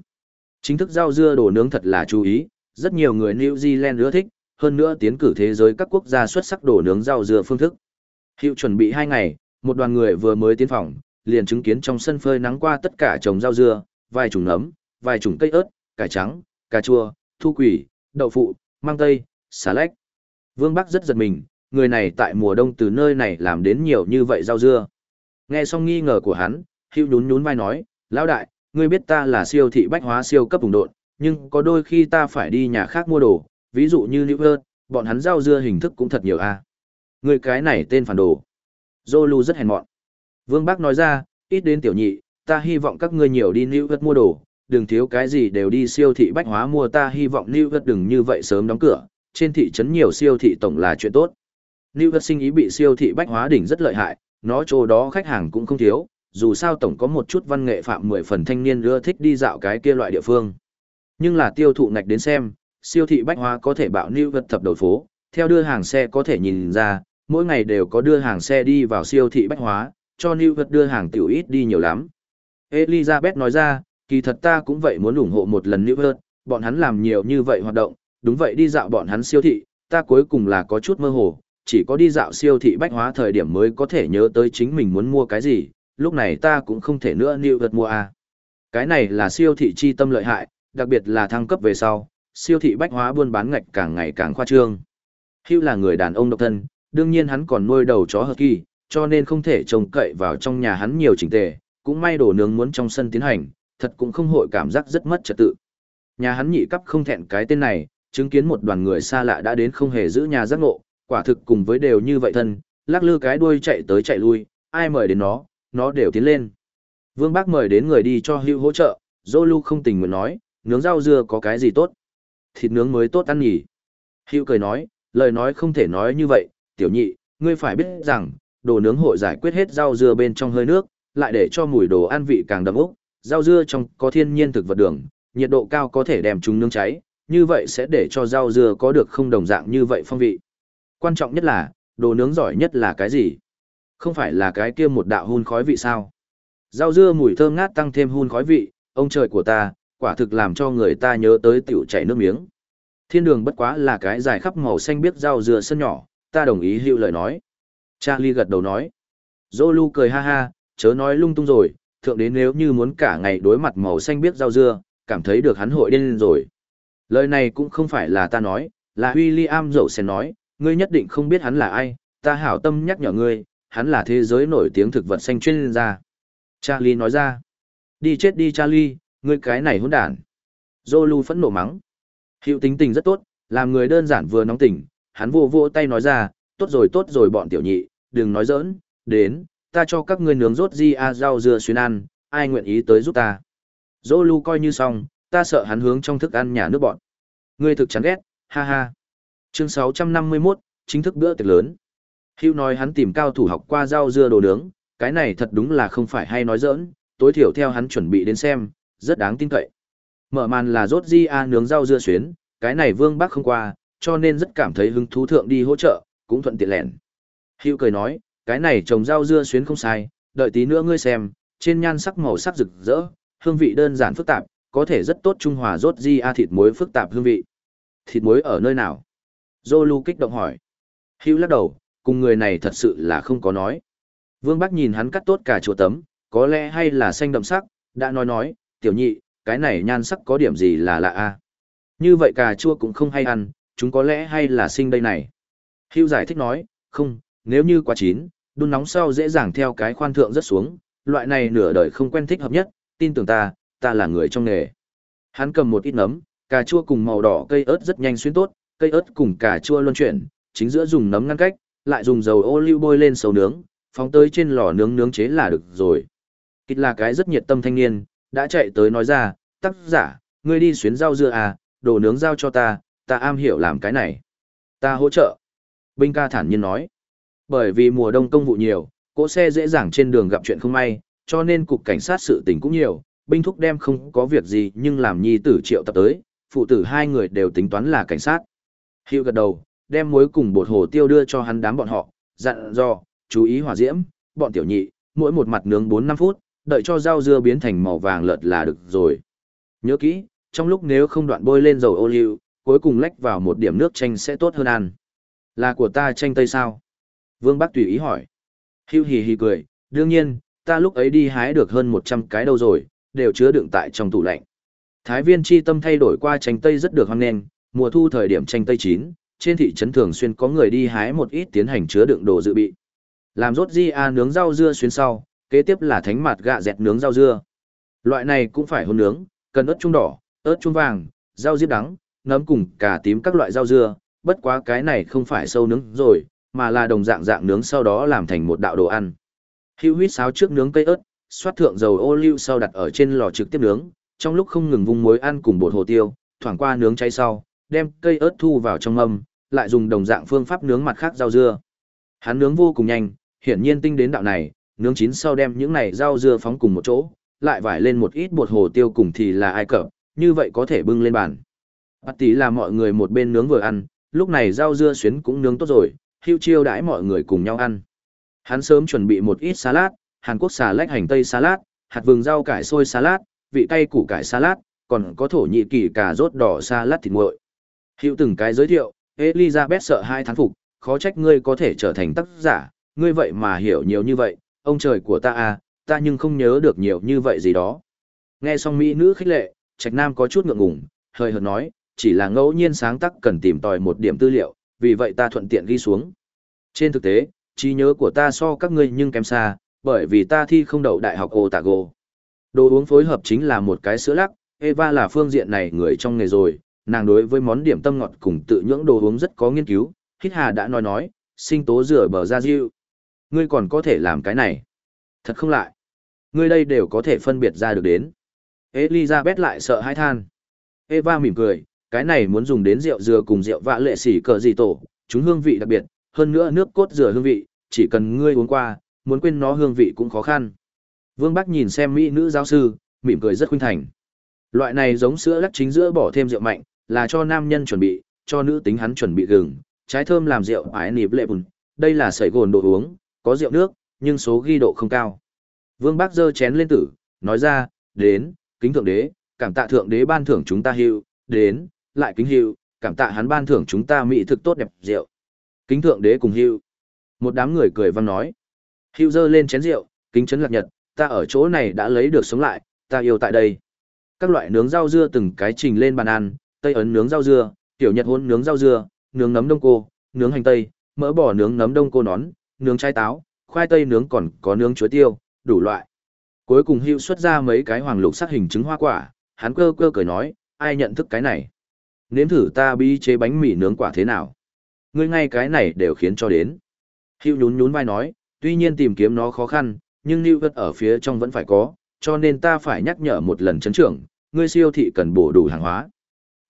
A: Chính thức rau dưa đồ nướng thật là chú ý, rất nhiều người New Zealand ưa thích, hơn nữa tiến cử thế giới các quốc gia xuất sắc đồ nướng rau dưa phương thức. Hiệu chuẩn bị hai ngày, một đoàn người vừa mới tiến phòng, liền chứng kiến trong sân phơi nắng qua tất cả trồng rau dưa, vài chủng nấm, vài chủng cây ớt, cải trắng, cà chua, thu quỷ, đậu phụ, mang tây, xà lách. Vương Bắc rất giật mình, người này tại mùa đông từ nơi này làm đến nhiều như vậy rau dưa. Nghe xong nghi ngờ của hắn, Hữu nhún nhún vai nói, lão đại, ngươi biết ta là siêu thị bách hóa siêu cấp vùng độn, nhưng có đôi khi ta phải đi nhà khác mua đồ, ví dụ như Lưu Hơn, bọn hắn rau dưa hình thức cũng thật nhiều a. À. Ngươi cái này tên phản đồ. Zolu rất hèn mọn. Vương bác nói ra, ít đến tiểu nhị, ta hy vọng các ngươi nhiều đi Lưu Hơn mua đồ, đừng thiếu cái gì đều đi siêu thị bách hóa mua ta hy vọng Lưu Hơn đừng như vậy sớm đóng cửa, trên thị trấn nhiều siêu thị tổng là chuyện tốt. Lưu Hơn sinh ý bị siêu thị bách hóa đỉnh rất lợi hại, nó chỗ đó khách hàng cũng không thiếu, dù sao tổng có một chút văn nghệ phạm mười phần thanh niên ưa thích đi dạo cái kia loại địa phương. Nhưng là tiêu thụ ngạch đến xem, siêu thị bách hóa có thể bạo lưu vật thập đầu phố, theo đưa hàng xe có thể nhìn ra, mỗi ngày đều có đưa hàng xe đi vào siêu thị bách hóa, cho lưu vật đưa hàng tiểu ít đi nhiều lắm. Elizabeth nói ra, kỳ thật ta cũng vậy muốn ủng hộ một lần lưu vật, bọn hắn làm nhiều như vậy hoạt động, đúng vậy đi dạo bọn hắn siêu thị, ta cuối cùng là có chút mơ hồ, chỉ có đi dạo siêu thị bách hóa thời điểm mới có thể nhớ tới chính mình muốn mua cái gì, lúc này ta cũng không thể nữa nịu vật mua à. Cái này là siêu thị chi tâm lợi hại, đặc biệt là thăng cấp về sau, siêu thị bách hóa buôn bán ngạch càng ngày càng khoa trương. Hugh là người đàn ông độc thân, đương nhiên hắn còn nuôi đầu chó hợp kỳ, cho nên không thể trông cậy vào trong nhà hắn nhiều chỉnh tề, cũng may đồ nướng muốn trong sân tiến hành, thật cũng không hội cảm giác rất mất trật tự. Nhà hắn nhị cấp không thẹn cái tên này, chứng kiến một đoàn người xa lạ đã đến không hề giữ nhà giác ngộ, quả thực cùng với đều như vậy thân, lắc lư cái đuôi chạy tới chạy lui, ai mời đến nó, nó đều tiến lên. Vương Bác mời đến người đi cho hữu hỗ trợ, Zolu không tình nguyện nói, nướng rau dưa có cái gì tốt? Thịt nướng mới tốt ăn nhỉ? Hữu cười nói, lời nói không thể nói như vậy, tiểu nhị, ngươi phải biết rằng, đồ nướng hội giải quyết hết rau dưa bên trong hơi nước, lại để cho mùi đồ ăn vị càng đậm úc, rau dưa trong có thiên nhiên thực vật đường, nhiệt độ cao có thể đem chúng nướng cháy, như vậy sẽ để cho rau dưa có được không đồng dạng như vậy phong vị. Quan trọng nhất là, đồ nướng giỏi nhất là cái gì? Không phải là cái kia một đạo hun khói vị sao? Rau dưa mùi thơm ngát tăng thêm hun khói vị, ông trời của ta, quả thực làm cho người ta nhớ tới tiểu chảy nước miếng. Thiên đường bất quá là cái dài khắp màu xanh biết rau dưa sân nhỏ, ta đồng ý hữu lời nói. Charlie gật đầu nói. Zolu cười ha ha, chớ nói lung tung rồi, thượng đến nếu như muốn cả ngày đối mặt màu xanh biết rau dưa, cảm thấy được hắn hội điên rồi. Lời này cũng không phải là ta nói, là William dậu sẽ nói, ngươi nhất định không biết hắn là ai, ta hảo tâm nhắc nhở ngươi, hắn là thế giới nổi tiếng thực vật xanh chuyên gia. Charlie nói ra, đi chết đi Charlie, ngươi cái này hỗn đản. Zolu phẫn nộ mắng. Hiệu tính tình rất tốt, làm người đơn giản vừa nóng tình, hắn vô vô tay nói ra, tốt rồi tốt rồi bọn tiểu nhị, đừng nói giỡn, đến, ta cho các ngươi nướng rốt di a rau dưa xuyên ăn, ai nguyện ý tới giúp ta. Zolu coi như xong, ta sợ hắn hướng trong thức ăn nhà nước bọn. Ngươi thực chán ghét, ha ha. Chương 651, chính thức bữa tiệc lớn. Hữu nói hắn tìm cao thủ học qua rau dưa đồ nướng, cái này thật đúng là không phải hay nói giỡn, tối thiểu theo hắn chuẩn bị đến xem, rất đáng tin cậy. Mở màn là rốt di a nướng rau dưa xuyến, cái này Vương Bắc không qua, cho nên rất cảm thấy hứng thú thượng đi hỗ trợ, cũng thuận tiện lẻn. Hữu cười nói, cái này trồng rau dưa xuyến không sai, đợi tí nữa ngươi xem, trên nhan sắc màu sắc rực rỡ, hương vị đơn giản phức tạp, có thể rất tốt trung hòa rốt di a thịt muối phức tạp hương vị. Thịt muối ở nơi nào? Zolu kích động hỏi. Hữu lắc đầu, cùng người này thật sự là không có nói. Vương Bắc nhìn hắn cắt tốt cả chùa tấm, có lẽ hay là xanh đậm sắc, đã nói nói, tiểu nhị, cái này nhan sắc có điểm gì là lạ a Như vậy cà chua cũng không hay ăn, chúng có lẽ hay là sinh đây này. Hưu giải thích nói, không, nếu như quá chín, đun nóng sau dễ dàng theo cái khoan thượng rất xuống, loại này nửa đời không quen thích hợp nhất, tin tưởng ta, ta là người trong nghề. Hắn cầm một ít nấm, cà chua cùng màu đỏ cây ớt rất nhanh xuyên tốt, cây ớt cùng cà chua luân chuyển, chính giữa dùng nấm ngăn cách, lại dùng dầu ô liu bôi lên sầu nướng, phóng tới trên lò nướng nướng chế là được rồi. Kịch là cái rất nhiệt tâm thanh niên, đã chạy tới nói ra, tác giả, ngươi đi xuyến rau dưa à, đồ nướng giao cho ta, ta am hiểu làm cái này. Ta hỗ trợ. Binh ca thản nhiên nói. Bởi vì mùa đông công vụ nhiều, cỗ xe dễ dàng trên đường gặp chuyện không may, cho nên cục cảnh sát sự tình cũng nhiều, binh thúc đem không có việc gì nhưng làm nhi tử triệu tập tới, phụ tử hai người đều tính toán là cảnh sát. Hiệu gật đầu, đem muối cùng bột hồ tiêu đưa cho hắn đám bọn họ, dặn dò, chú ý hỏa diễm, bọn tiểu nhị, mỗi một mặt nướng 4-5 phút, đợi cho rau dưa biến thành màu vàng lợt là được rồi. Nhớ kỹ, trong lúc nếu không đoạn bôi lên dầu ô liu, cuối cùng lách vào một điểm nước chanh sẽ tốt hơn ăn. Là của ta chanh tây sao? Vương Bắc tùy ý hỏi. Hưu hì hì cười, đương nhiên, ta lúc ấy đi hái được hơn 100 cái đâu rồi, đều chứa đựng tại trong tủ lạnh. Thái viên chi tâm thay đổi qua chanh tây rất được hoang nền, mùa thu thời điểm chanh tây chín, trên thị trấn thường xuyên có người đi hái một ít tiến hành chứa đựng đồ dự bị. Làm rốt di a nướng rau dưa xuyên sau, kế tiếp là thánh mặt gạ dẹt nướng rau dưa. Loại này cũng phải hôn nướng, cần ớt trung đỏ, ớt trung vàng, rau diếp đắng, nấm cùng cả tím các loại rau dưa, bất quá cái này không phải sâu nướng rồi, mà là đồng dạng dạng nướng sau đó làm thành một đạo đồ ăn. Hữu huyết sáo trước nướng cây ớt, xoát thượng dầu ô liu sau đặt ở trên lò trực tiếp nướng, trong lúc không ngừng vung muối ăn cùng bột hồ tiêu, thoảng qua nướng cháy sau, đem cây ớt thu vào trong mâm, lại dùng đồng dạng phương pháp nướng mặt khác rau dưa. Hắn nướng vô cùng nhanh, hiển nhiên tinh đến đạo này, nướng chín sau đem những này rau dưa phóng cùng một chỗ, lại vải lên một ít bột hồ tiêu cùng thì là ai cập, như vậy có thể bưng lên bàn. Bát tí là mọi người một bên nướng vừa ăn, lúc này rau dưa xuyến cũng nướng tốt rồi, hưu chiêu đãi mọi người cùng nhau ăn. Hắn sớm chuẩn bị một ít salad, Hàn Quốc xà lách hành tây salad, hạt vừng rau cải xôi salad, vị cay củ cải salad, còn có thổ nhị kỳ cà rốt đỏ salad thịt nguội. Hữu từng cái giới thiệu, Elizabeth sợ hai thán phục, khó trách ngươi có thể trở thành tác giả, ngươi vậy mà hiểu nhiều như vậy, ông trời của ta à, ta nhưng không nhớ được nhiều như vậy gì đó. Nghe xong mỹ nữ khích lệ, Trạch Nam có chút ngượng ngùng, hơi hợt nói, chỉ là ngẫu nhiên sáng tác cần tìm tòi một điểm tư liệu, vì vậy ta thuận tiện ghi xuống. Trên thực tế, trí nhớ của ta so các ngươi nhưng kém xa, bởi vì ta thi không đậu đại học Otago. Đồ uống phối hợp chính là một cái sữa lắc, Eva là phương diện này người trong nghề rồi, nàng đối với món điểm tâm ngọt cùng tự nhưỡng đồ uống rất có nghiên cứu, Hít Hà đã nói nói, sinh tố rửa bờ ra diệu. Ngươi còn có thể làm cái này. Thật không lại. Ngươi đây đều có thể phân biệt ra được đến. Elizabeth lại sợ hãi than. Eva mỉm cười, cái này muốn dùng đến rượu dừa cùng rượu vạ lệ xỉ cờ gì tổ, chúng hương vị đặc biệt, hơn nữa nước cốt dừa hương vị, chỉ cần ngươi uống qua, muốn quên nó hương vị cũng khó khăn. Vương Bắc nhìn xem mỹ nữ giáo sư, mỉm cười rất khuynh thành. Loại này giống sữa lắc chính giữa bỏ thêm rượu mạnh, là cho nam nhân chuẩn bị, cho nữ tính hắn chuẩn bị gừng, trái thơm làm rượu ái nịp lệ bùn. Đây là sợi gồn đồ uống, có rượu nước, nhưng số ghi độ không cao. Vương Bác dơ chén lên tử, nói ra, đến, kính thượng đế, cảm tạ thượng đế ban thưởng chúng ta hiệu, đến, lại kính hiệu, cảm tạ hắn ban thưởng chúng ta mỹ thực tốt đẹp rượu. Kính thượng đế cùng hiệu. Một đám người cười vang nói. Hiệu dơ lên chén rượu, kính chấn lạc nhật, ta ở chỗ này đã lấy được sống lại, ta yêu tại đây. Các loại nướng rau dưa từng cái trình lên bàn ăn, tây ấn nướng rau dưa, tiểu nhật hôn nướng rau dưa, nướng nấm đông cô, nướng hành tây, mỡ bò nướng nấm đông cô nón, nướng trái táo, khoai tây nướng còn có nướng chuối tiêu, đủ loại. Cuối cùng hữu xuất ra mấy cái hoàng lục sắc hình trứng hoa quả, hắn cơ cơ cười nói, ai nhận thức cái này. Nếm thử ta bi chế bánh mì nướng quả thế nào. Ngươi ngay cái này đều khiến cho đến. Hữu nhún nhún vai nói, tuy nhiên tìm kiếm nó khó khăn, nhưng lưu vật ở phía trong vẫn phải có, cho nên ta phải nhắc nhở một lần chấn trưởng, ngươi siêu thị cần bổ đủ hàng hóa.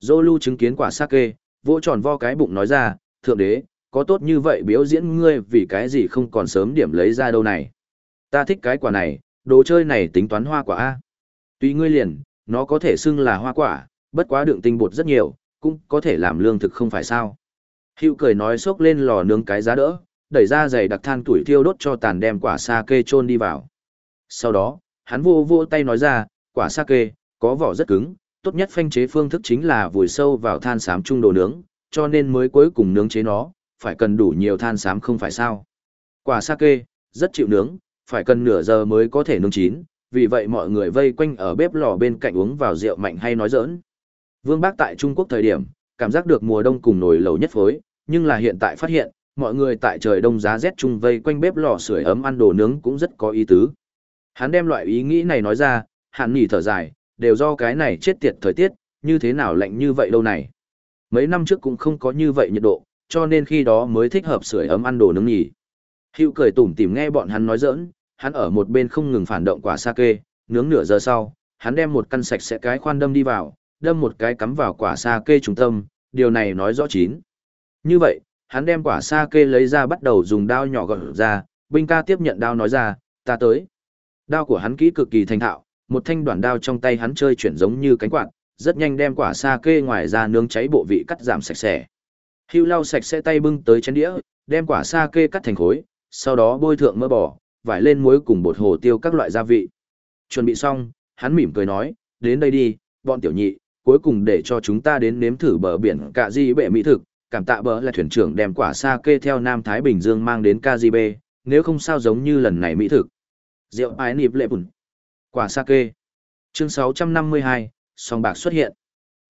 A: Dô lưu chứng kiến quả sake, vỗ tròn vo cái bụng nói ra, thượng đế, có tốt như vậy biểu diễn ngươi vì cái gì không còn sớm điểm lấy ra đâu này. Ta thích cái quả này, đồ chơi này tính toán hoa quả A. Tuy ngươi liền, nó có thể xưng là hoa quả, bất quá đựng tinh bột rất nhiều, cũng có thể làm lương thực không phải sao. Hữu cười nói xốc lên lò nướng cái giá đỡ, đẩy ra giày đặc than tuổi thiêu đốt cho tàn đem quả sa kê chôn đi vào. Sau đó, hắn vô vô tay nói ra, quả sa kê, có vỏ rất cứng, tốt nhất phanh chế phương thức chính là vùi sâu vào than xám trung đồ nướng, cho nên mới cuối cùng nướng chế nó, phải cần đủ nhiều than xám không phải sao. Quả sake rất chịu nướng, phải cần nửa giờ mới có thể nướng chín, vì vậy mọi người vây quanh ở bếp lò bên cạnh uống vào rượu mạnh hay nói giỡn. Vương Bác tại Trung Quốc thời điểm, cảm giác được mùa đông cùng nồi lẩu nhất phối, nhưng là hiện tại phát hiện, mọi người tại trời đông giá rét chung vây quanh bếp lò sưởi ấm ăn đồ nướng cũng rất có ý tứ. Hắn đem loại ý nghĩ này nói ra, hắn nghỉ thở dài, đều do cái này chết tiệt thời tiết, như thế nào lạnh như vậy đâu này. Mấy năm trước cũng không có như vậy nhiệt độ, cho nên khi đó mới thích hợp sưởi ấm ăn đồ nướng nhỉ. Hữu cười tủm tỉm nghe bọn hắn nói giỡn, hắn ở một bên không ngừng phản động quả sake, nướng nửa giờ sau, hắn đem một căn sạch sẽ cái khoan đâm đi vào, đâm một cái cắm vào quả sake trung tâm, điều này nói rõ chín. Như vậy, hắn đem quả sake lấy ra bắt đầu dùng dao nhỏ gọt ra, binh ca tiếp nhận đao nói ra, ta tới. Đao của hắn kỹ cực kỳ thành thạo, một thanh đoạn đao trong tay hắn chơi chuyển giống như cánh quạt, rất nhanh đem quả sa kê ngoài ra nướng cháy bộ vị cắt giảm sạch sẽ. Hưu lau sạch sẽ tay bưng tới chén đĩa, đem quả sa kê cắt thành khối, sau đó bôi thượng mỡ bò, vải lên muối cùng bột hồ tiêu các loại gia vị. Chuẩn bị xong, hắn mỉm cười nói, đến đây đi, bọn tiểu nhị, cuối cùng để cho chúng ta đến nếm thử bờ biển cả di bệ mỹ thực, cảm tạ bờ là thuyền trưởng đem quả sa kê theo Nam Thái Bình Dương mang đến KGB, nếu không sao giống như lần này mỹ thực. Rượu ái nịp lệ bùn. Quả sa kê. Chương 652, song bạc xuất hiện.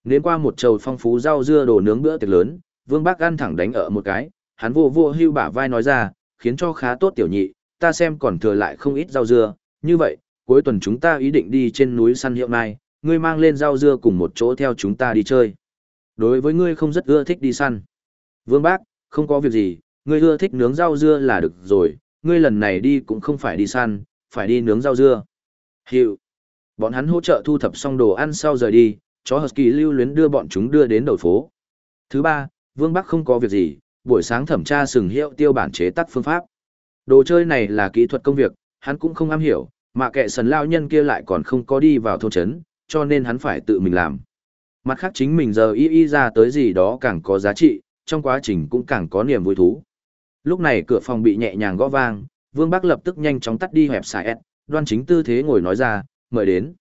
A: Nếm qua một chầu phong phú rau dưa đồ nướng bữa tiệc lớn, Vương Bác ăn thẳng đánh ở một cái, hắn vô vô hưu bả vai nói ra, khiến cho khá tốt tiểu nhị, ta xem còn thừa lại không ít rau dưa, như vậy, cuối tuần chúng ta ý định đi trên núi săn hiệu mai, ngươi mang lên rau dưa cùng một chỗ theo chúng ta đi chơi. Đối với ngươi không rất ưa thích đi săn. Vương Bác, không có việc gì, ngươi ưa thích nướng rau dưa là được rồi, ngươi lần này đi cũng không phải đi săn, phải đi nướng rau dưa. Hiệu. Bọn hắn hỗ trợ thu thập xong đồ ăn sau rời đi, chó Husky lưu luyến đưa bọn chúng đưa đến đầu phố. Thứ ba, Vương Bắc không có việc gì, buổi sáng thẩm tra sừng hiệu tiêu bản chế tác phương pháp. Đồ chơi này là kỹ thuật công việc, hắn cũng không am hiểu, mà kệ sần lao nhân kia lại còn không có đi vào thôn trấn, cho nên hắn phải tự mình làm. Mặt khác chính mình giờ y y ra tới gì đó càng có giá trị, trong quá trình cũng càng có niềm vui thú. Lúc này cửa phòng bị nhẹ nhàng gõ vang, Vương Bắc lập tức nhanh chóng tắt đi hẹp xài đoan chính tư thế ngồi nói ra, mời đến.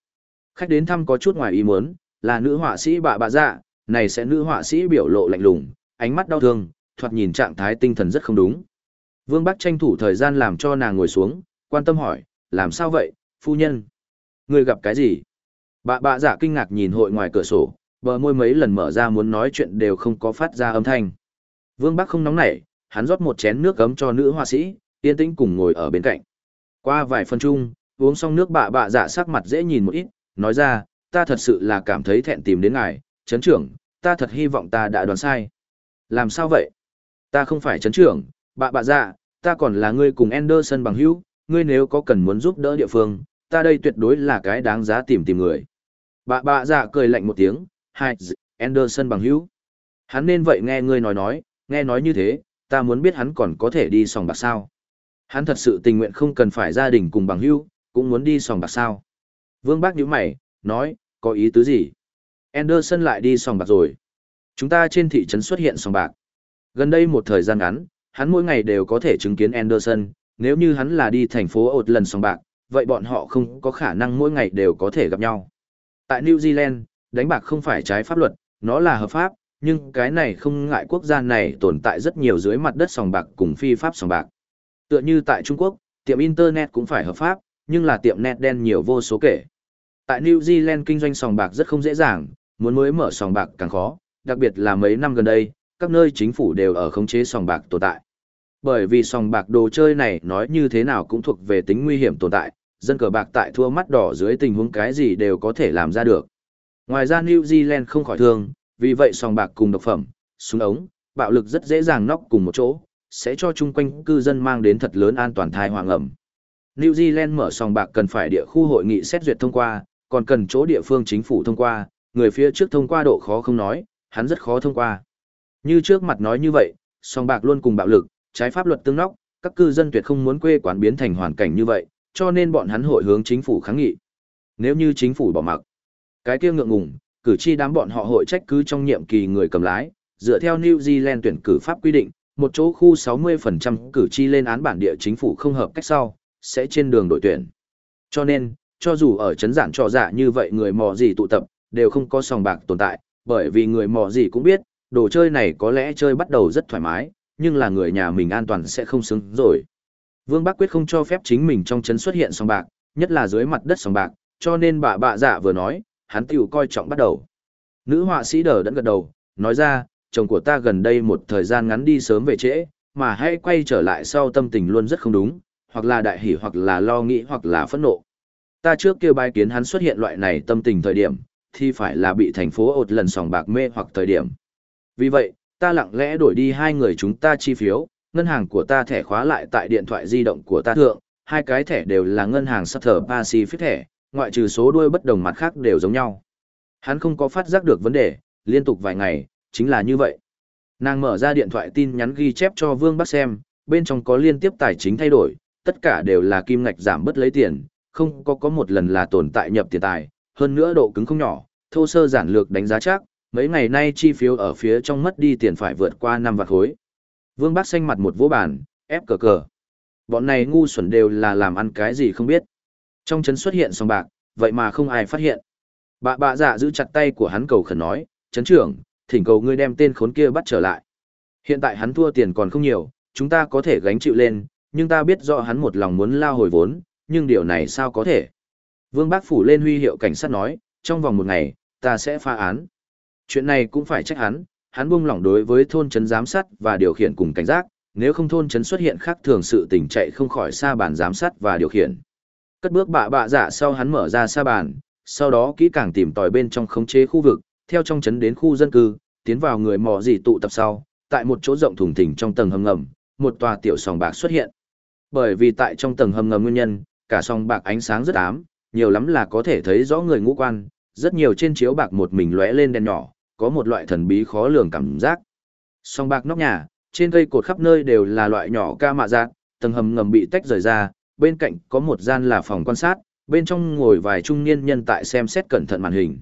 A: Khách đến thăm có chút ngoài ý muốn, là nữ họa sĩ bà bà dạ, này sẽ nữ họa sĩ biểu lộ lạnh lùng, ánh mắt đau thương, thoạt nhìn trạng thái tinh thần rất không đúng. Vương Bắc tranh thủ thời gian làm cho nàng ngồi xuống, quan tâm hỏi, làm sao vậy, phu nhân? Người gặp cái gì? Bà bà giả kinh ngạc nhìn hội ngoài cửa sổ, bờ môi mấy lần mở ra muốn nói chuyện đều không có phát ra âm thanh. Vương Bắc không nóng nảy, hắn rót một chén nước cấm cho nữ họa sĩ, yên tĩnh cùng ngồi ở bên cạnh. Qua vài phân chung, uống xong nước bà bà dạ sắc mặt dễ nhìn một ít, nói ra, ta thật sự là cảm thấy thẹn tìm đến ngài, chấn trưởng, ta thật hy vọng ta đã đoán sai. Làm sao vậy? Ta không phải chấn trưởng, bà bà dạ, ta còn là ngươi cùng Anderson bằng hữu, ngươi nếu có cần muốn giúp đỡ địa phương, ta đây tuyệt đối là cái đáng giá tìm tìm người. Bà bà dạ cười lạnh một tiếng, hai, Anderson bằng hữu. Hắn nên vậy nghe ngươi nói nói, nghe nói như thế, ta muốn biết hắn còn có thể đi sòng bạc sao. Hắn thật sự tình nguyện không cần phải gia đình cùng bằng hữu, cũng muốn đi sòng bạc sao. Vương Bác nhíu mày, nói, có ý tứ gì? Anderson lại đi sòng bạc rồi. Chúng ta trên thị trấn xuất hiện sòng bạc. Gần đây một thời gian ngắn, hắn mỗi ngày đều có thể chứng kiến Anderson, nếu như hắn là đi thành phố ột lần sòng bạc, vậy bọn họ không có khả năng mỗi ngày đều có thể gặp nhau. Tại New Zealand, đánh bạc không phải trái pháp luật, nó là hợp pháp, nhưng cái này không ngại quốc gia này tồn tại rất nhiều dưới mặt đất sòng bạc cùng phi pháp sòng bạc. Tựa như tại Trung Quốc, tiệm Internet cũng phải hợp pháp, nhưng là tiệm net đen nhiều vô số kể. Tại New Zealand kinh doanh sòng bạc rất không dễ dàng, muốn mới mở sòng bạc càng khó, đặc biệt là mấy năm gần đây, các nơi chính phủ đều ở khống chế sòng bạc tồn tại. Bởi vì sòng bạc đồ chơi này nói như thế nào cũng thuộc về tính nguy hiểm tồn tại, dân cờ bạc tại thua mắt đỏ dưới tình huống cái gì đều có thể làm ra được. Ngoài ra New Zealand không khỏi thương, vì vậy sòng bạc cùng độc phẩm, súng ống, bạo lực rất dễ dàng nóc cùng một chỗ, sẽ cho chung quanh cư dân mang đến thật lớn an toàn thai hoàng ẩm. New Zealand mở sòng bạc cần phải địa khu hội nghị xét duyệt thông qua, còn cần chỗ địa phương chính phủ thông qua, người phía trước thông qua độ khó không nói, hắn rất khó thông qua. Như trước mặt nói như vậy, sòng bạc luôn cùng bạo lực, trái pháp luật tương nóc, các cư dân tuyệt không muốn quê quán biến thành hoàn cảnh như vậy, cho nên bọn hắn hội hướng chính phủ kháng nghị. Nếu như chính phủ bỏ mặc, cái kia ngượng ngùng, cử tri đám bọn họ hội trách cứ trong nhiệm kỳ người cầm lái, dựa theo New Zealand tuyển cử pháp quy định, một chỗ khu 60% cử tri lên án bản địa chính phủ không hợp cách sau, sẽ trên đường đội tuyển. Cho nên, cho dù ở chấn giản trò dạ như vậy người mò gì tụ tập, đều không có sòng bạc tồn tại, bởi vì người mò gì cũng biết, đồ chơi này có lẽ chơi bắt đầu rất thoải mái, nhưng là người nhà mình an toàn sẽ không xứng rồi. Vương Bắc quyết không cho phép chính mình trong chấn xuất hiện sòng bạc, nhất là dưới mặt đất sòng bạc, cho nên bà bạ dạ vừa nói, hắn tiểu coi trọng bắt đầu. Nữ họa sĩ đờ đẫn gật đầu, nói ra, chồng của ta gần đây một thời gian ngắn đi sớm về trễ, mà hãy quay trở lại sau tâm tình luôn rất không đúng, hoặc là đại hỉ hoặc là lo nghĩ hoặc là phẫn nộ. Ta trước kia bài kiến hắn xuất hiện loại này tâm tình thời điểm, thì phải là bị thành phố ột lần sòng bạc mê hoặc thời điểm. Vì vậy, ta lặng lẽ đổi đi hai người chúng ta chi phiếu, ngân hàng của ta thẻ khóa lại tại điện thoại di động của ta thượng, hai cái thẻ đều là ngân hàng Sutter Pacific thẻ, ngoại trừ số đuôi bất đồng mặt khác đều giống nhau. Hắn không có phát giác được vấn đề, liên tục vài ngày, chính là như vậy. Nàng mở ra điện thoại tin nhắn ghi chép cho Vương Bắc xem, bên trong có liên tiếp tài chính thay đổi, tất cả đều là kim ngạch giảm bất lấy tiền, không có có một lần là tồn tại nhập tiền tài, hơn nữa độ cứng không nhỏ, thô sơ giản lược đánh giá chắc, mấy ngày nay chi phiếu ở phía trong mất đi tiền phải vượt qua năm vạn khối. Vương Bắc xanh mặt một vỗ bàn, ép cờ cờ. Bọn này ngu xuẩn đều là làm ăn cái gì không biết. Trong chấn xuất hiện sòng bạc, vậy mà không ai phát hiện. Bà bà dạ giữ chặt tay của hắn cầu khẩn nói, chấn trưởng, thỉnh cầu ngươi đem tên khốn kia bắt trở lại. Hiện tại hắn thua tiền còn không nhiều, chúng ta có thể gánh chịu lên, nhưng ta biết rõ hắn một lòng muốn lao hồi vốn, nhưng điều này sao có thể. Vương Bác Phủ lên huy hiệu cảnh sát nói, trong vòng một ngày, ta sẽ pha án. Chuyện này cũng phải trách hắn, hắn buông lỏng đối với thôn trấn giám sát và điều khiển cùng cảnh giác, nếu không thôn trấn xuất hiện khác thường sự tình chạy không khỏi xa bàn giám sát và điều khiển. Cất bước bạ bạ dạ sau hắn mở ra xa bàn, sau đó kỹ càng tìm tòi bên trong khống chế khu vực, theo trong trấn đến khu dân cư, tiến vào người mò gì tụ tập sau, tại một chỗ rộng thùng thình trong tầng hầm ngầm, một tòa tiểu sòng bạc xuất hiện. Bởi vì tại trong tầng hầm ngầm nguyên nhân, cả sòng bạc ánh sáng rất ám, nhiều lắm là có thể thấy rõ người ngũ quan, rất nhiều trên chiếu bạc một mình lóe lên đèn nhỏ, có một loại thần bí khó lường cảm giác. Sòng bạc nóc nhà, trên cây cột khắp nơi đều là loại nhỏ ca mạ dạng tầng hầm ngầm bị tách rời ra, bên cạnh có một gian là phòng quan sát, bên trong ngồi vài trung niên nhân tại xem xét cẩn thận màn hình.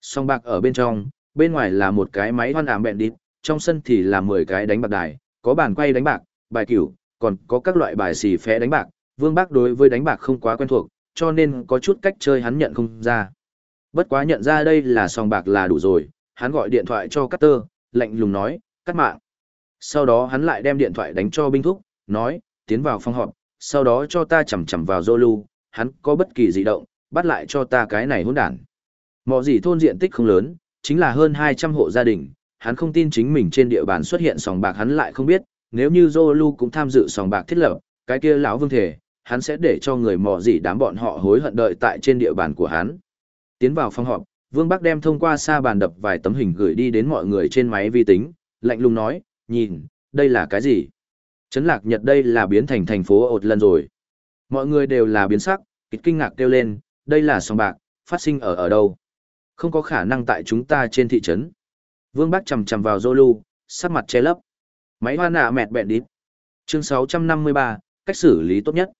A: Song bạc ở bên trong, bên ngoài là một cái máy hoan ảm bẹn đít, trong sân thì là 10 cái đánh bạc đài, có bàn quay đánh bạc, bài cửu, còn có các loại bài xì phé đánh bạc. Vương Bác đối với đánh bạc không quá quen thuộc, cho nên có chút cách chơi hắn nhận không ra. Bất quá nhận ra đây là sòng bạc là đủ rồi, hắn gọi điện thoại cho Cutter, lạnh lùng nói, cắt mạng. Sau đó hắn lại đem điện thoại đánh cho binh thúc, nói, tiến vào phòng họp, sau đó cho ta chầm chầm vào Zolu, hắn có bất kỳ dị động, bắt lại cho ta cái này hỗn đản. Mọ gì thôn diện tích không lớn, chính là hơn 200 hộ gia đình, hắn không tin chính mình trên địa bàn xuất hiện sòng bạc hắn lại không biết, nếu như Zolu cũng tham dự sòng bạc thiết lập, cái kia lão vương thể, hắn sẽ để cho người mò gì đám bọn họ hối hận đợi tại trên địa bàn của hắn. Tiến vào phòng họp, Vương Bắc đem thông qua xa bàn đập vài tấm hình gửi đi đến mọi người trên máy vi tính, lạnh lùng nói, nhìn, đây là cái gì? Trấn lạc Nhật đây là biến thành thành phố ột lần rồi. Mọi người đều là biến sắc, kịch kinh ngạc kêu lên, đây là sòng bạc, phát sinh ở ở đâu? Không có khả năng tại chúng ta trên thị trấn. Vương Bắc chầm chầm vào Zolu, sắc mặt che lấp. Máy hoa nạ mẹt bẹn đít. Chương 653, cách xử lý tốt nhất.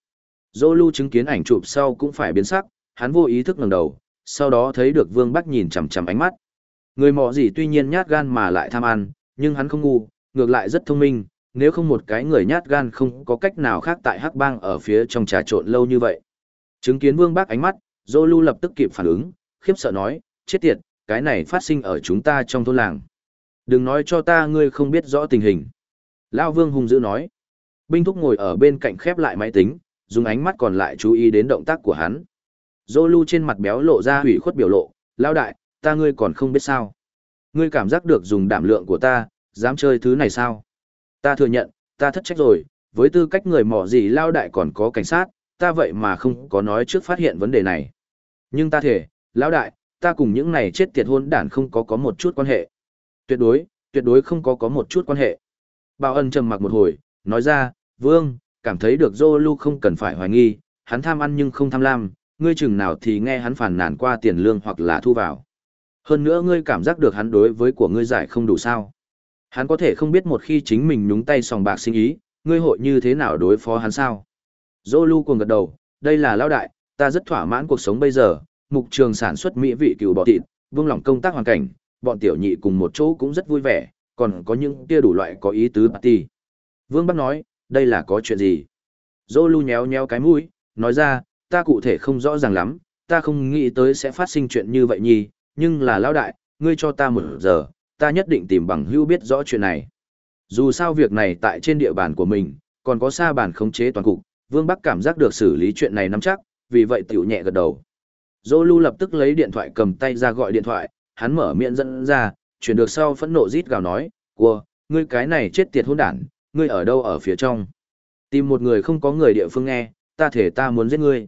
A: Zolu chứng kiến ảnh chụp sau cũng phải biến sắc, hắn vô ý thức ngẩng đầu, sau đó thấy được Vương Bắc nhìn chằm chằm ánh mắt. Người mọ gì tuy nhiên nhát gan mà lại tham ăn, nhưng hắn không ngu, ngược lại rất thông minh, nếu không một cái người nhát gan không có cách nào khác tại hắc bang ở phía trong trà trộn lâu như vậy. Chứng kiến vương Bắc ánh mắt, Zolu lập tức kịp phản ứng, khiếp sợ nói, chết tiệt, cái này phát sinh ở chúng ta trong thôn làng. Đừng nói cho ta ngươi không biết rõ tình hình. Lao vương hung dữ nói. Binh thúc ngồi ở bên cạnh khép lại máy tính, dùng ánh mắt còn lại chú ý đến động tác của hắn. Zolu trên mặt béo lộ ra hủy khuất biểu lộ, lao đại, ta ngươi còn không biết sao. Ngươi cảm giác được dùng đảm lượng của ta, dám chơi thứ này sao? Ta thừa nhận, ta thất trách rồi, với tư cách người mỏ gì lao đại còn có cảnh sát, ta vậy mà không có nói trước phát hiện vấn đề này. Nhưng ta thể, lão đại, ta cùng những này chết tiệt hôn đản không có có một chút quan hệ. Tuyệt đối, tuyệt đối không có có một chút quan hệ. Bảo ân trầm mặc một hồi, nói ra, vương, cảm thấy được Zolu không cần phải hoài nghi, hắn tham ăn nhưng không tham lam, ngươi chừng nào thì nghe hắn phản nàn qua tiền lương hoặc là thu vào. Hơn nữa ngươi cảm giác được hắn đối với của ngươi giải không đủ sao. Hắn có thể không biết một khi chính mình nhúng tay sòng bạc sinh ý, ngươi hội như thế nào đối phó hắn sao. Zolu cuồng gật đầu, đây là lão đại, ta rất thỏa mãn cuộc sống bây giờ, mục trường sản xuất mỹ vị cừu bò thịt, vương lòng công tác hoàn cảnh, bọn tiểu nhị cùng một chỗ cũng rất vui vẻ, còn có những kia đủ loại có ý tứ party. Vương Bắc nói, đây là có chuyện gì? Zolu nhéo nhéo cái mũi, nói ra, ta cụ thể không rõ ràng lắm, ta không nghĩ tới sẽ phát sinh chuyện như vậy nhì, nhưng là lão đại, ngươi cho ta một giờ, ta nhất định tìm bằng hữu biết rõ chuyện này. Dù sao việc này tại trên địa bàn của mình, còn có xa bàn khống chế toàn cục, Vương Bắc cảm giác được xử lý chuyện này nắm chắc, vì vậy tiểu nhẹ gật đầu. Dô Lu lập tức lấy điện thoại cầm tay ra gọi điện thoại, hắn mở miệng dẫn ra, chuyển được sau phẫn nộ rít gào nói, "Cua, ngươi cái này chết tiệt hỗn đản, ngươi ở đâu ở phía trong? Tìm một người không có người địa phương nghe, ta thể ta muốn giết ngươi."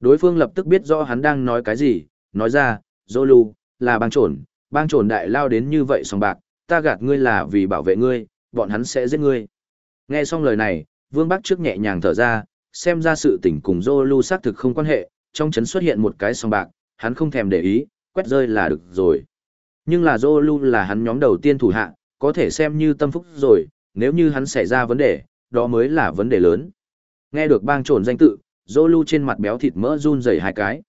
A: Đối phương lập tức biết rõ hắn đang nói cái gì, nói ra, Dô Lu, là bang trộn, bang trộn đại lao đến như vậy sòng bạc, ta gạt ngươi là vì bảo vệ ngươi, bọn hắn sẽ giết ngươi." Nghe xong lời này, Vương Bắc trước nhẹ nhàng thở ra, xem ra sự tình cùng Dô Lu xác thực không quan hệ, trong chấn xuất hiện một cái song bạc, hắn không thèm để ý, quét rơi là được rồi. Nhưng là Zolu là hắn nhóm đầu tiên thủ hạ, có thể xem như tâm phúc rồi, nếu như hắn xảy ra vấn đề, đó mới là vấn đề lớn. Nghe được bang trồn danh tự, Zolu trên mặt béo thịt mỡ run rẩy hai cái.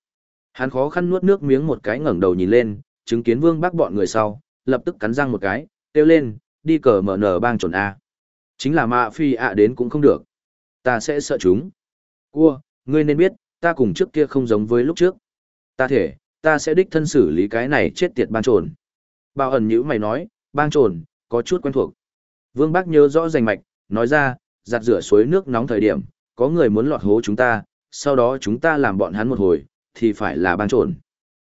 A: Hắn khó khăn nuốt nước miếng một cái ngẩng đầu nhìn lên, chứng kiến Vương Bắc bọn người sau, lập tức cắn răng một cái, kêu lên, đi cờ mở nở bang trồn A. Chính là mạ phi ạ đến cũng không được. Ta sẽ sợ chúng. Cua, ngươi nên biết, ta cùng trước kia không giống với lúc trước. Ta thể, ta sẽ đích thân xử lý cái này chết tiệt bang trồn. Bao ẩn nhữ mày nói, bang trồn, có chút quen thuộc. Vương Bác nhớ rõ rành mạch, nói ra, giặt rửa suối nước nóng thời điểm, có người muốn lọt hố chúng ta, sau đó chúng ta làm bọn hắn một hồi, thì phải là bang trồn.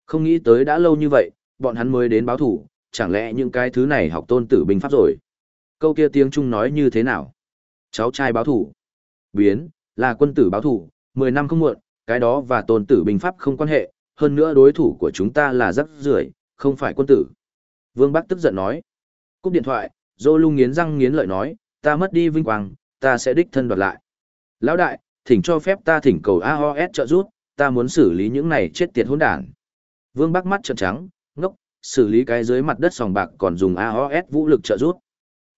A: Không nghĩ tới đã lâu như vậy, bọn hắn mới đến báo thủ, chẳng lẽ những cái thứ này học tôn tử binh pháp rồi. Câu kia tiếng Trung nói như thế nào? Cháu trai báo thủ. Biến, là quân tử báo thủ, 10 năm không muộn, cái đó và tôn tử binh pháp không quan hệ, hơn nữa đối thủ của chúng ta là rắc rưởi, không phải quân tử. Vương Bắc tức giận nói. Cúp điện thoại, Dô lung nghiến răng nghiến lợi nói, ta mất đi vinh quang, ta sẽ đích thân đoạt lại. Lão đại, thỉnh cho phép ta thỉnh cầu AOS trợ giúp, ta muốn xử lý những này chết tiệt hỗn đản. Vương Bắc mắt trợn trắng, ngốc, xử lý cái dưới mặt đất sòng bạc còn dùng AOS vũ lực trợ giúp.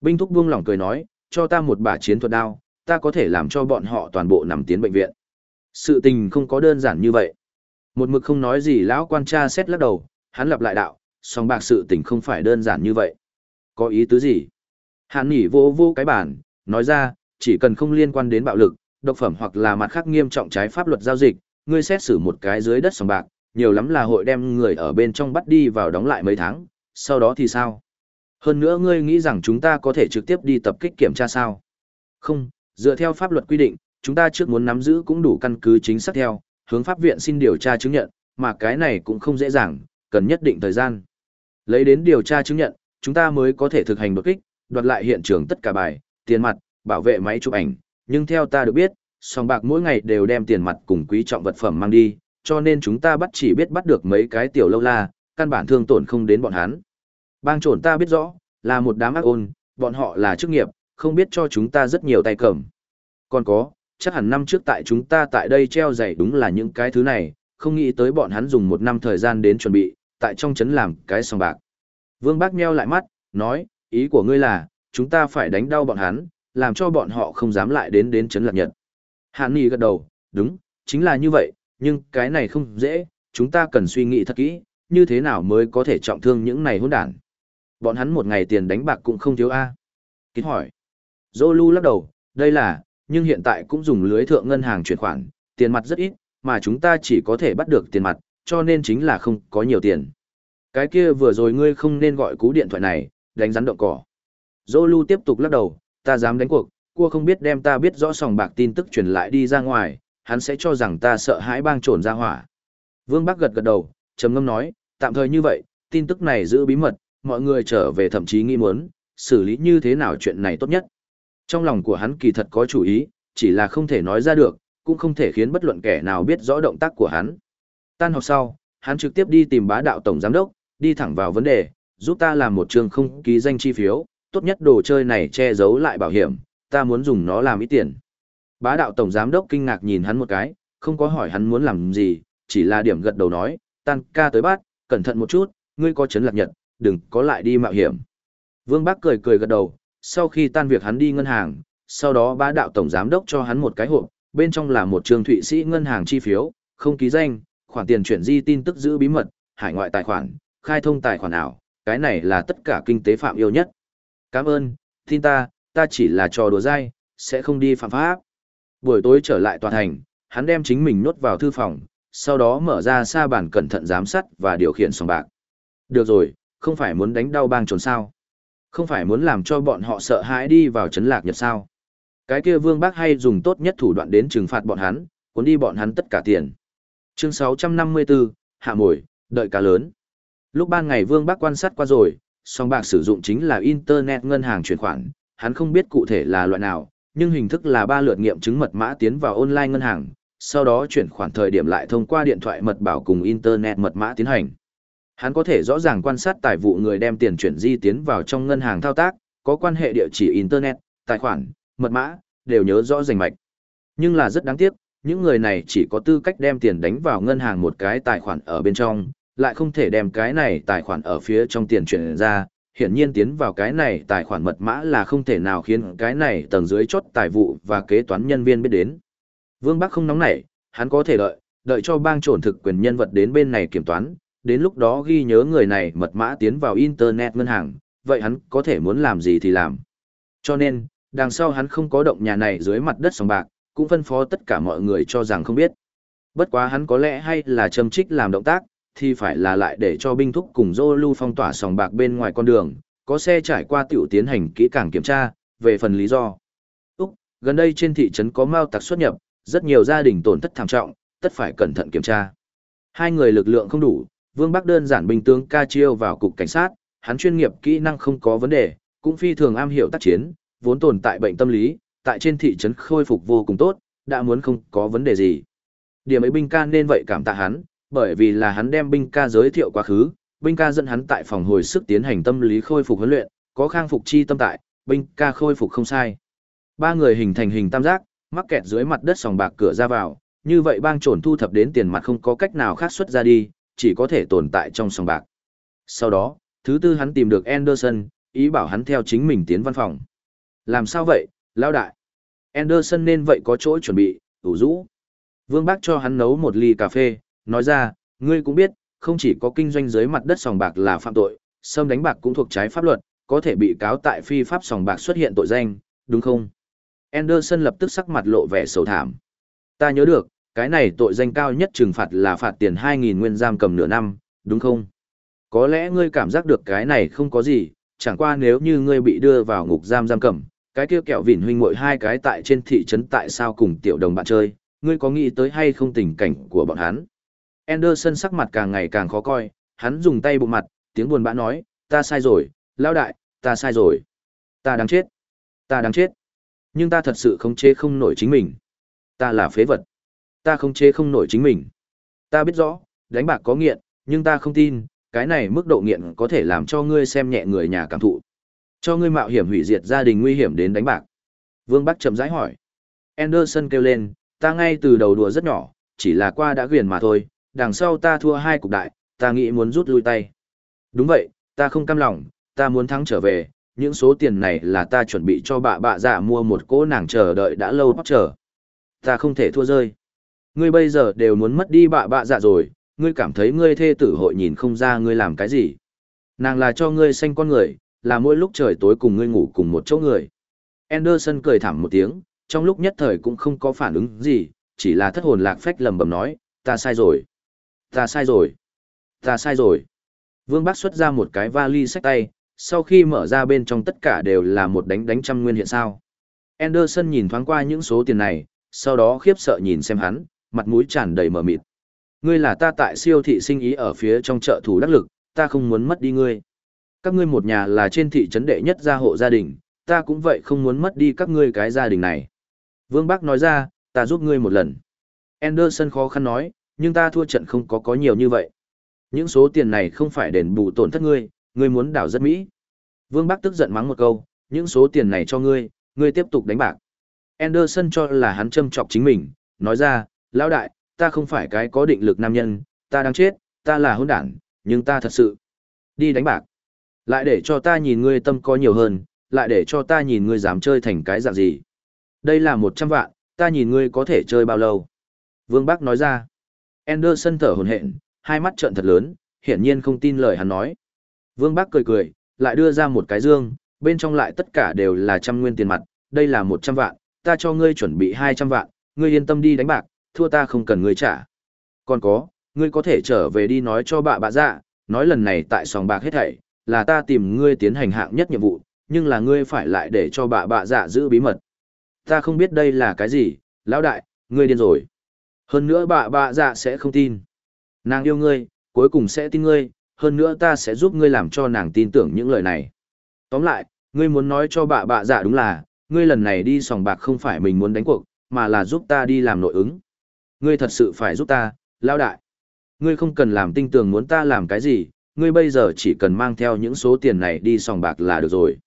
A: Binh thúc buông lỏng cười nói, cho ta một bả chiến thuật đao, ta có thể làm cho bọn họ toàn bộ nằm tiến bệnh viện. Sự tình không có đơn giản như vậy. Một mực không nói gì lão quan tra xét lắc đầu, hắn lặp lại đạo, song bạc sự tình không phải đơn giản như vậy. Có ý tứ gì? Hắn nhỉ vô vô cái bản, nói ra, chỉ cần không liên quan đến bạo lực, độc phẩm hoặc là mặt khác nghiêm trọng trái pháp luật giao dịch, ngươi xét xử một cái dưới đất sòng bạc, nhiều lắm là hội đem người ở bên trong bắt đi vào đóng lại mấy tháng, sau đó thì sao? Hơn nữa ngươi nghĩ rằng chúng ta có thể trực tiếp đi tập kích kiểm tra sao? Không, dựa theo pháp luật quy định, chúng ta trước muốn nắm giữ cũng đủ căn cứ chính xác theo, hướng pháp viện xin điều tra chứng nhận, mà cái này cũng không dễ dàng, cần nhất định thời gian. Lấy đến điều tra chứng nhận, chúng ta mới có thể thực hành đột kích, đoạt lại hiện trường tất cả bài, tiền mặt, bảo vệ máy chụp ảnh, nhưng theo ta được biết, song bạc mỗi ngày đều đem tiền mặt cùng quý trọng vật phẩm mang đi, cho nên chúng ta bắt chỉ biết bắt được mấy cái tiểu lâu la, căn bản thương tổn không đến bọn hắn. Bang trộn ta biết rõ, là một đám ác ôn, bọn họ là chức nghiệp, không biết cho chúng ta rất nhiều tay cầm. Còn có, chắc hẳn năm trước tại chúng ta tại đây treo giày đúng là những cái thứ này, không nghĩ tới bọn hắn dùng một năm thời gian đến chuẩn bị, tại trong chấn làm cái sòng bạc. Vương Bác nheo lại mắt, nói, ý của ngươi là, chúng ta phải đánh đau bọn hắn, làm cho bọn họ không dám lại đến đến chấn lạc nhật. Hàn Nhi gật đầu, đúng, chính là như vậy, nhưng cái này không dễ, chúng ta cần suy nghĩ thật kỹ, như thế nào mới có thể trọng thương những này hỗn đản. Bọn hắn một ngày tiền đánh bạc cũng không thiếu a. Kít hỏi. Zolu lắc đầu, đây là, nhưng hiện tại cũng dùng lưới thượng ngân hàng chuyển khoản, tiền mặt rất ít, mà chúng ta chỉ có thể bắt được tiền mặt, cho nên chính là không có nhiều tiền. Cái kia vừa rồi ngươi không nên gọi cú điện thoại này, đánh rắn động cỏ. Zolu tiếp tục lắc đầu, ta dám đánh cuộc, cua không biết đem ta biết rõ sòng bạc tin tức truyền lại đi ra ngoài, hắn sẽ cho rằng ta sợ hãi bang trồn ra hỏa. Vương Bắc gật gật đầu, trầm ngâm nói, tạm thời như vậy, tin tức này giữ bí mật, mọi người trở về thậm chí nghi muốn, xử lý như thế nào chuyện này tốt nhất. Trong lòng của hắn kỳ thật có chủ ý, chỉ là không thể nói ra được, cũng không thể khiến bất luận kẻ nào biết rõ động tác của hắn. Tan học sau, hắn trực tiếp đi tìm bá đạo tổng giám đốc, đi thẳng vào vấn đề, giúp ta làm một trường không ký danh chi phiếu, tốt nhất đồ chơi này che giấu lại bảo hiểm, ta muốn dùng nó làm ít tiền. Bá đạo tổng giám đốc kinh ngạc nhìn hắn một cái, không có hỏi hắn muốn làm gì, chỉ là điểm gật đầu nói, tan ca tới bát, cẩn thận một chút, ngươi có chấn lạc nhật, đừng có lại đi mạo hiểm. Vương Bắc cười cười gật đầu, sau khi tan việc hắn đi ngân hàng, sau đó bá đạo tổng giám đốc cho hắn một cái hộp, bên trong là một trường thụy sĩ ngân hàng chi phiếu, không ký danh, khoản tiền chuyển di tin tức giữ bí mật, hải ngoại tài khoản, khai thông tài khoản ảo, cái này là tất cả kinh tế phạm yêu nhất. Cảm ơn, tin ta, ta chỉ là trò đùa dai, sẽ không đi phạm pháp. Buổi tối trở lại tòa thành, hắn đem chính mình nốt vào thư phòng, sau đó mở ra sa bản cẩn thận giám sát và điều khiển sòng bạc. Được rồi, không phải muốn đánh đau bang trốn sao. Không phải muốn làm cho bọn họ sợ hãi đi vào chấn lạc nhật sao. Cái kia vương bác hay dùng tốt nhất thủ đoạn đến trừng phạt bọn hắn, cuốn đi bọn hắn tất cả tiền. Chương 654, hạ mồi, đợi cá lớn. Lúc ban ngày vương bác quan sát qua rồi, song bạc sử dụng chính là Internet ngân hàng chuyển khoản, hắn không biết cụ thể là loại nào, nhưng hình thức là ba lượt nghiệm chứng mật mã tiến vào online ngân hàng, sau đó chuyển khoản thời điểm lại thông qua điện thoại mật bảo cùng Internet mật mã tiến hành. Hắn có thể rõ ràng quan sát tài vụ người đem tiền chuyển di tiến vào trong ngân hàng thao tác, có quan hệ địa chỉ Internet, tài khoản, mật mã, đều nhớ rõ rành mạch. Nhưng là rất đáng tiếc, những người này chỉ có tư cách đem tiền đánh vào ngân hàng một cái tài khoản ở bên trong, lại không thể đem cái này tài khoản ở phía trong tiền chuyển ra. Hiển nhiên tiến vào cái này tài khoản mật mã là không thể nào khiến cái này tầng dưới chốt tài vụ và kế toán nhân viên biết đến. Vương Bắc không nóng nảy, hắn có thể đợi, đợi cho bang trổn thực quyền nhân vật đến bên này kiểm toán, đến lúc đó ghi nhớ người này mật mã tiến vào Internet ngân hàng, vậy hắn có thể muốn làm gì thì làm. Cho nên, đằng sau hắn không có động nhà này dưới mặt đất sòng bạc, cũng phân phó tất cả mọi người cho rằng không biết. Bất quá hắn có lẽ hay là châm trích làm động tác, thì phải là lại để cho binh thúc cùng dô lưu phong tỏa sòng bạc bên ngoài con đường, có xe trải qua tiểu tiến hành kỹ càng kiểm tra, về phần lý do. Úc, gần đây trên thị trấn có mao tặc xuất nhập, rất nhiều gia đình tổn thất thảm trọng, tất phải cẩn thận kiểm tra. Hai người lực lượng không đủ, Vương Bắc đơn giản bình tướng ca chiêu vào cục cảnh sát, hắn chuyên nghiệp kỹ năng không có vấn đề, cũng phi thường am hiểu tác chiến, vốn tồn tại bệnh tâm lý, tại trên thị trấn khôi phục vô cùng tốt, đã muốn không có vấn đề gì. Điểm ấy binh ca nên vậy cảm tạ hắn, bởi vì là hắn đem binh ca giới thiệu quá khứ, binh ca dẫn hắn tại phòng hồi sức tiến hành tâm lý khôi phục huấn luyện, có khang phục chi tâm tại, binh ca khôi phục không sai. Ba người hình thành hình tam giác, mắc kẹt dưới mặt đất sòng bạc cửa ra vào, như vậy bang trồn thu thập đến tiền mặt không có cách nào khác xuất ra đi, chỉ có thể tồn tại trong sòng bạc. Sau đó, thứ tư hắn tìm được Anderson, ý bảo hắn theo chính mình tiến văn phòng. Làm sao vậy, lão đại? Anderson nên vậy có chỗ chuẩn bị, ủ rũ. Vương Bác cho hắn nấu một ly cà phê, nói ra, ngươi cũng biết, không chỉ có kinh doanh dưới mặt đất sòng bạc là phạm tội, xâm đánh bạc cũng thuộc trái pháp luật, có thể bị cáo tại phi pháp sòng bạc xuất hiện tội danh, đúng không? Anderson lập tức sắc mặt lộ vẻ sầu thảm. Ta nhớ được, cái này tội danh cao nhất trừng phạt là phạt tiền 2.000 nguyên giam cầm nửa năm, đúng không? Có lẽ ngươi cảm giác được cái này không có gì, chẳng qua nếu như ngươi bị đưa vào ngục giam giam cầm, cái kia kẹo vỉn huynh muội hai cái tại trên thị trấn tại sao cùng tiểu đồng bạn chơi, ngươi có nghĩ tới hay không tình cảnh của bọn hắn? Anderson sắc mặt càng ngày càng khó coi, hắn dùng tay bụng mặt, tiếng buồn bã nói, ta sai rồi, lao đại, ta sai rồi. Ta đáng chết. Ta đáng chết. Nhưng ta thật sự không chế không nổi chính mình. Ta là phế vật. Ta không chế không nổi chính mình. Ta biết rõ, đánh bạc có nghiện, nhưng ta không tin, cái này mức độ nghiện có thể làm cho ngươi xem nhẹ người nhà cảm thụ. Cho ngươi mạo hiểm hủy diệt gia đình nguy hiểm đến đánh bạc. Vương Bắc chậm rãi hỏi. Anderson kêu lên, ta ngay từ đầu đùa rất nhỏ, chỉ là qua đã quyền mà thôi, đằng sau ta thua hai cục đại, ta nghĩ muốn rút lui tay. Đúng vậy, ta không cam lòng, ta muốn thắng trở về, những số tiền này là ta chuẩn bị cho bà bạ dạ mua một cỗ nàng chờ đợi đã lâu bắt chờ. Ta không thể thua rơi. Ngươi bây giờ đều muốn mất đi bạ bạ dạ rồi, ngươi cảm thấy ngươi thê tử hội nhìn không ra ngươi làm cái gì. Nàng là cho ngươi xanh con người, là mỗi lúc trời tối cùng ngươi ngủ cùng một chỗ người. Anderson cười thảm một tiếng, trong lúc nhất thời cũng không có phản ứng gì, chỉ là thất hồn lạc phách lầm bầm nói, ta sai rồi. Ta sai rồi. Ta sai rồi. Vương Bắc xuất ra một cái vali sách tay, sau khi mở ra bên trong tất cả đều là một đánh đánh trăm nguyên hiện sao. Anderson nhìn thoáng qua những số tiền này, sau đó khiếp sợ nhìn xem hắn, mặt mũi tràn đầy mờ mịt. Ngươi là ta tại siêu thị sinh ý ở phía trong chợ thủ đắc lực, ta không muốn mất đi ngươi. Các ngươi một nhà là trên thị trấn đệ nhất gia hộ gia đình, ta cũng vậy không muốn mất đi các ngươi cái gia đình này. Vương Bắc nói ra, ta giúp ngươi một lần. Anderson khó khăn nói, nhưng ta thua trận không có có nhiều như vậy. Những số tiền này không phải đền bù tổn thất ngươi, ngươi muốn đảo rất Mỹ. Vương Bắc tức giận mắng một câu, những số tiền này cho ngươi, ngươi tiếp tục đánh bạc. Anderson cho là hắn châm trọc chính mình, nói ra, lão đại, ta không phải cái có định lực nam nhân, ta đang chết, ta là hôn đảng, nhưng ta thật sự đi đánh bạc. Lại để cho ta nhìn ngươi tâm có nhiều hơn, lại để cho ta nhìn ngươi dám chơi thành cái dạng gì. Đây là một trăm vạn, ta nhìn ngươi có thể chơi bao lâu. Vương Bắc nói ra. Anderson thở hồn hện, hai mắt trợn thật lớn, hiển nhiên không tin lời hắn nói. Vương Bắc cười cười, lại đưa ra một cái dương, bên trong lại tất cả đều là trăm nguyên tiền mặt, đây là một trăm vạn, ta cho ngươi chuẩn bị hai trăm vạn, ngươi yên tâm đi đánh bạc, thua ta không cần ngươi trả. Còn có, ngươi có thể trở về đi nói cho bà bà dạ, nói lần này tại sòng bạc hết thảy, là ta tìm ngươi tiến hành hạng nhất nhiệm vụ, nhưng là ngươi phải lại để cho bà bà dạ giữ bí mật. Ta không biết đây là cái gì, lão đại, ngươi điên rồi. Hơn nữa bà bà dạ sẽ không tin. Nàng yêu ngươi, cuối cùng sẽ tin ngươi, hơn nữa ta sẽ giúp ngươi làm cho nàng tin tưởng những lời này. Tóm lại, ngươi muốn nói cho bà bà dạ đúng là, ngươi lần này đi sòng bạc không phải mình muốn đánh cuộc, mà là giúp ta đi làm nội ứng. Ngươi thật sự phải giúp ta, lão đại. Ngươi không cần làm tinh tường muốn ta làm cái gì, ngươi bây giờ chỉ cần mang theo những số tiền này đi sòng bạc là được rồi.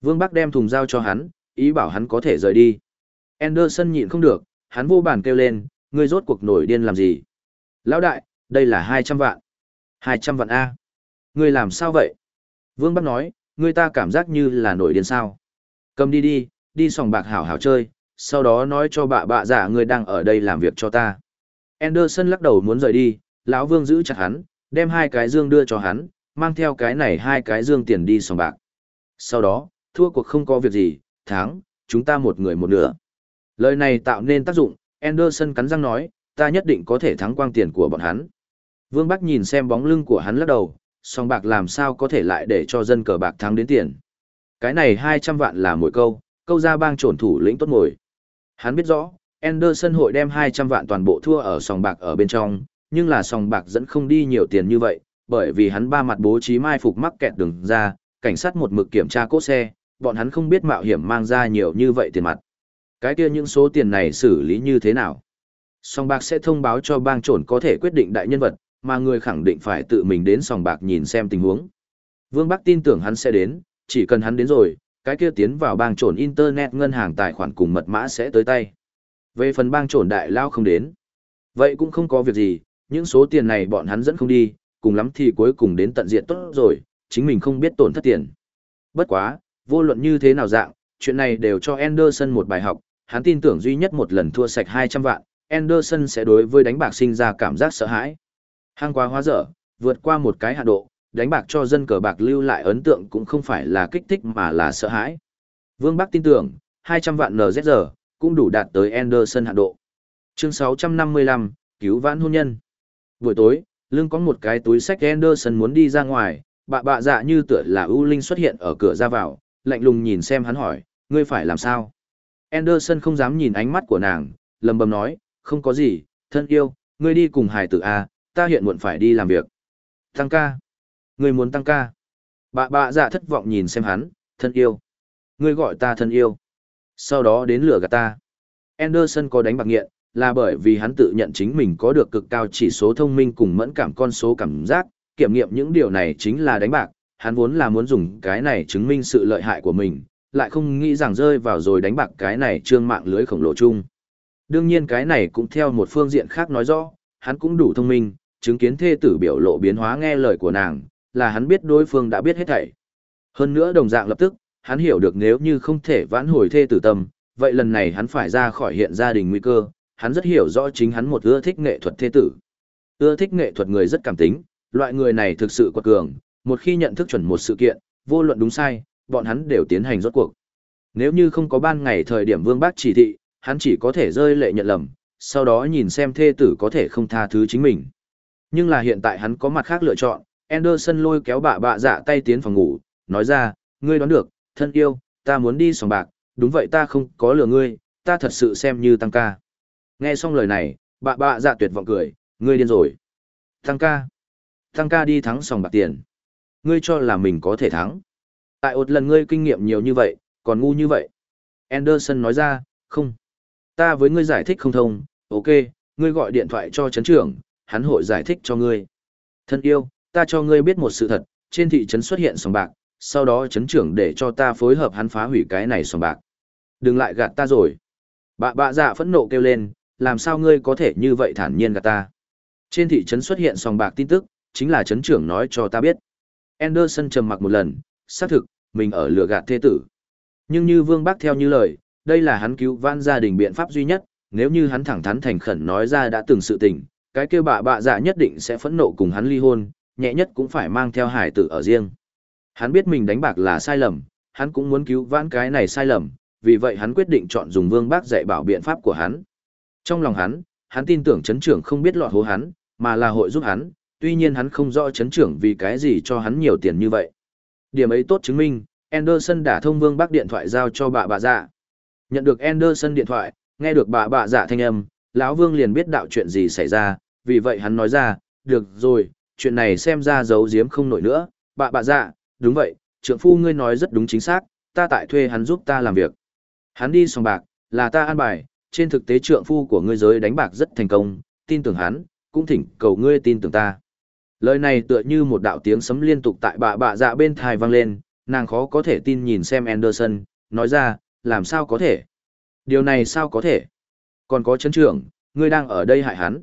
A: Vương Bắc đem thùng dao cho hắn, ý bảo hắn có thể rời đi. Anderson nhịn không được, hắn vô bản kêu lên, ngươi rốt cuộc nổi điên làm gì? Lão đại, đây là 200 vạn. 200 vạn A. Ngươi làm sao vậy? Vương Bắc nói, ngươi ta cảm giác như là nổi điên sao. Cầm đi đi, đi sòng bạc hảo hảo chơi, sau đó nói cho bà bạ giả ngươi đang ở đây làm việc cho ta. Anderson lắc đầu muốn rời đi, lão Vương giữ chặt hắn, đem hai cái dương đưa cho hắn, mang theo cái này hai cái dương tiền đi sòng bạc. Sau đó, thua cuộc không có việc gì, thắng, chúng ta một người một nửa. Lời này tạo nên tác dụng, Anderson cắn răng nói, ta nhất định có thể thắng quang tiền của bọn hắn. Vương Bắc nhìn xem bóng lưng của hắn lắc đầu, song bạc làm sao có thể lại để cho dân cờ bạc thắng đến tiền. Cái này 200 vạn là mỗi câu, câu ra bang trổn thủ lĩnh tốt ngồi. Hắn biết rõ, Anderson hội đem 200 vạn toàn bộ thua ở sòng bạc ở bên trong, nhưng là sòng bạc dẫn không đi nhiều tiền như vậy, bởi vì hắn ba mặt bố trí mai phục mắc kẹt đường ra, cảnh sát một mực kiểm tra cốt xe, bọn hắn không biết mạo hiểm mang ra nhiều như vậy tiền mặt. Cái kia những số tiền này xử lý như thế nào? Sòng bạc sẽ thông báo cho bang trổn có thể quyết định đại nhân vật, mà người khẳng định phải tự mình đến sòng bạc nhìn xem tình huống. Vương Bắc tin tưởng hắn sẽ đến, chỉ cần hắn đến rồi, cái kia tiến vào bang trộn internet ngân hàng tài khoản cùng mật mã sẽ tới tay. Về phần bang trộn đại lao không đến. Vậy cũng không có việc gì, những số tiền này bọn hắn dẫn không đi, cùng lắm thì cuối cùng đến tận diện tốt rồi, chính mình không biết tổn thất tiền. Bất quá, vô luận như thế nào dạng, chuyện này đều cho Anderson một bài học, hắn tin tưởng duy nhất một lần thua sạch 200 vạn, Anderson sẽ đối với đánh bạc sinh ra cảm giác sợ hãi. Hang quá hóa dở, vượt qua một cái hạ độ, đánh bạc cho dân cờ bạc lưu lại ấn tượng cũng không phải là kích thích mà là sợ hãi. Vương Bắc tin tưởng, 200 vạn NZR cũng đủ đạt tới Anderson hạn độ. Chương 655, cứu vãn hôn nhân. Buổi tối, lưng có một cái túi sách Anderson muốn đi ra ngoài, bạ bạ dạ như tựa là ưu linh xuất hiện ở cửa ra vào, lạnh lùng nhìn xem hắn hỏi, ngươi phải làm sao? Anderson không dám nhìn ánh mắt của nàng, lầm bầm nói, không có gì, thân yêu, ngươi đi cùng hài tử A, ta hiện muộn phải đi làm việc. Tăng ca. Ngươi muốn tăng ca. bà bà dạ thất vọng nhìn xem hắn, thân yêu. Ngươi gọi ta thân yêu. Sau đó đến lửa gạt ta. Anderson có đánh bạc nghiện, là bởi vì hắn tự nhận chính mình có được cực cao chỉ số thông minh cùng mẫn cảm con số cảm giác, kiểm nghiệm những điều này chính là đánh bạc, hắn vốn là muốn dùng cái này chứng minh sự lợi hại của mình, lại không nghĩ rằng rơi vào rồi đánh bạc cái này trương mạng lưới khổng lồ chung. Đương nhiên cái này cũng theo một phương diện khác nói rõ, hắn cũng đủ thông minh, chứng kiến thê tử biểu lộ biến hóa nghe lời của nàng, là hắn biết đối phương đã biết hết thảy. Hơn nữa đồng dạng lập tức, hắn hiểu được nếu như không thể vãn hồi thê tử tâm, vậy lần này hắn phải ra khỏi hiện gia đình nguy cơ, hắn rất hiểu rõ chính hắn một ưa thích nghệ thuật thê tử. Ưa thích nghệ thuật người rất cảm tính, loại người này thực sự quật cường, một khi nhận thức chuẩn một sự kiện, vô luận đúng sai, bọn hắn đều tiến hành rốt cuộc. Nếu như không có ban ngày thời điểm Vương Bác chỉ thị, hắn chỉ có thể rơi lệ nhận lầm, sau đó nhìn xem thê tử có thể không tha thứ chính mình. Nhưng là hiện tại hắn có mặt khác lựa chọn, Anderson lôi kéo bà bạ dạ tay tiến phòng ngủ, nói ra, ngươi đoán được, thân yêu, ta muốn đi sòng bạc, đúng vậy ta không có lừa ngươi, ta thật sự xem như tăng ca. Nghe xong lời này, bà bạ dạ tuyệt vọng cười, ngươi điên rồi. Tăng ca. Tăng ca đi thắng sòng bạc tiền. Ngươi cho là mình có thể thắng. Tại một lần ngươi kinh nghiệm nhiều như vậy, còn ngu như vậy. Anderson nói ra, không. Ta với ngươi giải thích không thông, ok, ngươi gọi điện thoại cho chấn trưởng, hắn hội giải thích cho ngươi. Thân yêu, ta cho ngươi biết một sự thật, trên thị trấn xuất hiện sòng bạc, sau đó trấn trưởng để cho ta phối hợp hắn phá hủy cái này sòng bạc. Đừng lại gạt ta rồi. Bạ bạ dạ phẫn nộ kêu lên, làm sao ngươi có thể như vậy thản nhiên gạt ta. Trên thị trấn xuất hiện sòng bạc tin tức, chính là trấn trưởng nói cho ta biết. Anderson trầm mặc một lần, xác thực, mình ở lừa gạt thế tử. Nhưng như Vương bác theo như lời, đây là hắn cứu vãn gia đình biện pháp duy nhất, nếu như hắn thẳng thắn thành khẩn nói ra đã từng sự tình, cái kia bạ bạ dạ nhất định sẽ phẫn nộ cùng hắn ly hôn, nhẹ nhất cũng phải mang theo hải tử ở riêng. Hắn biết mình đánh bạc là sai lầm, hắn cũng muốn cứu vãn cái này sai lầm, vì vậy hắn quyết định chọn dùng Vương Bác dạy bảo biện pháp của hắn. Trong lòng hắn, hắn tin tưởng chấn trưởng không biết lọt hố hắn, mà là hội giúp hắn, tuy nhiên hắn không rõ chấn trưởng vì cái gì cho hắn nhiều tiền như vậy. Điểm ấy tốt chứng minh, Anderson đã thông Vương Bác điện thoại giao cho bà bà dạ. Nhận được Anderson điện thoại, nghe được bà bà dạ thanh âm, lão Vương liền biết đạo chuyện gì xảy ra, vì vậy hắn nói ra, được rồi, chuyện này xem ra giấu giếm không nổi nữa, bà bà dạ, đúng vậy, trưởng phu ngươi nói rất đúng chính xác, ta tại thuê hắn giúp ta làm việc. Hắn đi sòng bạc, là ta an bài, trên thực tế trượng phu của ngươi giới đánh bạc rất thành công, tin tưởng hắn, cũng thỉnh cầu ngươi tin tưởng ta. Lời này tựa như một đạo tiếng sấm liên tục tại bà bà dạ bên thai vang lên, nàng khó có thể tin nhìn xem Anderson, nói ra, làm sao có thể? Điều này sao có thể? Còn có chấn trưởng, ngươi đang ở đây hại hắn.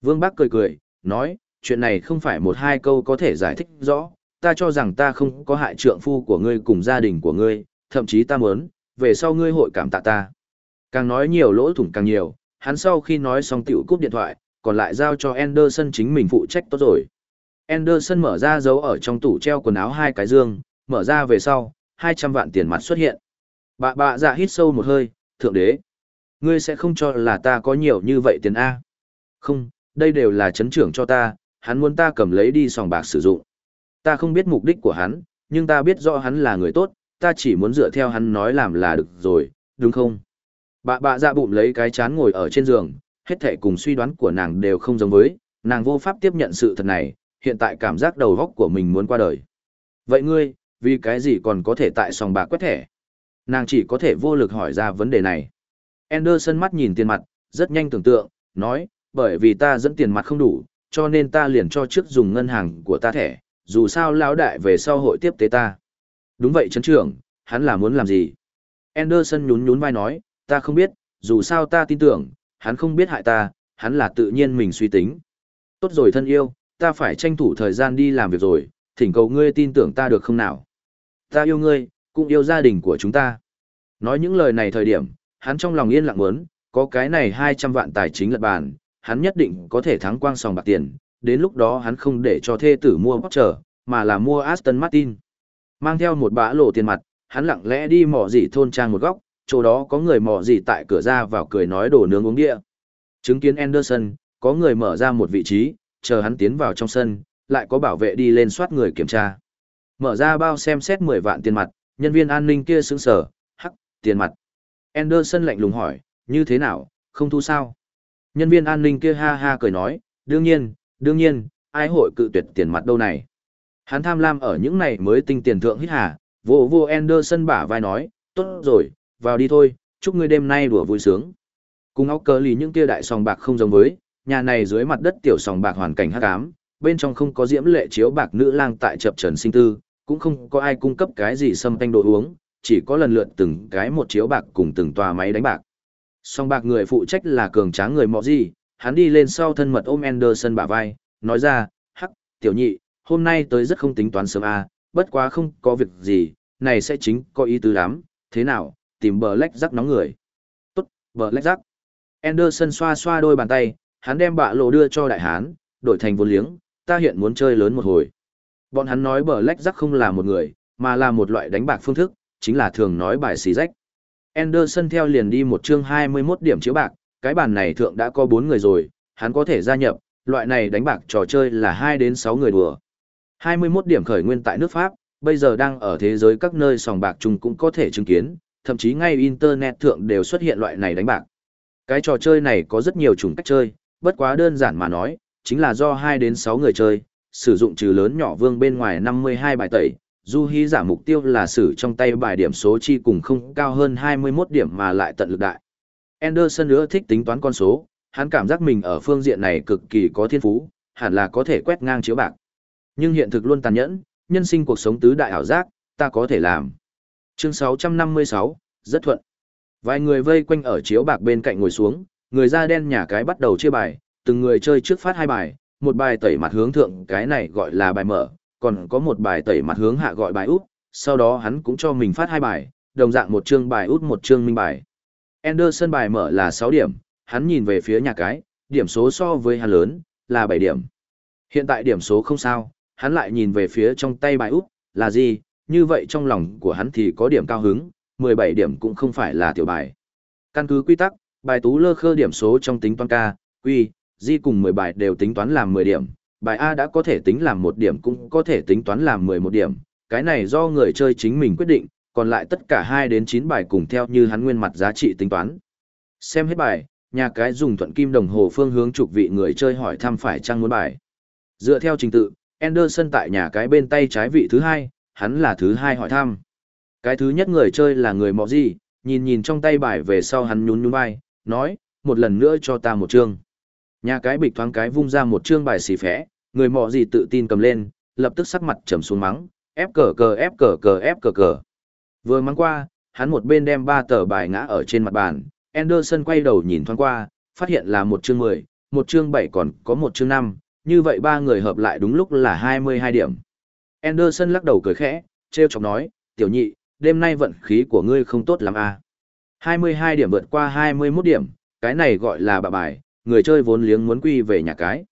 A: Vương Bắc cười cười, nói, chuyện này không phải một hai câu có thể giải thích rõ, ta cho rằng ta không có hại trượng phu của ngươi cùng gia đình của ngươi, thậm chí ta muốn, về sau ngươi hội cảm tạ ta. Càng nói nhiều lỗ thủng càng nhiều, hắn sau khi nói xong tiểu cúp điện thoại, còn lại giao cho Anderson chính mình phụ trách tốt rồi. Anderson mở ra dấu ở trong tủ treo quần áo hai cái dương, mở ra về sau, 200 vạn tiền mặt xuất hiện. Bà bà dạ hít sâu một hơi, thượng đế. Ngươi sẽ không cho là ta có nhiều như vậy tiền A. Không, đây đều là chấn trưởng cho ta, hắn muốn ta cầm lấy đi sòng bạc sử dụng. Ta không biết mục đích của hắn, nhưng ta biết rõ hắn là người tốt, ta chỉ muốn dựa theo hắn nói làm là được rồi, đúng không? Bà bà dạ bụng lấy cái chán ngồi ở trên giường, hết thảy cùng suy đoán của nàng đều không giống với, nàng vô pháp tiếp nhận sự thật này, hiện tại cảm giác đầu góc của mình muốn qua đời. Vậy ngươi, vì cái gì còn có thể tại sòng bạc quét thẻ? Nàng chỉ có thể vô lực hỏi ra vấn đề này. Anderson mắt nhìn tiền mặt, rất nhanh tưởng tượng, nói, bởi vì ta dẫn tiền mặt không đủ, cho nên ta liền cho trước dùng ngân hàng của ta thẻ, dù sao lão đại về sau hội tiếp tế ta. Đúng vậy chấn trưởng, hắn là muốn làm gì? Anderson nhún nhún vai nói, ta không biết, dù sao ta tin tưởng, hắn không biết hại ta, hắn là tự nhiên mình suy tính. Tốt rồi thân yêu, ta phải tranh thủ thời gian đi làm việc rồi, thỉnh cầu ngươi tin tưởng ta được không nào? Ta yêu ngươi, cũng yêu gia đình của chúng ta. Nói những lời này thời điểm, hắn trong lòng yên lặng muốn, có cái này 200 vạn tài chính lật bàn, hắn nhất định có thể thắng quang sòng bạc tiền, đến lúc đó hắn không để cho thê tử mua Porsche, mà là mua Aston Martin. Mang theo một bã lộ tiền mặt, hắn lặng lẽ đi mò dị thôn trang một góc, chỗ đó có người mò dị tại cửa ra vào cười nói đồ nướng uống địa. Chứng kiến Anderson, có người mở ra một vị trí, chờ hắn tiến vào trong sân, lại có bảo vệ đi lên soát người kiểm tra. Mở ra bao xem xét 10 vạn tiền mặt, nhân viên an ninh kia sững sờ, hắc, tiền mặt. Anderson lạnh lùng hỏi, như thế nào, không thu sao? Nhân viên an ninh kia ha ha cười nói, đương nhiên, đương nhiên, ai hội cự tuyệt tiền mặt đâu này. Hắn tham lam ở những này mới tinh tiền thượng hít hà, vô vô Anderson bả vai nói, tốt rồi, vào đi thôi, chúc ngươi đêm nay đùa vui sướng. Cùng óc cờ lì những kia đại sòng bạc không giống với, nhà này dưới mặt đất tiểu sòng bạc hoàn cảnh hắc ám, bên trong không có diễm lệ chiếu bạc nữ lang tại chập trần sinh tư, cũng không có ai cung cấp cái gì xâm tanh đồ uống, chỉ có lần lượt từng cái một chiếu bạc cùng từng tòa máy đánh bạc. Song bạc người phụ trách là cường tráng người mọ gì, hắn đi lên sau thân mật ôm Anderson bả vai, nói ra, hắc, tiểu nhị, hôm nay tới rất không tính toán sớm à, bất quá không có việc gì, này sẽ chính có ý tứ lắm, thế nào, tìm bờ lách rắc nóng người. Tốt, bờ lách rắc. Anderson xoa xoa đôi bàn tay, hắn đem bạ lộ đưa cho đại hán, đổi thành vốn liếng, ta hiện muốn chơi lớn một hồi. Bọn hắn nói bờ lách rắc không là một người, mà là một loại đánh bạc phương thức, chính là thường nói bài xì rách. Anderson theo liền đi một chương 21 điểm chiếu bạc, cái bàn này thượng đã có 4 người rồi, hắn có thể gia nhập, loại này đánh bạc trò chơi là 2 đến 6 người đùa. 21 điểm khởi nguyên tại nước Pháp, bây giờ đang ở thế giới các nơi sòng bạc chung cũng có thể chứng kiến, thậm chí ngay Internet thượng đều xuất hiện loại này đánh bạc. Cái trò chơi này có rất nhiều chủng cách chơi, bất quá đơn giản mà nói, chính là do 2 đến 6 người chơi, sử dụng trừ lớn nhỏ vương bên ngoài 52 bài tẩy. Du Hí giả mục tiêu là xử trong tay bài điểm số chi cùng không cao hơn 21 điểm mà lại tận lực đại. Anderson nữa thích tính toán con số, hắn cảm giác mình ở phương diện này cực kỳ có thiên phú, hẳn là có thể quét ngang chiếu bạc. Nhưng hiện thực luôn tàn nhẫn, nhân sinh cuộc sống tứ đại ảo giác, ta có thể làm. Chương 656, rất thuận. Vài người vây quanh ở chiếu bạc bên cạnh ngồi xuống, người da đen nhà cái bắt đầu chia bài, từng người chơi trước phát hai bài, một bài tẩy mặt hướng thượng cái này gọi là bài mở, còn có một bài tẩy mặt hướng hạ gọi bài út, sau đó hắn cũng cho mình phát hai bài, đồng dạng một chương bài út một chương minh bài. Anderson bài mở là 6 điểm, hắn nhìn về phía nhà cái, điểm số so với hắn lớn, là 7 điểm. Hiện tại điểm số không sao, hắn lại nhìn về phía trong tay bài út, là gì, như vậy trong lòng của hắn thì có điểm cao hứng, 17 điểm cũng không phải là tiểu bài. Căn cứ quy tắc, bài tú lơ khơ điểm số trong tính toán ca, quy, di cùng 10 bài đều tính toán làm 10 điểm, bài A đã có thể tính làm 1 điểm cũng có thể tính toán làm 11 điểm, cái này do người chơi chính mình quyết định, còn lại tất cả 2 đến 9 bài cùng theo như hắn nguyên mặt giá trị tính toán. Xem hết bài, nhà cái dùng thuận kim đồng hồ phương hướng trục vị người chơi hỏi thăm phải trang muốn bài. Dựa theo trình tự, Anderson tại nhà cái bên tay trái vị thứ hai, hắn là thứ hai hỏi thăm. Cái thứ nhất người chơi là người mọ gì, nhìn nhìn trong tay bài về sau hắn nhún nhún vai, nói, một lần nữa cho ta một chương. Nhà cái bịch thoáng cái vung ra một chương bài xì phé, người mọ gì tự tin cầm lên, lập tức sắc mặt trầm xuống mắng, ép cờ cờ ép cờ cờ ép cờ cờ. Vừa mắng qua, hắn một bên đem ba tờ bài ngã ở trên mặt bàn, Anderson quay đầu nhìn thoáng qua, phát hiện là một chương 10, một chương 7 còn có một chương 5, như vậy ba người hợp lại đúng lúc là 22 điểm. Anderson lắc đầu cười khẽ, treo chọc nói, tiểu nhị, đêm nay vận khí của ngươi không tốt lắm à. 22 điểm vượt qua 21 điểm, cái này gọi là bạ bài, người chơi vốn liếng muốn quy về nhà cái.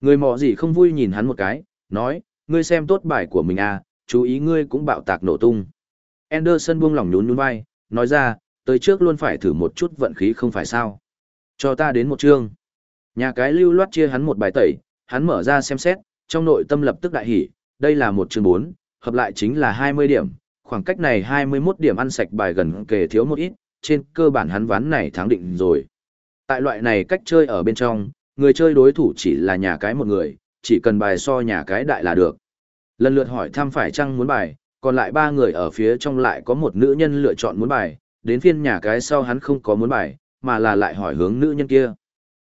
A: Người mò gì không vui nhìn hắn một cái, nói, ngươi xem tốt bài của mình à, chú ý ngươi cũng bạo tạc nổ tung. Anderson buông lỏng nhún nhún vai, nói ra, tới trước luôn phải thử một chút vận khí không phải sao. Cho ta đến một chương. Nhà cái lưu loát chia hắn một bài tẩy, hắn mở ra xem xét, trong nội tâm lập tức đại hỉ, đây là một chương 4, hợp lại chính là 20 điểm, khoảng cách này 21 điểm ăn sạch bài gần kề thiếu một ít, trên cơ bản hắn ván này thắng định rồi. Tại loại này cách chơi ở bên trong, người chơi đối thủ chỉ là nhà cái một người, chỉ cần bài so nhà cái đại là được. Lần lượt hỏi thăm phải chăng muốn bài, còn lại ba người ở phía trong lại có một nữ nhân lựa chọn muốn bài, đến phiên nhà cái sau hắn không có muốn bài, mà là lại hỏi hướng nữ nhân kia.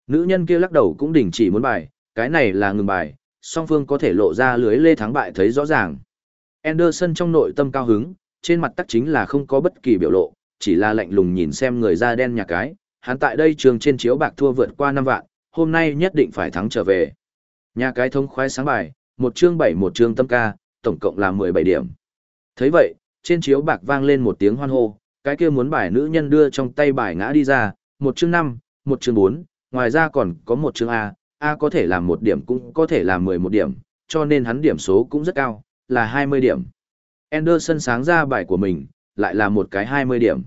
A: Nữ nhân kia lắc đầu cũng đình chỉ muốn bài, cái này là ngừng bài, song phương có thể lộ ra lưới lê thắng bại thấy rõ ràng. Anderson trong nội tâm cao hứng, trên mặt tắc chính là không có bất kỳ biểu lộ, chỉ là lạnh lùng nhìn xem người da đen nhà cái, hắn tại đây trường trên chiếu bạc thua vượt qua 5 vạn, hôm nay nhất định phải thắng trở về. Nhà cái thông khoái sáng bài, một chương 7 một chương tâm ca, tổng cộng là 17 điểm. thấy vậy, trên chiếu bạc vang lên một tiếng hoan hô, cái kia muốn bài nữ nhân đưa trong tay bài ngã đi ra, một chương 5, một chương 4, ngoài ra còn có một chương A, A có thể làm một điểm cũng có thể làm 11 điểm, cho nên hắn điểm số cũng rất cao, là 20 điểm. Anderson sáng ra bài của mình, lại là một cái 20 điểm.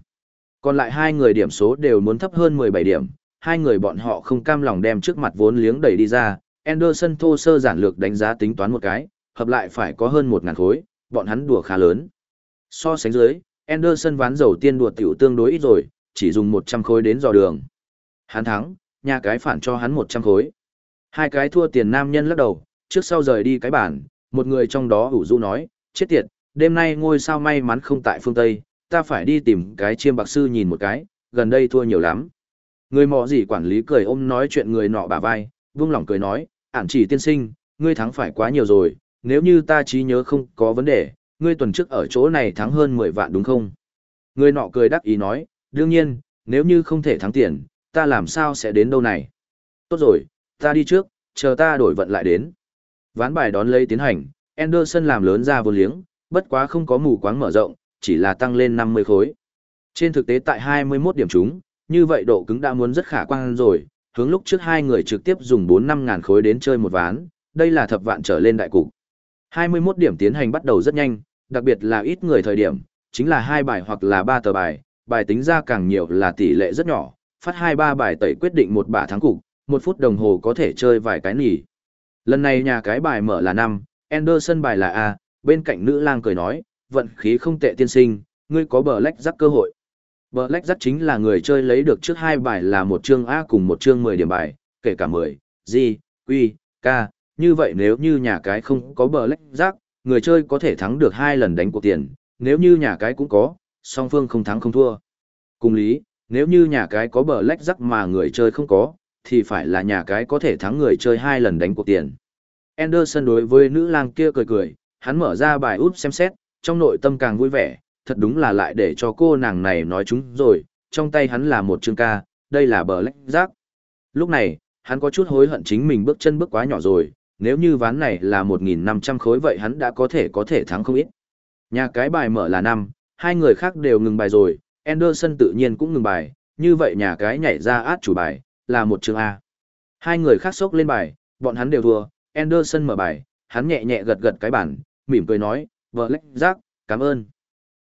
A: Còn lại hai người điểm số đều muốn thấp hơn 17 điểm, hai người bọn họ không cam lòng đem trước mặt vốn liếng đẩy đi ra, Anderson thô sơ giản lược đánh giá tính toán một cái, hợp lại phải có hơn 1.000 khối, bọn hắn đùa khá lớn. So sánh dưới, Anderson ván dầu tiên đùa tiểu tương đối ít rồi, chỉ dùng 100 khối đến dò đường. Hắn thắng, nhà cái phản cho hắn 100 khối. Hai cái thua tiền nam nhân lắc đầu, trước sau rời đi cái bản, một người trong đó ủ rũ nói, chết tiệt, đêm nay ngôi sao may mắn không tại phương Tây, ta phải đi tìm cái chiêm bạc sư nhìn một cái, gần đây thua nhiều lắm. Người mọ gì quản lý cười ôm nói chuyện người nọ bả vai, vương lòng cười nói, ản chỉ tiên sinh, ngươi thắng phải quá nhiều rồi, nếu như ta trí nhớ không có vấn đề, ngươi tuần trước ở chỗ này thắng hơn 10 vạn đúng không? Người nọ cười đắc ý nói, đương nhiên, nếu như không thể thắng tiền, ta làm sao sẽ đến đâu này? Tốt rồi, ta đi trước, chờ ta đổi vận lại đến. Ván bài đón lấy tiến hành, Anderson làm lớn ra vô liếng, bất quá không có mù quáng mở rộng, chỉ là tăng lên 50 khối. Trên thực tế tại 21 điểm chúng, như vậy độ cứng đã muốn rất khả quan rồi, hướng lúc trước hai người trực tiếp dùng 4-5 ngàn khối đến chơi một ván, đây là thập vạn trở lên đại cục. 21 điểm tiến hành bắt đầu rất nhanh, đặc biệt là ít người thời điểm, chính là hai bài hoặc là ba tờ bài, bài tính ra càng nhiều là tỷ lệ rất nhỏ, phát hai ba bài tẩy quyết định một bả thắng cục, một phút đồng hồ có thể chơi vài cái nỉ. Lần này nhà cái bài mở là 5, Anderson bài là A, bên cạnh nữ lang cười nói, vận khí không tệ tiên sinh, ngươi có bờ lách rắc cơ hội. Bờ lách rắc chính là người chơi lấy được trước hai bài là một chương A cùng một chương 10 điểm bài, kể cả 10, G, Q, K, như vậy nếu như nhà cái không có bờ lách rắc, người chơi có thể thắng được hai lần đánh cuộc tiền, nếu như nhà cái cũng có, song phương không thắng không thua. Cùng lý, nếu như nhà cái có bờ lách rắc mà người chơi không có, thì phải là nhà cái có thể thắng người chơi hai lần đánh cuộc tiền. Anderson đối với nữ lang kia cười cười, hắn mở ra bài út xem xét, trong nội tâm càng vui vẻ, thật đúng là lại để cho cô nàng này nói chúng rồi, trong tay hắn là một chương ca, đây là bờ lách rác. Lúc này, hắn có chút hối hận chính mình bước chân bước quá nhỏ rồi, nếu như ván này là 1.500 khối vậy hắn đã có thể có thể thắng không ít. Nhà cái bài mở là năm, hai người khác đều ngừng bài rồi, Anderson tự nhiên cũng ngừng bài, như vậy nhà cái nhảy ra át chủ bài, là một chương A. Hai người khác sốc lên bài, bọn hắn đều thua, Anderson mở bài, hắn nhẹ nhẹ gật gật cái bản, mỉm cười nói, vợ lách rác, cảm ơn.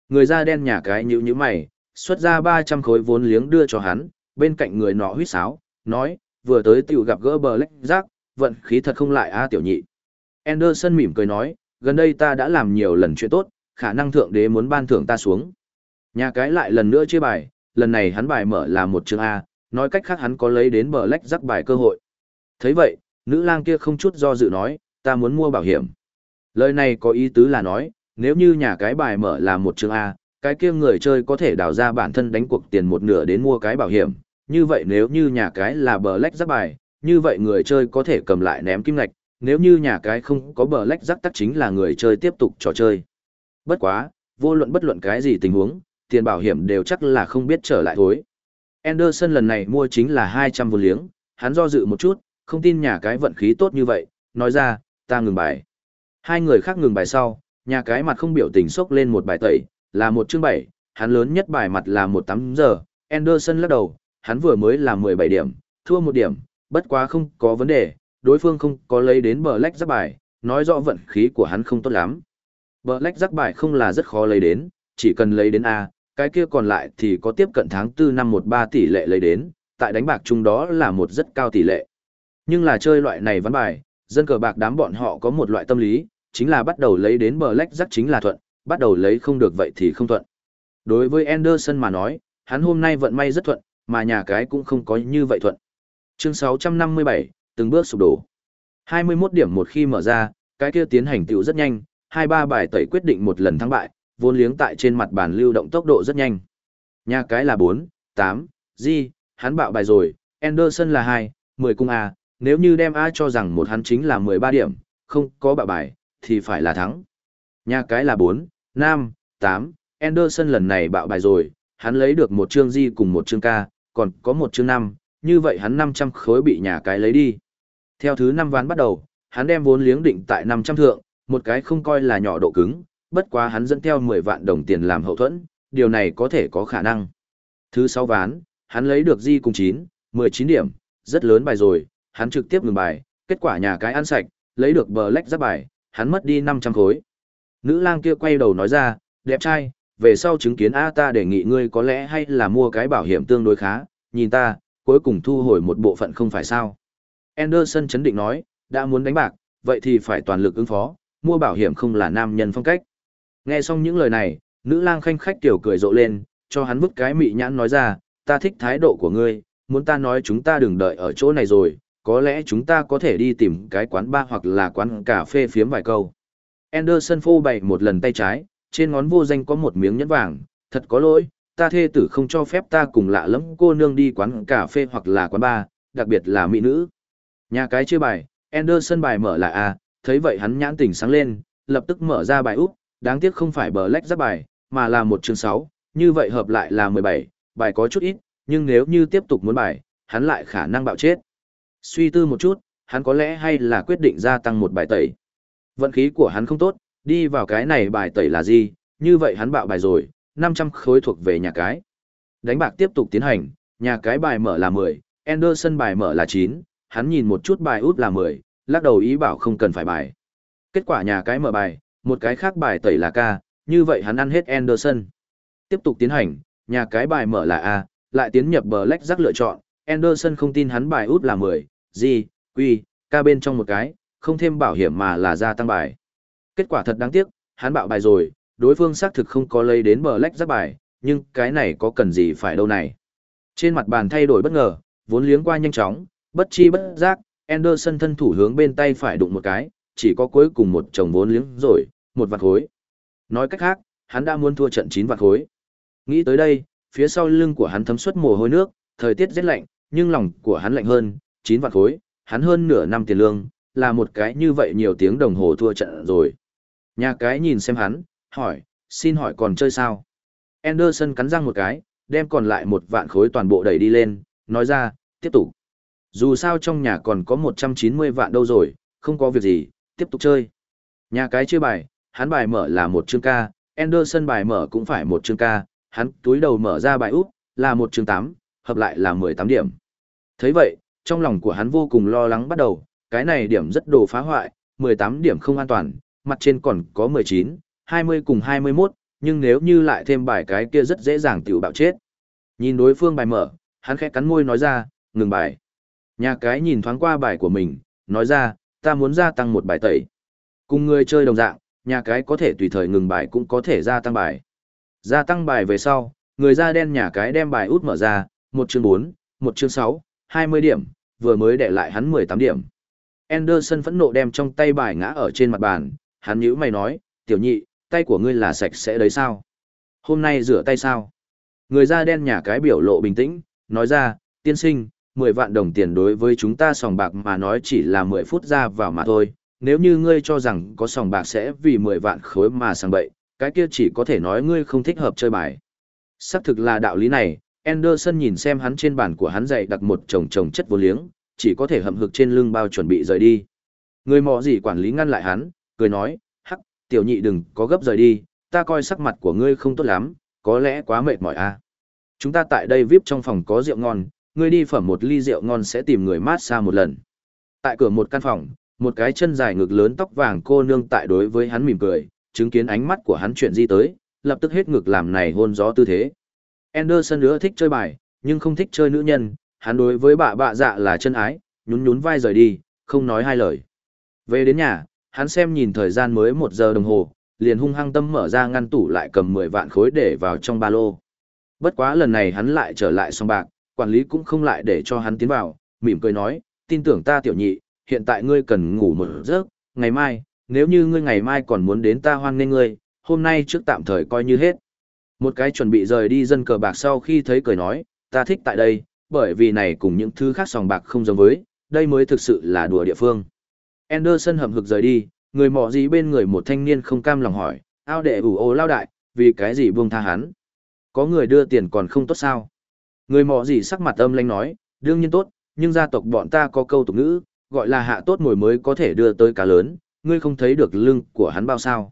A: Người da đen nhà cái nhữ như mày, xuất ra 300 khối vốn liếng đưa cho hắn, bên cạnh người nọ huýt sáo, nói, vừa tới tiểu gặp gỡ bờ lách rác, vận khí thật không lại a tiểu nhị. Anderson mỉm cười nói, gần đây ta đã làm nhiều lần chuyện tốt, khả năng thượng đế muốn ban thưởng ta xuống. Nhà cái lại lần nữa chia bài, lần này hắn bài mở là một chương A, nói cách khác hắn có lấy đến bờ lách rắc bài cơ hội. thấy vậy, nữ lang kia không chút do dự nói, ta muốn mua bảo hiểm. Lời này có ý tứ là nói, nếu như nhà cái bài mở là một chương A, cái kia người chơi có thể đào ra bản thân đánh cuộc tiền một nửa đến mua cái bảo hiểm. Như vậy nếu như nhà cái là bờ lách rắc bài, như vậy người chơi có thể cầm lại ném kim ngạch, nếu như nhà cái không có bờ lách rắc tắc chính là người chơi tiếp tục trò chơi. Bất quá, vô luận bất luận cái gì tình huống, tiền bảo hiểm đều chắc là không biết trở lại thối. Anderson lần này mua chính là 200 vô liếng, hắn do dự một chút, không tin nhà cái vận khí tốt như vậy, nói ra, ta ngừng bài. Hai người khác ngừng bài sau, nhà cái mặt không biểu tình sốc lên một bài tẩy, là một chương bảy, hắn lớn nhất bài mặt là một tám giờ, Anderson lắc đầu, hắn vừa mới là 17 điểm, thua một điểm, bất quá không có vấn đề, đối phương không có lấy đến bờ lách giáp bài, nói rõ vận khí của hắn không tốt lắm. Bờ lách giáp bài không là rất khó lấy đến, chỉ cần lấy đến A, cái kia còn lại thì có tiếp cận tháng 4 năm 13 tỷ lệ lấy đến, tại đánh bạc chung đó là một rất cao tỷ lệ. Nhưng là chơi loại này ván bài, dân cờ bạc đám bọn họ có một loại tâm lý, chính là bắt đầu lấy đến bờ lách chính là thuận, bắt đầu lấy không được vậy thì không thuận. Đối với Anderson mà nói, hắn hôm nay vận may rất thuận, mà nhà cái cũng không có như vậy thuận. Chương 657, từng bước sụp đổ. 21 điểm một khi mở ra, cái kia tiến hành tiểu rất nhanh, hai ba bài tẩy quyết định một lần thắng bại, vốn liếng tại trên mặt bàn lưu động tốc độ rất nhanh. Nhà cái là 4, 8, G, hắn bạo bài rồi, Anderson là 2, 10 cung A, nếu như đem A cho rằng một hắn chính là 13 điểm, không có bạo bài, thì phải là thắng. Nhà cái là 4, 5, 8, Anderson lần này bạo bài rồi, hắn lấy được một chương di cùng một chương ca, còn có một chương 5, như vậy hắn 500 khối bị nhà cái lấy đi. Theo thứ 5 ván bắt đầu, hắn đem vốn liếng định tại 500 thượng, một cái không coi là nhỏ độ cứng, bất quá hắn dẫn theo 10 vạn đồng tiền làm hậu thuẫn, điều này có thể có khả năng. Thứ 6 ván, hắn lấy được Di cùng 9, 19 điểm, rất lớn bài rồi, hắn trực tiếp ngừng bài, kết quả nhà cái ăn sạch, lấy được bờ lách giáp bài, hắn mất đi 500 khối. Nữ lang kia quay đầu nói ra, đẹp trai, về sau chứng kiến A ta đề nghị ngươi có lẽ hay là mua cái bảo hiểm tương đối khá, nhìn ta, cuối cùng thu hồi một bộ phận không phải sao. Anderson chấn định nói, đã muốn đánh bạc, vậy thì phải toàn lực ứng phó, mua bảo hiểm không là nam nhân phong cách. Nghe xong những lời này, nữ lang khanh khách tiểu cười rộ lên, cho hắn vứt cái mị nhãn nói ra, ta thích thái độ của ngươi, muốn ta nói chúng ta đừng đợi ở chỗ này rồi, có lẽ chúng ta có thể đi tìm cái quán bar hoặc là quán cà phê phiếm vài câu. Anderson phô bày một lần tay trái, trên ngón vô danh có một miếng nhẫn vàng, thật có lỗi, ta thê tử không cho phép ta cùng lạ lẫm cô nương đi quán cà phê hoặc là quán bar, đặc biệt là mỹ nữ. Nhà cái chưa bài, Anderson bài mở là A, thấy vậy hắn nhãn tỉnh sáng lên, lập tức mở ra bài úp, đáng tiếc không phải bờ lách giáp bài, mà là một chương 6, như vậy hợp lại là 17, bài có chút ít, nhưng nếu như tiếp tục muốn bài, hắn lại khả năng bạo chết. Suy tư một chút, hắn có lẽ hay là quyết định gia tăng một bài tẩy. Vận khí của hắn không tốt, đi vào cái này bài tẩy là gì, như vậy hắn bạo bài rồi, 500 khối thuộc về nhà cái. Đánh bạc tiếp tục tiến hành, nhà cái bài mở là 10, Anderson bài mở là 9, hắn nhìn một chút bài út là 10, lắc đầu ý bảo không cần phải bài. Kết quả nhà cái mở bài, một cái khác bài tẩy là K, như vậy hắn ăn hết Anderson. Tiếp tục tiến hành, nhà cái bài mở là A, lại tiến nhập bờ lách rắc lựa chọn, Anderson không tin hắn bài út là 10, G, Q, K bên trong một cái, không thêm bảo hiểm mà là gia tăng bài. Kết quả thật đáng tiếc, hắn bạo bài rồi, đối phương xác thực không có lấy đến bờ lách giáp bài, nhưng cái này có cần gì phải đâu này. Trên mặt bàn thay đổi bất ngờ, vốn liếng qua nhanh chóng, bất chi bất giác, Anderson thân thủ hướng bên tay phải đụng một cái, chỉ có cuối cùng một chồng vốn liếng rồi, một vạt khối. Nói cách khác, hắn đã muốn thua trận 9 vạt khối. Nghĩ tới đây, phía sau lưng của hắn thấm suất mồ hôi nước, thời tiết rất lạnh, nhưng lòng của hắn lạnh hơn, 9 vạn khối, hắn hơn nửa năm tiền lương, là một cái như vậy nhiều tiếng đồng hồ thua trận rồi. Nhà cái nhìn xem hắn, hỏi, xin hỏi còn chơi sao? Anderson cắn răng một cái, đem còn lại một vạn khối toàn bộ đẩy đi lên, nói ra, tiếp tục. Dù sao trong nhà còn có 190 vạn đâu rồi, không có việc gì, tiếp tục chơi. Nhà cái chơi bài, hắn bài mở là một chương ca, Anderson bài mở cũng phải một chương ca, hắn túi đầu mở ra bài út, là một chương 8, hợp lại là 18 điểm. thấy vậy, trong lòng của hắn vô cùng lo lắng bắt đầu, cái này điểm rất đồ phá hoại, 18 điểm không an toàn, mặt trên còn có 19, 20 cùng 21, nhưng nếu như lại thêm bài cái kia rất dễ dàng tiểu bạo chết. Nhìn đối phương bài mở, hắn khẽ cắn môi nói ra, ngừng bài. Nhà cái nhìn thoáng qua bài của mình, nói ra, ta muốn gia tăng một bài tẩy. Cùng người chơi đồng dạng, nhà cái có thể tùy thời ngừng bài cũng có thể gia tăng bài. Gia tăng bài về sau, người da đen nhà cái đem bài út mở ra, một chương 4, một chương 6, 20 điểm, vừa mới để lại hắn 18 điểm. Anderson phẫn nộ đem trong tay bài ngã ở trên mặt bàn, hắn nhíu mày nói, tiểu nhị, tay của ngươi là sạch sẽ đấy sao? Hôm nay rửa tay sao? Người da đen nhà cái biểu lộ bình tĩnh, nói ra, tiên sinh, 10 vạn đồng tiền đối với chúng ta sòng bạc mà nói chỉ là 10 phút ra vào mà thôi. Nếu như ngươi cho rằng có sòng bạc sẽ vì 10 vạn khối mà sang bậy, cái kia chỉ có thể nói ngươi không thích hợp chơi bài. Xác thực là đạo lý này, Anderson nhìn xem hắn trên bàn của hắn dậy đặt một chồng chồng chất vô liếng, chỉ có thể hậm hực trên lưng bao chuẩn bị rời đi. Người mò gì quản lý ngăn lại hắn, cười nói, hắc, tiểu nhị đừng có gấp rời đi, ta coi sắc mặt của ngươi không tốt lắm, có lẽ quá mệt mỏi a. À. Chúng ta tại đây VIP trong phòng có rượu ngon, ngươi đi phẩm một ly rượu ngon sẽ tìm người mát xa một lần. Tại cửa một căn phòng, một cái chân dài ngực lớn tóc vàng cô nương tại đối với hắn mỉm cười, chứng kiến ánh mắt của hắn chuyện gì tới, lập tức hết ngực làm này hôn gió tư thế. Anderson nữa thích chơi bài, nhưng không thích chơi nữ nhân, hắn đối với bà bạ dạ là chân ái, nhún nhún vai rời đi, không nói hai lời. Về đến nhà, hắn xem nhìn thời gian mới một giờ đồng hồ, liền hung hăng tâm mở ra ngăn tủ lại cầm 10 vạn khối để vào trong ba lô. Bất quá lần này hắn lại trở lại song bạc, quản lý cũng không lại để cho hắn tiến vào, mỉm cười nói, tin tưởng ta tiểu nhị, hiện tại ngươi cần ngủ một giấc, ngày mai, nếu như ngươi ngày mai còn muốn đến ta hoan nghênh ngươi, hôm nay trước tạm thời coi như hết. Một cái chuẩn bị rời đi dân cờ bạc sau khi thấy cười nói, ta thích tại đây, bởi vì này cùng những thứ khác sòng bạc không giống với, đây mới thực sự là đùa địa phương. Anderson hậm hực rời đi, người mỏ gì bên người một thanh niên không cam lòng hỏi, ao đệ ủ ô lao đại, vì cái gì buông tha hắn? Có người đưa tiền còn không tốt sao? Người mỏ gì sắc mặt âm lanh nói, đương nhiên tốt, nhưng gia tộc bọn ta có câu tục ngữ, gọi là hạ tốt mồi mới có thể đưa tới cá lớn, ngươi không thấy được lưng của hắn bao sao.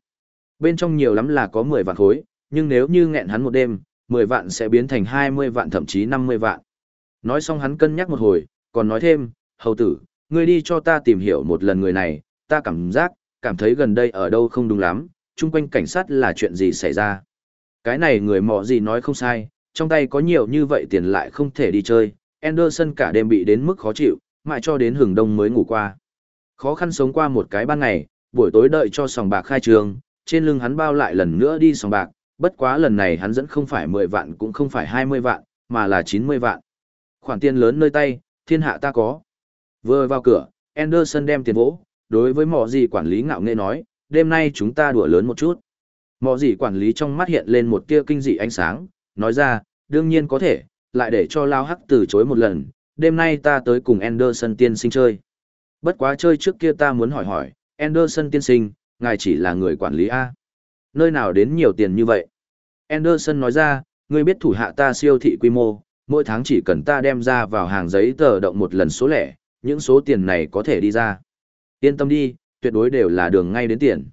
A: Bên trong nhiều lắm là có 10 vạn khối, nhưng nếu như nghẹn hắn một đêm, 10 vạn sẽ biến thành 20 vạn thậm chí 50 vạn. Nói xong hắn cân nhắc một hồi, còn nói thêm, hầu tử, ngươi đi cho ta tìm hiểu một lần người này, ta cảm giác, cảm thấy gần đây ở đâu không đúng lắm, chung quanh cảnh sát là chuyện gì xảy ra. Cái này người mọ gì nói không sai, trong tay có nhiều như vậy tiền lại không thể đi chơi, Anderson cả đêm bị đến mức khó chịu, mãi cho đến hừng đông mới ngủ qua. Khó khăn sống qua một cái ban ngày, buổi tối đợi cho sòng bạc khai trường, trên lưng hắn bao lại lần nữa đi sòng bạc, bất quá lần này hắn dẫn không phải 10 vạn cũng không phải 20 vạn, mà là 90 vạn. Khoản tiền lớn nơi tay, thiên hạ ta có. Vừa vào cửa, Anderson đem tiền vỗ, đối với mỏ gì quản lý ngạo nghệ nói, đêm nay chúng ta đùa lớn một chút. Mỏ gì quản lý trong mắt hiện lên một tia kinh dị ánh sáng, nói ra, đương nhiên có thể, lại để cho Lao Hắc từ chối một lần, đêm nay ta tới cùng Anderson tiên sinh chơi. Bất quá chơi trước kia ta muốn hỏi hỏi, Anderson tiên sinh, ngài chỉ là người quản lý A. Nơi nào đến nhiều tiền như vậy? Anderson nói ra, ngươi biết thủ hạ ta siêu thị quy mô, mỗi tháng chỉ cần ta đem ra vào hàng giấy tờ động một lần số lẻ, những số tiền này có thể đi ra. Yên tâm đi, tuyệt đối đều là đường ngay đến tiền.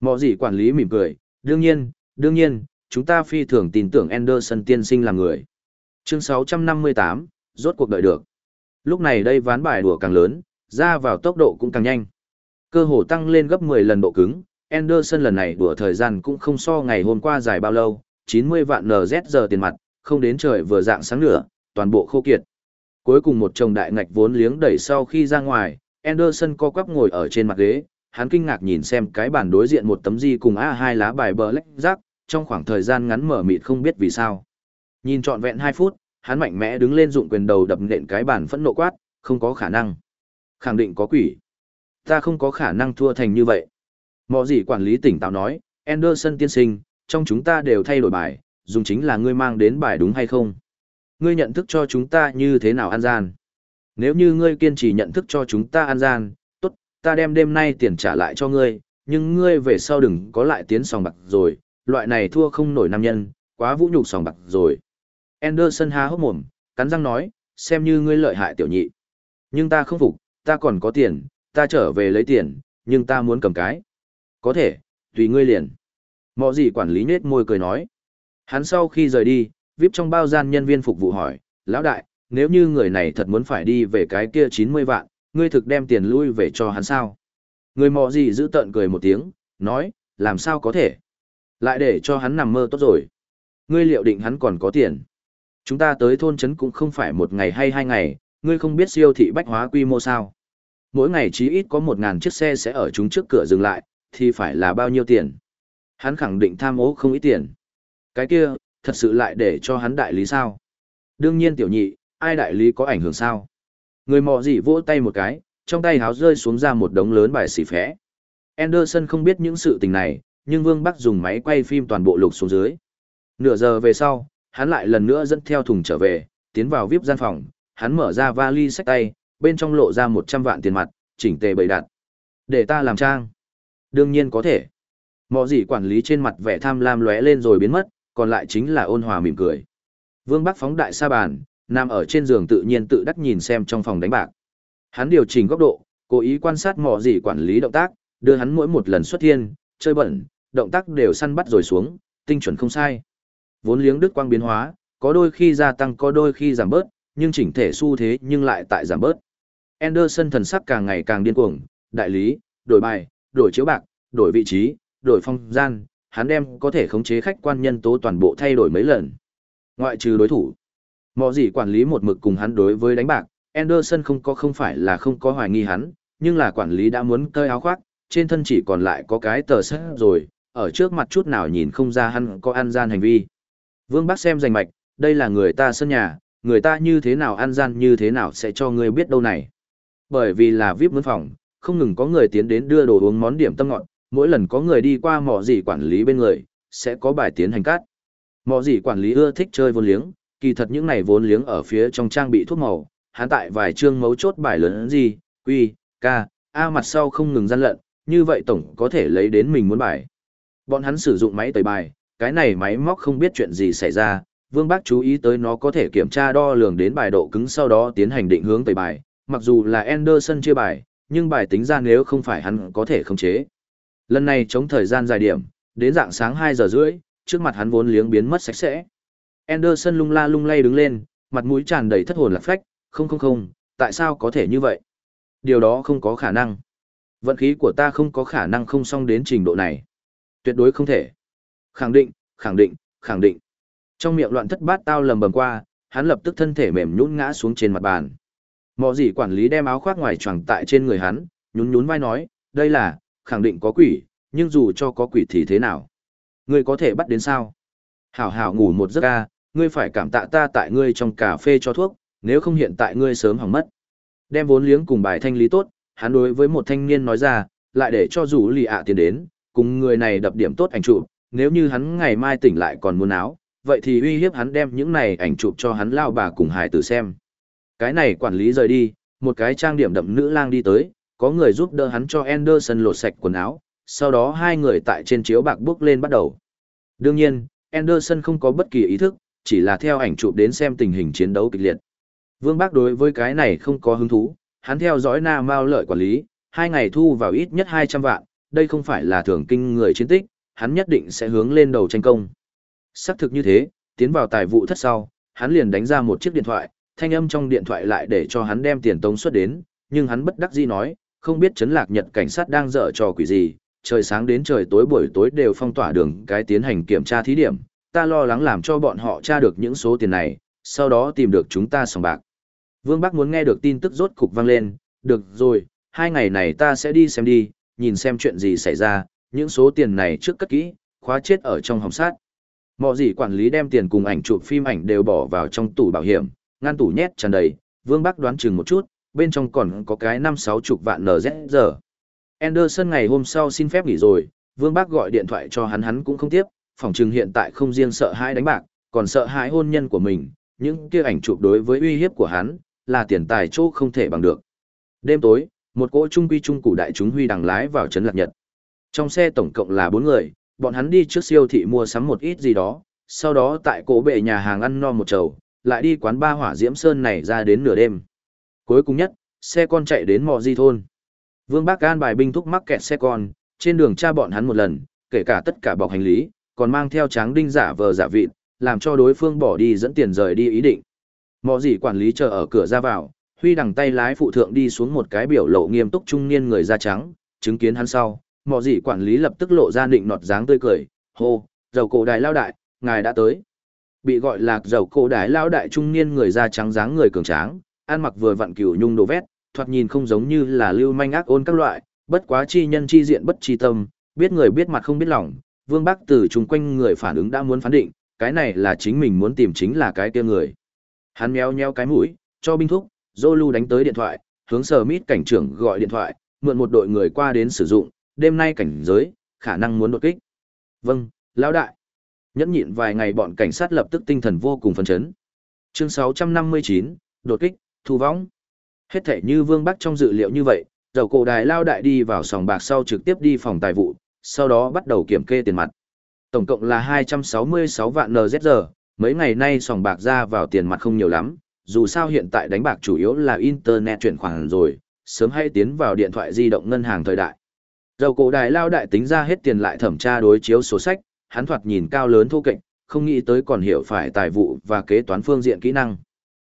A: Mọ gì quản lý mỉm cười, đương nhiên, đương nhiên, chúng ta phi thường tin tưởng Anderson tiên sinh là người. Chương 658, rốt cuộc đợi được. Lúc này đây ván bài đùa càng lớn, ra vào tốc độ cũng càng nhanh. Cơ hồ tăng lên gấp 10 lần độ cứng, Anderson lần này đùa thời gian cũng không so ngày hôm qua dài bao lâu, 90 vạn NZ giờ tiền mặt, không đến trời vừa dạng sáng nữa, toàn bộ khô kiệt. Cuối cùng một chồng đại ngạch vốn liếng đẩy sau khi ra ngoài, Anderson co quắp ngồi ở trên mặt ghế, hắn kinh ngạc nhìn xem cái bản đối diện một tấm di cùng A2 lá bài bờ lách rác, trong khoảng thời gian ngắn mở mịt không biết vì sao. Nhìn trọn vẹn 2 phút, hắn mạnh mẽ đứng lên dụng quyền đầu đập nện cái bản phẫn nộ quát, không có khả năng. Khẳng định có quỷ. Ta không có khả năng thua thành như vậy. Mọ gì quản lý tỉnh táo nói, Anderson tiên sinh, trong chúng ta đều thay đổi bài, dùng chính là ngươi mang đến bài đúng hay không? Ngươi nhận thức cho chúng ta như thế nào ăn gian? Nếu như ngươi kiên trì nhận thức cho chúng ta ăn gian, tốt, ta đem đêm nay tiền trả lại cho ngươi, nhưng ngươi về sau đừng có lại tiến sòng bạc rồi, loại này thua không nổi nam nhân, quá vũ nhục sòng bạc rồi. Anderson há hốc mồm, cắn răng nói, xem như ngươi lợi hại tiểu nhị. Nhưng ta không phục, ta còn có tiền, ta trở về lấy tiền, nhưng ta muốn cầm cái. Có thể, tùy ngươi liền. Mọ gì quản lý nết môi cười nói. Hắn sau khi rời đi, VIP trong bao gian nhân viên phục vụ hỏi, lão đại, nếu như người này thật muốn phải đi về cái kia 90 vạn, ngươi thực đem tiền lui về cho hắn sao? Người mọ gì giữ tợn cười một tiếng, nói, làm sao có thể? Lại để cho hắn nằm mơ tốt rồi. Ngươi liệu định hắn còn có tiền? Chúng ta tới thôn trấn cũng không phải một ngày hay hai ngày, ngươi không biết siêu thị bách hóa quy mô sao? Mỗi ngày chí ít có một ngàn chiếc xe sẽ ở chúng trước cửa dừng lại, thì phải là bao nhiêu tiền? Hắn khẳng định tham ố không ít tiền. Cái kia, thật sự lại để cho hắn đại lý sao? Đương nhiên tiểu nhị, ai đại lý có ảnh hưởng sao? Người mò gì vỗ tay một cái, trong tay háo rơi xuống ra một đống lớn bài xỉ phé. Anderson không biết những sự tình này, nhưng Vương Bắc dùng máy quay phim toàn bộ lục xuống dưới. Nửa giờ về sau, hắn lại lần nữa dẫn theo thùng trở về, tiến vào VIP gian phòng, hắn mở ra vali sách tay, bên trong lộ ra 100 vạn tiền mặt, chỉnh tề bày đặt. Để ta làm trang. Đương nhiên có thể. mọi gì quản lý trên mặt vẻ tham lam lóe lên rồi biến mất, còn lại chính là ôn hòa mỉm cười. Vương Bắc phóng đại sa bàn, nằm ở trên giường tự nhiên tự đắc nhìn xem trong phòng đánh bạc. Hắn điều chỉnh góc độ, cố ý quan sát mọi gì quản lý động tác, đưa hắn mỗi một lần xuất thiên, chơi bẩn, động tác đều săn bắt rồi xuống, tinh chuẩn không sai. Vốn liếng đức quang biến hóa, có đôi khi gia tăng có đôi khi giảm bớt, nhưng chỉnh thể xu thế nhưng lại tại giảm bớt. Anderson thần sắc càng ngày càng điên cuồng, đại lý, đổi bài, đổi chiếu bạc, đổi vị trí, đổi phong gian, hắn đem có thể khống chế khách quan nhân tố toàn bộ thay đổi mấy lần. Ngoại trừ đối thủ. Mọ gì quản lý một mực cùng hắn đối với đánh bạc, Anderson không có không phải là không có hoài nghi hắn, nhưng là quản lý đã muốn cơi áo khoác, trên thân chỉ còn lại có cái tờ sắt rồi, ở trước mặt chút nào nhìn không ra hắn có ăn gian hành vi. Vương Bắc xem rành mạch, đây là người ta sân nhà, người ta như thế nào ăn gian như thế nào sẽ cho ngươi biết đâu này. Bởi vì là VIP mướn phòng, không ngừng có người tiến đến đưa đồ uống món điểm tâm ngọt, mỗi lần có người đi qua mỏ gì quản lý bên người, sẽ có bài tiến hành cắt. Mỏ gì quản lý ưa thích chơi vốn liếng, kỳ thật những này vốn liếng ở phía trong trang bị thuốc màu, hắn tại vài chương mấu chốt bài lớn gì, quy, ca, a mặt sau không ngừng gian lận, như vậy tổng có thể lấy đến mình muốn bài. Bọn hắn sử dụng máy tẩy bài, cái này máy móc không biết chuyện gì xảy ra, Vương Bác chú ý tới nó có thể kiểm tra đo lường đến bài độ cứng sau đó tiến hành định hướng tẩy bài, mặc dù là Anderson chia bài, nhưng bài tính ra nếu không phải hắn có thể khống chế. Lần này chống thời gian dài điểm, đến dạng sáng 2 giờ rưỡi, trước mặt hắn vốn liếng biến mất sạch sẽ. Anderson lung la lung lay đứng lên, mặt mũi tràn đầy thất hồn lạc phách, không không không, tại sao có thể như vậy? Điều đó không có khả năng. Vận khí của ta không có khả năng không xong đến trình độ này. Tuyệt đối không thể. Khẳng định, khẳng định, khẳng định. Trong miệng loạn thất bát tao lầm bầm qua, hắn lập tức thân thể mềm nhũn ngã xuống trên mặt bàn. Mọ gì quản lý đem áo khoác ngoài choàng tại trên người hắn, nhún nhún vai nói, đây là, khẳng định có quỷ, nhưng dù cho có quỷ thì thế nào? Ngươi có thể bắt đến sao? Hảo hảo ngủ một giấc ca, ngươi phải cảm tạ ta tại ngươi trong cà phê cho thuốc, nếu không hiện tại ngươi sớm hỏng mất. Đem vốn liếng cùng bài thanh lý tốt, hắn đối với một thanh niên nói ra, lại để cho rủ lì ạ tiền đến, cùng người này đập điểm tốt ảnh chụp, nếu như hắn ngày mai tỉnh lại còn muốn áo, vậy thì uy hiếp hắn đem những này ảnh chụp cho hắn lao bà cùng hài tử xem. Cái này quản lý rời đi, một cái trang điểm đậm nữ lang đi tới, có người giúp đỡ hắn cho Anderson lột sạch quần áo, sau đó hai người tại trên chiếu bạc bước lên bắt đầu. Đương nhiên, Anderson không có bất kỳ ý thức, chỉ là theo ảnh chụp đến xem tình hình chiến đấu kịch liệt. Vương Bác đối với cái này không có hứng thú, hắn theo dõi Na Mao lợi quản lý, hai ngày thu vào ít nhất 200 vạn, đây không phải là thưởng kinh người chiến tích, hắn nhất định sẽ hướng lên đầu tranh công. Xác thực như thế, tiến vào tài vụ thất sau, hắn liền đánh ra một chiếc điện thoại, thanh âm trong điện thoại lại để cho hắn đem tiền tống xuất đến, nhưng hắn bất đắc dĩ nói, không biết chấn lạc Nhật cảnh sát đang dở trò quỷ gì, trời sáng đến trời tối buổi tối đều phong tỏa đường cái tiến hành kiểm tra thí điểm, ta lo lắng làm cho bọn họ tra được những số tiền này, sau đó tìm được chúng ta sòng bạc. Vương Bắc muốn nghe được tin tức rốt cục vang lên, được rồi, hai ngày này ta sẽ đi xem đi, nhìn xem chuyện gì xảy ra, những số tiền này trước cất kỹ, khóa chết ở trong hồng sát. Mọi gì quản lý đem tiền cùng ảnh chụp phim ảnh đều bỏ vào trong tủ bảo hiểm, ngăn tủ nhét tràn đầy, Vương Bắc đoán chừng một chút, bên trong còn có cái năm sáu chục vạn NZ giờ. Anderson ngày hôm sau xin phép nghỉ rồi, Vương Bắc gọi điện thoại cho hắn hắn cũng không tiếp, phòng trừng hiện tại không riêng sợ hãi đánh bạc, còn sợ hãi hôn nhân của mình, những kia ảnh chụp đối với uy hiếp của hắn, là tiền tài chỗ không thể bằng được. Đêm tối, một cỗ trung quy trung cụ đại chúng huy đằng lái vào trấn Lạc Nhật. Trong xe tổng cộng là bốn người, bọn hắn đi trước siêu thị mua sắm một ít gì đó, sau đó tại cổ bệ nhà hàng ăn no một chầu, lại đi quán ba hỏa diễm sơn này ra đến nửa đêm. Cuối cùng nhất, xe con chạy đến mò di thôn. Vương Bác An bài binh thúc mắc kẹt xe con, trên đường tra bọn hắn một lần, kể cả tất cả bọc hành lý, còn mang theo tráng đinh giả vờ giả vịt, làm cho đối phương bỏ đi dẫn tiền rời đi ý định. Mò gì quản lý chờ ở cửa ra vào, huy đằng tay lái phụ thượng đi xuống một cái biểu lộ nghiêm túc trung niên người da trắng, chứng kiến hắn sau, mò gì quản lý lập tức lộ ra định nọt dáng tươi cười, hô, dầu cổ đại lao đại, ngài đã tới. Bị gọi là dầu cổ đái lao đại trung niên người da trắng dáng người cường tráng, ăn mặc vừa vặn cửu nhung đồ vét, thoạt nhìn không giống như là lưu manh ác ôn các loại, bất quá chi nhân chi diện bất chi tâm, biết người biết mặt không biết lòng, Vương Bắc từ chung quanh người phản ứng đã muốn phán định, cái này là chính mình muốn tìm chính là cái kia người. Hắn méo nheo cái mũi, cho binh thúc, Zolu đánh tới điện thoại, hướng sở mít cảnh trưởng gọi điện thoại, mượn một đội người qua đến sử dụng, đêm nay cảnh giới, khả năng muốn đột kích. Vâng, lão đại. Nhẫn nhịn vài ngày bọn cảnh sát lập tức tinh thần vô cùng phấn chấn. Chương 659, đột kích, thu vong. Hết thể như Vương Bắc trong dự liệu như vậy, dầu cổ đài lao đại đi vào sòng bạc sau trực tiếp đi phòng tài vụ, sau đó bắt đầu kiểm kê tiền mặt. Tổng cộng là 266 vạn NZR, mấy ngày nay sòng bạc ra vào tiền mặt không nhiều lắm, dù sao hiện tại đánh bạc chủ yếu là Internet chuyển khoản rồi, sớm hay tiến vào điện thoại di động ngân hàng thời đại. Dầu cổ đài lao đại tính ra hết tiền lại thẩm tra đối chiếu sổ sách, hắn thoạt nhìn cao lớn thô kệch, không nghĩ tới còn hiểu phải tài vụ và kế toán phương diện kỹ năng.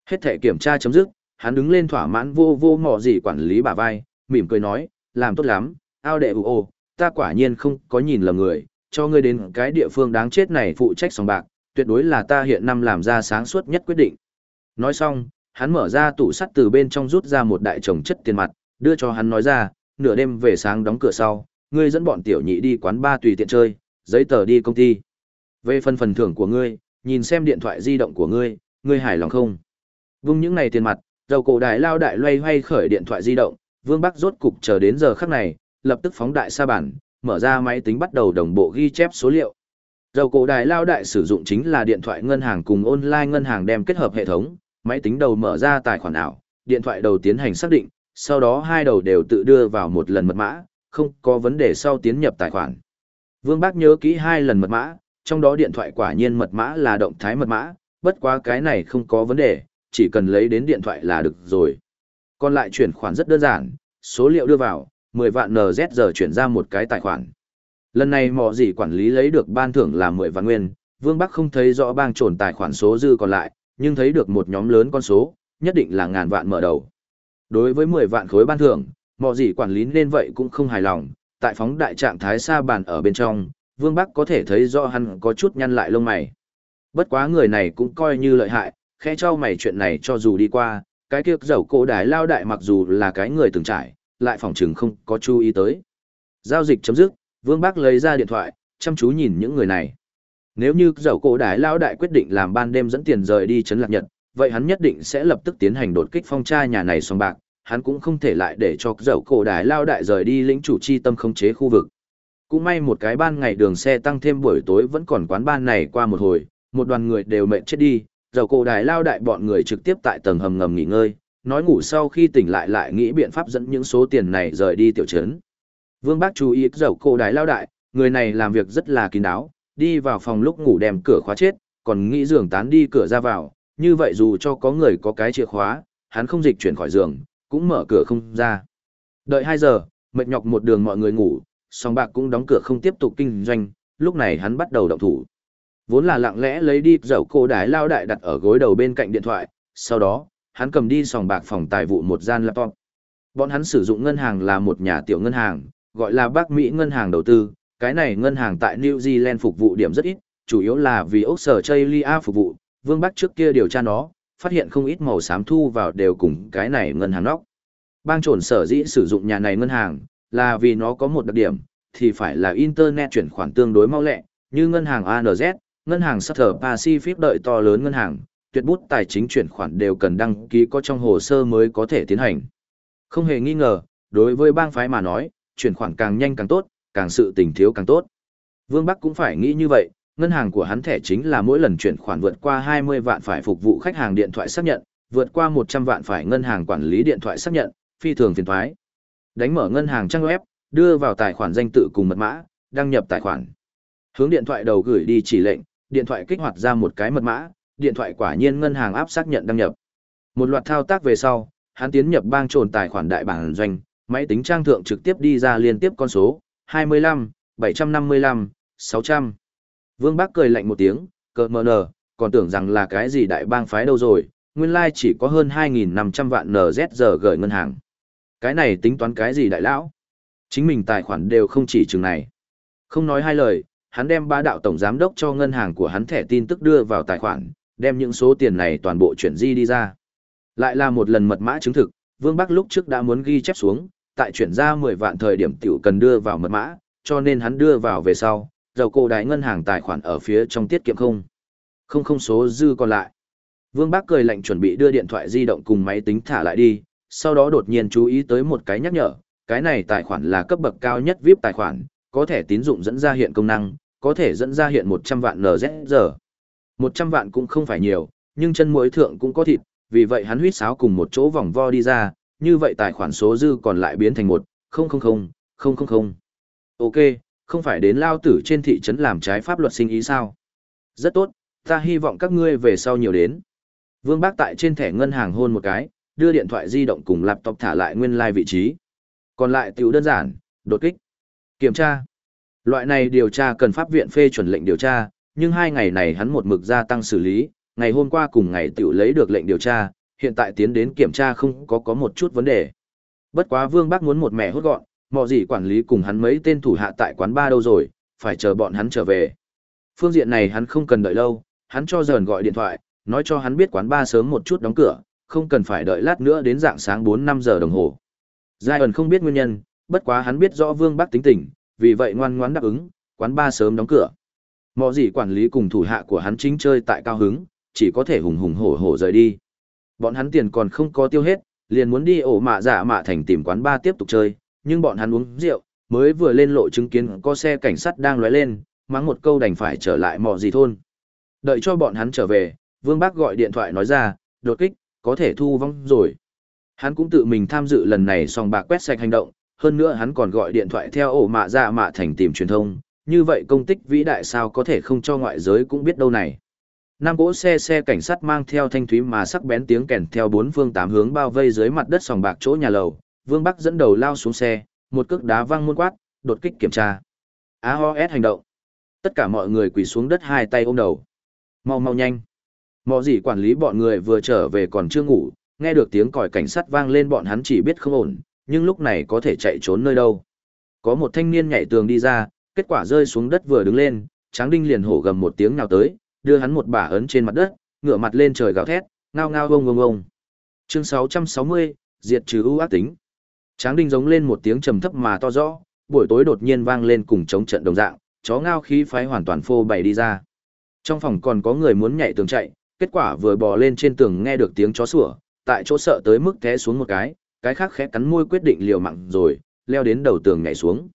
A: Hết thể kiểm tra chấm dứt, hắn đứng lên thỏa mãn vô vô mò gì quản lý bả vai, mỉm cười nói, làm tốt lắm, ao đệ ồ, ta quả nhiên không có nhìn lầm người, cho ngươi đến cái địa phương đáng chết này phụ trách sòng bạc, tuyệt đối là ta hiện năm làm ra sáng suốt nhất quyết định. Nói xong, hắn mở ra tủ sắt từ bên trong rút ra một đại chồng chất tiền mặt, đưa cho hắn nói ra, nửa đêm về sáng đóng cửa sau, ngươi dẫn bọn tiểu nhị đi quán ba tùy tiện chơi, giấy tờ đi công ty. Về phần phần thưởng của ngươi, nhìn xem điện thoại di động của ngươi, ngươi hài lòng không? Vung những này tiền mặt, dầu cổ đại lao đại loay hoay khởi điện thoại di động, Vương Bắc rốt cục chờ đến giờ khắc này, lập tức phóng đại sa bản, mở ra máy tính bắt đầu đồng bộ ghi chép số liệu. Dầu cổ đại lao đại sử dụng chính là điện thoại ngân hàng cùng online ngân hàng đem kết hợp hệ thống, máy tính đầu mở ra tài khoản ảo, điện thoại đầu tiến hành xác định, sau đó hai đầu đều tự đưa vào một lần mật mã, không có vấn đề sau tiến nhập tài khoản. Vương Bác nhớ kỹ hai lần mật mã, trong đó điện thoại quả nhiên mật mã là động thái mật mã, bất quá cái này không có vấn đề, chỉ cần lấy đến điện thoại là được rồi. Còn lại chuyển khoản rất đơn giản, số liệu đưa vào, 10 vạn NZ giờ chuyển ra một cái tài khoản. Lần này mò gì quản lý lấy được ban thưởng là 10 vạn nguyên, Vương Bắc không thấy rõ bang trồn tài khoản số dư còn lại, nhưng thấy được một nhóm lớn con số, nhất định là ngàn vạn mở đầu. Đối với 10 vạn khối ban thưởng, mò gì quản lý nên vậy cũng không hài lòng, tại phóng đại trạng thái xa bàn ở bên trong, Vương Bắc có thể thấy rõ hắn có chút nhăn lại lông mày. Bất quá người này cũng coi như lợi hại, khẽ cho mày chuyện này cho dù đi qua, cái kiếp dầu cổ đái lao đại mặc dù là cái người từng trải, lại phòng chừng không có chú ý tới. Giao dịch chấm dứt, Vương Bắc lấy ra điện thoại, chăm chú nhìn những người này. Nếu như dầu cổ đái lao đại quyết định làm ban đêm dẫn tiền rời đi chấn lạc nhật, vậy hắn nhất định sẽ lập tức tiến hành đột kích phong tra nhà này xong bạc, hắn cũng không thể lại để cho dậu cổ đài lao đại rời đi lĩnh chủ chi tâm không chế khu vực. Cũng may một cái ban ngày đường xe tăng thêm buổi tối vẫn còn quán ban này qua một hồi, một đoàn người đều mệt chết đi, dậu cổ đài lao đại bọn người trực tiếp tại tầng hầm ngầm nghỉ ngơi, nói ngủ sau khi tỉnh lại lại nghĩ biện pháp dẫn những số tiền này rời đi tiểu trấn. Vương Bác chú ý dậu cổ đài lao đại, người này làm việc rất là kín đáo, đi vào phòng lúc ngủ đem cửa khóa chết, còn nghĩ giường tán đi cửa ra vào, như vậy dù cho có người có cái chìa khóa, hắn không dịch chuyển khỏi giường, cũng mở cửa không ra. Đợi 2 giờ, mệt nhọc một đường mọi người ngủ, song bạc cũng đóng cửa không tiếp tục kinh doanh, lúc này hắn bắt đầu động thủ. Vốn là lặng lẽ lấy đi dầu cổ đái lao đại đặt ở gối đầu bên cạnh điện thoại, sau đó, hắn cầm đi sòng bạc phòng tài vụ một gian laptop. Bọn hắn sử dụng ngân hàng là một nhà tiểu ngân hàng, gọi là Bắc Mỹ ngân hàng đầu tư, cái này ngân hàng tại New Zealand phục vụ điểm rất ít, chủ yếu là vì ốc sở phục vụ, Vương Bắc trước kia điều tra nó, phát hiện không ít màu xám thu vào đều cùng cái này ngân hàng nóc. Bang trồn sở dĩ sử dụng nhà này ngân hàng, là vì nó có một đặc điểm, thì phải là Internet chuyển khoản tương đối mau lẹ, như ngân hàng ANZ, ngân hàng Sutter Pacific đợi to lớn ngân hàng, tuyệt bút tài chính chuyển khoản đều cần đăng ký có trong hồ sơ mới có thể tiến hành. Không hề nghi ngờ, đối với bang phái mà nói, chuyển khoản càng nhanh càng tốt, càng sự tình thiếu càng tốt. Vương Bắc cũng phải nghĩ như vậy, ngân hàng của hắn thẻ chính là mỗi lần chuyển khoản vượt qua 20 vạn phải phục vụ khách hàng điện thoại xác nhận, vượt qua 100 vạn phải ngân hàng quản lý điện thoại xác nhận, phi thường phiền toái. Đánh mở ngân hàng trang web, đưa vào tài khoản danh tự cùng mật mã, đăng nhập tài khoản. Hướng điện thoại đầu gửi đi chỉ lệnh, điện thoại kích hoạt ra một cái mật mã, điện thoại quả nhiên ngân hàng áp xác nhận đăng nhập. Một loạt thao tác về sau, hắn tiến nhập bang trồn tài khoản đại bảng doanh, máy tính trang thượng trực tiếp đi ra liên tiếp con số 25, 755, 600. Vương Bắc cười lạnh một tiếng, cờ mờ nờ, còn tưởng rằng là cái gì đại bang phái đâu rồi, nguyên lai chỉ có hơn 2.500 vạn NZG gửi ngân hàng. Cái này tính toán cái gì đại lão? Chính mình tài khoản đều không chỉ chừng này. Không nói hai lời, hắn đem ba đạo tổng giám đốc cho ngân hàng của hắn thẻ tin tức đưa vào tài khoản, đem những số tiền này toàn bộ chuyển di đi ra. Lại là một lần mật mã chứng thực, Vương Bắc lúc trước đã muốn ghi chép xuống, tại chuyển ra 10 vạn thời điểm tiểu cần đưa vào mật mã, cho nên hắn đưa vào về sau, dầu cổ đại ngân hàng tài khoản ở phía trong tiết kiệm không. Không không số dư còn lại. Vương bác cười lạnh chuẩn bị đưa điện thoại di động cùng máy tính thả lại đi, sau đó đột nhiên chú ý tới một cái nhắc nhở, cái này tài khoản là cấp bậc cao nhất VIP tài khoản, có thể tín dụng dẫn ra hiện công năng, có thể dẫn ra hiện 100 vạn NZ. 100 vạn cũng không phải nhiều, nhưng chân muối thượng cũng có thịt, vì vậy hắn huýt sáo cùng một chỗ vòng vo đi ra, như vậy tài khoản số dư còn lại biến thành 1, 000, 000. Ok, không phải đến lao tử trên thị trấn làm trái pháp luật sinh ý sao? Rất tốt, ta hy vọng các ngươi về sau nhiều đến. Vương Bác tại trên thẻ ngân hàng hôn một cái, đưa điện thoại di động cùng laptop thả lại nguyên lai like vị trí. Còn lại tiểu đơn giản, đột kích. Kiểm tra. Loại này điều tra cần pháp viện phê chuẩn lệnh điều tra, nhưng hai ngày này hắn một mực gia tăng xử lý, ngày hôm qua cùng ngày tiểu lấy được lệnh điều tra, hiện tại tiến đến kiểm tra không có có một chút vấn đề. Bất quá Vương Bác muốn một mẹ hốt gọn, mọ gì quản lý cùng hắn mấy tên thủ hạ tại quán ba đâu rồi, phải chờ bọn hắn trở về. Phương diện này hắn không cần đợi lâu, hắn cho dần gọi điện thoại, nói cho hắn biết quán ba sớm một chút đóng cửa, không cần phải đợi lát nữa đến dạng sáng 4-5 giờ đồng hồ. Giai ẩn không biết nguyên nhân, bất quá hắn biết rõ Vương Bắc tính tình, vì vậy ngoan ngoãn đáp ứng, quán ba sớm đóng cửa. Mọ gì quản lý cùng thủ hạ của hắn chính chơi tại cao hứng, chỉ có thể hùng hùng hổ hổ rời đi. Bọn hắn tiền còn không có tiêu hết, liền muốn đi ổ mạ giả mạ thành tìm quán ba tiếp tục chơi, nhưng bọn hắn uống rượu, mới vừa lên lộ chứng kiến có xe cảnh sát đang lóe lên, mắng một câu đành phải trở lại mọ gì thôn. Đợi cho bọn hắn trở về, Vương Bác gọi điện thoại nói ra, đột kích, có thể thu vong rồi. Hắn cũng tự mình tham dự lần này song bạc quét sạch hành động, hơn nữa hắn còn gọi điện thoại theo ổ mạ ra mạ thành tìm truyền thông, như vậy công tích vĩ đại sao có thể không cho ngoại giới cũng biết đâu này. nam cỗ xe xe cảnh sát mang theo thanh thúy mà sắc bén tiếng kèn theo bốn phương tám hướng bao vây dưới mặt đất sòng bạc chỗ nhà lầu, Vương Bắc dẫn đầu lao xuống xe, một cước đá văng muôn quát, đột kích kiểm tra. AOS hành động. Tất cả mọi người quỳ xuống đất hai tay ôm đầu. Mau mau nhanh. Mọ gì quản lý bọn người vừa trở về còn chưa ngủ, nghe được tiếng còi cảnh sát vang lên bọn hắn chỉ biết không ổn, nhưng lúc này có thể chạy trốn nơi đâu. Có một thanh niên nhảy tường đi ra, kết quả rơi xuống đất vừa đứng lên, Tráng Đinh liền hổ gầm một tiếng nào tới, đưa hắn một bả ấn trên mặt đất, ngửa mặt lên trời gào thét, ngao ngao gông gông gông. Chương 660, diệt trừ ưu ác tính. Tráng Đinh giống lên một tiếng trầm thấp mà to rõ, buổi tối đột nhiên vang lên cùng chống trận đồng dạng, chó ngao khí phái hoàn toàn phô bày đi ra. Trong phòng còn có người muốn nhảy tường chạy, kết quả vừa bò lên trên tường nghe được tiếng chó sủa, tại chỗ sợ tới mức té xuống một cái, cái khác khẽ cắn môi quyết định liều mạng rồi, leo đến đầu tường nhảy xuống.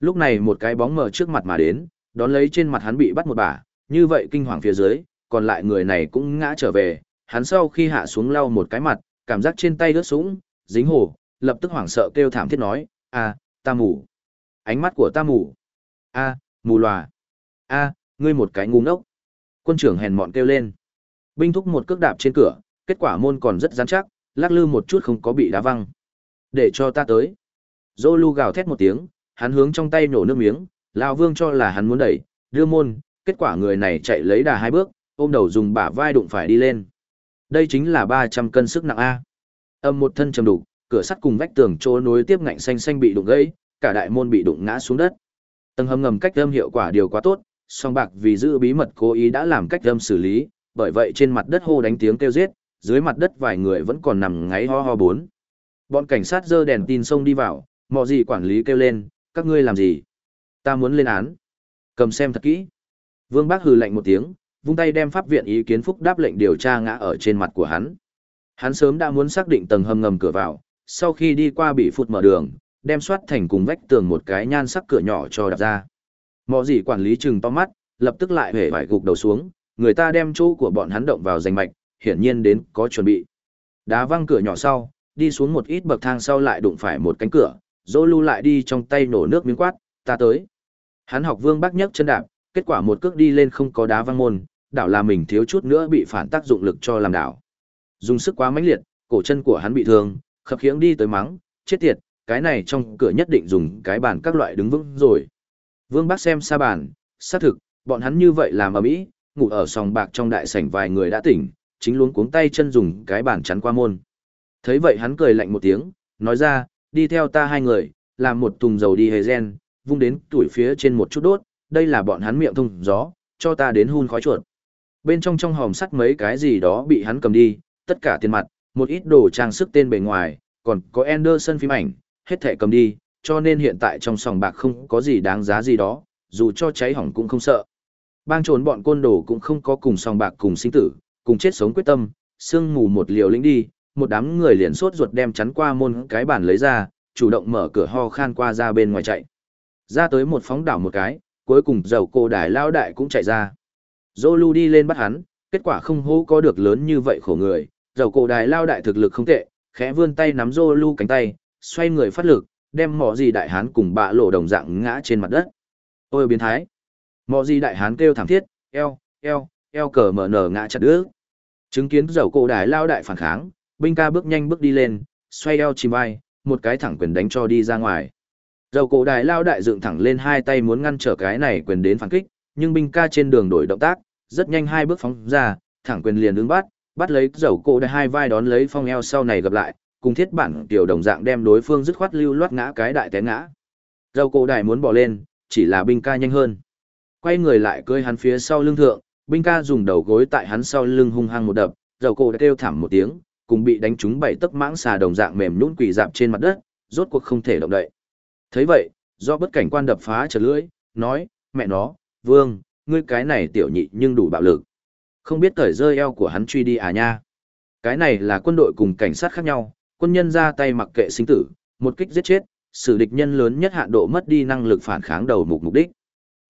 A: Lúc này một cái bóng mờ trước mặt mà đến, đón lấy trên mặt hắn bị bắt một bả, như vậy kinh hoàng phía dưới, còn lại người này cũng ngã trở về, hắn sau khi hạ xuống lau một cái mặt, cảm giác trên tay ướt sũng, dính hồ, lập tức hoảng sợ kêu thảm thiết nói, a, ta mù. Ánh mắt của ta mù. a, mù lòa. a, ngươi một cái ngu ngốc. Quân trưởng hèn mọn kêu lên. Binh thúc một cước đạp trên cửa, kết quả môn còn rất rắn chắc, lắc lư một chút không có bị đá văng. Để cho ta tới. Dô lu gào thét một tiếng, hắn hướng trong tay nổ nước miếng, Lão Vương cho là hắn muốn đẩy, đưa môn, kết quả người này chạy lấy đà hai bước, ôm đầu dùng bả vai đụng phải đi lên. Đây chính là 300 cân sức nặng A. Âm một thân trầm đục, cửa sắt cùng vách tường chỗ nối tiếp ngạnh xanh xanh bị đụng gãy, cả đại môn bị đụng ngã xuống đất. Tầng hầm ngầm cách âm hiệu quả điều quá tốt, song bạc vì giữ bí mật cố ý đã làm cách âm xử lý, bởi vậy trên mặt đất hô đánh tiếng kêu giết, dưới mặt đất vài người vẫn còn nằm ngáy ho ho bốn. Bọn cảnh sát dơ đèn tin xông đi vào, mọ gì quản lý kêu lên, các ngươi làm gì? Ta muốn lên án. Cầm xem thật kỹ. Vương Bác hừ lạnh một tiếng, vung tay đem pháp viện ý kiến phúc đáp lệnh điều tra ngã ở trên mặt của hắn. Hắn sớm đã muốn xác định tầng hầm ngầm cửa vào, sau khi đi qua bị phụt mở đường, đem soát thành cùng vách tường một cái nhan sắc cửa nhỏ cho đạp ra. Mọ gì quản lý chừng to mắt, lập tức lại hề vải gục đầu xuống, người ta đem chỗ của bọn hắn động vào danh mạch, hiển nhiên đến có chuẩn bị. Đá văng cửa nhỏ sau, đi xuống một ít bậc thang sau lại đụng phải một cánh cửa, dỗ lưu lại đi trong tay nổ nước miếng quát, ta tới. Hắn học vương bác nhấc chân đạp, kết quả một cước đi lên không có đá văng môn, đảo là mình thiếu chút nữa bị phản tác dụng lực cho làm đảo. Dùng sức quá mãnh liệt, cổ chân của hắn bị thương, khập khiễng đi tới mắng, chết tiệt, cái này trong cửa nhất định dùng cái bàn các loại đứng vững rồi. Vương bác xem xa bàn, xác thực, bọn hắn như vậy làm ở mỹ, ngủ ở sòng bạc trong đại sảnh vài người đã tỉnh, chính luôn cuống tay chân dùng cái bàn chắn qua môn. Thấy vậy hắn cười lạnh một tiếng, nói ra, đi theo ta hai người, làm một tùng dầu đi hề gen, vung đến tuổi phía trên một chút đốt, đây là bọn hắn miệng thông gió, cho ta đến hun khói chuột. Bên trong trong hòm sắt mấy cái gì đó bị hắn cầm đi, tất cả tiền mặt, một ít đồ trang sức tên bề ngoài, còn có Anderson phim ảnh, hết thẻ cầm đi, cho nên hiện tại trong sòng bạc không có gì đáng giá gì đó, dù cho cháy hỏng cũng không sợ. Bang trốn bọn côn đồ cũng không có cùng sòng bạc cùng sinh tử, cùng chết sống quyết tâm, sương mù một liều lĩnh đi, một đám người liền sốt ruột đem chắn qua môn cái bàn lấy ra, chủ động mở cửa ho khan qua ra bên ngoài chạy. Ra tới một phóng đảo một cái, cuối cùng dầu cô đài lao đại cũng chạy ra. Zolu đi lên bắt hắn, kết quả không hô có được lớn như vậy khổ người, dầu cổ đài lao đại thực lực không tệ, khẽ vươn tay nắm Zolu cánh tay, xoay người phát lực, đem mỏ gì đại hán cùng bạ lộ đồng dạng ngã trên mặt đất. Ôi biến thái! Mỏ gì đại hán kêu thảm thiết, eo, eo, eo cờ mở nở ngã chặt đứa. Chứng kiến dầu cổ đài lao đại phản kháng, binh ca bước nhanh bước đi lên, xoay eo chìm vai, một cái thẳng quyền đánh cho đi ra ngoài. Dầu cổ đài lao đại dựng thẳng lên hai tay muốn ngăn trở cái này quyền đến phản kích, nhưng binh ca trên đường đổi động tác, rất nhanh hai bước phóng ra, thẳng quyền liền đứng bắt, bắt lấy dầu cổ đại hai vai đón lấy phong eo sau này gặp lại, cùng thiết bản tiểu đồng dạng đem đối phương dứt khoát lưu loát ngã cái đại té ngã. Dầu cổ đài muốn bỏ lên, chỉ là binh ca nhanh hơn. Quay người lại cơi hắn phía sau lưng thượng, binh ca dùng đầu gối tại hắn sau lưng hung hăng một đập, dầu cổ đã kêu thảm một tiếng, cùng bị đánh trúng bảy tấc mãng xà đồng dạng mềm nhũn quỳ dạp trên mặt đất, rốt cuộc không thể động đậy. Thấy vậy, do bất cảnh quan đập phá trở lưỡi, nói, mẹ nó, vương, ngươi cái này tiểu nhị nhưng đủ bạo lực. Không biết thời rơi eo của hắn truy đi à nha. Cái này là quân đội cùng cảnh sát khác nhau, quân nhân ra tay mặc kệ sinh tử, một kích giết chết, xử địch nhân lớn nhất hạn độ mất đi năng lực phản kháng đầu mục mục đích.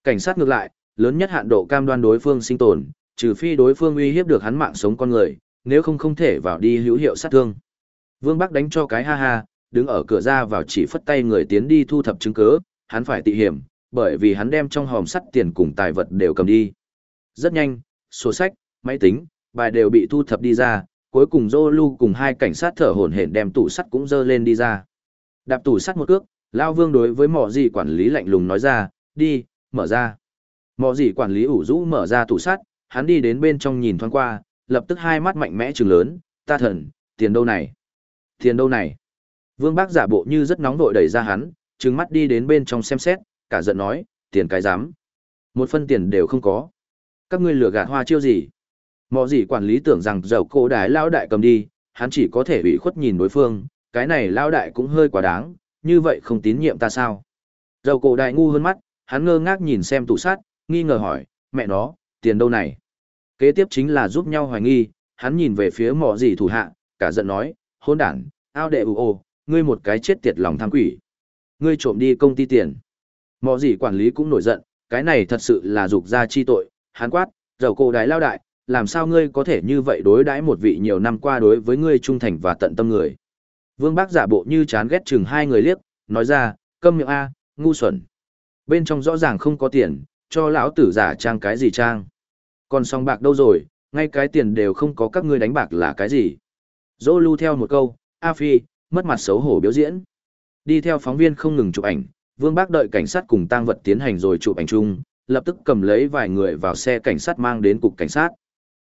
A: Cảnh sát ngược lại, lớn nhất hạn độ cam đoan đối phương sinh tồn, trừ phi đối phương uy hiếp được hắn mạng sống con người, nếu không không thể vào đi hữu hiệu sát thương. Vương Bắc đánh cho cái ha ha, đứng ở cửa ra vào chỉ phất tay người tiến đi thu thập chứng cứ, hắn phải tị hiểm, bởi vì hắn đem trong hòm sắt tiền cùng tài vật đều cầm đi. Rất nhanh, sổ sách, máy tính, bài đều bị thu thập đi ra, cuối cùng Zolu cùng hai cảnh sát thở hổn hển đem tủ sắt cũng dơ lên đi ra. Đạp tủ sắt một cước, Lao Vương đối với mỏ gì quản lý lạnh lùng nói ra, đi, mở ra. Mỏ gì quản lý ủ rũ mở ra tủ sắt, hắn đi đến bên trong nhìn thoáng qua, lập tức hai mắt mạnh mẽ trừng lớn, ta thần, tiền đâu này? Tiền đâu này? Vương Bác giả bộ như rất nóng vội đẩy ra hắn, trừng mắt đi đến bên trong xem xét, cả giận nói, tiền cái dám. Một phân tiền đều không có. Các ngươi lừa gạt hoa chiêu gì? Mọ gì quản lý tưởng rằng dầu cổ đái lao đại cầm đi, hắn chỉ có thể ủy khuất nhìn đối phương, cái này lao đại cũng hơi quá đáng, như vậy không tín nhiệm ta sao? Dầu cổ đại ngu hơn mắt, hắn ngơ ngác nhìn xem tủ sát, nghi ngờ hỏi, mẹ nó, tiền đâu này? Kế tiếp chính là giúp nhau hoài nghi, hắn nhìn về phía mọ gì thủ hạ, cả giận nói, hôn đản, ao đệ ù ô, ngươi một cái chết tiệt lòng tham quỷ. Ngươi trộm đi công ty tiền. Mọ gì quản lý cũng nổi giận, cái này thật sự là dục ra chi tội, hắn quát, dầu cổ đái lao đại, làm sao ngươi có thể như vậy đối đãi một vị nhiều năm qua đối với ngươi trung thành và tận tâm người. Vương Bác giả bộ như chán ghét chừng hai người liếc, nói ra, câm miệng A, ngu xuẩn. Bên trong rõ ràng không có tiền, cho lão tử giả trang cái gì trang. Còn song bạc đâu rồi, ngay cái tiền đều không có các ngươi đánh bạc là cái gì. Dô lưu theo một câu, A Phi, mất mặt xấu hổ biểu diễn. Đi theo phóng viên không ngừng chụp ảnh, Vương Bác đợi cảnh sát cùng tang vật tiến hành rồi chụp ảnh chung, lập tức cầm lấy vài người vào xe cảnh sát mang đến cục cảnh sát.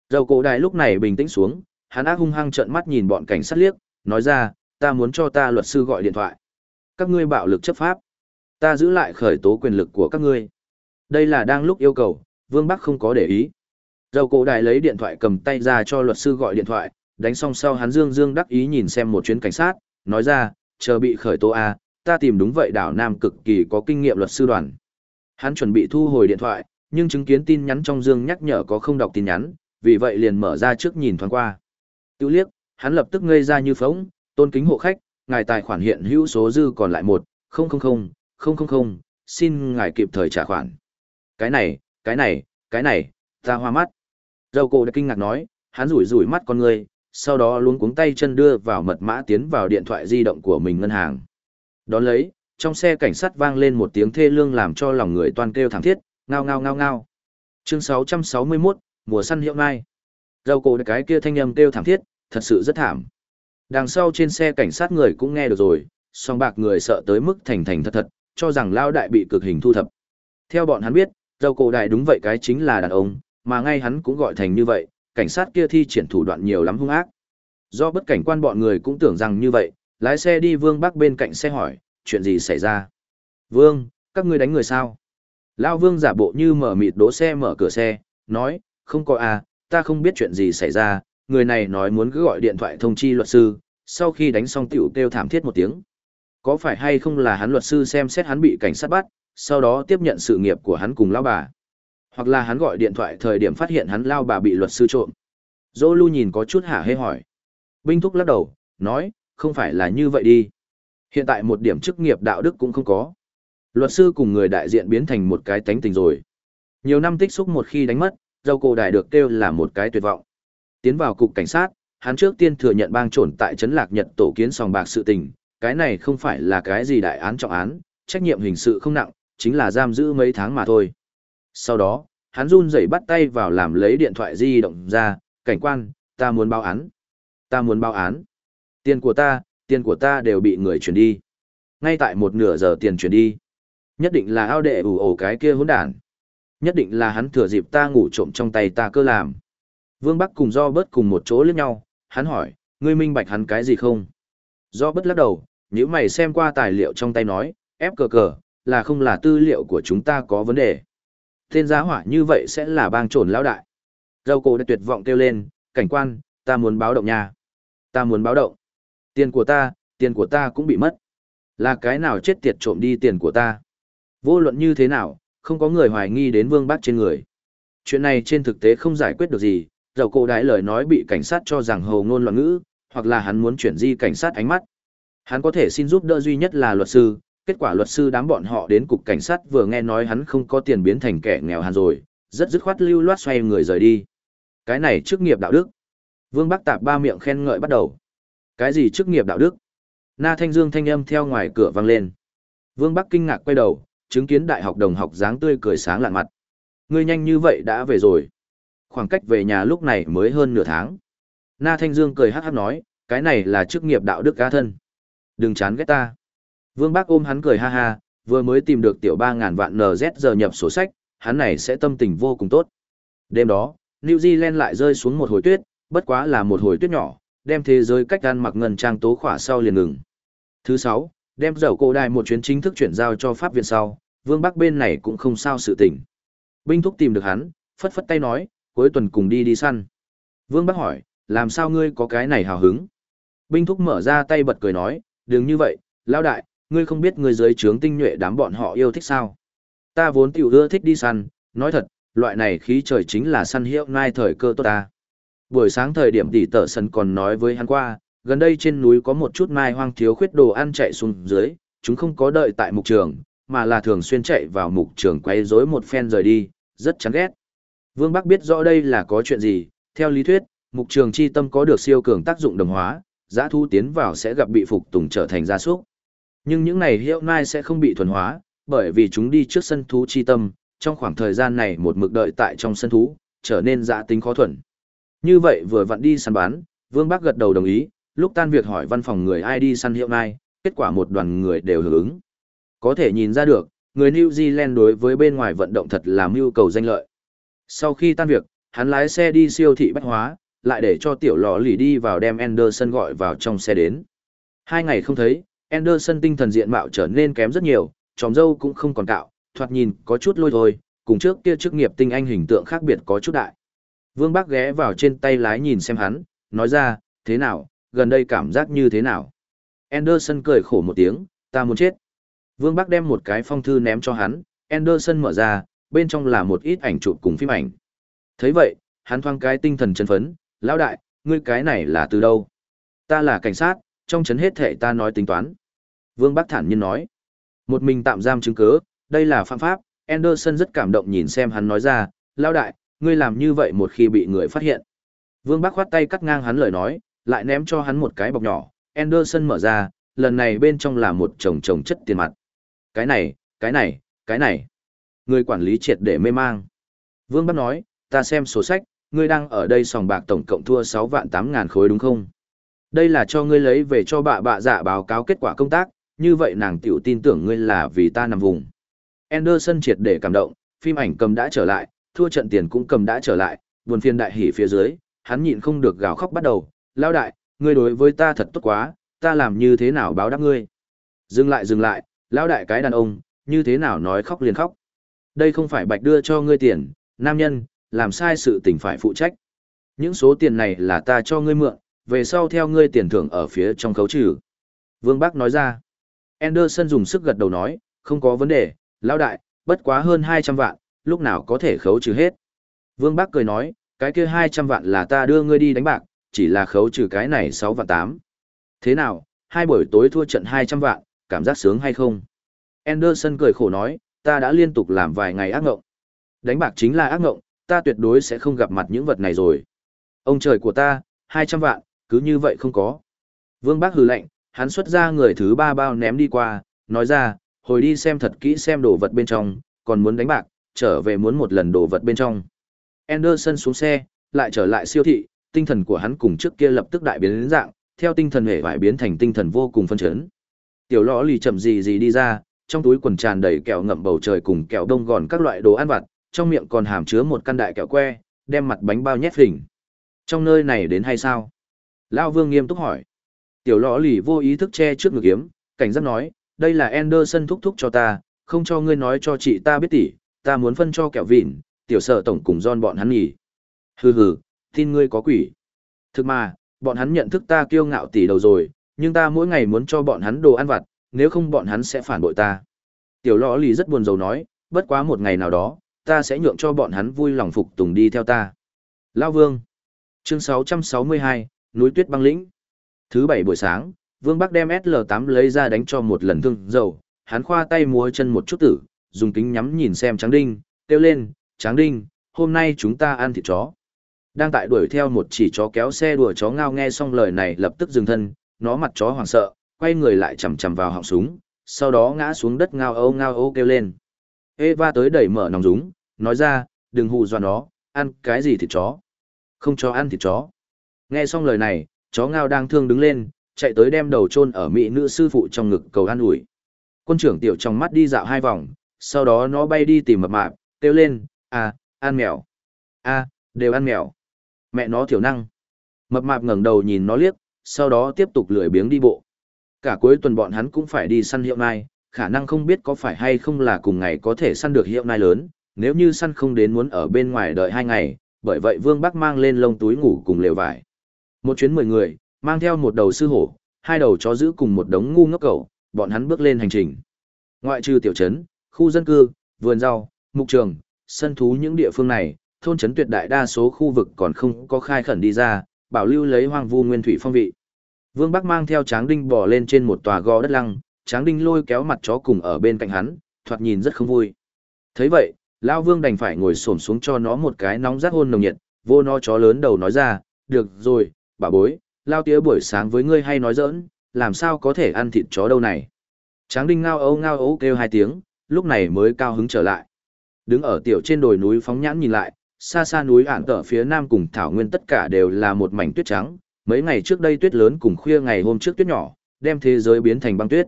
A: Dầu cổ Đại lúc này bình tĩnh xuống, hắn ác hung hăng trợn mắt nhìn bọn cảnh sát liếc, nói ra, ta muốn cho ta luật sư gọi điện thoại. Các ngươi bạo lực chấp pháp. Ta giữ lại khởi tố quyền lực của các ngươi. Đây là đang lúc yêu cầu, Vương Bắc không có để ý. Dầu cổ đại lấy điện thoại cầm tay ra cho luật sư gọi điện thoại, đánh xong sau hắn dương dương đắc ý nhìn xem một chuyến cảnh sát, nói ra, chờ bị khởi tố A, ta tìm đúng vậy đảo Nam cực kỳ có kinh nghiệm luật sư đoàn. Hắn chuẩn bị thu hồi điện thoại, nhưng chứng kiến tin nhắn trong dương nhắc nhở có không đọc tin nhắn, vì vậy liền mở ra trước nhìn thoáng qua. Tiêu liếc, hắn lập tức ngây ra như phóng, tôn kính hộ khách, ngài tài khoản hiện hữu số dư còn lại một, không không không, không không không, xin ngài kịp thời trả khoản. Cái này, cái này, cái này, ta hoa mắt. Dầu cổ đã kinh ngạc nói, hắn rủi rủi mắt con người, sau đó luống cuống tay chân đưa vào mật mã tiến vào điện thoại di động của mình ngân hàng. Đón lấy, trong xe cảnh sát vang lên một tiếng thê lương làm cho lòng người toàn kêu thảm thiết, ngao ngao ngao ngao. Chương 661, mùa săn hiệu mai. Dầu cổ cái kia thanh âm kêu thảm thiết, thật sự rất thảm. Đằng sau trên xe cảnh sát người cũng nghe được rồi, song bạc người sợ tới mức thành thành thật thật, cho rằng lao đại bị cực hình thu thập. Theo bọn hắn biết, dầu cổ đại đúng vậy cái chính là đàn ông, mà ngay hắn cũng gọi thành như vậy, cảnh sát kia thi triển thủ đoạn nhiều lắm hung ác. Do bất cảnh quan bọn người cũng tưởng rằng như vậy, lái xe đi Vương Bắc bên cạnh xe hỏi, chuyện gì xảy ra? Vương, các ngươi đánh người sao? Lao Vương giả bộ như mở mịt đỗ xe mở cửa xe, nói, không có à, ta không biết chuyện gì xảy ra, người này nói muốn cứ gọi điện thoại thông chi luật sư, sau khi đánh xong tiểu kêu thảm thiết một tiếng. Có phải hay không là hắn luật sư xem xét hắn bị cảnh sát bắt, sau đó tiếp nhận sự nghiệp của hắn cùng lão bà. Hoặc là hắn gọi điện thoại thời điểm phát hiện hắn lao bà bị luật sư trộm. Dô lưu nhìn có chút hả hê hỏi. Binh thúc lắc đầu, nói, không phải là như vậy đi. Hiện tại một điểm chức nghiệp đạo đức cũng không có. Luật sư cùng người đại diện biến thành một cái tánh tình rồi. Nhiều năm tích xúc một khi đánh mất, dâu cổ đại được kêu là một cái tuyệt vọng. Tiến vào cục cảnh sát, hắn trước tiên thừa nhận bang trổn tại trấn lạc nhật tổ kiến sòng bạc sự tình, cái này không phải là cái gì đại án trọng án, trách nhiệm hình sự không nặng, chính là giam giữ mấy tháng mà thôi. Sau đó, hắn run rẩy bắt tay vào làm lấy điện thoại di động ra, cảnh quan, ta muốn báo án. Ta muốn báo án. Tiền của ta, tiền của ta đều bị người chuyển đi. Ngay tại một nửa giờ tiền chuyển đi. Nhất định là ao đệ ủ ổ cái kia hỗn đản. Nhất định là hắn thừa dịp ta ngủ trộm trong tay ta cơ làm. Vương Bắc cùng do bớt cùng một chỗ liếc nhau, hắn hỏi, ngươi minh bạch hắn cái gì không? Do bớt lắc đầu, nếu mày xem qua tài liệu trong tay nói, ép cờ cờ, là không là tư liệu của chúng ta có vấn đề. Tên giá hỏa như vậy sẽ là bang trồn lão đại. Dâu cổ đã tuyệt vọng kêu lên, cảnh quan, ta muốn báo động nha. Ta muốn báo động. Tiền của ta, tiền của ta cũng bị mất. Là cái nào chết tiệt trộm đi tiền của ta. Vô luận như thế nào, không có người hoài nghi đến vương bác trên người. Chuyện này trên thực tế không giải quyết được gì, dầu cổ đái lời nói bị cảnh sát cho rằng hầu ngôn loạn ngữ, hoặc là hắn muốn chuyển di cảnh sát ánh mắt. Hắn có thể xin giúp đỡ duy nhất là luật sư, kết quả luật sư đám bọn họ đến cục cảnh sát vừa nghe nói hắn không có tiền biến thành kẻ nghèo hàn rồi, rất dứt khoát lưu loát xoay người rời đi. Cái này chức nghiệp đạo đức. Vương Bắc Tạp ba miệng khen ngợi bắt đầu. Cái gì chức nghiệp đạo đức? Na Thanh Dương thanh âm theo ngoài cửa vang lên. Vương Bắc kinh ngạc quay đầu, chứng kiến đại học đồng học dáng tươi cười sáng lạ mặt. Ngươi nhanh như vậy đã về rồi. Khoảng cách về nhà lúc này mới hơn nửa tháng. Na Thanh Dương cười hát hát nói, cái này là chức nghiệp đạo đức cá thân. Đừng chán ghét ta. Vương Bác ôm hắn cười ha ha, vừa mới tìm được tiểu 3.000 vạn NZ giờ nhập sổ sách, hắn này sẽ tâm tình vô cùng tốt. Đêm đó, New Zealand lại rơi xuống một hồi tuyết, bất quá là một hồi tuyết nhỏ, đem thế giới cách ăn mặc ngân trang tố khỏa sau liền ngừng. Thứ sáu, đem dầu cổ đài một chuyến chính thức chuyển giao cho Pháp viện sau, Vương Bắc bên này cũng không sao sự tình. Binh thúc tìm được hắn, phất phất tay nói, cuối tuần cùng đi đi săn. Vương Bắc hỏi, làm sao ngươi có cái này hào hứng? Binh thúc mở ra tay bật cười nói, đừng như vậy, lao đại, ngươi không biết người dưới trướng tinh nhuệ đám bọn họ yêu thích sao. Ta vốn tiểu ưa thích đi săn, nói thật, loại này khí trời chính là săn hiệu nai thời cơ tốt ta. Buổi sáng thời điểm tỷ tở sân còn nói với hắn qua, gần đây trên núi có một chút mai hoang thiếu khuyết đồ ăn chạy xuống dưới, chúng không có đợi tại mục trường, mà là thường xuyên chạy vào mục trường quay rối một phen rời đi, rất chán ghét. Vương Bắc biết rõ đây là có chuyện gì, theo lý thuyết, mục trường chi tâm có được siêu cường tác dụng đồng hóa, giã thu tiến vào sẽ gặp bị phục tùng trở thành gia súc. Nhưng những này hiệu nai sẽ không bị thuần hóa, bởi vì chúng đi trước sân thú chi tâm, trong khoảng thời gian này một mực đợi tại trong sân thú, trở nên dạ tính khó thuần. Như vậy vừa vặn đi săn bán, Vương Bác gật đầu đồng ý, lúc tan việc hỏi văn phòng người ai đi săn hiệu nai, kết quả một đoàn người đều hưởng ứng. Có thể nhìn ra được, người New Zealand đối với bên ngoài vận động thật là mưu cầu danh lợi. Sau khi tan việc, hắn lái xe đi siêu thị bách hóa, lại để cho tiểu lọ lì đi vào đem Anderson gọi vào trong xe đến. Hai ngày không thấy, Anderson tinh thần diện mạo trở nên kém rất nhiều, tròm dâu cũng không còn cạo, thoạt nhìn có chút lôi thôi, cùng trước kia chức nghiệp tinh anh hình tượng khác biệt có chút đại. Vương bác ghé vào trên tay lái nhìn xem hắn, nói ra, thế nào, gần đây cảm giác như thế nào. Anderson cười khổ một tiếng, ta muốn chết. Vương Bắc đem một cái phong thư ném cho hắn, Anderson mở ra, bên trong là một ít ảnh chụp cùng phim ảnh. thấy vậy, hắn thoang cái tinh thần chấn phấn, lão đại, ngươi cái này là từ đâu? Ta là cảnh sát, trong chấn hết thể ta nói tính toán. Vương Bắc thản nhiên nói, một mình tạm giam chứng cứ, đây là phạm pháp, Anderson rất cảm động nhìn xem hắn nói ra, lão đại, ngươi làm như vậy một khi bị người phát hiện. Vương Bắc khoát tay cắt ngang hắn lời nói, lại ném cho hắn một cái bọc nhỏ, Anderson mở ra, lần này bên trong là một chồng chồng chất tiền mặt. Cái này, cái này, cái này. Người quản lý triệt để mê mang. Vương Bắc nói, ta xem sổ sách, ngươi đang ở đây sòng bạc tổng cộng thua 6 vạn 8 ngàn khối đúng không? Đây là cho ngươi lấy về cho bà bạ giả dạ báo cáo kết quả công tác, như vậy nàng tiểu tin tưởng ngươi là vì ta nằm vùng. Anderson triệt để cảm động, phim ảnh cầm đã trở lại, thua trận tiền cũng cầm đã trở lại, buồn phiền đại hỉ phía dưới, hắn nhịn không được gào khóc bắt đầu, lao đại, ngươi đối với ta thật tốt quá, ta làm như thế nào báo đáp ngươi. Dừng lại dừng lại, lao đại cái đàn ông, như thế nào nói khóc liền khóc. Đây không phải bạch đưa cho ngươi tiền, nam nhân, làm sai sự tình phải phụ trách. Những số tiền này là ta cho ngươi mượn, về sau theo ngươi tiền thưởng ở phía trong khấu trừ. Vương Bắc nói ra. Anderson dùng sức gật đầu nói, không có vấn đề, lão đại, bất quá hơn 200 vạn, lúc nào có thể khấu trừ hết. Vương Bắc cười nói, cái kia 200 vạn là ta đưa ngươi đi đánh bạc, chỉ là khấu trừ cái này 6 vạn 8. Thế nào, hai buổi tối thua trận 200 vạn, cảm giác sướng hay không? Anderson cười khổ nói, ta đã liên tục làm vài ngày ác ngộng. Đánh bạc chính là ác ngộng, ta tuyệt đối sẽ không gặp mặt những vật này rồi. Ông trời của ta, 200 vạn, cứ như vậy không có. Vương Bác hừ lạnh, hắn xuất ra người thứ ba bao ném đi qua, nói ra, hồi đi xem thật kỹ xem đồ vật bên trong, còn muốn đánh bạc, trở về muốn một lần đồ vật bên trong. Anderson xuống xe, lại trở lại siêu thị, tinh thần của hắn cùng trước kia lập tức đại biến đến dạng, theo tinh thần hể vải biến thành tinh thần vô cùng phân chấn. Tiểu lõ lì chậm gì gì đi ra, trong túi quần tràn đầy kẹo ngậm bầu trời cùng kẹo đông gòn các loại đồ ăn vặt, trong miệng còn hàm chứa một căn đại kẹo que, đem mặt bánh bao nhét hình. Trong nơi này đến hay sao? Lão Vương nghiêm túc hỏi. Tiểu lõ lì vô ý thức che trước ngực kiếm, cảnh giác nói, đây là Anderson thúc thúc cho ta, không cho ngươi nói cho chị ta biết tỉ, ta muốn phân cho kẹo vịn, tiểu sở tổng cùng John bọn hắn nghỉ. Hừ hừ, tin ngươi có quỷ. Thực mà, bọn hắn nhận thức ta kiêu ngạo tỷ đầu rồi, nhưng ta mỗi ngày muốn cho bọn hắn đồ ăn vặt, nếu không bọn hắn sẽ phản bội ta. Tiểu lõ lì rất buồn rầu nói, bất quá một ngày nào đó, ta sẽ nhượng cho bọn hắn vui lòng phục tùng đi theo ta. Lao Vương Chương 662, Núi Tuyết băng lĩnh Thứ bảy buổi sáng, Vương Bắc đem SL8 lấy ra đánh cho một lần thương dầu, hắn khoa tay múa chân một chút tử, dùng kính nhắm nhìn xem Tráng Đinh, kêu lên, Tráng Đinh, hôm nay chúng ta ăn thịt chó. Đang tại đuổi theo một chỉ chó kéo xe đùa chó ngao nghe xong lời này lập tức dừng thân, nó mặt chó hoảng sợ, quay người lại chầm chầm vào họng súng, sau đó ngã xuống đất ngao âu ngao âu kêu lên. Eva tới đẩy mở nòng súng, nói ra, đừng hù dọa nó, ăn cái gì thịt chó. Không cho ăn thịt chó. Nghe xong lời này, chó ngao đang thương đứng lên, chạy tới đem đầu chôn ở mỹ nữ sư phụ trong ngực cầu an ủi. Quân trưởng tiểu trong mắt đi dạo hai vòng, sau đó nó bay đi tìm mập mạp, kêu lên, à, ăn mèo. a đều ăn mèo. Mẹ nó thiểu năng. Mập mạp ngẩng đầu nhìn nó liếc, sau đó tiếp tục lười biếng đi bộ. Cả cuối tuần bọn hắn cũng phải đi săn hiệu nai, khả năng không biết có phải hay không là cùng ngày có thể săn được hiệu nai lớn, nếu như săn không đến muốn ở bên ngoài đợi hai ngày, bởi vậy Vương Bắc mang lên lông túi ngủ cùng lều vải. Một chuyến mười người, mang theo một đầu sư hổ, hai đầu chó giữ cùng một đống ngu ngốc cẩu, bọn hắn bước lên hành trình. Ngoại trừ tiểu trấn, khu dân cư, vườn rau, mục trường, sân thú những địa phương này, thôn trấn tuyệt đại đa số khu vực còn không có khai khẩn đi ra, bảo lưu lấy hoang vu nguyên thủy phong vị. Vương Bắc mang theo Tráng Đinh bò lên trên một tòa gò đất lăng, Tráng Đinh lôi kéo mặt chó cùng ở bên cạnh hắn, thoạt nhìn rất không vui. Thấy vậy, Lão Vương đành phải ngồi xổm xuống cho nó một cái nóng rát hôn nồng nhiệt, vô nó chó lớn đầu nói ra, được rồi, bà bối, lao tía buổi sáng với ngươi hay nói giỡn, làm sao có thể ăn thịt chó đâu này. Tráng đinh ngao ấu ngao ấu kêu hai tiếng, lúc này mới cao hứng trở lại. Đứng ở tiểu trên đồi núi phóng nhãn nhìn lại, xa xa núi ản tở phía nam cùng thảo nguyên tất cả đều là một mảnh tuyết trắng, mấy ngày trước đây tuyết lớn cùng khuya ngày hôm trước tuyết nhỏ, đem thế giới biến thành băng tuyết.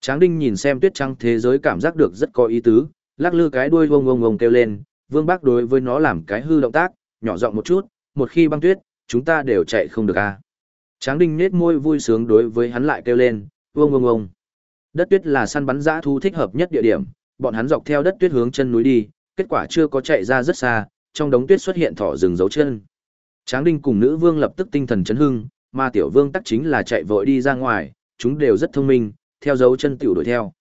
A: Tráng đinh nhìn xem tuyết trắng thế giới cảm giác được rất có ý tứ, lắc lư cái đuôi vông vông vông kêu lên, vương bác đối với nó làm cái hư động tác, nhỏ giọng một chút, một khi băng tuyết, Chúng ta đều chạy không được a. À? Tráng đinh nết môi vui sướng đối với hắn lại kêu lên, vông vông vông. Đất tuyết là săn bắn dã thu thích hợp nhất địa điểm, bọn hắn dọc theo đất tuyết hướng chân núi đi, kết quả chưa có chạy ra rất xa, trong đống tuyết xuất hiện thỏ rừng dấu chân. Tráng đinh cùng nữ vương lập tức tinh thần chấn hưng, mà tiểu vương tắc chính là chạy vội đi ra ngoài, chúng đều rất thông minh, theo dấu chân tiểu đuổi theo.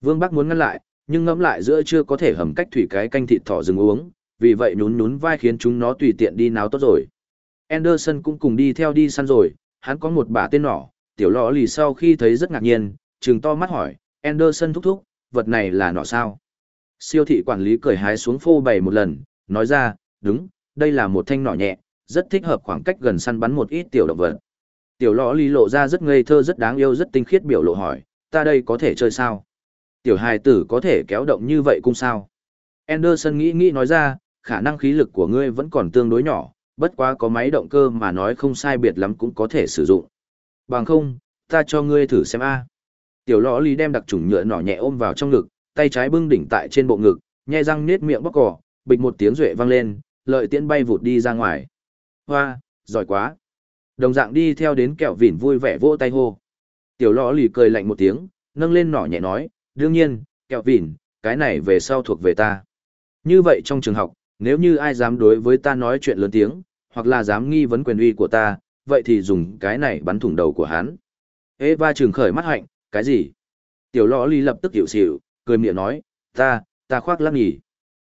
A: Vương Bắc muốn ngăn lại, nhưng ngẫm lại giữa chưa có thể hầm cách thủy cái canh thịt thỏ rừng uống, vì vậy nhún nhún vai khiến chúng nó tùy tiện đi náo tốt rồi. Anderson cũng cùng đi theo đi săn rồi, hắn có một bả tên nỏ, tiểu lọ lì sau khi thấy rất ngạc nhiên, trừng to mắt hỏi, Anderson thúc thúc, vật này là nỏ sao? Siêu thị quản lý cười hái xuống phô bày một lần, nói ra, đúng, đây là một thanh nỏ nhẹ, rất thích hợp khoảng cách gần săn bắn một ít tiểu động vật. Tiểu lọ Ly lộ ra rất ngây thơ rất đáng yêu rất tinh khiết biểu lộ hỏi, ta đây có thể chơi sao? Tiểu hài tử có thể kéo động như vậy cũng sao? Anderson nghĩ nghĩ nói ra, khả năng khí lực của ngươi vẫn còn tương đối nhỏ, bất quá có máy động cơ mà nói không sai biệt lắm cũng có thể sử dụng. Bằng không, ta cho ngươi thử xem a. Tiểu lọ Ly đem đặc trùng nhựa nỏ nhẹ ôm vào trong ngực, tay trái bưng đỉnh tại trên bộ ngực, nhai răng nết miệng bóc cỏ, bịch một tiếng duệ vang lên, lợi tiễn bay vụt đi ra ngoài. Hoa, giỏi quá. Đồng dạng đi theo đến kẹo vỉn vui vẻ vỗ tay hô. Tiểu lọ lì cười lạnh một tiếng, nâng lên nỏ nhẹ nói, đương nhiên, kẹo vỉn, cái này về sau thuộc về ta. Như vậy trong trường học, nếu như ai dám đối với ta nói chuyện lớn tiếng, hoặc là dám nghi vấn quyền uy của ta, vậy thì dùng cái này bắn thủng đầu của hắn. Eva trường khởi mắt hạnh, cái gì? Tiểu lọ lì lập tức hiểu xỉu, cười miệng nói, ta, ta khoác lắc nhỉ.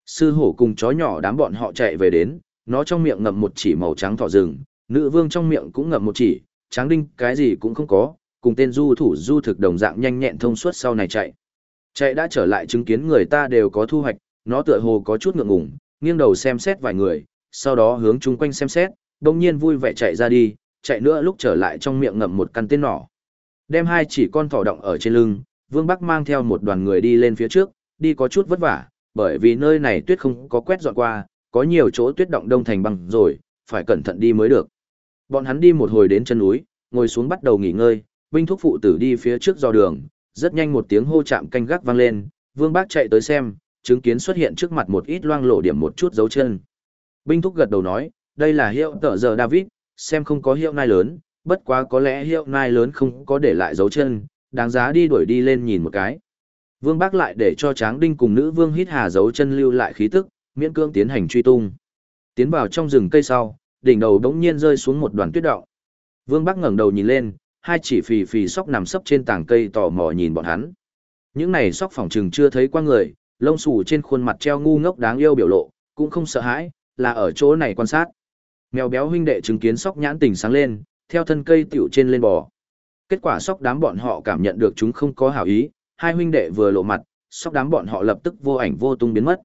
A: Sư hổ cùng chó nhỏ đám bọn họ chạy về đến, nó trong miệng ngậm một chỉ màu trắng thỏ rừng, nữ vương trong miệng cũng ngậm một chỉ, tráng đinh cái gì cũng không có, cùng tên du thủ du thực đồng dạng nhanh nhẹn thông suốt sau này chạy. Chạy đã trở lại chứng kiến người ta đều có thu hoạch, nó tựa hồ có chút ngượng ngùng, nghiêng đầu xem xét vài người, sau đó hướng chung quanh xem xét, đồng nhiên vui vẻ chạy ra đi, chạy nữa lúc trở lại trong miệng ngậm một căn tên nỏ. Đem hai chỉ con thỏ động ở trên lưng, Vương Bắc mang theo một đoàn người đi lên phía trước, đi có chút vất vả, bởi vì nơi này tuyết không có quét dọn qua, có nhiều chỗ tuyết động đông thành băng rồi, phải cẩn thận đi mới được. Bọn hắn đi một hồi đến chân núi, ngồi xuống bắt đầu nghỉ ngơi, binh thúc phụ tử đi phía trước dò đường, rất nhanh một tiếng hô chạm canh gác vang lên, Vương Bác chạy tới xem, chứng kiến xuất hiện trước mặt một ít loang lộ điểm một chút dấu chân. Binh thúc gật đầu nói, đây là hiệu tợ giờ David, xem không có hiệu nai lớn, bất quá có lẽ hiệu nai lớn không có để lại dấu chân, đáng giá đi đuổi đi lên nhìn một cái. Vương Bác lại để cho Tráng Đinh cùng nữ vương hít hà dấu chân lưu lại khí tức, miễn cưỡng tiến hành truy tung. Tiến vào trong rừng cây sau, đỉnh đầu đống nhiên rơi xuống một đoàn tuyết động. Vương Bác ngẩng đầu nhìn lên, hai chỉ phì phì sóc nằm sấp trên tảng cây tò mò nhìn bọn hắn. Những này sóc phòng trừng chưa thấy qua người, lông xù trên khuôn mặt treo ngu ngốc đáng yêu biểu lộ, cũng không sợ hãi, là ở chỗ này quan sát. Mèo béo huynh đệ chứng kiến sóc nhãn tình sáng lên, theo thân cây tiểu trên lên bò. Kết quả sóc đám bọn họ cảm nhận được chúng không có hảo ý, hai huynh đệ vừa lộ mặt, sóc đám bọn họ lập tức vô ảnh vô tung biến mất.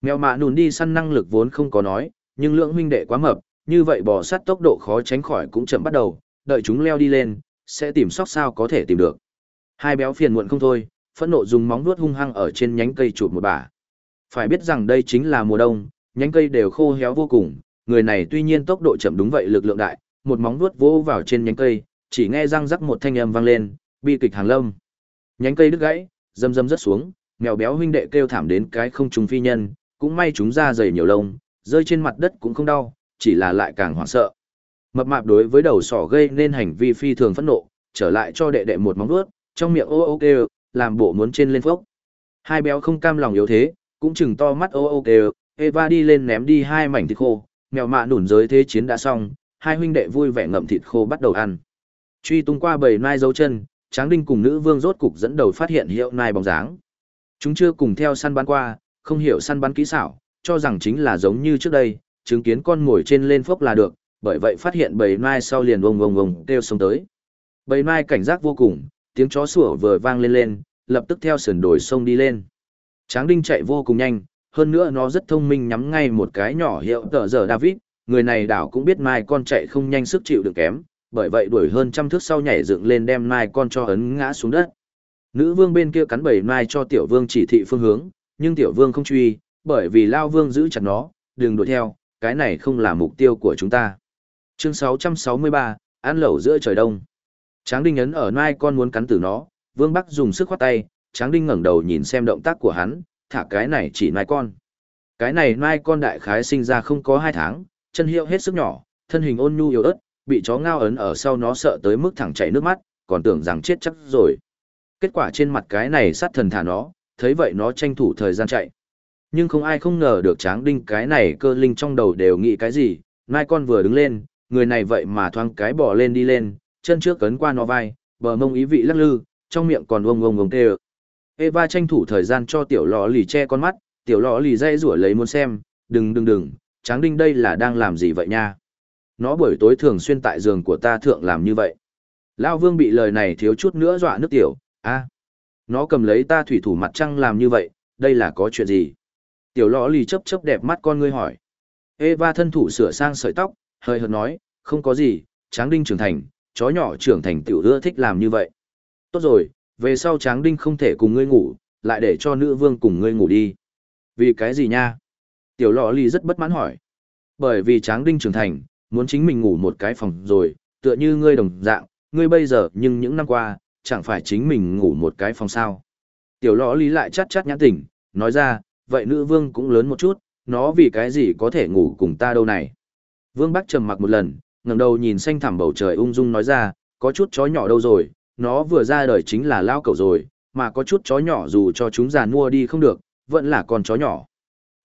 A: Mèo mạ nùn đi săn năng lực vốn không có nói, nhưng lượng huynh đệ quá mập, như vậy bò sát tốc độ khó tránh khỏi cũng chậm bắt đầu, đợi chúng leo đi lên, sẽ tìm sóc sao có thể tìm được. Hai béo phiền muộn không thôi, phẫn nộ dùng móng vuốt hung hăng ở trên nhánh cây chụp một bả. Phải biết rằng đây chính là mùa đông, nhánh cây đều khô héo vô cùng, người này tuy nhiên tốc độ chậm đúng vậy lực lượng đại, một móng vuốt vỗ vào trên nhánh cây, chỉ nghe răng rắc một thanh âm vang lên, bi kịch hàng lâm. Nhánh cây đứt gãy, dâm dâm rất xuống, mèo béo huynh đệ kêu thảm đến cái không trùng phi nhân, cũng may chúng ra dày nhiều lông, rơi trên mặt đất cũng không đau, chỉ là lại càng hoảng sợ. Mập mạp đối với đầu sỏ gây nên hành vi phi thường phẫn nộ, trở lại cho đệ đệ một móng vuốt, trong miệng ô ô kêu, làm bộ muốn trên lên phốc. Hai béo không cam lòng yếu thế, cũng chừng to mắt ô ô kêu, Eva đi lên ném đi hai mảnh thịt khô, mèo mạ nủn giới thế chiến đã xong, hai huynh đệ vui vẻ ngậm thịt khô bắt đầu ăn. Truy tung qua bầy nai dấu chân, Tráng Đinh cùng nữ vương rốt cục dẫn đầu phát hiện hiệu nai bóng dáng. Chúng chưa cùng theo săn bắn qua, không hiểu săn bắn kỹ xảo, cho rằng chính là giống như trước đây, chứng kiến con ngồi trên lên phốc là được, bởi vậy phát hiện bầy nai sau liền ông ông ông kêu xông tới. Bầy nai cảnh giác vô cùng, tiếng chó sủa vừa vang lên lên, lập tức theo sườn đồi sông đi lên. Tráng Đinh chạy vô cùng nhanh, hơn nữa nó rất thông minh nhắm ngay một cái nhỏ hiệu tờ giờ David, người này đảo cũng biết mai con chạy không nhanh sức chịu được kém, bởi vậy đuổi hơn trăm thước sau nhảy dựng lên đem nai con cho ấn ngã xuống đất. Nữ vương bên kia cắn bầy nai cho tiểu vương chỉ thị phương hướng, nhưng tiểu vương không truy, bởi vì lao vương giữ chặt nó, đừng đuổi theo, cái này không là mục tiêu của chúng ta. Chương 663, ăn lẩu giữa trời đông. Tráng Đinh ấn ở nai con muốn cắn tử nó, Vương Bắc dùng sức khoát tay, Tráng Đinh ngẩng đầu nhìn xem động tác của hắn, thả cái này chỉ nai con. Cái này nai con đại khái sinh ra không có hai tháng, chân hiệu hết sức nhỏ, thân hình ôn nhu yếu ớt, bị chó ngao ấn ở sau nó sợ tới mức thẳng chảy nước mắt, còn tưởng rằng chết chắc rồi. Kết quả trên mặt cái này sát thần thả nó, thấy vậy nó tranh thủ thời gian chạy. Nhưng không ai không ngờ được tráng đinh cái này cơ linh trong đầu đều nghĩ cái gì, mai con vừa đứng lên, người này vậy mà thoáng cái bỏ lên đi lên, chân trước cấn qua nó vai, bờ mông ý vị lắc lư, trong miệng còn ông ông ông tê Eva tranh thủ thời gian cho tiểu lọ lì che con mắt, tiểu lọ lì dây rủa lấy muốn xem, đừng đừng đừng, tráng đinh đây là đang làm gì vậy nha. Nó buổi tối thường xuyên tại giường của ta thượng làm như vậy. Lao vương bị lời này thiếu chút nữa dọa nước tiểu, a Nó cầm lấy ta thủy thủ mặt trăng làm như vậy, đây là có chuyện gì? Tiểu lọ lì chấp chấp đẹp mắt con ngươi hỏi. Eva thân thủ sửa sang sợi tóc, hơi hợt nói, không có gì, tráng đinh trưởng thành, chó nhỏ trưởng thành tiểu ưa thích làm như vậy. Tốt rồi, về sau tráng đinh không thể cùng ngươi ngủ, lại để cho nữ vương cùng ngươi ngủ đi. Vì cái gì nha? Tiểu lọ lì rất bất mãn hỏi. Bởi vì tráng đinh trưởng thành, muốn chính mình ngủ một cái phòng rồi, tựa như ngươi đồng dạng, ngươi bây giờ nhưng những năm qua, chẳng phải chính mình ngủ một cái phòng sao. Tiểu lõ lý lại chát chát nhãn tỉnh, nói ra, vậy nữ vương cũng lớn một chút, nó vì cái gì có thể ngủ cùng ta đâu này. Vương Bắc trầm mặc một lần, ngẩng đầu nhìn xanh thẳm bầu trời ung dung nói ra, có chút chó nhỏ đâu rồi, nó vừa ra đời chính là lao cẩu rồi, mà có chút chó nhỏ dù cho chúng già mua đi không được, vẫn là con chó nhỏ.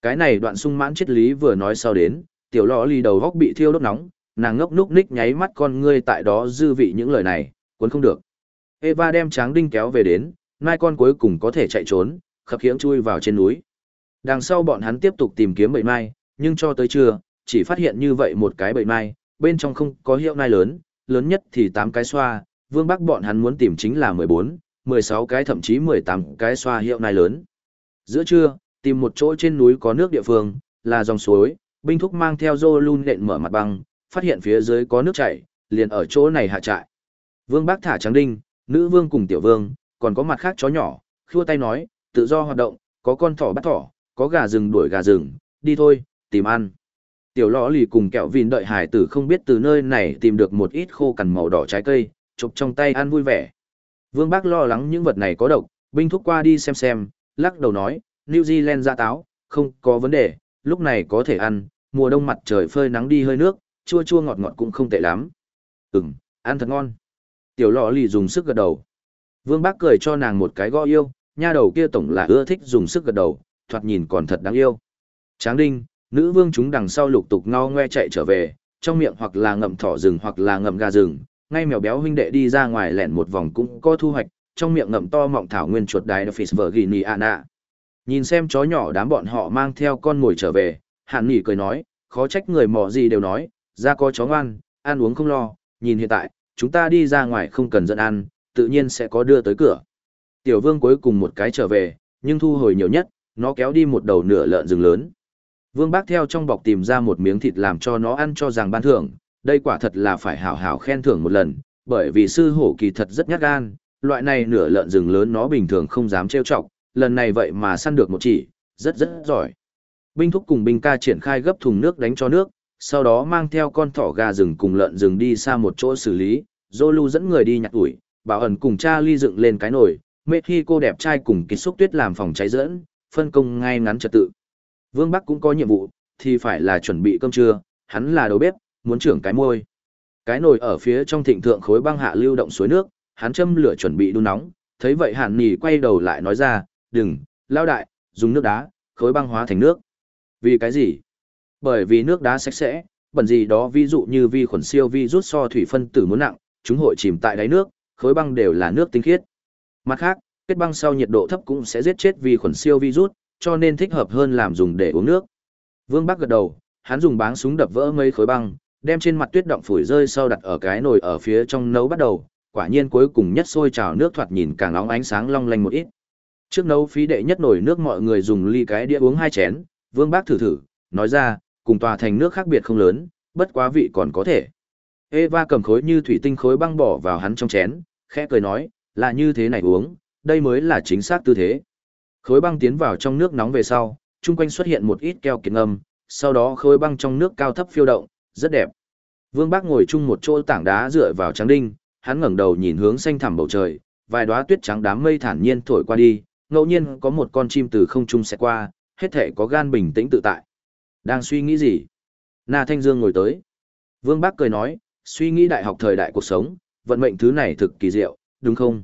A: Cái này đoạn sung mãn triết lý vừa nói sau đến, tiểu lọ lì đầu góc bị thiêu đốt nóng, nàng ngốc núc ních nháy mắt con ngươi tại đó dư vị những lời này, cuốn không được. Eva đem tráng đinh kéo về đến, mai con cuối cùng có thể chạy trốn, khập khiễng chui vào trên núi. Đằng sau bọn hắn tiếp tục tìm kiếm bầy mai, nhưng cho tới trưa, chỉ phát hiện như vậy một cái bầy mai, bên trong không có hiệu nai lớn, lớn nhất thì 8 cái xoa, vương bắc bọn hắn muốn tìm chính là 14, 16 cái thậm chí 18 cái xoa hiệu nai lớn. Giữa trưa, tìm một chỗ trên núi có nước địa phương, là dòng suối, binh thúc mang theo dô lun nện mở mặt băng, phát hiện phía dưới có nước chảy, liền ở chỗ này hạ trại. Vương Bác thả trắng đinh, nữ vương cùng tiểu vương, còn có mặt khác chó nhỏ, khua tay nói, tự do hoạt động, có con thỏ bắt thỏ, có gà rừng đuổi gà rừng, đi thôi, tìm ăn. Tiểu lõ lì cùng kẹo vìn đợi hải tử không biết từ nơi này tìm được một ít khô cằn màu đỏ trái cây, chụp trong tay ăn vui vẻ. Vương Bác lo lắng những vật này có độc, binh thúc qua đi xem xem, lắc đầu nói, New Zealand ra táo, không có vấn đề, lúc này có thể ăn, mùa đông mặt trời phơi nắng đi hơi nước, chua chua ngọt ngọt cũng không tệ lắm. Ừm, ăn thật ngon. Tiểu lọ lì dùng sức gật đầu. Vương Bác cười cho nàng một cái gõ yêu, nha đầu kia tổng là ưa thích dùng sức gật đầu, thoạt nhìn còn thật đáng yêu. Tráng đinh, nữ vương chúng đằng sau lục tục ngo ngoe chạy trở về, trong miệng hoặc là ngậm thỏ rừng hoặc là ngậm gà rừng, ngay mèo béo huynh đệ đi ra ngoài lẻn một vòng cũng có thu hoạch, trong miệng ngậm to mọng thảo nguyên chuột đái Phis Virginiana. Nhìn xem chó nhỏ đám bọn họ mang theo con ngồi trở về, hạn nghỉ cười nói, khó trách người mò gì đều nói, ra có chó ngoan, ăn uống không lo, nhìn hiện tại, chúng ta đi ra ngoài không cần dẫn ăn, tự nhiên sẽ có đưa tới cửa. Tiểu vương cuối cùng một cái trở về, nhưng thu hồi nhiều nhất, nó kéo đi một đầu nửa lợn rừng lớn. Vương bác theo trong bọc tìm ra một miếng thịt làm cho nó ăn cho rằng ban thưởng, đây quả thật là phải hảo hảo khen thưởng một lần, bởi vì sư hổ kỳ thật rất nhát gan, loại này nửa lợn rừng lớn nó bình thường không dám trêu chọc, lần này vậy mà săn được một chỉ, rất rất giỏi. Binh thúc cùng binh ca triển khai gấp thùng nước đánh cho nước, sau đó mang theo con thỏ gà rừng cùng lợn rừng đi xa một chỗ xử lý, Zolu dẫn người đi nhặt ủi, bảo ẩn cùng cha ly dựng lên cái nồi, Mệt khi cô đẹp trai cùng kích xúc tuyết làm phòng cháy dẫn, phân công ngay ngắn trật tự. Vương Bắc cũng có nhiệm vụ, thì phải là chuẩn bị cơm trưa, hắn là đầu bếp, muốn trưởng cái môi. Cái nồi ở phía trong thịnh thượng khối băng hạ lưu động suối nước, hắn châm lửa chuẩn bị đun nóng, thấy vậy Hàn Nỉ quay đầu lại nói ra, "Đừng, lao đại, dùng nước đá, khối băng hóa thành nước." Vì cái gì? Bởi vì nước đá sạch sẽ, bẩn gì đó ví dụ như vi khuẩn siêu vi rút so thủy phân tử muốn nặng, chúng hội chìm tại đáy nước, khối băng đều là nước tinh khiết. Mặt khác, kết băng sau nhiệt độ thấp cũng sẽ giết chết vi khuẩn siêu vi rút, cho nên thích hợp hơn làm dùng để uống nước. Vương Bắc gật đầu, hắn dùng báng súng đập vỡ mấy khối băng, đem trên mặt tuyết động phủi rơi sau đặt ở cái nồi ở phía trong nấu bắt đầu, quả nhiên cuối cùng nhất sôi trào nước thoạt nhìn càng óng ánh sáng long lanh một ít. Trước nấu phí đệ nhất nổi nước mọi người dùng ly cái đĩa uống hai chén, Vương Bác thử thử, nói ra, cùng tòa thành nước khác biệt không lớn, bất quá vị còn có thể. Eva cầm khối như thủy tinh khối băng bỏ vào hắn trong chén, khẽ cười nói, là như thế này uống, đây mới là chính xác tư thế. Khối băng tiến vào trong nước nóng về sau, chung quanh xuất hiện một ít keo kiệt ngâm, sau đó khối băng trong nước cao thấp phiêu động, rất đẹp. Vương Bác ngồi chung một chỗ tảng đá dựa vào trắng đinh, hắn ngẩng đầu nhìn hướng xanh thẳm bầu trời, vài đóa tuyết trắng đám mây thản nhiên thổi qua đi, ngẫu nhiên có một con chim từ không trung sẽ qua, hết thể có gan bình tĩnh tự tại. Đang suy nghĩ gì? Na Thanh Dương ngồi tới. Vương Bác cười nói, suy nghĩ đại học thời đại cuộc sống, vận mệnh thứ này thực kỳ diệu, đúng không?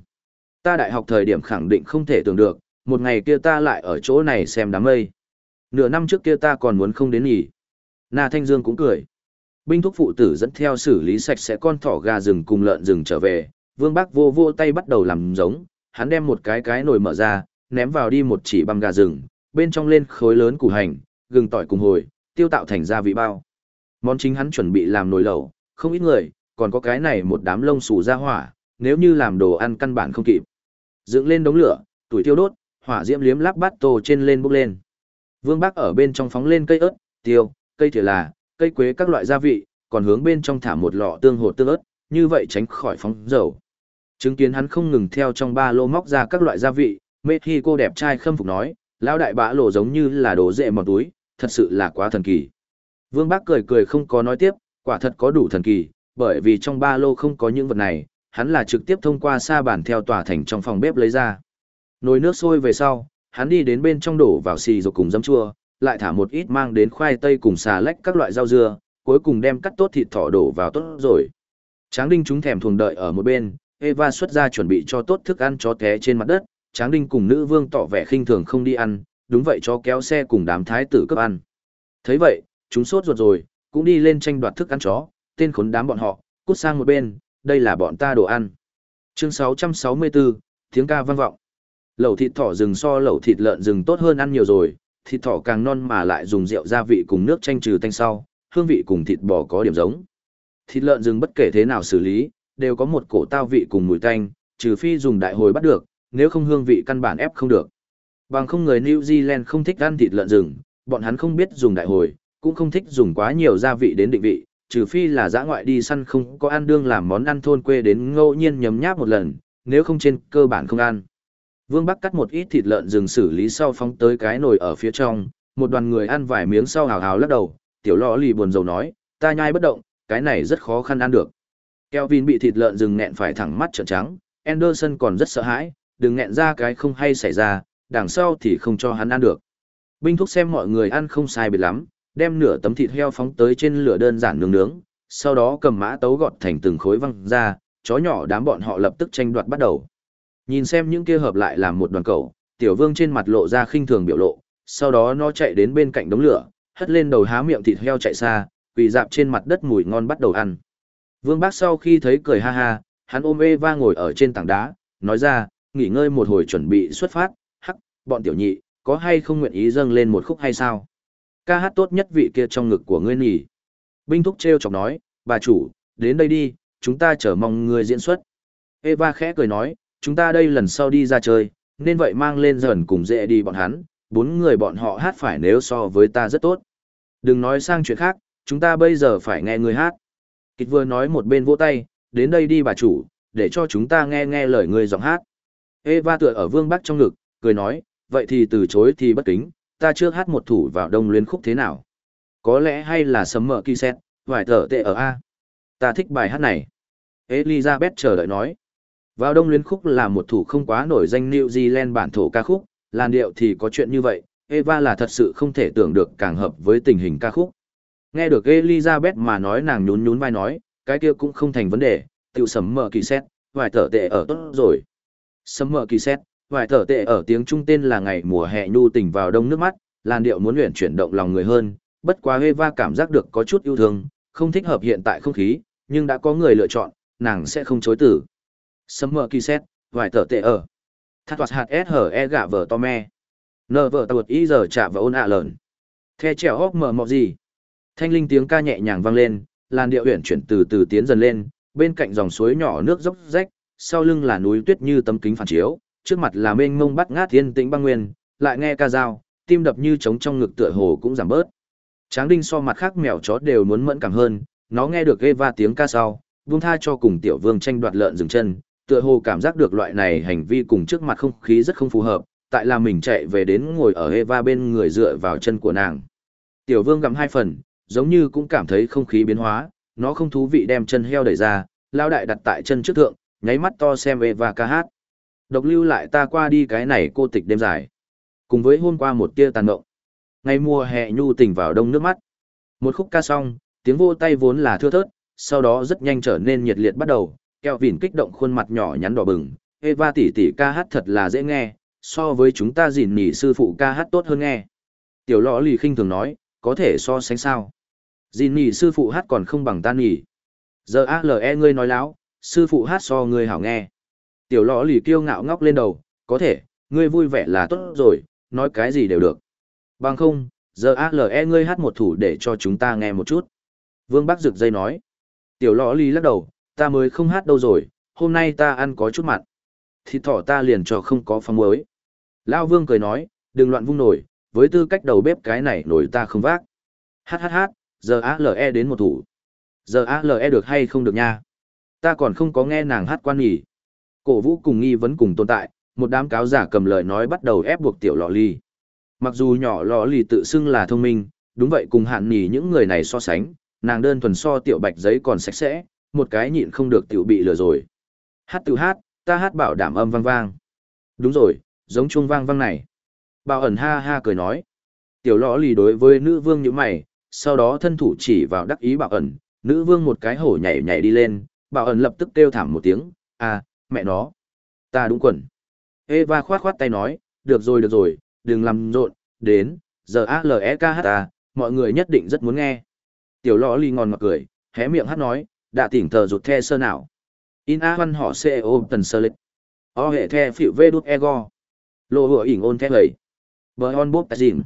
A: Ta đại học thời điểm khẳng định không thể tưởng được, một ngày kia ta lại ở chỗ này xem đám mây. Nửa năm trước kia ta còn muốn không đến nghỉ. Na Thanh Dương cũng cười. Binh thúc phụ tử dẫn theo xử lý sạch sẽ con thỏ gà rừng cùng lợn rừng trở về, Vương Bác vô vô tay bắt đầu làm giống, hắn đem một cái cái nồi mở ra, ném vào đi một chỉ băm gà rừng, bên trong lên khối lớn củ hành, gừng tỏi cùng hồi, tiêu tạo thành gia vị bao. Món chính hắn chuẩn bị làm nồi lẩu, không ít người, còn có cái này một đám lông xù ra hỏa, nếu như làm đồ ăn căn bản không kịp. Dựng lên đống lửa, tuổi tiêu đốt, hỏa diễm liếm láp bát tô trên lên bốc lên. Vương Bác ở bên trong phóng lên cây ớt, tiêu, cây thìa là, cây quế các loại gia vị, còn hướng bên trong thả một lọ tương hột tương ớt, như vậy tránh khỏi phóng dầu. Chứng kiến hắn không ngừng theo trong ba lô móc ra các loại gia vị, mê khi cô đẹp trai khâm phục nói, lão đại bã lộ giống như là đồ dễ mọt túi, thật sự là quá thần kỳ. Vương Bác cười cười không có nói tiếp, quả thật có đủ thần kỳ, bởi vì trong ba lô không có những vật này, hắn là trực tiếp thông qua sa bàn theo tòa thành trong phòng bếp lấy ra. Nồi nước sôi về sau, hắn đi đến bên trong đổ vào xì rồi cùng dấm chua, lại thả một ít mang đến khoai tây cùng xà lách các loại rau dưa, cuối cùng đem cắt tốt thịt thỏ đổ vào tốt rồi. Tráng Đinh chúng thèm thuồng đợi ở một bên, Eva xuất ra chuẩn bị cho tốt thức ăn chó té trên mặt đất, Tráng Đinh cùng nữ vương tỏ vẻ khinh thường không đi ăn, đúng vậy cho kéo xe cùng đám thái tử cấp ăn. Thấy vậy, chúng sốt ruột rồi, cũng đi lên tranh đoạt thức ăn chó, tên khốn đám bọn họ, cút sang một bên, đây là bọn ta đồ ăn. Chương 664, tiếng ca vang vọng. Lẩu thịt thỏ rừng so lẩu thịt lợn rừng tốt hơn ăn nhiều rồi, thịt thỏ càng non mà lại dùng rượu gia vị cùng nước chanh trừ tanh sau, hương vị cùng thịt bò có điểm giống. Thịt lợn rừng bất kể thế nào xử lý, đều có một cổ tao vị cùng mùi tanh, trừ phi dùng đại hồi bắt được, nếu không hương vị căn bản ép không được. Bằng không người New Zealand không thích ăn thịt lợn rừng, bọn hắn không biết dùng đại hồi, cũng không thích dùng quá nhiều gia vị đến định vị, trừ phi là dã ngoại đi săn không có ăn đương làm món ăn thôn quê đến ngẫu nhiên nhấm nháp một lần, nếu không trên cơ bản không ăn. Vương Bắc cắt một ít thịt lợn rừng xử lý sau phóng tới cái nồi ở phía trong, một đoàn người ăn vài miếng sau hào hào lắc đầu, tiểu lọ lì buồn rầu nói, ta nhai bất động, cái này rất khó khăn ăn được. Kelvin bị thịt lợn rừng nghẹn phải thẳng mắt trợn trắng, Anderson còn rất sợ hãi, đừng nghẹn ra cái không hay xảy ra, đằng sau thì không cho hắn ăn được. Binh thúc xem mọi người ăn không sai biệt lắm, đem nửa tấm thịt heo phóng tới trên lửa đơn giản nướng nướng, sau đó cầm mã tấu gọt thành từng khối văng ra, chó nhỏ đám bọn họ lập tức tranh đoạt bắt đầu. Nhìn xem những kia hợp lại làm một đoàn cầu, tiểu vương trên mặt lộ ra khinh thường biểu lộ, sau đó nó chạy đến bên cạnh đống lửa, hất lên đầu há miệng thịt heo chạy xa, quỳ dạp trên mặt đất mùi ngon bắt đầu ăn. Vương bác sau khi thấy cười ha ha, hắn ôm Eva ngồi ở trên tảng đá, nói ra, nghỉ ngơi một hồi chuẩn bị xuất phát, hắc, bọn tiểu nhị, có hay không nguyện ý dâng lên một khúc hay sao? Ca hát tốt nhất vị kia trong ngực của ngươi nhỉ. Binh thúc treo chọc nói, bà chủ, đến đây đi, chúng ta chờ mong người diễn xuất. Eva khẽ cười nói, chúng ta đây lần sau đi ra chơi, nên vậy mang lên dần cùng dễ đi bọn hắn, bốn người bọn họ hát phải nếu so với ta rất tốt. Đừng nói sang chuyện khác, chúng ta bây giờ phải nghe người hát. Kịch vừa nói một bên vỗ tay, đến đây đi bà chủ, để cho chúng ta nghe nghe lời người giọng hát. Eva tựa ở vương bắc trong ngực, cười nói, vậy thì từ chối thì bất kính, ta chưa hát một thủ vào đông luyến khúc thế nào. Có lẽ hay là sấm mở kỳ xét, vài thở tệ ở A. Ta thích bài hát này. Elizabeth chờ đợi nói. Vào đông luyến khúc là một thủ không quá nổi danh New Zealand bản thổ ca khúc, làn điệu thì có chuyện như vậy, Eva là thật sự không thể tưởng được càng hợp với tình hình ca khúc. Nghe được Elizabeth mà nói nàng nhún nhún vai nói, cái kia cũng không thành vấn đề, tiểu sấm mở kỳ xét, vài thở tệ ở tốt rồi. Sấm mờ kỳ xét, vài thở tệ ở tiếng Trung tên là ngày mùa hè nhu tình vào đông nước mắt, làn điệu muốn luyện chuyển động lòng người hơn, bất quá Eva cảm giác được có chút yêu thương, không thích hợp hiện tại không khí, nhưng đã có người lựa chọn, nàng sẽ không chối từ. Sấm mờ kỳ xét, vài thở tệ ở. Thắt toạt hạt S hở e gạ vở to me. Nờ vợ tàu y giờ chạm vào ôn ạ lợn. The trèo hóc mở mọ gì. Thanh linh tiếng ca nhẹ nhàng vang lên, làn điệu uyển chuyển từ từ tiến dần lên, bên cạnh dòng suối nhỏ nước dốc rách, sau lưng là núi tuyết như tấm kính phản chiếu, trước mặt là mênh mông bắt ngát thiên tĩnh băng nguyên, lại nghe ca dao, tim đập như trống trong ngực tựa hồ cũng giảm bớt. Tráng đinh so mặt khác mèo chó đều muốn mẫn cảm hơn, nó nghe được Eva tiếng ca sau, buông tha cho cùng tiểu vương tranh đoạt lợn dừng chân, tựa hồ cảm giác được loại này hành vi cùng trước mặt không khí rất không phù hợp, tại là mình chạy về đến ngồi ở Eva bên người dựa vào chân của nàng. Tiểu vương gặm hai phần, giống như cũng cảm thấy không khí biến hóa, nó không thú vị đem chân heo đẩy ra, lao đại đặt tại chân trước thượng, nháy mắt to xem Eva ca hát. Độc lưu lại ta qua đi cái này cô tịch đêm dài. Cùng với hôm qua một tia tàn mộng. Ngày mùa hè nhu tình vào đông nước mắt. Một khúc ca xong, tiếng vô tay vốn là thưa thớt, sau đó rất nhanh trở nên nhiệt liệt bắt đầu, keo vỉn kích động khuôn mặt nhỏ nhắn đỏ bừng, Eva tỷ tỷ ca hát thật là dễ nghe, so với chúng ta dìn nỉ sư phụ ca hát tốt hơn nghe. Tiểu lọ lì khinh thường nói, có thể so sánh sao. Dìn nỉ sư phụ hát còn không bằng ta nỉ. Giờ ALE ngươi nói láo, sư phụ hát so ngươi hảo nghe. Tiểu lọ lì kiêu ngạo ngóc lên đầu, có thể, ngươi vui vẻ là tốt rồi, nói cái gì đều được. Bằng không, giờ ALE ngươi hát một thủ để cho chúng ta nghe một chút. Vương Bắc rực dây nói. Tiểu lọ lì lắc đầu, ta mới không hát đâu rồi, hôm nay ta ăn có chút mặn. Thịt thỏ ta liền cho không có phong mới. Lao Vương cười nói, đừng loạn vung nổi, với tư cách đầu bếp cái này nổi ta không vác. Hát hát hát, giờ ALE đến một thủ. Giờ ALE được hay không được nha? Ta còn không có nghe nàng hát quan nhỉ. Cổ vũ cùng nghi vấn cùng tồn tại, một đám cáo giả cầm lời nói bắt đầu ép buộc tiểu lọ ly. Mặc dù nhỏ lọ ly tự xưng là thông minh, đúng vậy cùng hạn nhỉ những người này so sánh, nàng đơn thuần so tiểu bạch giấy còn sạch sẽ, một cái nhịn không được tiểu bị lừa rồi. Hát tự hát, ta hát bảo đảm âm vang vang. Đúng rồi, giống chuông vang vang này. Bảo ẩn ha ha cười nói. Tiểu lọ lì đối với nữ vương như mày, sau đó thân thủ chỉ vào đắc ý bảo ẩn, nữ vương một cái hổ nhảy nhảy đi lên, bảo ẩn lập tức kêu thảm một tiếng, à, mẹ nó. Ta đúng quần. Eva khoát khoát tay nói, được rồi được rồi, đừng làm rộn, đến, giờ e H ta, mọi người nhất định rất muốn nghe. Tiểu lọ ly ngon ngọt cười, hé miệng hát nói, đã tỉnh thờ rụt the sơ nào. In A văn họ CEO tần sơ lịch. O hệ the phịu vê đút ego. Lô hựa ỉnh ôn the gầy. Bờ on bốp dìm.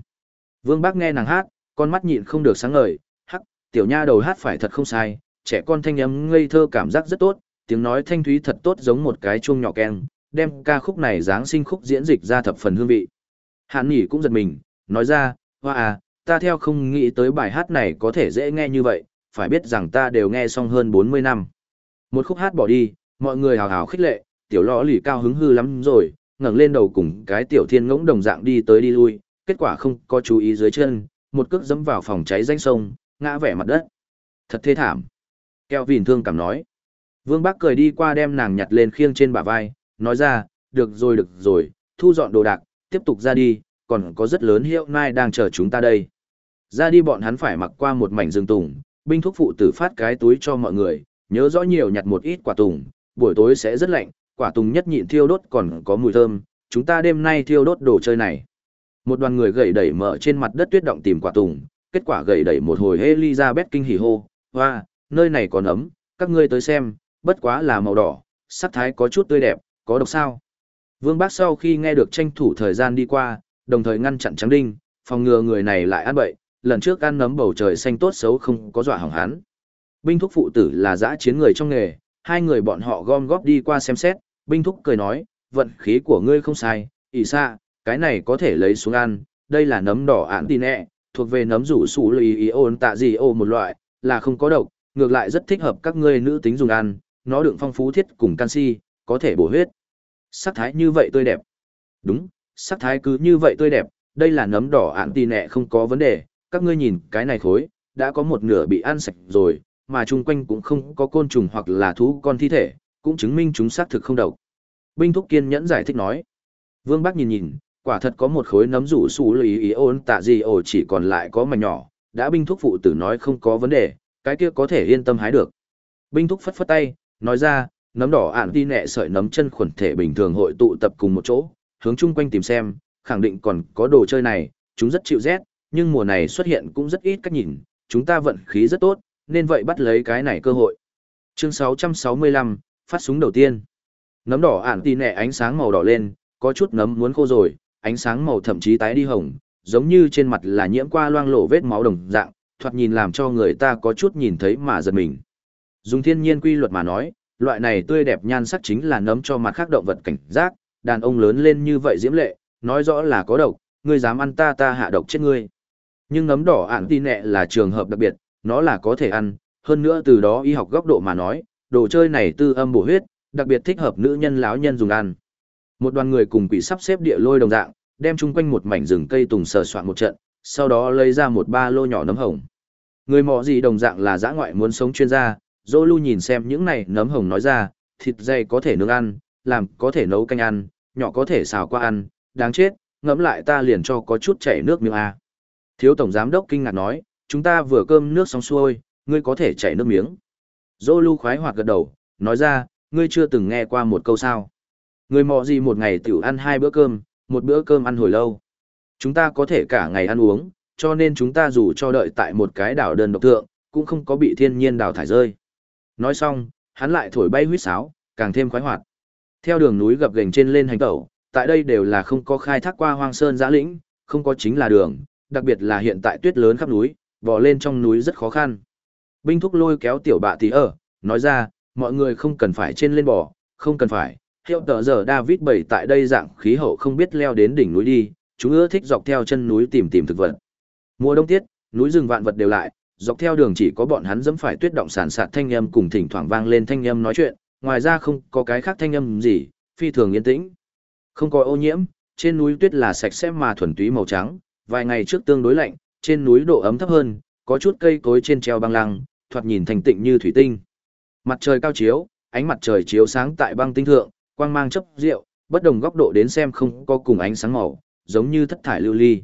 A: Vương Bác nghe nàng hát, con mắt nhịn không được sáng ngời, hắc, tiểu nha đầu hát phải thật không sai, trẻ con thanh âm ngây thơ cảm giác rất tốt, tiếng nói thanh thúy thật tốt giống một cái chuông nhỏ keng, đem ca khúc này dáng sinh khúc diễn dịch ra thập phần hương vị. Hàn Nhỉ cũng giật mình, nói ra, hoa à, ta theo không nghĩ tới bài hát này có thể dễ nghe như vậy, phải biết rằng ta đều nghe xong hơn 40 năm. Một khúc hát bỏ đi, mọi người hào hào khích lệ, tiểu lõ lì cao hứng hư lắm rồi, ngẩng lên đầu cùng cái tiểu thiên ngỗng đồng dạng đi tới đi lui, kết quả không có chú ý dưới chân, một cước dẫm vào phòng cháy danh sông, ngã vẻ mặt đất. Thật thê thảm. Keo vìn thương cảm nói. Vương Bắc cười đi qua đem nàng nhặt lên khiêng trên bả vai, nói ra, được rồi được rồi, thu dọn đồ đạc, tiếp tục ra đi, còn có rất lớn hiệu nai đang chờ chúng ta đây. Ra đi bọn hắn phải mặc qua một mảnh rừng tùng, binh thuốc phụ tử phát cái túi cho mọi người, nhớ rõ nhiều nhặt một ít quả tùng, buổi tối sẽ rất lạnh, quả tùng nhất nhịn thiêu đốt còn có mùi thơm, chúng ta đêm nay thiêu đốt đồ chơi này. Một đoàn người gầy đẩy mở trên mặt đất tuyết động tìm quả tùng, kết quả gầy đẩy một hồi Elizabeth kinh hỉ hô, hoa, nơi này còn ấm, các ngươi tới xem, bất quá là màu đỏ, sắc thái có chút tươi đẹp, có độc sao. Vương Bác sau khi nghe được tranh thủ thời gian đi qua, đồng thời ngăn chặn trắng đinh, phòng ngừa người này lại ăn bậy, lần trước ăn nấm bầu trời xanh tốt xấu không có dọa hỏng hắn. Binh thúc phụ tử là dã chiến người trong nghề, hai người bọn họ gom góp đi qua xem xét, binh thúc cười nói, vận khí của ngươi không sai, ỉ xa, cái này có thể lấy xuống ăn, đây là nấm đỏ án tì nẹ, thuộc về nấm rủ sủ lì ý ôn tạ gì ô một loại, là không có độc, ngược lại rất thích hợp các ngươi nữ tính dùng ăn, nó đựng phong phú thiết cùng canxi, có thể bổ huyết. Sắc thái như vậy tươi đẹp. Đúng, sắc thái cứ như vậy tươi đẹp, đây là nấm đỏ ạn tì nẹ không có vấn đề, các ngươi nhìn, cái này khối, đã có một nửa bị ăn sạch rồi, mà chung quanh cũng không có côn trùng hoặc là thú con thi thể, cũng chứng minh chúng xác thực không độc. Binh Thúc kiên nhẫn giải thích nói. Vương Bắc nhìn nhìn, quả thật có một khối nấm rủ xù lý ý ôn tạ gì ổ chỉ còn lại có mảnh nhỏ, đã binh thúc phụ tử nói không có vấn đề, cái kia có thể yên tâm hái được. Binh thúc phất phất tay, nói ra, nấm đỏ ản đi nẹ sợi nấm chân khuẩn thể bình thường hội tụ tập cùng một chỗ, hướng chung quanh tìm xem, khẳng định còn có đồ chơi này, chúng rất chịu rét, nhưng mùa này xuất hiện cũng rất ít cách nhìn, chúng ta vận khí rất tốt, nên vậy bắt lấy cái này cơ hội. Chương 665, phát súng đầu tiên. Nấm đỏ ản tì nẹ ánh sáng màu đỏ lên, có chút nấm muốn khô rồi, ánh sáng màu thậm chí tái đi hồng, giống như trên mặt là nhiễm qua loang lổ vết máu đồng dạng, thoạt nhìn làm cho người ta có chút nhìn thấy mà giật mình. Dùng thiên nhiên quy luật mà nói, loại này tươi đẹp nhan sắc chính là nấm cho mặt khác động vật cảnh giác, đàn ông lớn lên như vậy diễm lệ, nói rõ là có độc, ngươi dám ăn ta ta hạ độc chết ngươi. Nhưng nấm đỏ ản tin nẹ là trường hợp đặc biệt, nó là có thể ăn, hơn nữa từ đó y học góc độ mà nói, đồ chơi này tư âm bổ huyết, đặc biệt thích hợp nữ nhân lão nhân dùng ăn. Một đoàn người cùng quỷ sắp xếp địa lôi đồng dạng, đem chung quanh một mảnh rừng cây tùng sờ soạn một trận, sau đó lấy ra một ba lô nhỏ nấm hồng. Người mọ gì đồng dạng là dã ngoại muốn sống chuyên gia, dô lưu nhìn xem những này nấm hồng nói ra, thịt dày có thể nướng ăn, làm có thể nấu canh ăn, nhỏ có thể xào qua ăn, đáng chết, ngẫm lại ta liền cho có chút chảy nước miếng a. Thiếu tổng giám đốc kinh ngạc nói, chúng ta vừa cơm nước xong xuôi, ngươi có thể chảy nước miếng. Dô lưu khoái hoạt gật đầu, nói ra, ngươi chưa từng nghe qua một câu sao. Người mọ gì một ngày tiểu ăn hai bữa cơm, một bữa cơm ăn hồi lâu. Chúng ta có thể cả ngày ăn uống, cho nên chúng ta dù cho đợi tại một cái đảo đơn độc thượng, cũng không có bị thiên nhiên đào thải rơi. Nói xong, hắn lại thổi bay huýt sáo, càng thêm khoái hoạt. Theo đường núi gập ghềnh trên lên hành tẩu, tại đây đều là không có khai thác qua hoang sơn giã lĩnh, không có chính là đường, đặc biệt là hiện tại tuyết lớn khắp núi, bò lên trong núi rất khó khăn. Binh thúc lôi kéo tiểu bạ tí ở, nói ra, mọi người không cần phải trên lên bò, không cần phải. Hiệu tờ giờ David bảy tại đây dạng khí hậu không biết leo đến đỉnh núi đi, chúng ưa thích dọc theo chân núi tìm tìm thực vật. Mùa đông tiết, núi rừng vạn vật đều lại, dọc theo đường chỉ có bọn hắn dẫm phải tuyết động sản sạt thanh âm cùng thỉnh thoảng vang lên thanh âm nói chuyện, ngoài ra không có cái khác thanh âm gì, phi thường yên tĩnh. Không có ô nhiễm, trên núi tuyết là sạch sẽ mà thuần túy màu trắng, vài ngày trước tương đối lạnh, trên núi độ ấm thấp hơn, có chút cây cối trên treo băng lăng, thoạt nhìn thành tịnh như thủy tinh. Mặt trời cao chiếu, ánh mặt trời chiếu sáng tại băng tinh thượng, quang mang chớp rượu, bất đồng góc độ đến xem không có cùng ánh sáng màu, giống như thất thải lưu ly.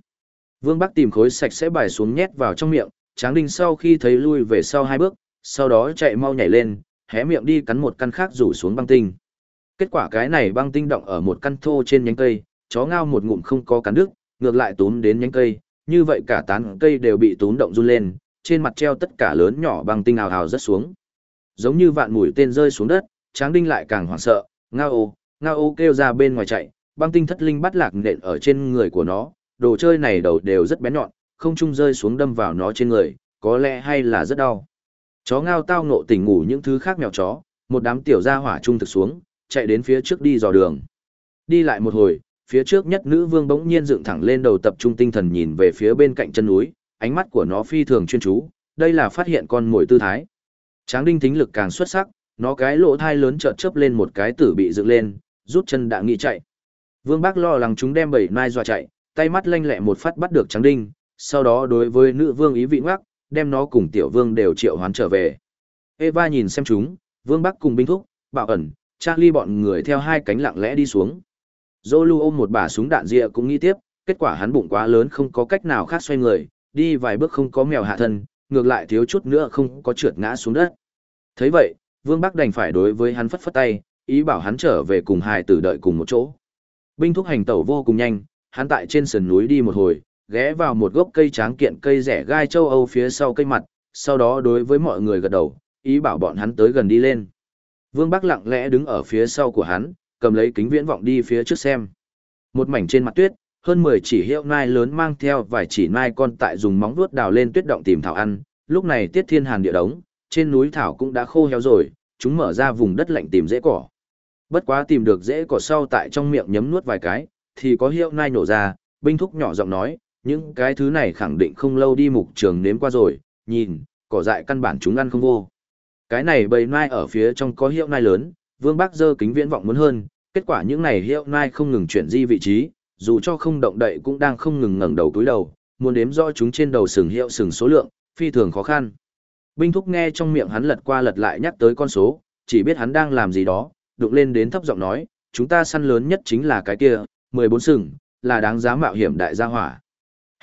A: Vương Bắc tìm khối sạch sẽ bài xuống nhét vào trong miệng, Tráng Đinh sau khi thấy lui về sau hai bước, sau đó chạy mau nhảy lên, hé miệng đi cắn một căn khác rủ xuống băng tinh. Kết quả cái này băng tinh động ở một căn thô trên nhánh cây, chó ngao một ngụm không có cắn đứt, ngược lại túm đến nhánh cây, như vậy cả tán cây đều bị túm động run lên, trên mặt treo tất cả lớn nhỏ băng tinh ào ào rất xuống. Giống như vạn mũi tên rơi xuống đất, Tráng Đinh lại càng hoảng sợ, ngao ô, ngao ô kêu ra bên ngoài chạy, băng tinh thất linh bắt lạc nện ở trên người của nó, đồ chơi này đầu đều rất bén nhọn, không trung rơi xuống đâm vào nó trên người, có lẽ hay là rất đau. Chó ngao tao nộ tỉnh ngủ những thứ khác mèo chó, một đám tiểu gia hỏa trung thực xuống, chạy đến phía trước đi dò đường. Đi lại một hồi, phía trước nhất nữ vương bỗng nhiên dựng thẳng lên đầu tập trung tinh thần nhìn về phía bên cạnh chân núi, ánh mắt của nó phi thường chuyên chú, đây là phát hiện con mồi tư thái. Tráng đinh tính lực càng xuất sắc, nó cái lỗ thai lớn chợt chớp lên một cái tử bị dựng lên, rút chân đã nghĩ chạy. Vương Bác lo lắng chúng đem bảy mai dọa chạy, tay mắt lanh lẹ một phát bắt được trắng đinh, sau đó đối với nữ vương ý vị ngoắc, đem nó cùng tiểu vương đều triệu hoán trở về. Eva nhìn xem chúng, vương bắc cùng binh thúc, bảo ẩn, Charlie bọn người theo hai cánh lặng lẽ đi xuống. Zolu ôm một bà súng đạn rịa cũng nghĩ tiếp, kết quả hắn bụng quá lớn không có cách nào khác xoay người, đi vài bước không có mèo hạ thân, ngược lại thiếu chút nữa không có trượt ngã xuống đất. thấy vậy, Vương Bắc đành phải đối với hắn phất phất tay, ý bảo hắn trở về cùng hài tử đợi cùng một chỗ. Binh thúc hành tẩu vô cùng nhanh, hắn tại trên sườn núi đi một hồi, ghé vào một gốc cây tráng kiện cây rẻ gai châu Âu phía sau cây mặt, sau đó đối với mọi người gật đầu, ý bảo bọn hắn tới gần đi lên. Vương Bắc lặng lẽ đứng ở phía sau của hắn, cầm lấy kính viễn vọng đi phía trước xem. Một mảnh trên mặt tuyết, hơn 10 chỉ hiệu nai lớn mang theo vài chỉ nai con tại dùng móng vuốt đào lên tuyết động tìm thảo ăn, lúc này tiết thiên hàn địa đống, trên núi thảo cũng đã khô héo rồi, chúng mở ra vùng đất lạnh tìm dễ cỏ. Bất quá tìm được dễ cỏ sau tại trong miệng nhấm nuốt vài cái, thì có hiệu nai nổ ra, binh thúc nhỏ giọng nói, những cái thứ này khẳng định không lâu đi mục trường nếm qua rồi, nhìn, cỏ dại căn bản chúng ăn không vô. Cái này bầy nai ở phía trong có hiệu nai lớn, Vương Bác dơ kính viễn vọng muốn hơn, kết quả những này hiệu nai không ngừng chuyển di vị trí, dù cho không động đậy cũng đang không ngừng ngẩng đầu túi đầu, muốn đếm rõ chúng trên đầu sừng hiệu sừng số lượng, phi thường khó khăn. Binh thúc nghe trong miệng hắn lật qua lật lại nhắc tới con số, chỉ biết hắn đang làm gì đó, đụng lên đến thấp giọng nói, chúng ta săn lớn nhất chính là cái kia, 14 sừng, là đáng giá mạo hiểm đại gia hỏa.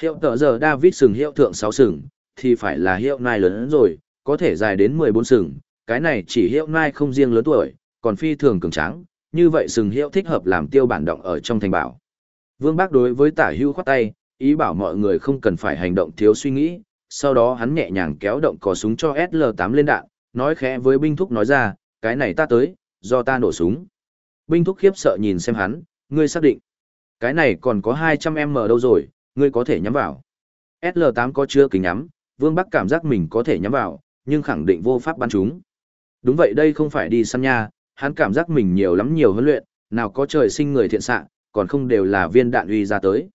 A: Hiệu tờ giờ David sừng hiệu thượng 6 sừng, thì phải là hiệu nai lớn hơn rồi, có thể dài đến 14 sừng, cái này chỉ hiệu nai không riêng lớn tuổi, còn phi thường cường tráng, như vậy sừng hiệu thích hợp làm tiêu bản động ở trong thành bảo. Vương Bác đối với tả hưu khoát tay, ý bảo mọi người không cần phải hành động thiếu suy nghĩ, sau đó hắn nhẹ nhàng kéo động cò súng cho SL8 lên đạn, nói khẽ với binh thúc nói ra, cái này ta tới, do ta nổ súng. Binh thúc khiếp sợ nhìn xem hắn, ngươi xác định. Cái này còn có 200M đâu rồi, ngươi có thể nhắm vào. SL8 có chưa kính nhắm, Vương Bắc cảm giác mình có thể nhắm vào, nhưng khẳng định vô pháp bắn chúng. Đúng vậy đây không phải đi săn nha, hắn cảm giác mình nhiều lắm nhiều huấn luyện, nào có trời sinh người thiện xạ, còn không đều là viên đạn uy ra tới.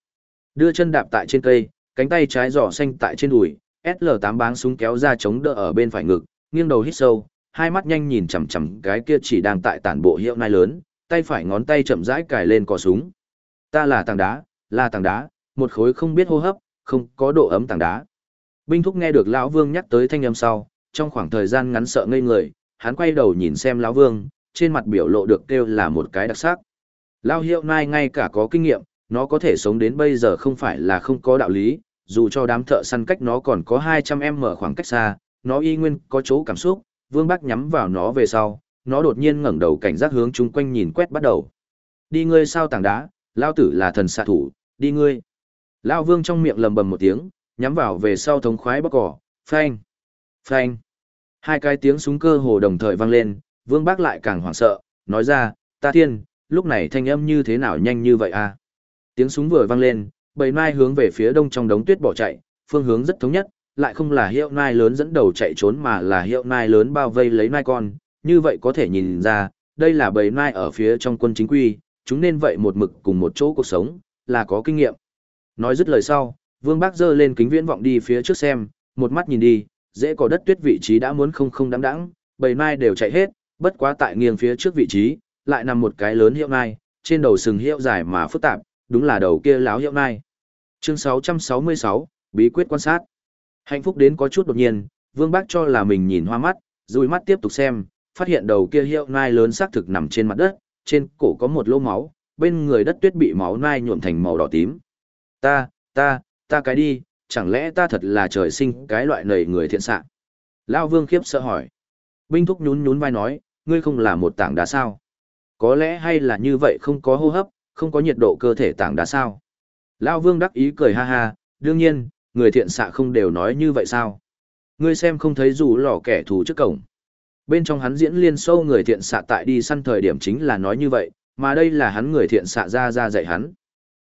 A: Đưa chân đạp tại trên cây, cánh tay trái giỏ xanh tại trên đùi, SL8 báng súng kéo ra chống đỡ ở bên phải ngực, nghiêng đầu hít sâu, hai mắt nhanh nhìn chằm chằm cái kia chỉ đang tại tản bộ hiệu nai lớn, tay phải ngón tay chậm rãi cài lên cò súng. Ta là tảng đá, là tảng đá, một khối không biết hô hấp, không có độ ấm tảng đá. Binh thúc nghe được lão Vương nhắc tới thanh âm sau, trong khoảng thời gian ngắn sợ ngây người, hắn quay đầu nhìn xem lão Vương, trên mặt biểu lộ được kêu là một cái đặc sắc. Lão Hiệu Nai ngay cả có kinh nghiệm, nó có thể sống đến bây giờ không phải là không có đạo lý, dù cho đám thợ săn cách nó còn có 200m khoảng cách xa, nó y nguyên có chỗ cảm xúc, Vương bác nhắm vào nó về sau, nó đột nhiên ngẩng đầu cảnh giác hướng chung quanh nhìn quét bắt đầu. Đi ngươi sao tảng đá, lao tử là thần xạ thủ, đi ngươi. Lao Vương trong miệng lầm bầm một tiếng, nhắm vào về sau thống khoái bóc cỏ, phanh, phanh. Hai cái tiếng súng cơ hồ đồng thời vang lên, Vương Bác lại càng hoảng sợ, nói ra, ta thiên, lúc này thanh âm như thế nào nhanh như vậy à? Tiếng súng vừa vang lên, bầy mai hướng về phía đông trong đống tuyết bỏ chạy, phương hướng rất thống nhất, lại không là hiệu nai lớn dẫn đầu chạy trốn mà là hiệu nai lớn bao vây lấy nai con, như vậy có thể nhìn ra, đây là bầy nai ở phía trong quân chính quy, chúng nên vậy một mực cùng một chỗ cuộc sống, là có kinh nghiệm. Nói dứt lời sau, Vương Bác giơ lên kính viễn vọng đi phía trước xem, một mắt nhìn đi, dễ có đất tuyết vị trí đã muốn không không đáng đáng, bầy nai đều chạy hết, bất quá tại nghiêng phía trước vị trí, lại nằm một cái lớn hiệu nai, trên đầu sừng hiệu dài mà phức tạp, đúng là đầu kia láo hiệu nai. Chương 666, bí quyết quan sát. Hạnh phúc đến có chút đột nhiên, Vương Bác cho là mình nhìn hoa mắt, rồi mắt tiếp tục xem, phát hiện đầu kia hiệu nai lớn xác thực nằm trên mặt đất, trên cổ có một lỗ máu, bên người đất tuyết bị máu nai nhuộm thành màu đỏ tím. Ta, ta, ta cái đi, chẳng lẽ ta thật là trời sinh cái loại nầy người thiện xạ? Lao Vương khiếp sợ hỏi. Binh thúc nhún nhún vai nói, ngươi không là một tảng đá sao? Có lẽ hay là như vậy không có hô hấp, không có nhiệt độ cơ thể tảng đá sao? Lao Vương đắc ý cười ha ha, đương nhiên, người thiện xạ không đều nói như vậy sao? Ngươi xem không thấy dù lò kẻ thù trước cổng. Bên trong hắn diễn liên sâu người thiện xạ tại đi săn thời điểm chính là nói như vậy, mà đây là hắn người thiện xạ ra ra dạy hắn.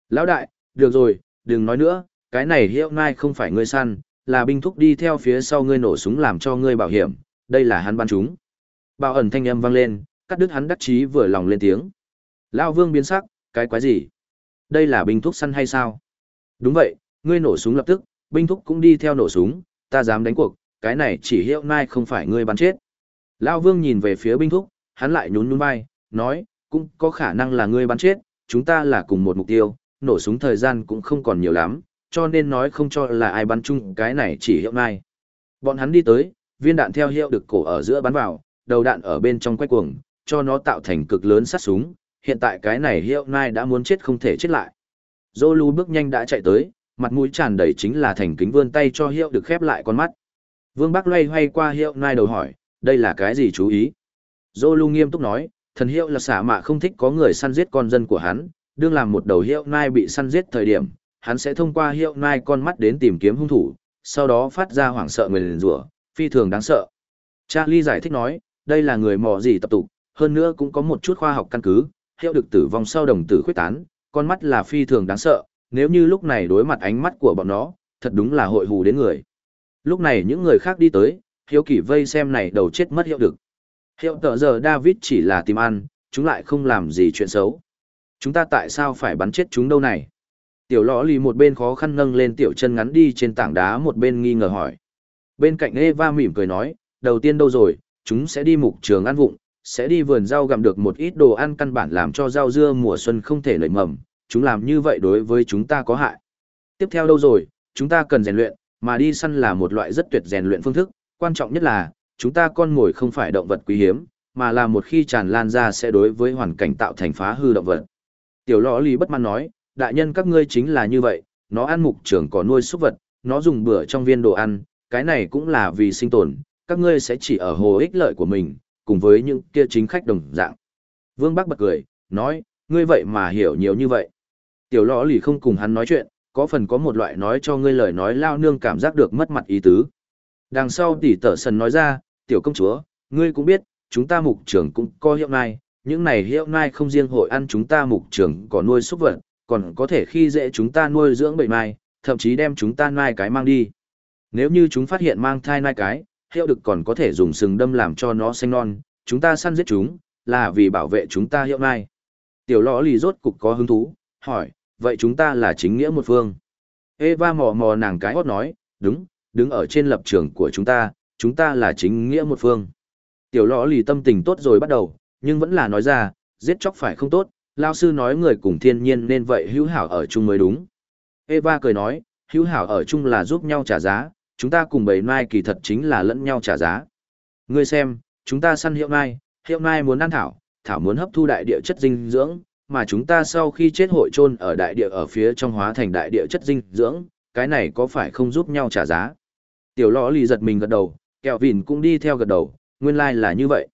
A: Lão đại, được rồi, đừng nói nữa, cái này hiệu nai không phải ngươi săn, là binh thúc đi theo phía sau ngươi nổ súng làm cho ngươi bảo hiểm, đây là hắn bắn chúng. Bảo ẩn thanh âm vang lên, cắt đứt hắn đắc chí vừa lòng lên tiếng. Lão vương biến sắc, cái quái gì? Đây là binh thúc săn hay sao? Đúng vậy, ngươi nổ súng lập tức, binh thúc cũng đi theo nổ súng, ta dám đánh cuộc, cái này chỉ hiệu nai không phải ngươi bắn chết. Lão vương nhìn về phía binh thúc, hắn lại nhún nhún vai, nói, cũng có khả năng là ngươi bắn chết, chúng ta là cùng một mục tiêu, nổ súng thời gian cũng không còn nhiều lắm, cho nên nói không cho là ai bắn chung cái này chỉ hiệu nai. Bọn hắn đi tới, viên đạn theo hiệu được cổ ở giữa bắn vào, đầu đạn ở bên trong quay cuồng, cho nó tạo thành cực lớn sát súng, hiện tại cái này hiệu nai đã muốn chết không thể chết lại. Zolu bước nhanh đã chạy tới, mặt mũi tràn đầy chính là thành kính vươn tay cho hiệu được khép lại con mắt. Vương Bắc loay hoay qua hiệu nai đầu hỏi, đây là cái gì chú ý? Zolu nghiêm túc nói, thần hiệu là xả mạ không thích có người săn giết con dân của hắn, đương làm một đầu hiệu nai bị săn giết thời điểm, hắn sẽ thông qua hiệu nai con mắt đến tìm kiếm hung thủ, sau đó phát ra hoảng sợ người rủa, phi thường đáng sợ. Charlie giải thích nói, đây là người mò gì tập tục, hơn nữa cũng có một chút khoa học căn cứ, hiệu được tử vong sau đồng tử khuyết tán, con mắt là phi thường đáng sợ, nếu như lúc này đối mặt ánh mắt của bọn nó, thật đúng là hội hù đến người. Lúc này những người khác đi tới, hiếu kỳ vây xem này đầu chết mất hiệu được. Hiệu tờ giờ David chỉ là tìm ăn, chúng lại không làm gì chuyện xấu. Chúng ta tại sao phải bắn chết chúng đâu này? Tiểu lõ lì một bên khó khăn nâng lên tiểu chân ngắn đi trên tảng đá một bên nghi ngờ hỏi. Bên cạnh Eva mỉm cười nói, đầu tiên đâu rồi, chúng sẽ đi mục trường ăn vụng, sẽ đi vườn rau gặm được một ít đồ ăn căn bản làm cho rau dưa mùa xuân không thể nảy mầm, chúng làm như vậy đối với chúng ta có hại. Tiếp theo đâu rồi, chúng ta cần rèn luyện, mà đi săn là một loại rất tuyệt rèn luyện phương thức, quan trọng nhất là, chúng ta con mồi không phải động vật quý hiếm, mà là một khi tràn lan ra sẽ đối với hoàn cảnh tạo thành phá hư động vật. Tiểu lõ lì bất mãn nói, đại nhân các ngươi chính là như vậy, nó ăn mục trưởng có nuôi súc vật, nó dùng bữa trong viên đồ ăn, cái này cũng là vì sinh tồn, các ngươi sẽ chỉ ở hồ ích lợi của mình, cùng với những kia chính khách đồng dạng. Vương Bắc bật cười, nói, ngươi vậy mà hiểu nhiều như vậy. Tiểu lõ lì không cùng hắn nói chuyện, có phần có một loại nói cho ngươi lời nói lao nương cảm giác được mất mặt ý tứ. Đằng sau tỷ tở sần nói ra, tiểu công chúa, ngươi cũng biết, chúng ta mục trưởng cũng có hiệu nai, những này hiệu nai không riêng hội ăn chúng ta mục trưởng có nuôi súc vật, còn có thể khi dễ chúng ta nuôi dưỡng bệnh mai, thậm chí đem chúng ta nai cái mang đi. Nếu như chúng phát hiện mang thai nai cái, hiệu đực còn có thể dùng sừng đâm làm cho nó xanh non, chúng ta săn giết chúng, là vì bảo vệ chúng ta hiệu nai. Tiểu lõ lì rốt cục có hứng thú, hỏi, vậy chúng ta là chính nghĩa một phương. Eva mò mò nàng cái hót nói, đúng, đứng ở trên lập trường của chúng ta, chúng ta là chính nghĩa một phương. Tiểu lõ lì tâm tình tốt rồi bắt đầu, nhưng vẫn là nói ra, giết chóc phải không tốt, lao sư nói người cùng thiên nhiên nên vậy hữu hảo ở chung mới đúng. Eva cười nói, hữu hảo ở chung là giúp nhau trả giá, chúng ta cùng bầy mai kỳ thật chính là lẫn nhau trả giá. Ngươi xem, chúng ta săn hiệu mai, hiệu mai muốn ăn thảo, thảo muốn hấp thu đại địa chất dinh dưỡng, mà chúng ta sau khi chết hội chôn ở đại địa ở phía trong hóa thành đại địa chất dinh dưỡng, cái này có phải không giúp nhau trả giá? Tiểu lõ lì giật mình gật đầu, Kẹo vìn cũng đi theo gật đầu, nguyên lai like là như vậy.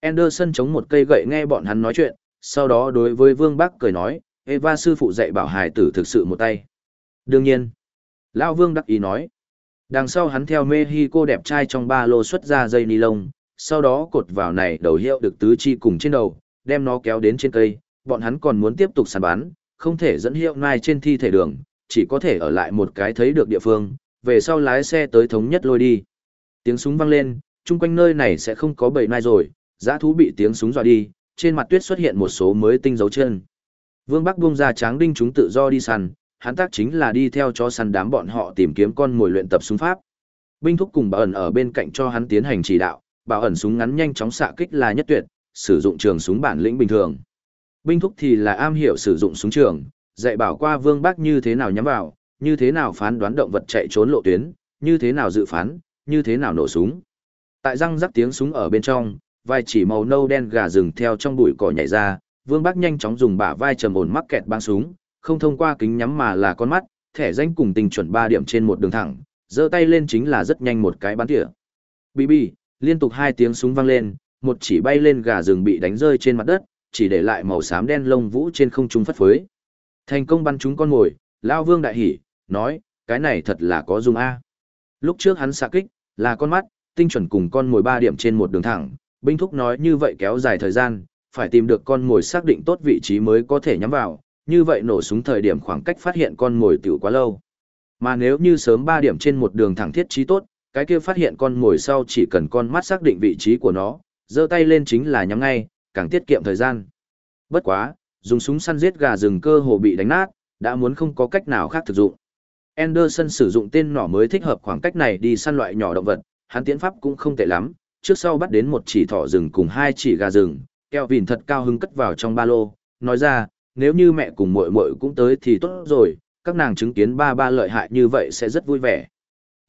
A: Anderson chống một cây gậy nghe bọn hắn nói chuyện, sau đó đối với Vương Bắc cười nói, Eva sư phụ dạy bảo hài tử thực sự một tay. Đương nhiên. Lão Vương đắc ý nói. Đằng sau hắn theo Mexico đẹp trai trong ba lô xuất ra dây ni lông, sau đó cột vào này đầu hiệu được tứ chi cùng trên đầu, đem nó kéo đến trên cây, bọn hắn còn muốn tiếp tục săn bắn, không thể dẫn hiệu nai trên thi thể đường, chỉ có thể ở lại một cái thấy được địa phương, về sau lái xe tới thống nhất lôi đi. Tiếng súng vang lên, chung quanh nơi này sẽ không có bầy nai rồi, giã thú bị tiếng súng dọa đi, trên mặt tuyết xuất hiện một số mới tinh dấu chân. Vương Bắc buông ra tráng đinh chúng tự do đi săn, hắn tác chính là đi theo cho săn đám bọn họ tìm kiếm con mồi luyện tập súng pháp. Binh thúc cùng bảo ẩn ở bên cạnh cho hắn tiến hành chỉ đạo, bảo ẩn súng ngắn nhanh chóng xạ kích là nhất tuyệt, sử dụng trường súng bản lĩnh bình thường. Binh thúc thì là am hiểu sử dụng súng trường, dạy bảo qua Vương Bác như thế nào nhắm vào, như thế nào phán đoán động vật chạy trốn lộ tuyến, như thế nào dự phán, như thế nào nổ súng. Tại răng rắc tiếng súng ở bên trong, vài chỉ màu nâu đen gà rừng theo trong bụi cỏ nhảy ra, Vương Bác nhanh chóng dùng bả vai trầm ổn mắc kẹt băng súng, không thông qua kính nhắm mà là con mắt, thẻ danh cùng tình chuẩn 3 điểm trên một đường thẳng, giơ tay lên chính là rất nhanh một cái bắn tỉa. Bị bi, liên tục hai tiếng súng vang lên, một chỉ bay lên gà rừng bị đánh rơi trên mặt đất, chỉ để lại màu xám đen lông vũ trên không trung phất phới. Thành công bắn chúng con ngồi, Lao Vương đại hỉ, nói, cái này thật là có dùng A. Lúc trước hắn xạ kích, là con mắt, tinh chuẩn cùng con ngồi 3 điểm trên một đường thẳng, binh thúc nói như vậy kéo dài thời gian, phải tìm được con ngồi xác định tốt vị trí mới có thể nhắm vào, như vậy nổ súng thời điểm khoảng cách phát hiện con ngồi tiểu quá lâu. Mà nếu như sớm 3 điểm trên một đường thẳng thiết trí tốt, cái kia phát hiện con ngồi sau chỉ cần con mắt xác định vị trí của nó, giơ tay lên chính là nhắm ngay, càng tiết kiệm thời gian. Bất quá, dùng súng săn giết gà rừng cơ hồ bị đánh nát, đã muốn không có cách nào khác thực dụng. Anderson sử dụng tên nỏ mới thích hợp khoảng cách này đi săn loại nhỏ động vật, hắn tiến pháp cũng không tệ lắm, trước sau bắt đến một chỉ thỏ rừng cùng hai chỉ gà rừng, keo thật cao hứng cất vào trong ba lô, nói ra, nếu như mẹ cùng muội muội cũng tới thì tốt rồi, các nàng chứng kiến ba ba lợi hại như vậy sẽ rất vui vẻ.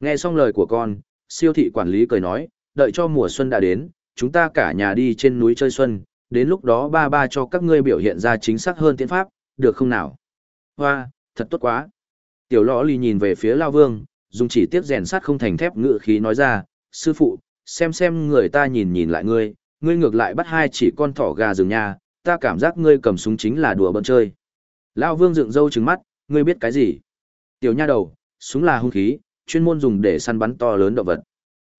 A: Nghe xong lời của con, siêu thị quản lý cười nói, đợi cho mùa xuân đã đến, chúng ta cả nhà đi trên núi chơi xuân, đến lúc đó ba ba cho các ngươi biểu hiện ra chính xác hơn tiến pháp, được không nào? Hoa, thật tốt quá. Tiểu lõ lì nhìn về phía Lao Vương, dùng chỉ tiếc rèn sắt không thành thép ngự khí nói ra, sư phụ, xem xem người ta nhìn nhìn lại ngươi, ngươi ngược lại bắt hai chỉ con thỏ gà rừng nha, ta cảm giác ngươi cầm súng chính là đùa bỡn chơi. Lao Vương dựng râu trừng mắt, ngươi biết cái gì? Tiểu nha đầu, súng là hung khí, chuyên môn dùng để săn bắn to lớn động vật.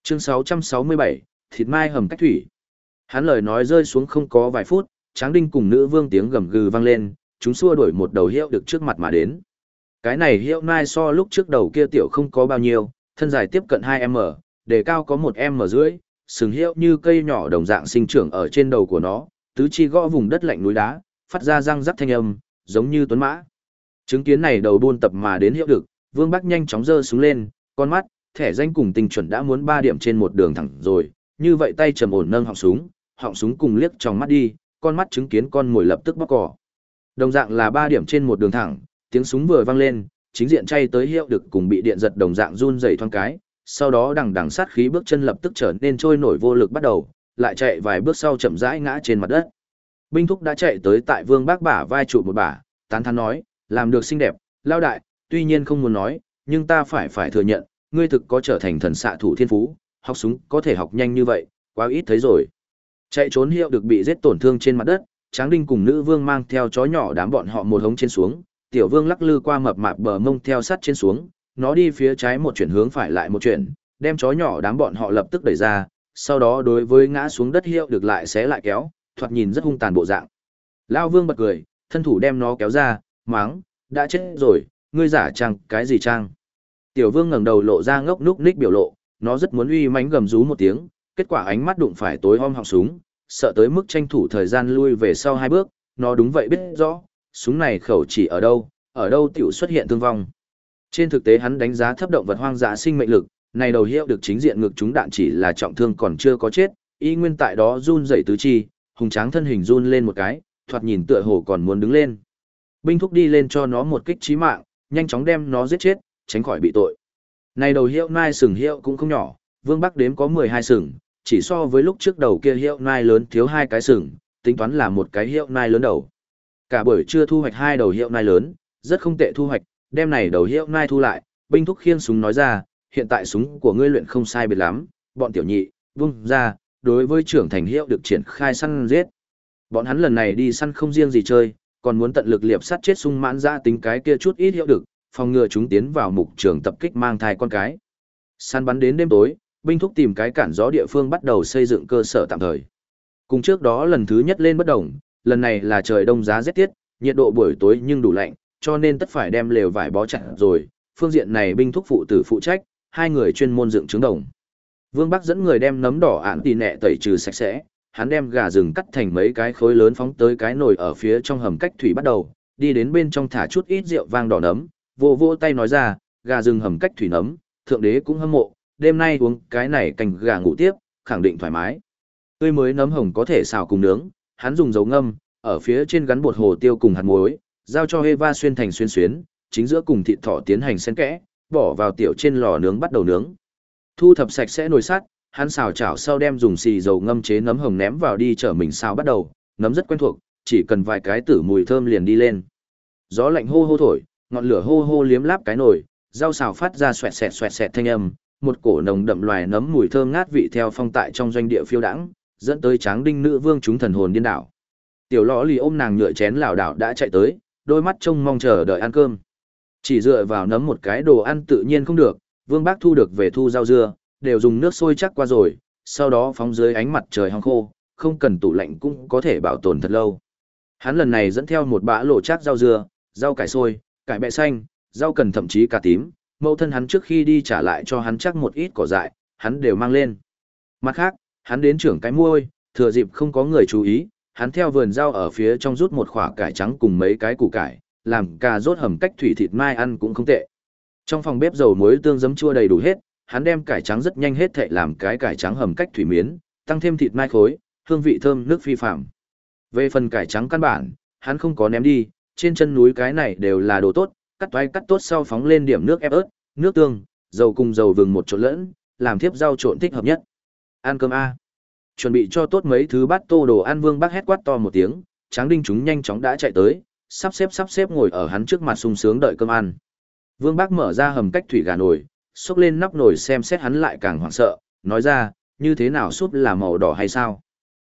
A: Chương 667, thịt mai hầm cách thủy. Hắn lời nói rơi xuống không có vài phút, Tráng Đinh cùng nữ vương tiếng gầm gừ vang lên, chúng xua đuổi một đầu hiệu được trước mặt mà đến. Cái này hiệu nai so lúc trước đầu kia tiểu không có bao nhiêu, thân dài tiếp cận 2m, đề cao có 1m rưỡi, sừng hiệu như cây nhỏ đồng dạng sinh trưởng ở trên đầu của nó, tứ chi gõ vùng đất lạnh núi đá, phát ra răng rắc thanh âm, giống như tuấn mã. Chứng kiến này đầu buôn tập mà đến hiệu được, Vương Bắc nhanh chóng giơ xuống lên, con mắt, thẻ danh cùng tình chuẩn đã muốn ba điểm trên một đường thẳng rồi, như vậy tay trầm ổn nâng họng súng, họng súng cùng liếc trong mắt đi, con mắt chứng kiến con mồi lập tức bóc cỏ. Đồng dạng là ba điểm trên một đường thẳng, tiếng súng vừa vang lên, chính diện chay tới hiệu được cùng bị điện giật đồng dạng run rẩy thoáng cái, sau đó đằng đằng sát khí bước chân lập tức trở nên trôi nổi vô lực bắt đầu, lại chạy vài bước sau chậm rãi ngã trên mặt đất. Binh thúc đã chạy tới tại Vương Bác bả vai trụ một bả, tán thán nói, làm được xinh đẹp, lao đại, tuy nhiên không muốn nói, nhưng ta phải phải thừa nhận, ngươi thực có trở thành thần xạ thủ thiên phú, học súng có thể học nhanh như vậy, quá ít thấy rồi. Chạy trốn hiệu được bị giết tổn thương trên mặt đất, Tráng Đinh cùng nữ vương mang theo chó nhỏ đám bọn họ một hống trên xuống, tiểu vương lắc lư qua mập mạp bờ mông theo sắt trên xuống, nó đi phía trái một chuyển hướng phải lại một chuyển, đem chó nhỏ đám bọn họ lập tức đẩy ra, sau đó đối với ngã xuống đất hiệu được lại xé lại kéo, thoạt nhìn rất hung tàn bộ dạng. Lao vương bật cười, thân thủ đem nó kéo ra, máng, đã chết rồi, ngươi giả trang cái gì trang. Tiểu vương ngẩng đầu lộ ra ngốc núc ních biểu lộ, nó rất muốn uy mánh gầm rú một tiếng, kết quả ánh mắt đụng phải tối om họng súng, sợ tới mức tranh thủ thời gian lui về sau hai bước, nó đúng vậy biết rõ, súng này khẩu chỉ ở đâu, ở đâu tiểu xuất hiện thương vong. Trên thực tế hắn đánh giá thấp động vật hoang dã sinh mệnh lực, này đầu hiệu được chính diện ngực chúng đạn chỉ là trọng thương còn chưa có chết, y nguyên tại đó run rẩy tứ chi, hùng tráng thân hình run lên một cái, thoạt nhìn tựa hồ còn muốn đứng lên. Binh thúc đi lên cho nó một kích chí mạng, nhanh chóng đem nó giết chết, tránh khỏi bị tội. Này đầu hiệu nai sừng hiệu cũng không nhỏ, Vương Bắc đếm có 12 sừng, chỉ so với lúc trước đầu kia hiệu nai lớn thiếu hai cái sừng, tính toán là một cái hiệu nai lớn đầu. Cả buổi trưa thu hoạch hai đầu hiệu nai lớn, rất không tệ thu hoạch, đem này đầu hiệu nai thu lại, binh thúc khiên súng nói ra, hiện tại súng của ngươi luyện không sai biệt lắm, bọn tiểu nhị, vung ra, đối với trưởng thành hiệu được triển khai săn giết. Bọn hắn lần này đi săn không riêng gì chơi, còn muốn tận lực liệp sát chết sung mãn ra tính cái kia chút ít hiệu được, phòng ngừa chúng tiến vào mục trường tập kích mang thai con cái. Săn bắn đến đêm tối, binh thúc tìm cái cản gió địa phương bắt đầu xây dựng cơ sở tạm thời. Cùng trước đó lần thứ nhất lên bất động, lần này là trời đông giá rét tiết, nhiệt độ buổi tối nhưng đủ lạnh, cho nên tất phải đem lều vải bó chặt rồi, phương diện này binh thúc phụ tử phụ trách, hai người chuyên môn dựng trứng đồng. Vương Bắc dẫn người đem nấm đỏ ạn tỉ nẹ tẩy trừ sạch sẽ, hắn đem gà rừng cắt thành mấy cái khối lớn phóng tới cái nồi ở phía trong hầm cách thủy bắt đầu, đi đến bên trong thả chút ít rượu vang đỏ nấm, vô vô tay nói ra, gà rừng hầm cách thủy nấm, thượng đế cũng hâm mộ, đêm nay uống cái này canh gà ngủ tiếp, khẳng định thoải mái. Tươi mới nấm hồng có thể xào cùng nướng, hắn dùng dầu ngâm, ở phía trên gắn bột hồ tiêu cùng hạt muối, giao cho Eva xuyên thành xuyên xuyến, chính giữa cùng thịt thỏ tiến hành xen kẽ, bỏ vào tiểu trên lò nướng bắt đầu nướng. Thu thập sạch sẽ nồi sắt, hắn xào chảo sau đem dùng xì dầu ngâm chế nấm hồng ném vào đi chở mình xào bắt đầu, nấm rất quen thuộc, chỉ cần vài cái tử mùi thơm liền đi lên. Gió lạnh hô hô thổi, ngọn lửa hô hô liếm láp cái nồi, rau xào phát ra xoẹt xẹt xoẹt xẹt thanh âm, một cổ nồng đậm loài nấm mùi thơm ngát vị theo phong tại trong doanh địa phiêu đãng, dẫn tới Tráng Đinh nữ vương chúng thần hồn điên đảo. Tiểu lõ lì ôm nàng nhựa chén lảo đảo đã chạy tới, đôi mắt trông mong chờ đợi ăn cơm. Chỉ dựa vào nấm một cái đồ ăn tự nhiên không được, Vương Bác thu được về thu rau dưa, đều dùng nước sôi chắc qua rồi, sau đó phóng dưới ánh mặt trời hong khô, không cần tủ lạnh cũng có thể bảo tồn thật lâu. Hắn lần này dẫn theo một bã lộ chát rau dưa, rau cải sôi, cải bẹ xanh, rau cần thậm chí cà tím, mẫu thân hắn trước khi đi trả lại cho hắn chắc một ít cỏ dại, hắn đều mang lên. Mặt khác, hắn đến trưởng cái muôi, thừa dịp không có người chú ý, hắn theo vườn rau ở phía trong rút một quả cải trắng cùng mấy cái củ cải, làm cà rốt hầm cách thủy thịt mai ăn cũng không tệ. Trong phòng bếp dầu muối tương giấm chua đầy đủ hết, hắn đem cải trắng rất nhanh hết thệ làm cái cải trắng hầm cách thủy miến, tăng thêm thịt mai khối, hương vị thơm nước phi phạm. Về phần cải trắng căn bản, hắn không có ném đi, trên chân núi cái này đều là đồ tốt, cắt toái cắt tốt sau phóng lên điểm nước ép ớt, nước tương, dầu cùng dầu vừng một chỗ lẫn, làm thiếp rau trộn thích hợp nhất. Ăn cơm a. Chuẩn bị cho tốt mấy thứ bát tô đồ ăn Vương Bác hét quát to một tiếng, Tráng Đinh chúng nhanh chóng đã chạy tới, sắp xếp sắp xếp ngồi ở hắn trước mặt sung sướng đợi cơm ăn. Vương Bác mở ra hầm cách thủy gà nồi, xúc lên nắp nồi xem xét hắn lại càng hoảng sợ, nói ra, như thế nào súp là màu đỏ hay sao?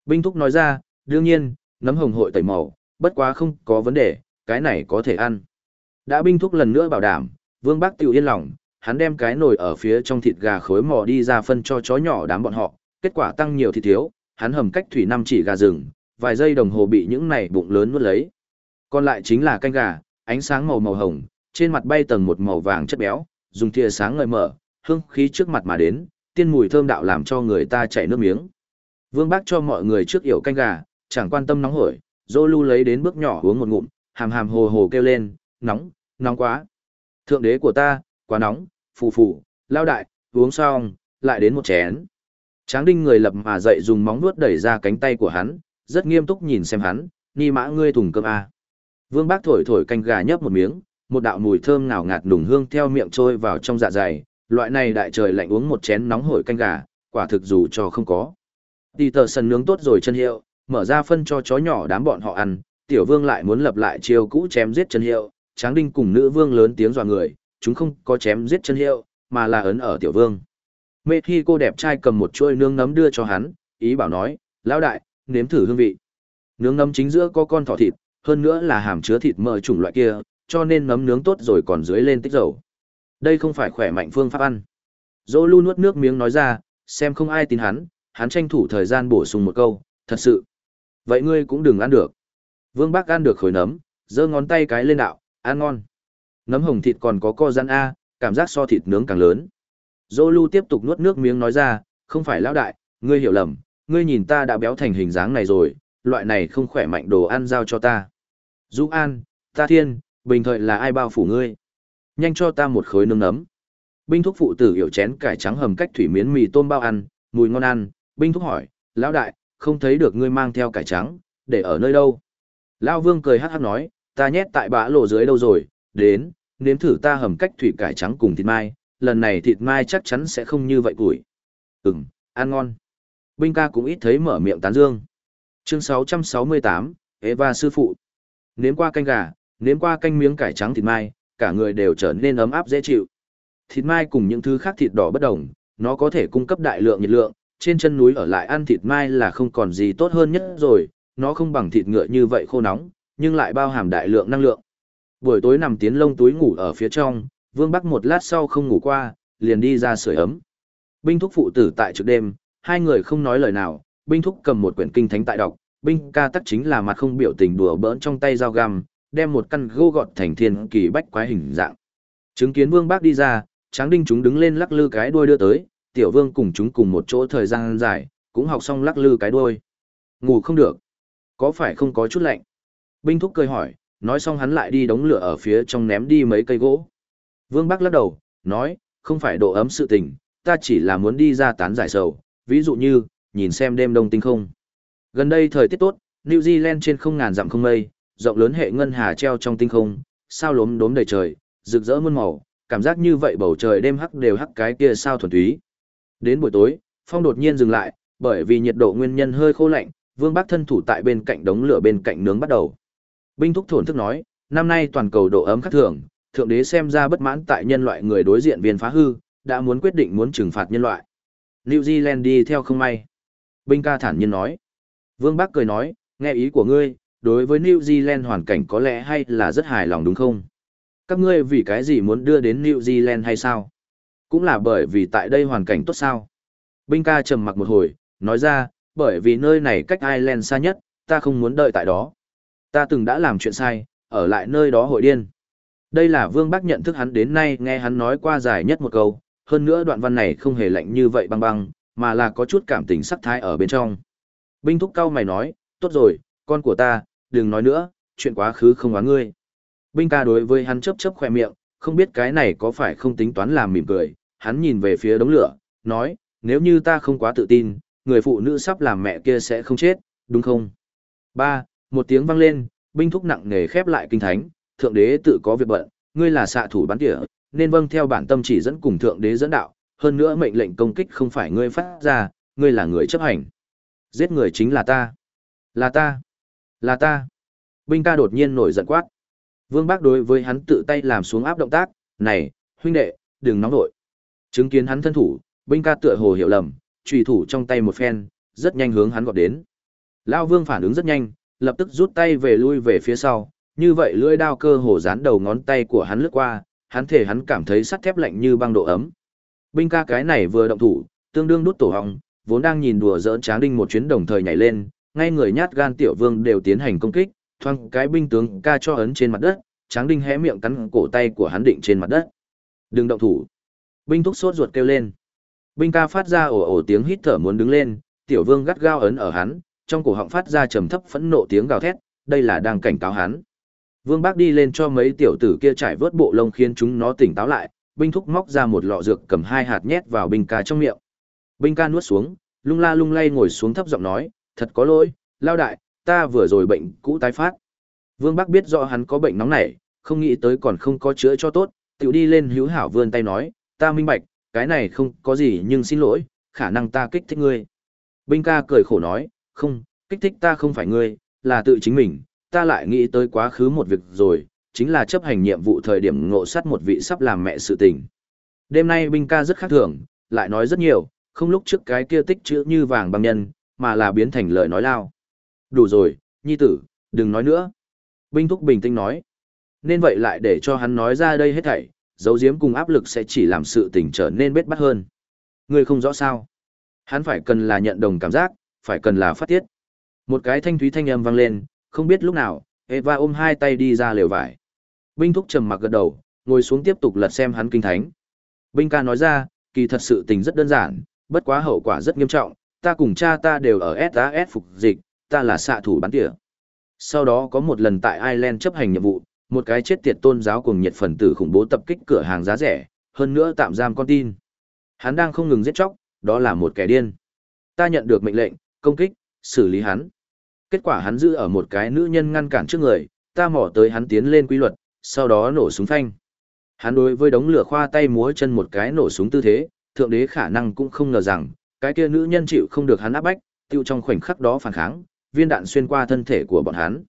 A: Binh Thúc nói ra, đương nhiên, nấm hồng hội tẩy màu, bất quá không có vấn đề, cái này có thể ăn. Đã Binh Thúc lần nữa bảo đảm, Vương Bác tiểu yên lòng, hắn đem cái nồi ở phía trong thịt gà khối mò đi ra phân cho chó nhỏ đám bọn họ, kết quả tăng nhiều thịt thiếu, hắn hầm cách thủy năm chỉ gà rừng, vài giây đồng hồ bị những này bụng lớn nuốt lấy. Còn lại chính là canh gà, ánh sáng màu màu hồng, trên mặt bay tầng một màu vàng chất béo, dùng tia sáng ngời mở, hương khí trước mặt mà đến, tiên mùi thơm đạo làm cho người ta chảy nước miếng. Vương Bác cho mọi người trước yểu canh gà, chẳng quan tâm nóng hổi, Dô Lu lấy đến bước nhỏ uống một ngụm, hàm hàm hồ hồ kêu lên, nóng, nóng quá. Thượng đế của ta, quá nóng, phù phù, lao đại, uống xong, lại đến một chén. Tráng đinh người lập mà dậy dùng móng vuốt đẩy ra cánh tay của hắn, rất nghiêm túc nhìn xem hắn, ni mã ngươi thùng cơm a. Vương Bác thổi thổi canh gà nhấp một miếng, một đạo mùi thơm ngào ngạt nùng hương theo miệng trôi vào trong dạ dày, loại này đại trời lạnh uống một chén nóng hổi canh gà, quả thực dù cho không có. Đi tờ sần nướng tốt rồi chân hiệu, mở ra phân cho chó nhỏ đám bọn họ ăn, tiểu vương lại muốn lập lại chiêu cũ chém giết chân hiệu, tráng đinh cùng nữ vương lớn tiếng dọa người, chúng không có chém giết chân hiệu, mà là ấn ở tiểu vương. Mê khi cô đẹp trai cầm một chuôi nướng nấm đưa cho hắn, ý bảo nói, lão đại, nếm thử hương vị. Nướng nấm chính giữa có con thỏ thịt, hơn nữa là hàm chứa thịt mỡ chủng loại kia, cho nên nấm nướng tốt rồi còn dưới lên tích dầu. Đây không phải khỏe mạnh phương pháp ăn. Dỗ lu nuốt nước miếng nói ra, xem không ai tin hắn, hắn tranh thủ thời gian bổ sung một câu, thật sự. Vậy ngươi cũng đừng ăn được. Vương Bác ăn được khối nấm, giơ ngón tay cái lên đạo, ăn ngon. Nấm hồng thịt còn có co rắn A, cảm giác so thịt nướng càng lớn. Zolu tiếp tục nuốt nước miếng nói ra, không phải lão đại, ngươi hiểu lầm, ngươi nhìn ta đã béo thành hình dáng này rồi, loại này không khỏe mạnh đồ ăn giao cho ta. Dũ An, ta thiên, bình thời là ai bao phủ ngươi? Nhanh cho ta một khối nướng nấm. Binh thúc phụ tử hiểu chén cải trắng hầm cách thủy miến mì tôm bao ăn, mùi ngon ăn. Binh thúc hỏi, lão đại, không thấy được ngươi mang theo cải trắng, để ở nơi đâu? Lão vương cười hát hát nói, ta nhét tại bã lộ dưới đâu rồi, đến, nếm thử ta hầm cách thủy cải trắng cùng thịt mai, lần này thịt mai chắc chắn sẽ không như vậy củi. Ừm, ăn ngon. Binh ca cũng ít thấy mở miệng tán dương. Chương 668, Eva sư phụ. Nếm qua canh gà, nếm qua canh miếng cải trắng thịt mai, cả người đều trở nên ấm áp dễ chịu. Thịt mai cùng những thứ khác thịt đỏ bất đồng, nó có thể cung cấp đại lượng nhiệt lượng, trên chân núi ở lại ăn thịt mai là không còn gì tốt hơn nhất rồi, nó không bằng thịt ngựa như vậy khô nóng, nhưng lại bao hàm đại lượng năng lượng. Buổi tối nằm tiến lông túi ngủ ở phía trong, Vương Bắc một lát sau không ngủ qua, liền đi ra sưởi ấm. Binh thúc phụ tử tại trước đêm, hai người không nói lời nào, binh thúc cầm một quyển kinh thánh tại đọc, binh ca tắc chính là mặt không biểu tình đùa bỡn trong tay dao găm, đem một căn gô gọt thành thiên kỳ bách quái hình dạng. Chứng kiến Vương Bác đi ra, Tráng Đinh chúng đứng lên lắc lư cái đuôi đưa tới, Tiểu Vương cùng chúng cùng một chỗ thời gian dài, cũng học xong lắc lư cái đuôi. Ngủ không được. Có phải không có chút lạnh? Binh thúc cười hỏi, nói xong hắn lại đi đống lửa ở phía trong ném đi mấy cây gỗ. Vương Bắc lắc đầu, nói, không phải độ ấm sự tình, ta chỉ là muốn đi ra tán giải sầu, ví dụ như, nhìn xem đêm đông tinh không. Gần đây thời tiết tốt, New Zealand trên không ngàn dặm không mây, rộng lớn hệ ngân hà treo trong tinh không, sao lốm đốm đầy trời, rực rỡ muôn màu, cảm giác như vậy bầu trời đêm hắc đều hắc cái kia sao thuần túy. Đến buổi tối, phong đột nhiên dừng lại, bởi vì nhiệt độ nguyên nhân hơi khô lạnh, Vương Bắc thân thủ tại bên cạnh đống lửa bên cạnh nướng bắt đầu. Binh thúc thổn thức nói, năm nay toàn cầu độ ấm khắc thường, thượng đế xem ra bất mãn tại nhân loại người đối diện viên phá hư, đã muốn quyết định muốn trừng phạt nhân loại. New Zealand đi theo không may. Binh ca thản nhiên nói. Vương Bắc cười nói, nghe ý của ngươi, đối với New Zealand hoàn cảnh có lẽ hay là rất hài lòng đúng không? Các ngươi vì cái gì muốn đưa đến New Zealand hay sao? Cũng là bởi vì tại đây hoàn cảnh tốt sao? Binh ca trầm mặc một hồi, nói ra, bởi vì nơi này cách Ireland xa nhất, ta không muốn đợi tại đó. Ta từng đã làm chuyện sai, ở lại nơi đó hội điên. Đây là Vương Bắc nhận thức hắn đến nay nghe hắn nói qua dài nhất một câu, hơn nữa đoạn văn này không hề lạnh như vậy băng băng, mà là có chút cảm tình sắc thái ở bên trong. Binh thúc cao mày nói, tốt rồi, con của ta, đừng nói nữa, chuyện quá khứ không quá ngươi. Binh ca đối với hắn chấp chấp khỏe miệng, không biết cái này có phải không tính toán làm mỉm cười, hắn nhìn về phía đống lửa, nói, nếu như ta không quá tự tin, người phụ nữ sắp làm mẹ kia sẽ không chết, đúng không? Ba, một tiếng vang lên, binh thúc nặng nề khép lại kinh thánh, thượng đế tự có việc bận, ngươi là xạ thủ bắn tỉa, nên vâng theo bản tâm chỉ dẫn cùng thượng đế dẫn đạo, hơn nữa mệnh lệnh công kích không phải ngươi phát ra, ngươi là người chấp hành. Giết người chính là ta. Là ta. Là ta. Binh ca đột nhiên nổi giận quát. Vương Bác đối với hắn tự tay làm xuống áp động tác, này, huynh đệ, đừng nóng nổi. Chứng kiến hắn thân thủ, binh ca tựa hồ hiểu lầm, trùy thủ trong tay một phen, rất nhanh hướng hắn gọt đến. Lao Vương phản ứng rất nhanh, lập tức rút tay về lui về phía sau, như vậy lưỡi đao cơ hồ dán đầu ngón tay của hắn lướt qua, hắn thể hắn cảm thấy sắt thép lạnh như băng độ ấm. Binh ca cái này vừa động thủ, tương đương đút tổ họng, vốn đang nhìn đùa giỡn Tráng Đinh một chuyến đồng thời nhảy lên, ngay người nhát gan tiểu vương đều tiến hành công kích, thoang cái binh tướng ca cho ấn trên mặt đất, Tráng Đinh hé miệng cắn cổ tay của hắn định trên mặt đất. Đừng động thủ. Binh thúc sốt ruột kêu lên. Binh ca phát ra ồ ồ tiếng hít thở muốn đứng lên, tiểu vương gắt gao ấn ở hắn, trong cổ họng phát ra trầm thấp phẫn nộ tiếng gào thét, đây là đang cảnh cáo hắn. Vương Bác đi lên cho mấy tiểu tử kia trải vớt bộ lông khiến chúng nó tỉnh táo lại, binh thúc móc ra một lọ dược cầm hai hạt nhét vào binh ca trong miệng. Binh ca nuốt xuống, lung la lung lay ngồi xuống thấp giọng nói, thật có lỗi, lao đại, ta vừa rồi bệnh cũ tái phát. Vương Bác biết rõ hắn có bệnh nóng nảy, không nghĩ tới còn không có chữa cho tốt, tiểu đi lên hữu hảo vươn tay nói, ta minh bạch, cái này không có gì nhưng xin lỗi, khả năng ta kích thích ngươi. Binh ca cười khổ nói, không, kích thích ta không phải ngươi, là tự chính mình, ta lại nghĩ tới quá khứ một việc rồi, chính là chấp hành nhiệm vụ thời điểm ngộ sát một vị sắp làm mẹ sự tình. Đêm nay binh ca rất khác thường, lại nói rất nhiều, không lúc trước cái kia tích chữ như vàng băng nhân, mà là biến thành lời nói lao. Đủ rồi, nhi tử, đừng nói nữa. Binh thúc bình tĩnh nói. Nên vậy lại để cho hắn nói ra đây hết thảy, dấu diếm cùng áp lực sẽ chỉ làm sự tình trở nên bết bắt hơn. Ngươi không rõ sao. Hắn phải cần là nhận đồng cảm giác, phải cần là phát tiết. Một cái thanh thúy thanh âm vang lên, không biết lúc nào, Eva ôm hai tay đi ra lều vải. Binh thúc trầm mặc gật đầu, ngồi xuống tiếp tục lật xem hắn kinh thánh. Binh ca nói ra, kỳ thật sự tình rất đơn giản, bất quá hậu quả rất nghiêm trọng, ta cùng cha ta đều ở SAS phục dịch, ta là xạ thủ bắn tỉa. Sau đó có một lần tại Ireland chấp hành nhiệm vụ, một cái chết tiệt tôn giáo cùng nhiệt phần tử khủng bố tập kích cửa hàng giá rẻ, hơn nữa tạm giam con tin. Hắn đang không ngừng giết chóc, đó là một kẻ điên. Ta nhận được mệnh lệnh, công kích, xử lý hắn. Kết quả hắn giữ ở một cái nữ nhân ngăn cản trước người, ta mỏ tới hắn tiến lên quy luật, sau đó nổ súng phanh. Hắn đối với đống lửa khoa tay múa chân một cái nổ súng tư thế, thượng đế khả năng cũng không ngờ rằng, cái kia nữ nhân chịu không được hắn áp bách, tiêu trong khoảnh khắc đó phản kháng, viên đạn xuyên qua thân thể của bọn hắn.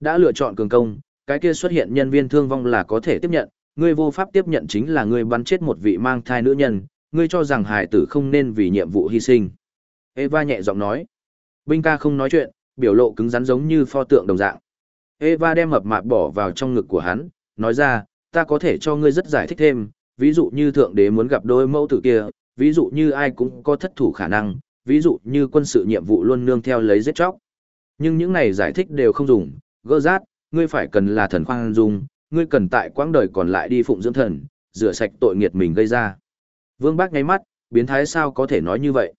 A: Đã lựa chọn cường công, cái kia xuất hiện nhân viên thương vong là có thể tiếp nhận, ngươi vô pháp tiếp nhận chính là ngươi bắn chết một vị mang thai nữ nhân, ngươi cho rằng hài tử không nên vì nhiệm vụ hy sinh. Eva nhẹ giọng nói. Binh ca không nói chuyện, biểu lộ cứng rắn giống như pho tượng đồng dạng. Eva đem mập mạp bỏ vào trong ngực của hắn, nói ra, ta có thể cho ngươi rất giải thích thêm, ví dụ như thượng đế muốn gặp đôi mẫu tử kia, ví dụ như ai cũng có thất thủ khả năng, ví dụ như quân sự nhiệm vụ luôn nương theo lấy giết chóc. Nhưng những này giải thích đều không dùng, gỡ rát, ngươi phải cần là thần khoan dung, ngươi cần tại quãng đời còn lại đi phụng dưỡng thần, rửa sạch tội nghiệt mình gây ra. Vương Bác ngay mắt, biến thái sao có thể nói như vậy?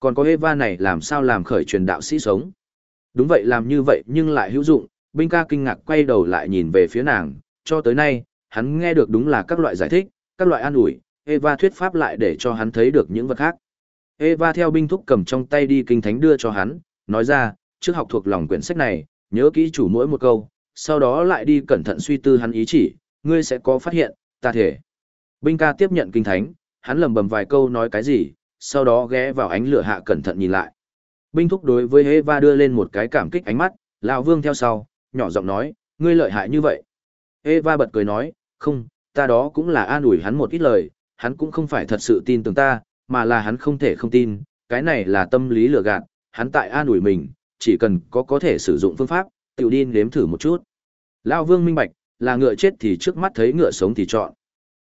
A: Còn có Eva này làm sao làm khởi truyền đạo sĩ sống? Đúng vậy làm như vậy nhưng lại hữu dụng, binh ca kinh ngạc quay đầu lại nhìn về phía nàng, cho tới nay, hắn nghe được đúng là các loại giải thích, các loại an ủi, Eva thuyết pháp lại để cho hắn thấy được những vật khác. Eva theo binh thúc cầm trong tay đi kinh thánh đưa cho hắn, nói ra, trước học thuộc lòng quyển sách này, nhớ kỹ chủ mỗi một câu, sau đó lại đi cẩn thận suy tư hắn ý chỉ, ngươi sẽ có phát hiện, ta thể. Binh ca tiếp nhận kinh thánh, hắn lầm bầm vài câu nói cái gì, sau đó ghé vào ánh lửa hạ cẩn thận nhìn lại. Binh thúc đối với Eva đưa lên một cái cảm kích ánh mắt, lão vương theo sau, nhỏ giọng nói, ngươi lợi hại như vậy. Eva bật cười nói, không, ta đó cũng là an ủi hắn một ít lời, hắn cũng không phải thật sự tin tưởng ta, mà là hắn không thể không tin, cái này là tâm lý lừa gạt, hắn tại an ủi mình, chỉ cần có có thể sử dụng phương pháp, tiểu đi nếm thử một chút. Lão vương minh bạch, là ngựa chết thì trước mắt thấy ngựa sống thì chọn.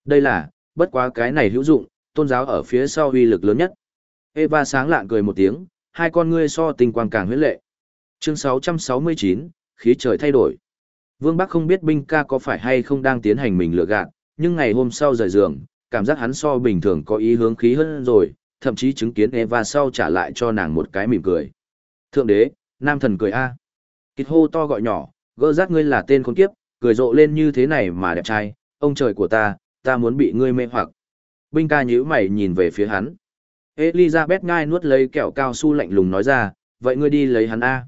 A: Đây là, bất quá cái này hữu dụng, tôn giáo ở phía sau uy lực lớn nhất. Eva sáng lạn cười một tiếng, hai con ngươi so tình quang càng huyết lệ. Chương 669, khí trời thay đổi. Vương Bắc không biết binh ca có phải hay không đang tiến hành mình lựa gạt, nhưng ngày hôm sau rời giường, cảm giác hắn so bình thường có ý hướng khí hơn rồi, thậm chí chứng kiến Eva sau trả lại cho nàng một cái mỉm cười. Thượng đế, nam thần cười a. À. Kịch hô to gọi nhỏ, gỡ rác ngươi là tên con kiếp, cười rộ lên như thế này mà đẹp trai, ông trời của ta, ta muốn bị ngươi mê hoặc. Binh ca nhíu mày nhìn về phía hắn. Elizabeth ngai nuốt lấy kẹo cao su lạnh lùng nói ra, vậy ngươi đi lấy hắn A.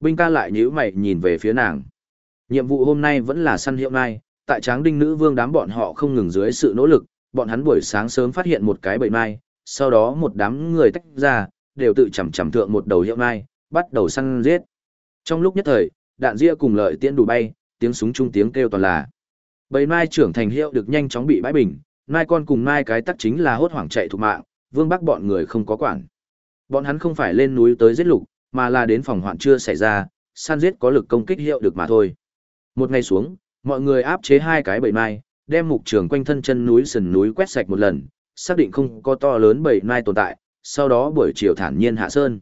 A: Binh ca lại nhíu mày nhìn về phía nàng. Nhiệm vụ hôm nay vẫn là săn hiệu mai. tại tráng đinh nữ vương đám bọn họ không ngừng dưới sự nỗ lực, bọn hắn buổi sáng sớm phát hiện một cái bầy mai, sau đó một đám người tách ra, đều tự chầm chầm thượng một đầu hiệu mai, bắt đầu săn giết. Trong lúc nhất thời, đạn ria cùng lợi tiễn đủ bay, tiếng súng trung tiếng kêu toàn là. Bầy mai trưởng thành hiệu được nhanh chóng bị bãi bình, mai con cùng mai cái tắc chính là hốt hoảng chạy thục mạng, vương bắc bọn người không có quản. Bọn hắn không phải lên núi tới giết lục, mà là đến phòng hoạn chưa xảy ra, săn giết có lực công kích hiệu được mà thôi. Một ngày xuống, mọi người áp chế hai cái bầy mai, đem mục trường quanh thân chân núi sườn núi quét sạch một lần, xác định không có to lớn bầy mai tồn tại, sau đó buổi chiều thản nhiên hạ sơn.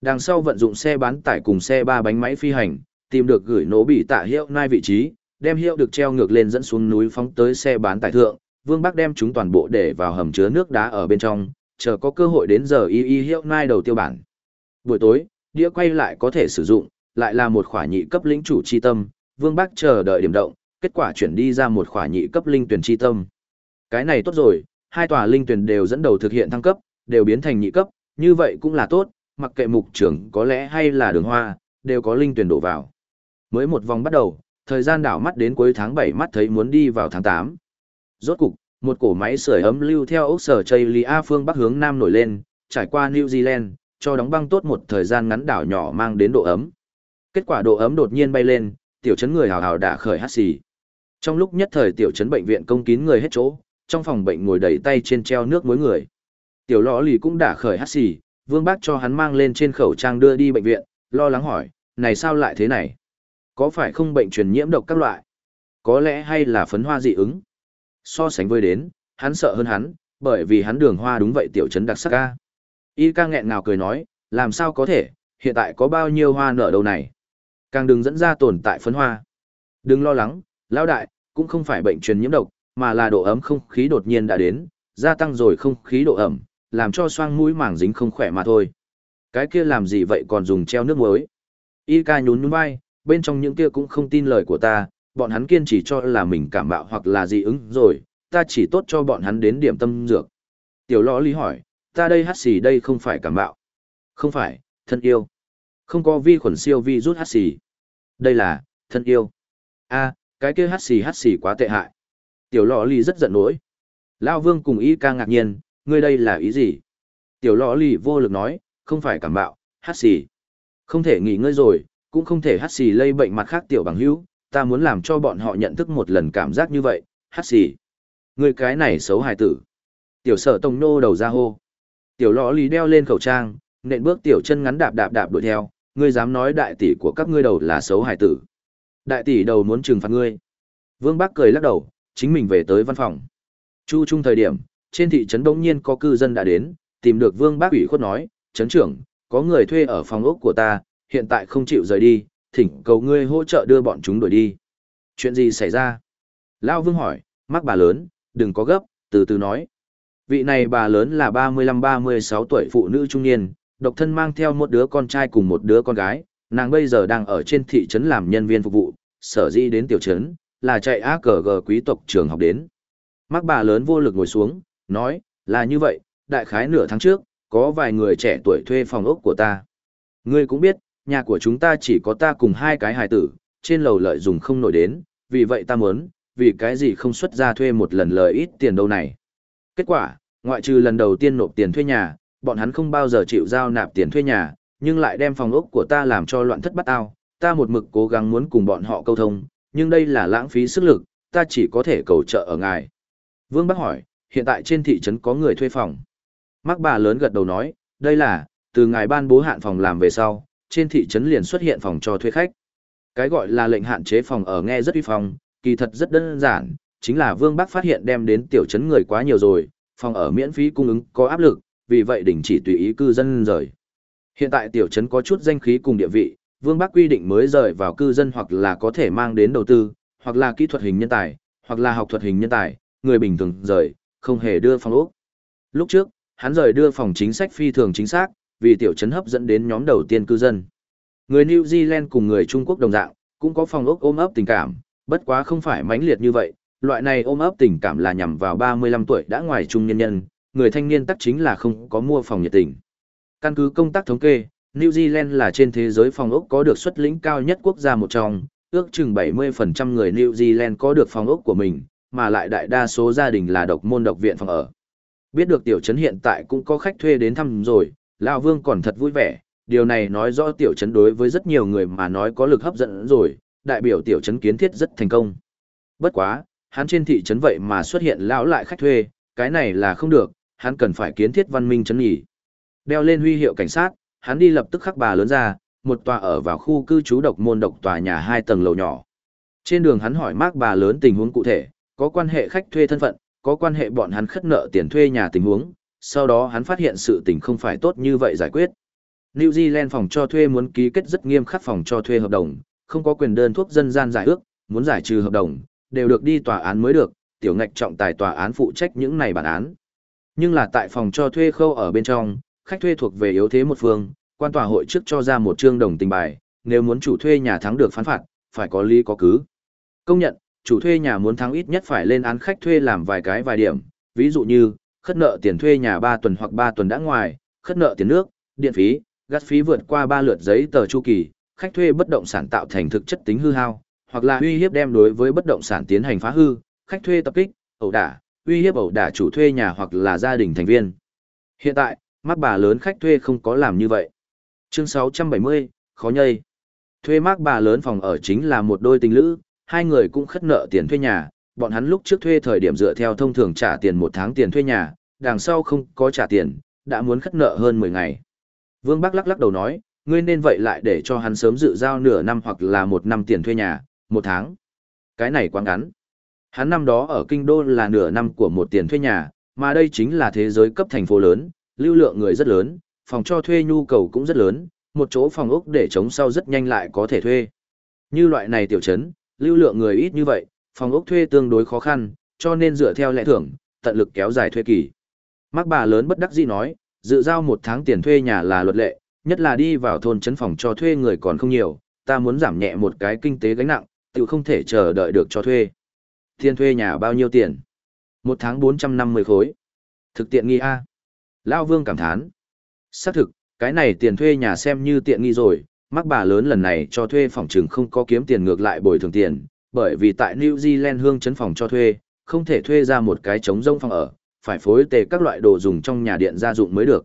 A: Đằng sau vận dụng xe bán tải cùng xe ba bánh máy phi hành, tìm được gửi nổ bị tạ hiệu nai vị trí, đem hiệu được treo ngược lên dẫn xuống núi phóng tới xe bán tải thượng, Vương Bắc đem chúng toàn bộ để vào hầm chứa nước đá ở bên trong, chờ có cơ hội đến giờ y y hiệu nai đầu tiêu bản. Buổi tối, đĩa quay lại có thể sử dụng, lại là một khỏa nhị cấp lĩnh chủ chi tâm, Vương Bắc chờ đợi điểm động, kết quả chuyển đi ra một khỏa nhị cấp linh tuyển chi tâm. Cái này tốt rồi, hai tòa linh tuyển đều dẫn đầu thực hiện thăng cấp, đều biến thành nhị cấp, như vậy cũng là tốt, mặc kệ mục trưởng có lẽ hay là đường hoa, đều có linh tuyển đổ vào. Mới một vòng bắt đầu, thời gian đảo mắt đến cuối tháng 7 mắt thấy muốn đi vào tháng 8. Rốt cục, một cổ máy sưởi ấm lưu theo ốc sở chây Lia phương bắc hướng nam nổi lên, trải qua New Zealand, cho đóng băng tốt một thời gian ngắn đảo nhỏ mang đến độ ấm. Kết quả độ ấm đột nhiên bay lên, tiểu chấn người hào hào đã khởi hát xì. Trong lúc nhất thời tiểu chấn bệnh viện công kín người hết chỗ, trong phòng bệnh ngồi đầy tay trên treo nước mỗi người. Tiểu lõ lì cũng đã khởi hát xì, vương bác cho hắn mang lên trên khẩu trang đưa đi bệnh viện, lo lắng hỏi, này sao lại thế này? Có phải không bệnh truyền nhiễm độc các loại? Có lẽ hay là phấn hoa dị ứng? So sánh với đến, hắn sợ hơn hắn, bởi vì hắn đường hoa đúng vậy tiểu trấn đặc sắc ca. Y ca nghẹn ngào cười nói, làm sao có thể, hiện tại có bao nhiêu hoa nở đâu này. Càng đừng dẫn ra tồn tại phấn hoa. Đừng lo lắng, lão đại, cũng không phải bệnh truyền nhiễm độc, mà là độ ấm không khí đột nhiên đã đến, gia tăng rồi không khí độ ẩm, làm cho xoang mũi mảng dính không khỏe mà thôi. Cái kia làm gì vậy còn dùng treo nước muối. Y ca nhún nhún vai, bên trong những kia cũng không tin lời của ta, bọn hắn kiên trì cho là mình cảm bạo hoặc là dị ứng rồi, ta chỉ tốt cho bọn hắn đến điểm tâm dược. Tiểu lõ lý hỏi, ta đây hát xì đây không phải cảm bạo. Không phải, thân yêu. Không có vi khuẩn siêu vi rút hát xì. Đây là, thân yêu. a cái kia hát xì hát xì quá tệ hại. Tiểu lõ lý rất giận nỗi. Lao vương cùng ý ca ngạc nhiên, ngươi đây là ý gì? Tiểu lõ lý vô lực nói, không phải cảm bạo, hát xì. Không thể nghỉ ngơi rồi, cũng không thể hát xì lây bệnh mặt khác tiểu bằng hữu, ta muốn làm cho bọn họ nhận thức một lần cảm giác như vậy, hát xì. Người cái này xấu hài tử. Tiểu sở tông nô đầu ra hô. Tiểu lọ lý đeo lên khẩu trang, nện bước tiểu chân ngắn đạp đạp đạp đuổi theo, ngươi dám nói đại tỷ của các ngươi đầu là xấu hài tử. Đại tỷ đầu muốn trừng phạt ngươi. Vương Bắc cười lắc đầu, chính mình về tới văn phòng. Chu trung thời điểm, trên thị trấn đông nhiên có cư dân đã đến, tìm được Vương Bác ủy khuất nói, trấn trưởng, có người thuê ở phòng ốc của ta, hiện tại không chịu rời đi, thỉnh cầu ngươi hỗ trợ đưa bọn chúng đuổi đi. Chuyện gì xảy ra? Lao Vương hỏi, mắc bà lớn, đừng có gấp, từ từ nói. Vị này bà lớn là 35-36 tuổi phụ nữ trung niên, độc thân mang theo một đứa con trai cùng một đứa con gái, nàng bây giờ đang ở trên thị trấn làm nhân viên phục vụ, sở dĩ đến tiểu trấn, là chạy á cờ gờ quý tộc trường học đến. Mắc bà lớn vô lực ngồi xuống, nói, là như vậy, đại khái nửa tháng trước, có vài người trẻ tuổi thuê phòng ốc của ta. Ngươi cũng biết, nhà của chúng ta chỉ có ta cùng hai cái hài tử, trên lầu lợi dùng không nổi đến, vì vậy ta muốn, vì cái gì không xuất ra thuê một lần lời ít tiền đâu này. Kết quả, ngoại trừ lần đầu tiên nộp tiền thuê nhà, bọn hắn không bao giờ chịu giao nạp tiền thuê nhà, nhưng lại đem phòng ốc của ta làm cho loạn thất bắt ao. Ta một mực cố gắng muốn cùng bọn họ câu thông, nhưng đây là lãng phí sức lực, ta chỉ có thể cầu trợ ở ngài. Vương Bắc hỏi, hiện tại trên thị trấn có người thuê phòng. Mắc bà lớn gật đầu nói, đây là, từ ngài ban bố hạn phòng làm về sau, trên thị trấn liền xuất hiện phòng cho thuê khách. Cái gọi là lệnh hạn chế phòng ở nghe rất uy phong, kỳ thật rất đơn giản, chính là Vương Bắc phát hiện đem đến tiểu trấn người quá nhiều rồi, phòng ở miễn phí cung ứng có áp lực, vì vậy đình chỉ tùy ý cư dân rời. Hiện tại tiểu trấn có chút danh khí cùng địa vị, Vương Bắc quy định mới rời vào cư dân hoặc là có thể mang đến đầu tư, hoặc là kỹ thuật hình nhân tài, hoặc là học thuật hình nhân tài, người bình thường rời, không hề đưa phòng ốc. Lúc trước, hắn rời đưa phòng chính sách phi thường chính xác, vì tiểu trấn hấp dẫn đến nhóm đầu tiên cư dân. Người New Zealand cùng người Trung Quốc đồng dạng, cũng có phòng ốc ôm ấp tình cảm, bất quá không phải mãnh liệt như vậy, loại này ôm ấp tình cảm là nhằm vào 35 tuổi đã ngoài trung nhân nhân, người thanh niên tắc chính là không có mua phòng nhiệt tình. Căn cứ công tác thống kê, New Zealand là trên thế giới phòng ốc có được xuất lĩnh cao nhất quốc gia một trong, ước chừng 70% người New Zealand có được phòng ốc của mình, mà lại đại đa số gia đình là độc môn độc viện phòng ở. Biết được tiểu trấn hiện tại cũng có khách thuê đến thăm rồi, Lão Vương còn thật vui vẻ, điều này nói rõ tiểu trấn đối với rất nhiều người mà nói có lực hấp dẫn rồi, đại biểu tiểu trấn kiến thiết rất thành công. Bất quá, hắn trên thị trấn vậy mà xuất hiện lão lại khách thuê, cái này là không được, hắn cần phải kiến thiết văn minh trấn nhỉ. Đeo lên huy hiệu cảnh sát, hắn đi lập tức khắc bà lớn ra, một tòa ở vào khu cư trú độc môn độc tòa nhà hai tầng lầu nhỏ. Trên đường hắn hỏi mác bà lớn tình huống cụ thể, có quan hệ khách thuê thân phận, có quan hệ bọn hắn khất nợ tiền thuê nhà tình huống, sau đó hắn phát hiện sự tình không phải tốt như vậy giải quyết. New Zealand phòng cho thuê muốn ký kết rất nghiêm khắc phòng cho thuê hợp đồng, không có quyền đơn thuốc dân gian giải ước, muốn giải trừ hợp đồng, đều được đi tòa án mới được, tiểu ngạch trọng tài tòa án phụ trách những này bản án. Nhưng là tại phòng cho thuê khâu ở bên trong, khách thuê thuộc về yếu thế một phương, quan tòa hội trước cho ra một chương đồng tình bài, nếu muốn chủ thuê nhà thắng được phán phạt, phải có lý có cứ. Công nhận, chủ thuê nhà muốn thắng ít nhất phải lên án khách thuê làm vài cái vài điểm, ví dụ như, khất nợ tiền thuê nhà 3 tuần hoặc 3 tuần đã ngoài, khất nợ tiền nước, điện phí, gas phí vượt qua 3 lượt giấy tờ chu kỳ, khách thuê bất động sản tạo thành thực chất tính hư hao, hoặc là uy hiếp đem đối với bất động sản tiến hành phá hư, khách thuê tập kích, ẩu đả, uy hiếp ẩu đả chủ thuê nhà hoặc là gia đình thành viên. Hiện tại, mắc bà lớn khách thuê không có làm như vậy. Chương 670, khó nhây. Thuê mắc bà lớn phòng ở chính là một đôi tình lữ, hai người cũng khất nợ tiền thuê nhà, bọn hắn lúc trước thuê thời điểm dựa theo thông thường trả tiền một tháng tiền thuê nhà, đằng sau không có trả tiền, đã muốn khất nợ hơn 10 ngày. Vương Bắc lắc lắc đầu nói, ngươi nên vậy lại để cho hắn sớm dự giao nửa năm hoặc là một năm tiền thuê nhà, một tháng. Cái này quá ngắn. Hắn năm đó ở Kinh Đô là nửa năm của một tiền thuê nhà, mà đây chính là thế giới cấp thành phố lớn, lưu lượng người rất lớn, phòng cho thuê nhu cầu cũng rất lớn, một chỗ phòng ốc để chống sau rất nhanh lại có thể thuê. Như loại này tiểu trấn, lưu lượng người ít như vậy, phòng ốc thuê tương đối khó khăn, cho nên dựa theo lẽ thưởng, tận lực kéo dài thuê kỳ. Mắc bà lớn bất đắc dĩ nói, dự giao một tháng tiền thuê nhà là luật lệ, nhất là đi vào thôn trấn phòng cho thuê người còn không nhiều, ta muốn giảm nhẹ một cái kinh tế gánh nặng, tự không thể chờ đợi được cho thuê. Tiền thuê nhà bao nhiêu tiền? Một tháng 450 khối. Thực tiện nghi A. Lao Vương cảm thán. Xác thực, cái này tiền thuê nhà xem như tiện nghi rồi, mắc bà lớn lần này cho thuê phòng trừng không có kiếm tiền ngược lại bồi thường tiền, bởi vì tại New Zealand hương chấn phòng cho thuê, không thể thuê ra một cái trống rông phòng ở, phải phối tề các loại đồ dùng trong nhà điện gia dụng mới được.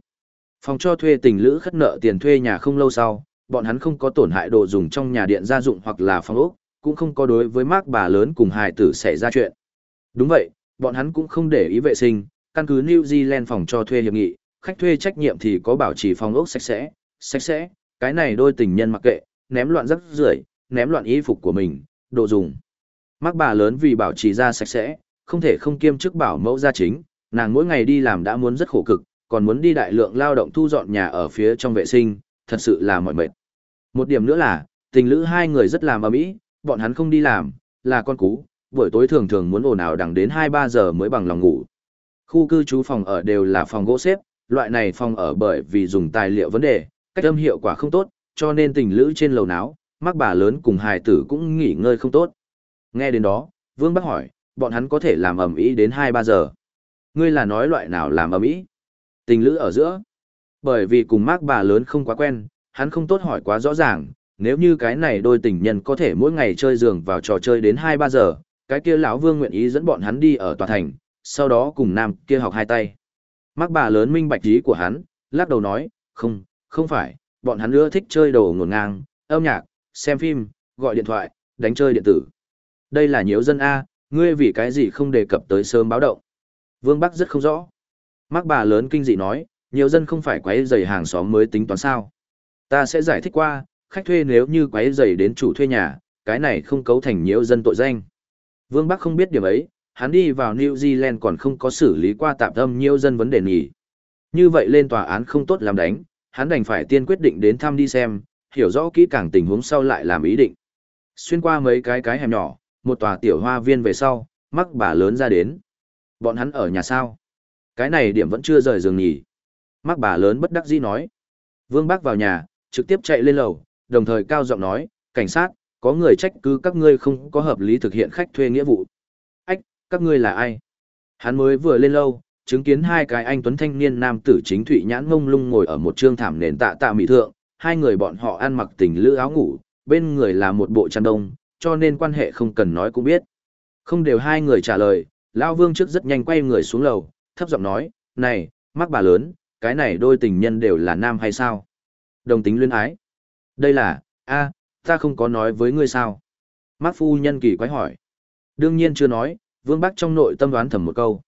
A: Phòng cho thuê tình lữ khất nợ tiền thuê nhà không lâu sau, bọn hắn không có tổn hại đồ dùng trong nhà điện gia dụng hoặc là phòng ốc, cũng không có đối với mác bà lớn cùng hài tử xảy ra chuyện. Đúng vậy, bọn hắn cũng không để ý vệ sinh, căn cứ New Zealand phòng cho thuê hiệp nghị, khách thuê trách nhiệm thì có bảo trì phòng ốc sạch sẽ, sạch sẽ, cái này đôi tình nhân mặc kệ, ném loạn rắc rưởi, ném loạn y phục của mình, đồ dùng. Mắc bà lớn vì bảo trì ra sạch sẽ, không thể không kiêm chức bảo mẫu gia chính, nàng mỗi ngày đi làm đã muốn rất khổ cực, còn muốn đi đại lượng lao động thu dọn nhà ở phía trong vệ sinh, thật sự là mỏi mệt. Một điểm nữa là, tình lữ hai người rất làm ở mỹ, bọn hắn không đi làm, là con cú, buổi tối thường thường muốn ồn ào đằng đến 2-3 giờ mới bằng lòng ngủ. Khu cư trú phòng ở đều là phòng gỗ xếp, loại này phòng ở bởi vì dùng tài liệu vấn đề, cách âm hiệu quả không tốt, cho nên tình lữ trên lầu náo, mắc bà lớn cùng hài tử cũng nghỉ ngơi không tốt. Nghe đến đó, Vương Bắc hỏi, bọn hắn có thể làm ầm ĩ đến 2-3 giờ. Ngươi là nói loại nào làm ầm ĩ? Tình lữ ở giữa. Bởi vì cùng mắc bà lớn không quá quen, hắn không tốt hỏi quá rõ ràng, nếu như cái này đôi tình nhân có thể mỗi ngày chơi giường vào trò chơi đến 2-3 giờ, cái kia lão Vương nguyện ý dẫn bọn hắn đi ở tòa thành, sau đó cùng nam kia học hai tay. Mắc bà lớn minh bạch ý của hắn, lắc đầu nói, không, không phải, bọn hắn ưa thích chơi đồ ngổn ngang, âm nhạc, xem phim, gọi điện thoại, đánh chơi điện tử. Đây là nhiễu dân A, ngươi vì cái gì không đề cập tới sớm báo động. Vương Bắc rất không rõ. Mắc bà lớn kinh dị nói, nhiều dân không phải quấy rầy hàng xóm mới tính toán sao. Ta sẽ giải thích qua, khách thuê nếu như quấy rầy đến chủ thuê nhà, cái này không cấu thành nhiễu dân tội danh. Vương Bắc không biết điểm ấy, hắn đi vào New Zealand còn không có xử lý qua tạm tâm nhiễu dân vấn đề nghỉ, Như vậy lên tòa án không tốt làm đánh, hắn đành phải tiên quyết định đến thăm đi xem, hiểu rõ kỹ càng tình huống sau lại làm ý định. Xuyên qua mấy cái cái hẻm nhỏ, một tòa tiểu hoa viên về sau, mắc bà lớn ra đến. Bọn hắn ở nhà sao? Cái này điểm vẫn chưa rời giường nhỉ. Mắc bà lớn bất đắc dĩ nói. Vương bác vào nhà, trực tiếp chạy lên lầu, đồng thời cao giọng nói, cảnh sát, có người trách cứ các ngươi không có hợp lý thực hiện khách thuê nghĩa vụ. Ách, các ngươi là ai? Hắn mới vừa lên lâu, chứng kiến hai cái anh tuấn thanh niên nam tử chính thụy nhãn ngông lung ngồi ở một trương thảm nền tạ tạ mỹ thượng, hai người bọn họ ăn mặc tình lữ áo ngủ, bên người là một bộ chăn đông, cho nên quan hệ không cần nói cũng biết. Không đều hai người trả lời, Lao Vương trước rất nhanh quay người xuống lầu, thấp giọng nói, này, mắc bà lớn, cái này đôi tình nhân đều là nam hay sao? Đồng tính luyên ái. Đây là, a, ta không có nói với ngươi sao? Mắc phu nhân kỳ quái hỏi. Đương nhiên chưa nói, Vương Bắc trong nội tâm đoán thầm một câu.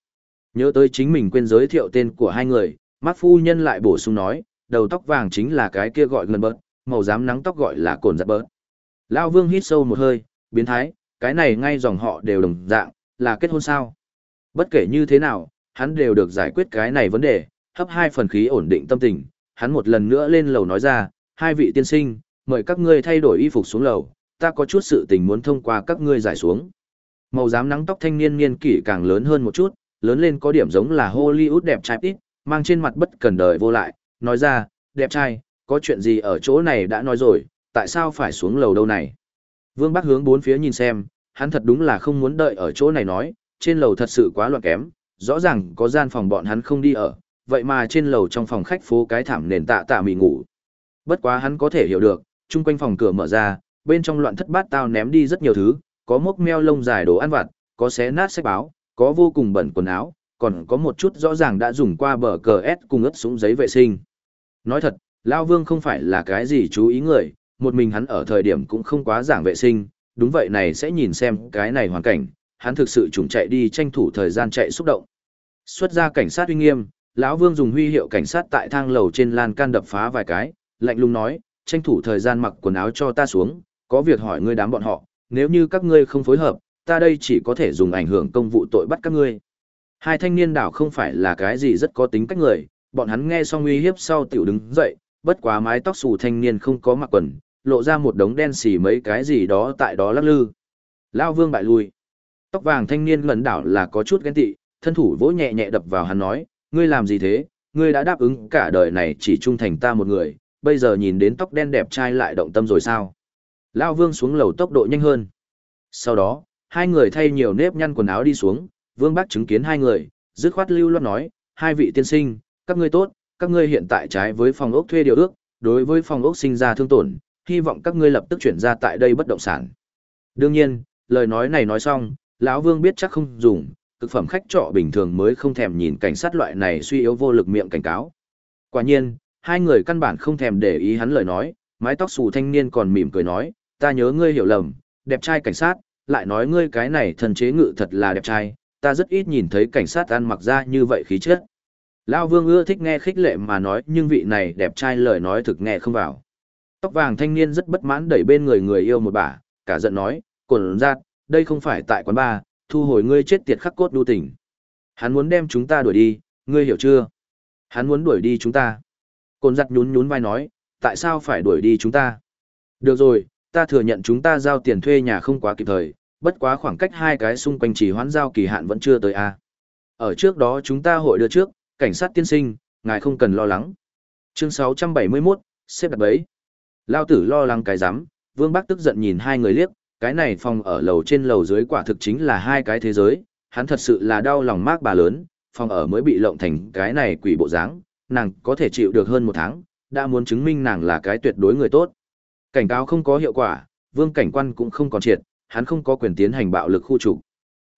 A: Nhớ tới chính mình quên giới thiệu tên của hai người, Mắc phu nhân lại bổ sung nói, đầu tóc vàng chính là cái kia gọi gần bớt, màu dám nắng tóc gọi là cồn giặt bớt. Lao Vương hít sâu một hơi, biến thái, cái này ngay dòng họ đều đồng dạng, là kết hôn sao? Bất kể như thế nào, hắn đều được giải quyết cái này vấn đề, hấp hai phần khí ổn định tâm tình, hắn một lần nữa lên lầu nói ra, hai vị tiên sinh, mời các ngươi thay đổi y phục xuống lầu, ta có chút sự tình muốn thông qua các ngươi giải xuống. Màu dám nắng tóc thanh niên niên kỷ càng lớn hơn một chút, lớn lên có điểm giống là Hollywood đẹp trai ít, mang trên mặt bất cần đời vô lại, nói ra, đẹp trai, có chuyện gì ở chỗ này đã nói rồi, tại sao phải xuống lầu đâu này? Vương Bắc hướng bốn phía nhìn xem, hắn thật đúng là không muốn đợi ở chỗ này nói, trên lầu thật sự quá loạn kém, rõ ràng có gian phòng bọn hắn không đi ở, vậy mà trên lầu trong phòng khách phố cái thảm nền tạ tạ mì ngủ. Bất quá hắn có thể hiểu được, chung quanh phòng cửa mở ra, bên trong loạn thất bát tao ném đi rất nhiều thứ, có mốc meo lông dài đồ ăn vặt, có xé nát sách báo, có vô cùng bẩn quần áo, còn có một chút rõ ràng đã dùng qua bờ cờ S cùng ướt súng giấy vệ sinh. Nói thật, Lao Vương không phải là cái gì chú ý người, một mình hắn ở thời điểm cũng không quá giảng vệ sinh, đúng vậy này sẽ nhìn xem cái này hoàn cảnh, hắn thực sự trùng chạy đi tranh thủ thời gian chạy xúc động. Xuất ra cảnh sát uy nghiêm, lão Vương dùng huy hiệu cảnh sát tại thang lầu trên lan can đập phá vài cái, lạnh lùng nói, tranh thủ thời gian mặc quần áo cho ta xuống, có việc hỏi ngươi đám bọn họ, nếu như các ngươi không phối hợp, ta đây chỉ có thể dùng ảnh hưởng công vụ tội bắt các ngươi. Hai thanh niên đảo không phải là cái gì rất có tính cách người, bọn hắn nghe xong uy hiếp sau tiểu đứng dậy, bất quá mái tóc xù thanh niên không có mặc quần, lộ ra một đống đen xì mấy cái gì đó tại đó lắc lư. Lao vương bại lui. Tóc vàng thanh niên ngẩn đảo là có chút ghen tị, thân thủ vỗ nhẹ nhẹ đập vào hắn nói, ngươi làm gì thế, ngươi đã đáp ứng cả đời này chỉ trung thành ta một người, bây giờ nhìn đến tóc đen đẹp trai lại động tâm rồi sao. Lao vương xuống lầu tốc độ nhanh hơn. Sau đó, hai người thay nhiều nếp nhăn quần áo đi xuống, vương bác chứng kiến hai người, dứt khoát lưu loát nói, hai vị tiên sinh, các ngươi tốt, các ngươi hiện tại trái với phòng ốc thuê điều ước, đối với phòng ốc sinh ra thương tổn, hy vọng các ngươi lập tức chuyển ra tại đây bất động sản. Đương nhiên, lời nói này nói xong, lão Vương biết chắc không dùng, cực phẩm khách trọ bình thường mới không thèm nhìn cảnh sát loại này suy yếu vô lực miệng cảnh cáo. Quả nhiên, hai người căn bản không thèm để ý hắn lời nói, mái tóc xù thanh niên còn mỉm cười nói, ta nhớ ngươi hiểu lầm, đẹp trai cảnh sát, lại nói ngươi cái này thần chế ngự thật là đẹp trai, ta rất ít nhìn thấy cảnh sát ăn mặc ra như vậy khí chất. Lao Vương ưa thích nghe khích lệ mà nói nhưng vị này đẹp trai lời nói thực nghe không vào. Tóc vàng thanh niên rất bất mãn đẩy bên người người yêu một bà, cả giận nói, cồn giạt, đây không phải tại quán bar, thu hồi ngươi chết tiệt khắc cốt đu tình. Hắn muốn đem chúng ta đuổi đi, ngươi hiểu chưa? Hắn muốn đuổi đi chúng ta. Cồn giặt nhún nhún vai nói, tại sao phải đuổi đi chúng ta? Được rồi, ta thừa nhận chúng ta giao tiền thuê nhà không quá kịp thời, bất quá khoảng cách hai cái xung quanh chỉ hoãn giao kỳ hạn vẫn chưa tới a. Ở trước đó chúng ta hội đưa trước, cảnh sát tiên sinh, ngài không cần lo lắng. Chương 671, xếp đặt bấy. Lao tử lo lắng cái rắm Vương Bắc tức giận nhìn hai người liếc, cái này phòng ở lầu trên lầu dưới quả thực chính là hai cái thế giới, hắn thật sự là đau lòng mác bà lớn, phòng ở mới bị lộng thành cái này quỷ bộ dáng, nàng có thể chịu được hơn một tháng, đã muốn chứng minh nàng là cái tuyệt đối người tốt. Cảnh cáo không có hiệu quả, vương cảnh quan cũng không còn triệt, hắn không có quyền tiến hành bạo lực khu trục.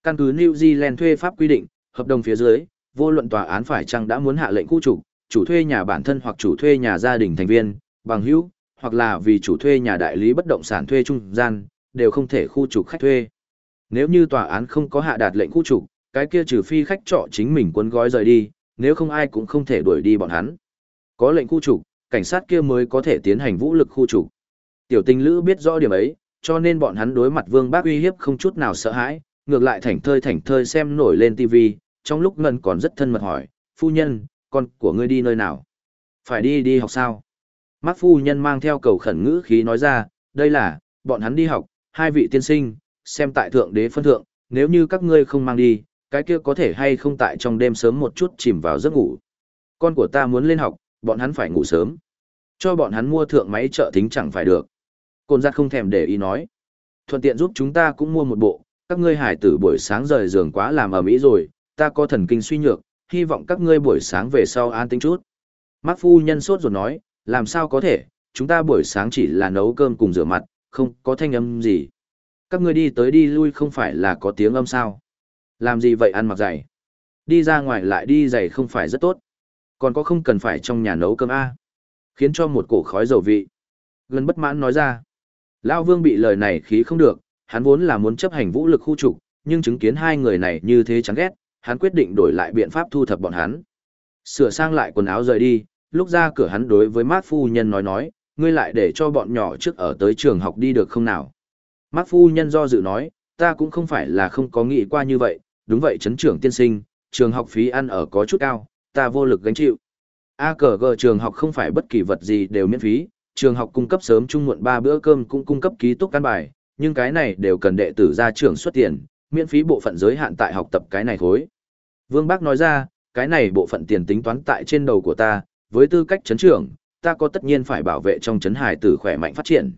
A: Căn cứ New Zealand thuê pháp quy định, hợp đồng phía dưới, vô luận tòa án phải chăng đã muốn hạ lệnh khu trục, chủ thuê nhà bản thân hoặc chủ thuê nhà gia đình thành viên, bằng hữu, hoặc là vì chủ thuê nhà đại lý bất động sản thuê trung gian, đều không thể khu trục khách thuê. Nếu như tòa án không có hạ đạt lệnh khu trục, cái kia trừ phi khách trọ chính mình cuốn gói rời đi, nếu không ai cũng không thể đuổi đi bọn hắn. Có lệnh khu trục, cảnh sát kia mới có thể tiến hành vũ lực khu trục. Tiểu tình lữ biết rõ điểm ấy, cho nên bọn hắn đối mặt vương bác uy hiếp không chút nào sợ hãi, ngược lại thảnh thơi thảnh thơi xem nổi lên TV, trong lúc ngân còn rất thân mật hỏi, phu nhân, con của ngươi đi nơi nào? Phải đi đi học sao? mắt phu nhân mang theo cầu khẩn ngữ khí nói ra, đây là, bọn hắn đi học, hai vị tiên sinh, xem tại thượng đế phân thượng, nếu như các ngươi không mang đi, cái kia có thể hay không tại trong đêm sớm một chút chìm vào giấc ngủ. Con của ta muốn lên học, bọn hắn phải ngủ sớm. Cho bọn hắn mua thượng máy trợ thính chẳng phải được. Côn giác không thèm để ý nói. Thuận tiện giúp chúng ta cũng mua một bộ, các ngươi hải tử buổi sáng rời giường quá làm ở mỹ rồi, ta có thần kinh suy nhược, hy vọng các ngươi buổi sáng về sau an tính chút. Mắc phu nhân sốt rồi nói, làm sao có thể, chúng ta buổi sáng chỉ là nấu cơm cùng rửa mặt, không có thanh âm gì. Các ngươi đi tới đi lui không phải là có tiếng âm sao. Làm gì vậy ăn mặc giày? Đi ra ngoài lại đi giày không phải rất tốt. Còn có không cần phải trong nhà nấu cơm A. Khiến cho một cổ khói dầu vị. Gần bất mãn nói ra. Lao vương bị lời này khí không được, hắn vốn là muốn chấp hành vũ lực khu trục, nhưng chứng kiến hai người này như thế chán ghét, hắn quyết định đổi lại biện pháp thu thập bọn hắn. Sửa sang lại quần áo rời đi, lúc ra cửa hắn đối với Mát Phu Nhân nói nói, ngươi lại để cho bọn nhỏ trước ở tới trường học đi được không nào. Mát Phu Nhân do dự nói, ta cũng không phải là không có nghĩ qua như vậy, đúng vậy chấn trưởng tiên sinh, trường học phí ăn ở có chút cao, ta vô lực gánh chịu. A cờ gờ trường học không phải bất kỳ vật gì đều miễn phí, trường học cung cấp sớm trung muộn ba bữa cơm cũng cung cấp ký túc căn bài, nhưng cái này đều cần đệ tử ra trường xuất tiền, miễn phí bộ phận giới hạn tại học tập cái này thối. Vương Bác nói ra, cái này bộ phận tiền tính toán tại trên đầu của ta, với tư cách chấn trưởng, ta có tất nhiên phải bảo vệ trong chấn hải tử khỏe mạnh phát triển.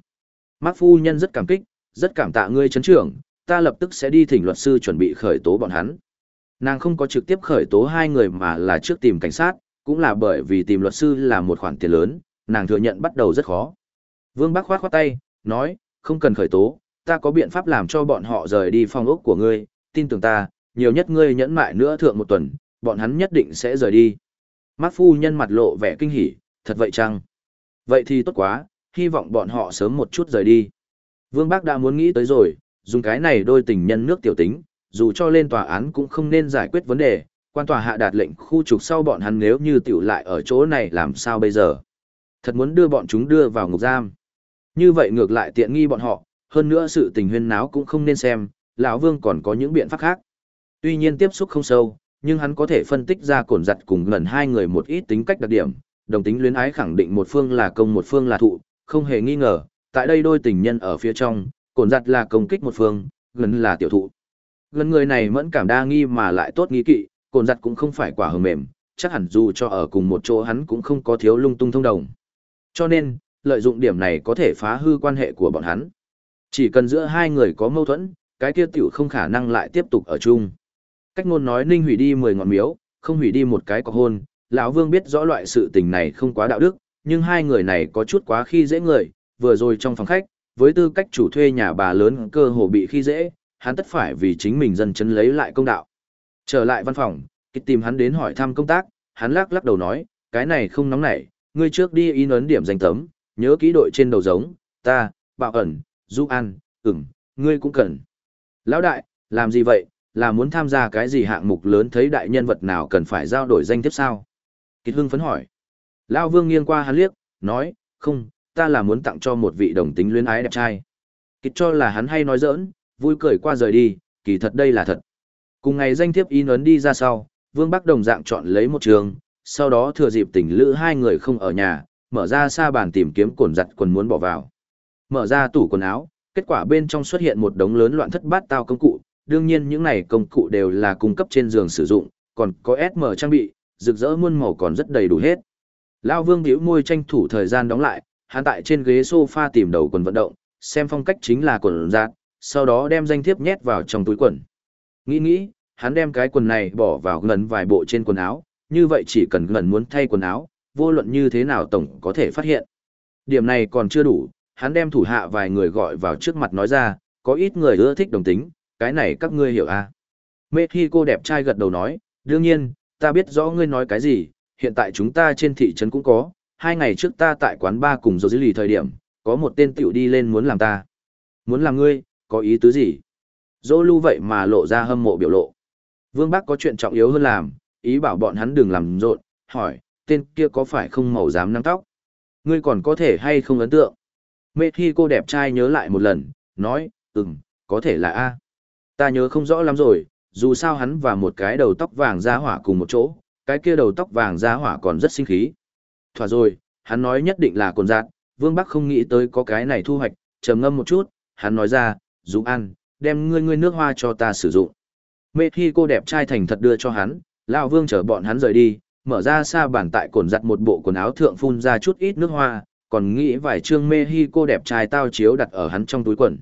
A: Mạc phu nhân rất cảm kích, rất cảm tạ ngươi chấn trưởng, ta lập tức sẽ đi thỉnh luật sư chuẩn bị khởi tố bọn hắn. Nàng không có trực tiếp khởi tố hai người mà là trước tìm cảnh sát, cũng là bởi vì tìm luật sư là một khoản tiền lớn, nàng thừa nhận bắt đầu rất khó. Vương Bắc khoát khoát tay, nói, không cần khởi tố, ta có biện pháp làm cho bọn họ rời đi phòng ốc của ngươi, tin tưởng ta, nhiều nhất ngươi nhẫn mại nữa thượng một tuần, bọn hắn nhất định sẽ rời đi. Mắt phu nhân mặt lộ vẻ kinh hỉ, thật vậy chăng? Vậy thì tốt quá, hy vọng bọn họ sớm một chút rời đi. Vương Bác đã muốn nghĩ tới rồi, dùng cái này đôi tình nhân nước tiểu tính, dù cho lên tòa án cũng không nên giải quyết vấn đề, quan tòa hạ đạt lệnh khu trục sau bọn hắn nếu như tiểu lại ở chỗ này làm sao bây giờ. Thật muốn đưa bọn chúng đưa vào ngục giam. Như vậy ngược lại tiện nghi bọn họ, hơn nữa sự tình huyên náo cũng không nên xem, lão Vương còn có những biện pháp khác. Tuy nhiên tiếp xúc không sâu, nhưng hắn có thể phân tích ra cổn giặt cùng lần hai người một ít tính cách đặc điểm, đồng tính luyến ái khẳng định một phương là công một phương là thụ, không hề nghi ngờ, tại đây đôi tình nhân ở phía trong, cổn giặt là công kích một phương, gần là tiểu thụ. Gần người này mẫn cảm đa nghi mà lại tốt nghi kỵ, cổn giặt cũng không phải quả hờ mềm, chắc hẳn dù cho ở cùng một chỗ hắn cũng không có thiếu lung tung thông đồng. Cho nên, lợi dụng điểm này có thể phá hư quan hệ của bọn hắn. Chỉ cần giữa hai người có mâu thuẫn, cái kia tiểu không khả năng lại tiếp tục ở chung. Cách ngôn nói ninh hủy đi 10 ngọn miếu, không hủy đi một cái có hôn, lão Vương biết rõ loại sự tình này không quá đạo đức, nhưng hai người này có chút quá khi dễ người, vừa rồi trong phòng khách, với tư cách chủ thuê nhà bà lớn cơ hồ bị khi dễ, hắn tất phải vì chính mình dân chấn lấy lại công đạo. Trở lại văn phòng, kịch tìm hắn đến hỏi thăm công tác, hắn lắc lắc đầu nói, cái này không nóng nảy, ngươi trước đi in ấn điểm danh tấm, nhớ kỹ đội trên đầu giống, ta, bạo ẩn, giúp ăn, ừm, ngươi cũng cần. Lão đại, làm gì vậy, là muốn tham gia cái gì hạng mục lớn thấy đại nhân vật nào cần phải giao đổi danh tiếp sao? Kịch hưng phấn hỏi. Lão vương nghiêng qua hắn liếc, nói, không, ta là muốn tặng cho một vị đồng tính luyến ái đẹp trai. Kịch cho là hắn hay nói giỡn, vui cười qua rời đi, kỳ thật đây là thật. Cùng ngày danh thiếp in ấn đi ra sau, Vương Bắc đồng dạng chọn lấy một trường, sau đó thừa dịp tình lữ hai người không ở nhà, mở ra xa bàn tìm kiếm cồn giặt quần muốn bỏ vào. Mở ra tủ quần áo, kết quả bên trong xuất hiện một đống lớn loạn thất bát tao công cụ, đương nhiên những này công cụ đều là cung cấp trên giường sử dụng, còn có SM trang bị, rực rỡ muôn màu còn rất đầy đủ hết. Lao Vương bĩu môi tranh thủ thời gian đóng lại, hắn tại trên ghế sofa tìm đầu quần vận động, xem phong cách chính là quần giặt, sau đó đem danh thiếp nhét vào trong túi quần. Nghĩ nghĩ, hắn đem cái quần này bỏ vào gần vài bộ trên quần áo, như vậy chỉ cần gần muốn thay quần áo, vô luận như thế nào tổng có thể phát hiện. Điểm này còn chưa đủ, hắn đem thủ hạ vài người gọi vào trước mặt nói ra, có ít người ưa thích đồng tính, cái này các ngươi hiểu à. Mê khi cô đẹp trai gật đầu nói, đương nhiên, ta biết rõ ngươi nói cái gì, hiện tại chúng ta trên thị trấn cũng có, hai ngày trước ta tại quán ba cùng dô dưới lì thời điểm, có một tên tiểu đi lên muốn làm ta. Muốn làm ngươi, có ý tứ gì? Dô lưu vậy mà lộ ra hâm mộ biểu lộ. Vương Bắc có chuyện trọng yếu hơn làm, ý bảo bọn hắn đừng làm rộn, hỏi, tên kia có phải không màu dám năng tóc? Ngươi còn có thể hay không ấn tượng? Mê khi cô đẹp trai nhớ lại một lần, nói, ừm, có thể là A. Ta nhớ không rõ lắm rồi, dù sao hắn và một cái đầu tóc vàng ra hỏa cùng một chỗ, cái kia đầu tóc vàng ra hỏa còn rất sinh khí. Thỏa rồi, hắn nói nhất định là cồn giạt, Vương Bắc không nghĩ tới có cái này thu hoạch, trầm ngâm một chút, hắn nói ra, Dũng ăn, đem ngươi ngươi nước hoa cho ta sử dụng. Mê khi cô đẹp trai thành thật đưa cho hắn, Lão Vương chở bọn hắn rời đi, mở ra xa bản tại cồn giặt một bộ quần áo thượng phun ra chút ít nước hoa, còn nghĩ vài trương mê hi cô đẹp trai tao chiếu đặt ở hắn trong túi quần.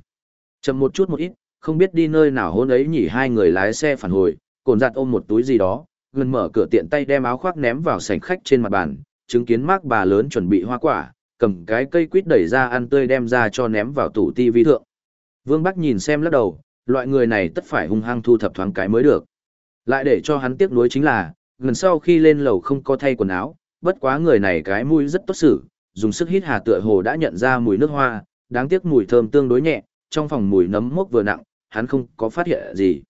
A: Chậm một chút một ít, không biết đi nơi nào hôn ấy nhỉ hai người lái xe phản hồi, cồn giặt ôm một túi gì đó, gần mở cửa tiện tay đem áo khoác ném vào sảnh khách trên mặt bàn, chứng kiến mác bà lớn chuẩn bị hoa quả, cầm cái cây quýt đẩy ra ăn tươi đem ra cho ném vào tủ tivi thượng. Vương Bắc nhìn xem lắc đầu, loại người này tất phải hung hăng thu thập thoáng cái mới được. Lại để cho hắn tiếc nuối chính là, gần sau khi lên lầu không có thay quần áo, bất quá người này cái mũi rất tốt xử, dùng sức hít hà tựa hồ đã nhận ra mùi nước hoa, đáng tiếc mùi thơm tương đối nhẹ, trong phòng mùi nấm mốc vừa nặng, hắn không có phát hiện gì.